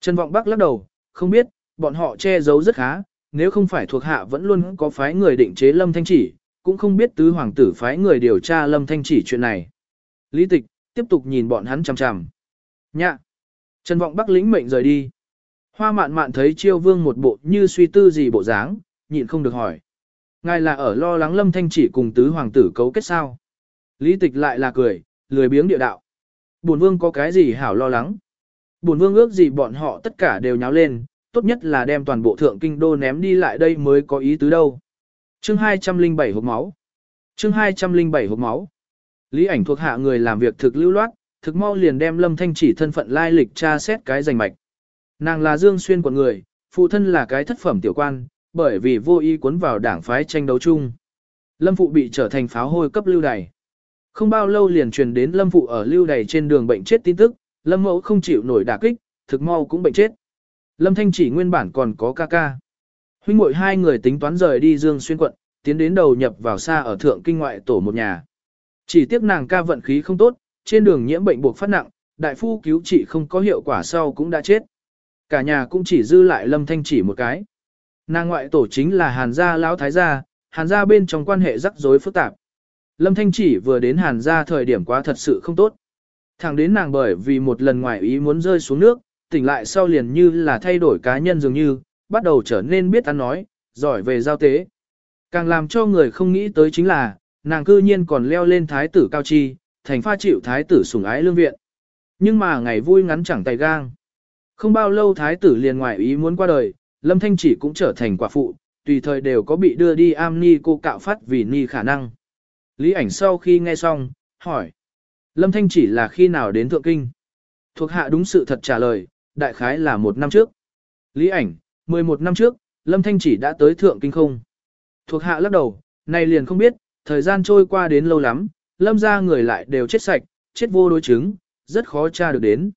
Trần Vọng Bắc lắc đầu, không biết, bọn họ che giấu rất khá, nếu không phải thuộc hạ vẫn luôn có phái người định chế Lâm Thanh Chỉ, cũng không biết tứ hoàng tử phái người điều tra Lâm Thanh Chỉ chuyện này. Lý tịch, tiếp tục nhìn bọn hắn chằm chằm. Nhạ. Trần Vọng Bắc lĩnh mệnh rời đi. Hoa mạn mạn thấy chiêu vương một bộ như suy tư gì bộ dáng, nhịn không được hỏi. Ngài là ở lo lắng Lâm Thanh Chỉ cùng tứ hoàng tử cấu kết sao? Lý tịch lại là cười, lười biếng địa đạo. Bổn vương có cái gì hảo lo lắng? Bổn vương ước gì bọn họ tất cả đều nháo lên, tốt nhất là đem toàn bộ thượng kinh đô ném đi lại đây mới có ý tứ đâu. Chương 207 hộp máu. Chương 207 hộp máu. Lý ảnh thuộc hạ người làm việc thực lưu loát, thực mau liền đem Lâm Thanh chỉ thân phận lai lịch tra xét cái rành mạch. Nàng là Dương Xuyên của người, phụ thân là cái thất phẩm tiểu quan, bởi vì vô ý cuốn vào đảng phái tranh đấu chung. Lâm phụ bị trở thành pháo hôi cấp lưu đày. Không bao lâu liền truyền đến Lâm phụ ở lưu đày trên đường bệnh chết tin tức, Lâm mẫu không chịu nổi đả kích, thực mau cũng bệnh chết. Lâm Thanh chỉ nguyên bản còn có ca ca. Huynh muội hai người tính toán rời đi Dương Xuyên quận, tiến đến đầu nhập vào xa ở thượng kinh ngoại tổ một nhà. Chỉ tiếc nàng ca vận khí không tốt, trên đường nhiễm bệnh buộc phát nặng, đại phu cứu trị không có hiệu quả sau cũng đã chết. Cả nhà cũng chỉ dư lại Lâm Thanh chỉ một cái. Nàng ngoại tổ chính là Hàn gia lão thái gia, Hàn gia bên trong quan hệ rắc rối phức tạp. Lâm Thanh chỉ vừa đến Hàn gia thời điểm quá thật sự không tốt. Thẳng đến nàng bởi vì một lần ngoại ý muốn rơi xuống nước, tỉnh lại sau liền như là thay đổi cá nhân dường như, bắt đầu trở nên biết ăn nói, giỏi về giao tế. Càng làm cho người không nghĩ tới chính là, nàng cư nhiên còn leo lên thái tử cao chi, thành pha chịu thái tử sủng ái lương viện. Nhưng mà ngày vui ngắn chẳng tay gang. Không bao lâu thái tử liền ngoại ý muốn qua đời, Lâm Thanh chỉ cũng trở thành quả phụ, tùy thời đều có bị đưa đi am ni cô cạo phát vì ni khả năng. Lý ảnh sau khi nghe xong, hỏi. Lâm Thanh chỉ là khi nào đến Thượng Kinh? Thuộc hạ đúng sự thật trả lời, đại khái là một năm trước. Lý ảnh, 11 năm trước, Lâm Thanh chỉ đã tới Thượng Kinh không? Thuộc hạ lắc đầu, này liền không biết, thời gian trôi qua đến lâu lắm, Lâm ra người lại đều chết sạch, chết vô đối chứng, rất khó tra được đến.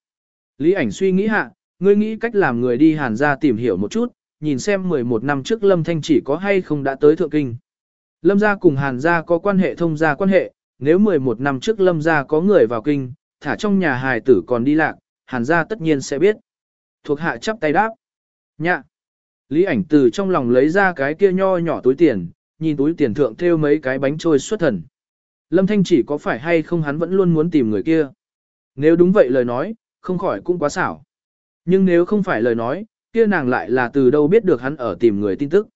Lý ảnh suy nghĩ hạ, ngươi nghĩ cách làm người đi hàn ra tìm hiểu một chút, nhìn xem 11 năm trước Lâm Thanh chỉ có hay không đã tới Thượng Kinh. Lâm gia cùng hàn gia có quan hệ thông gia quan hệ, nếu 11 năm trước Lâm gia có người vào kinh, thả trong nhà hài tử còn đi lạc, hàn gia tất nhiên sẽ biết. Thuộc hạ chắp tay đáp. Nhạ. Lý ảnh từ trong lòng lấy ra cái kia nho nhỏ túi tiền, nhìn túi tiền thượng thêu mấy cái bánh trôi xuất thần. Lâm Thanh chỉ có phải hay không hắn vẫn luôn muốn tìm người kia. Nếu đúng vậy lời nói, không khỏi cũng quá xảo. Nhưng nếu không phải lời nói, kia nàng lại là từ đâu biết được hắn ở tìm người tin tức.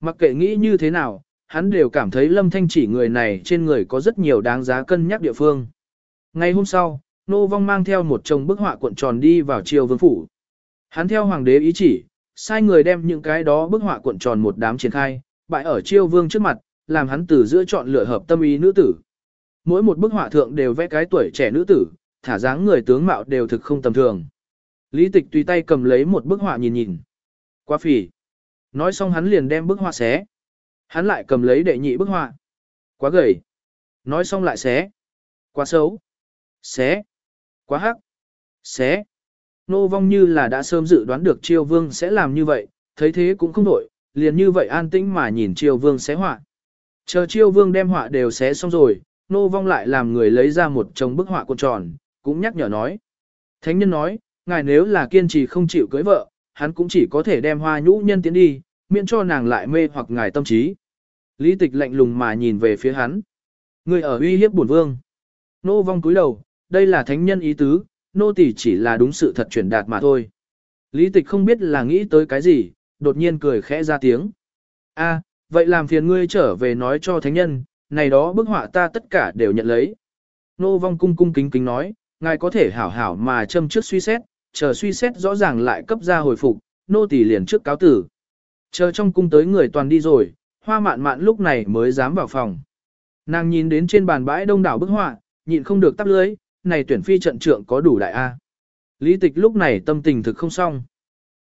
Mặc kệ nghĩ như thế nào, hắn đều cảm thấy Lâm Thanh chỉ người này trên người có rất nhiều đáng giá cân nhắc địa phương. Ngày hôm sau, Nô Vong mang theo một chồng bức họa cuộn tròn đi vào triều vương phủ. Hắn theo hoàng đế ý chỉ, sai người đem những cái đó bức họa cuộn tròn một đám triển khai, bại ở chiêu vương trước mặt, làm hắn từ giữa chọn lựa hợp tâm ý nữ tử. Mỗi một bức họa thượng đều vẽ cái tuổi trẻ nữ tử, thả dáng người tướng mạo đều thực không tầm thường. Lý tịch tùy tay cầm lấy một bức họa nhìn nhìn. Quá phỉ. Nói xong hắn liền đem bức họa xé. Hắn lại cầm lấy đệ nhị bức họa. Quá gầy. Nói xong lại xé. Quá xấu. Xé. Quá hắc. Xé. Nô vong như là đã sớm dự đoán được triều vương sẽ làm như vậy, thấy thế cũng không đổi, liền như vậy an tĩnh mà nhìn triều vương xé họa. Chờ triều vương đem họa đều xé xong rồi, nô vong lại làm người lấy ra một chồng bức họa cuộn tròn, cũng nhắc nhở nói. Thánh nhân nói, ngài nếu là kiên trì không chịu cưới vợ, hắn cũng chỉ có thể đem hoa nhũ nhân tiến đi, miễn cho nàng lại mê hoặc ngài tâm trí. Lý tịch lạnh lùng mà nhìn về phía hắn. Người ở uy hiếp bổn vương. Nô vong cúi đầu, đây là thánh nhân ý tứ, nô tỳ chỉ là đúng sự thật truyền đạt mà thôi. Lý tịch không biết là nghĩ tới cái gì, đột nhiên cười khẽ ra tiếng. A, vậy làm phiền ngươi trở về nói cho thánh nhân, này đó bức họa ta tất cả đều nhận lấy. Nô vong cung cung kính kính nói, ngài có thể hảo hảo mà châm trước suy xét, chờ suy xét rõ ràng lại cấp ra hồi phục, nô tỳ liền trước cáo tử. Chờ trong cung tới người toàn đi rồi, hoa mạn mạn lúc này mới dám vào phòng. Nàng nhìn đến trên bàn bãi đông đảo bức họa, nhịn không được tắp lưới, này tuyển phi trận trưởng có đủ đại A. Lý tịch lúc này tâm tình thực không xong.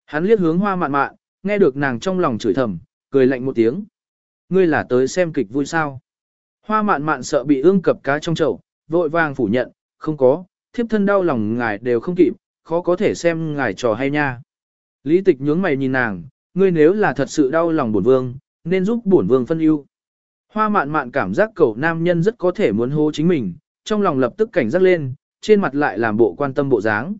Hắn liếc hướng hoa mạn mạn, nghe được nàng trong lòng chửi thầm, cười lạnh một tiếng. Ngươi là tới xem kịch vui sao. Hoa mạn mạn sợ bị ương cập cá trong chậu, vội vàng phủ nhận, không có, thiếp thân đau lòng ngài đều không kịp, khó có thể xem ngài trò hay nha. Lý tịch nhướng mày nhìn nàng, ngươi nếu là thật sự đau lòng bổn vương, nên giúp bổn vương phân ưu. Hoa mạn mạn cảm giác cậu nam nhân rất có thể muốn hô chính mình, trong lòng lập tức cảnh giác lên, trên mặt lại làm bộ quan tâm bộ dáng.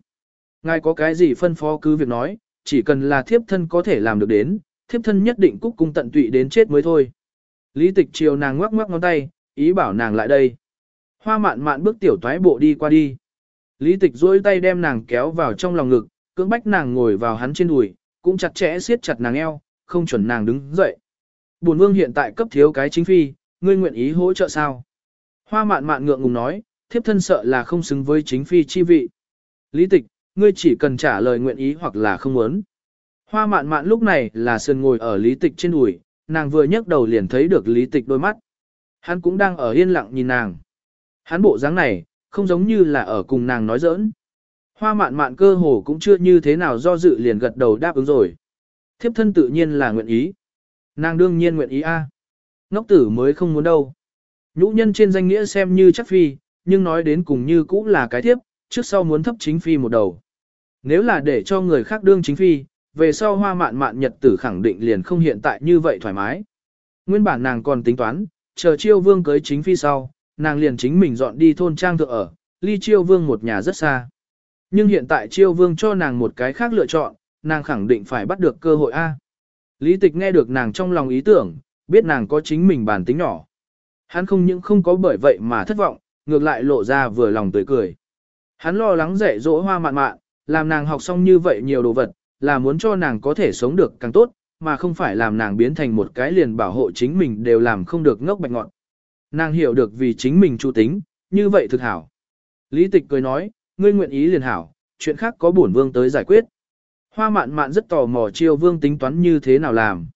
Ngài có cái gì phân phó cứ việc nói, chỉ cần là thiếp thân có thể làm được đến, thiếp thân nhất định cúc cung tận tụy đến chết mới thôi. Lý tịch chiều nàng ngoắc ngoắc ngón tay, ý bảo nàng lại đây. Hoa mạn mạn bước tiểu toái bộ đi qua đi. Lý tịch duỗi tay đem nàng kéo vào trong lòng ngực, cưỡng bách nàng ngồi vào hắn trên đùi, cũng chặt chẽ siết chặt nàng eo, không chuẩn nàng đứng dậy. Bổn vương hiện tại cấp thiếu cái chính phi, ngươi nguyện ý hỗ trợ sao? Hoa mạn mạn ngượng ngùng nói, thiếp thân sợ là không xứng với chính phi chi vị. Lý tịch, ngươi chỉ cần trả lời nguyện ý hoặc là không muốn. Hoa mạn mạn lúc này là sườn ngồi ở lý tịch trên đùi, nàng vừa nhấc đầu liền thấy được lý tịch đôi mắt. Hắn cũng đang ở yên lặng nhìn nàng. Hắn bộ dáng này, không giống như là ở cùng nàng nói giỡn. Hoa mạn mạn cơ hồ cũng chưa như thế nào do dự liền gật đầu đáp ứng rồi. Thiếp thân tự nhiên là nguyện ý. Nàng đương nhiên nguyện ý a. Ngốc tử mới không muốn đâu. Nhũ nhân trên danh nghĩa xem như chắc phi, nhưng nói đến cùng như cũng là cái thiếp, trước sau muốn thấp chính phi một đầu. Nếu là để cho người khác đương chính phi, về sau hoa mạn mạn nhật tử khẳng định liền không hiện tại như vậy thoải mái. Nguyên bản nàng còn tính toán, chờ chiêu vương cưới chính phi sau, nàng liền chính mình dọn đi thôn trang thượng ở, ly chiêu vương một nhà rất xa. Nhưng hiện tại chiêu vương cho nàng một cái khác lựa chọn, nàng khẳng định phải bắt được cơ hội A. Lý tịch nghe được nàng trong lòng ý tưởng, biết nàng có chính mình bản tính nhỏ. Hắn không những không có bởi vậy mà thất vọng, ngược lại lộ ra vừa lòng tươi cười. Hắn lo lắng dạy dỗ hoa mạn mạn, làm nàng học xong như vậy nhiều đồ vật, là muốn cho nàng có thể sống được càng tốt, mà không phải làm nàng biến thành một cái liền bảo hộ chính mình đều làm không được ngốc bạch ngọn. Nàng hiểu được vì chính mình chu tính, như vậy thực hảo. Lý tịch cười nói, ngươi nguyện ý liền hảo, chuyện khác có bổn vương tới giải quyết. Hoa mạn mạn rất tò mò chiêu vương tính toán như thế nào làm.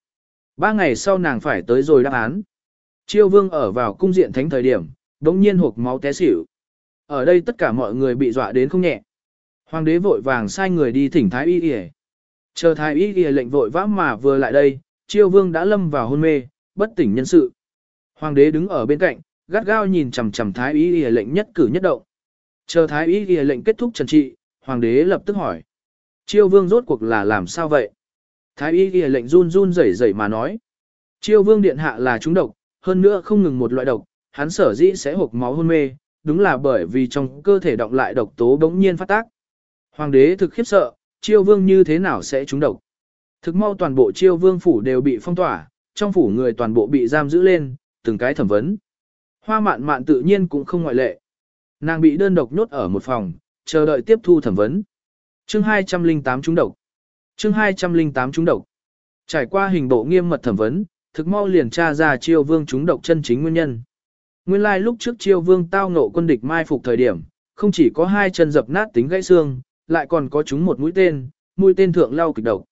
Ba ngày sau nàng phải tới rồi đáp án. Chiêu vương ở vào cung diện thánh thời điểm, đống nhiên hộp máu té xỉu. Ở đây tất cả mọi người bị dọa đến không nhẹ. Hoàng đế vội vàng sai người đi thỉnh thái y y. Chờ thái y y lệnh vội vã mà vừa lại đây, chiêu vương đã lâm vào hôn mê, bất tỉnh nhân sự. Hoàng đế đứng ở bên cạnh, gắt gao nhìn chằm chằm thái y y lệnh nhất cử nhất động. Chờ thái y y lệnh kết thúc trần trị, hoàng đế lập tức hỏi. Chiêu vương rốt cuộc là làm sao vậy? Thái y y lệnh run run rẩy rẩy mà nói. Chiêu vương điện hạ là trúng độc, hơn nữa không ngừng một loại độc, hắn sở dĩ sẽ hộp máu hôn mê, đúng là bởi vì trong cơ thể động lại độc tố bỗng nhiên phát tác. Hoàng đế thực khiếp sợ, chiêu vương như thế nào sẽ trúng độc. Thực mau toàn bộ chiêu vương phủ đều bị phong tỏa, trong phủ người toàn bộ bị giam giữ lên, từng cái thẩm vấn. Hoa mạn mạn tự nhiên cũng không ngoại lệ. Nàng bị đơn độc nhốt ở một phòng, chờ đợi tiếp thu thẩm vấn. Chương 208 trúng độc. Chương 208 trúng độc. Trải qua hình bộ nghiêm mật thẩm vấn, thực mau liền tra ra chiêu vương chúng độc chân chính nguyên nhân. Nguyên lai like lúc trước chiêu vương tao ngộ quân địch mai phục thời điểm, không chỉ có hai chân dập nát tính gãy xương, lại còn có chúng một mũi tên, mũi tên thượng lao kịch độc.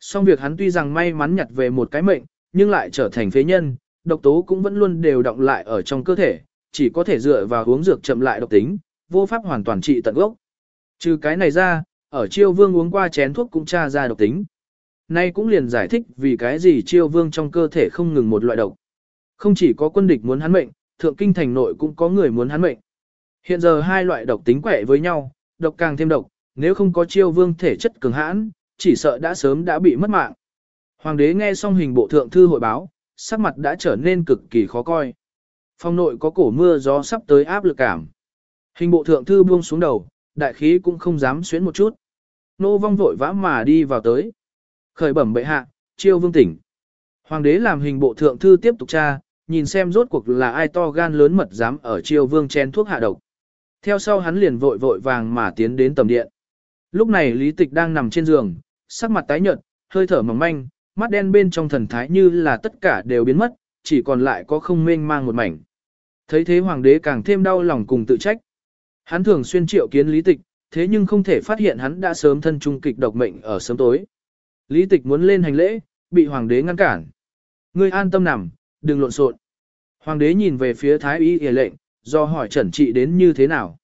Song việc hắn tuy rằng may mắn nhặt về một cái mệnh, nhưng lại trở thành phế nhân, độc tố cũng vẫn luôn đều động lại ở trong cơ thể, chỉ có thể dựa vào uống dược chậm lại độc tính, vô pháp hoàn toàn trị tận gốc. Trừ cái này ra, ở chiêu vương uống qua chén thuốc cũng tra ra độc tính. Nay cũng liền giải thích vì cái gì chiêu vương trong cơ thể không ngừng một loại độc. Không chỉ có quân địch muốn hắn mệnh, thượng kinh thành nội cũng có người muốn hắn mệnh. Hiện giờ hai loại độc tính quẻ với nhau, độc càng thêm độc, nếu không có chiêu vương thể chất cường hãn, chỉ sợ đã sớm đã bị mất mạng. Hoàng đế nghe xong hình bộ thượng thư hội báo, sắc mặt đã trở nên cực kỳ khó coi. Phong nội có cổ mưa gió sắp tới áp lực cảm. Hình bộ thượng thư buông xuống đầu, đại khí cũng không dám xuyến một chút. Nô vong vội vã mà đi vào tới. Khởi bẩm bệ hạ, chiêu vương tỉnh. Hoàng đế làm hình bộ thượng thư tiếp tục tra, nhìn xem rốt cuộc là ai to gan lớn mật dám ở chiêu vương chen thuốc hạ độc. Theo sau hắn liền vội vội vàng mà tiến đến tầm điện. Lúc này Lý Tịch đang nằm trên giường, sắc mặt tái nhợt, hơi thở mỏng manh, mắt đen bên trong thần thái như là tất cả đều biến mất, chỉ còn lại có không mênh mang một mảnh. Thấy thế hoàng đế càng thêm đau lòng cùng tự trách. Hắn thường xuyên triệu kiến Lý Tịch, thế nhưng không thể phát hiện hắn đã sớm thân trung kịch độc mệnh ở sớm tối. Lý Tịch muốn lên hành lễ, bị hoàng đế ngăn cản. Ngươi an tâm nằm, đừng lộn xộn. Hoàng đế nhìn về phía thái y y lệnh, do hỏi trần trị đến như thế nào.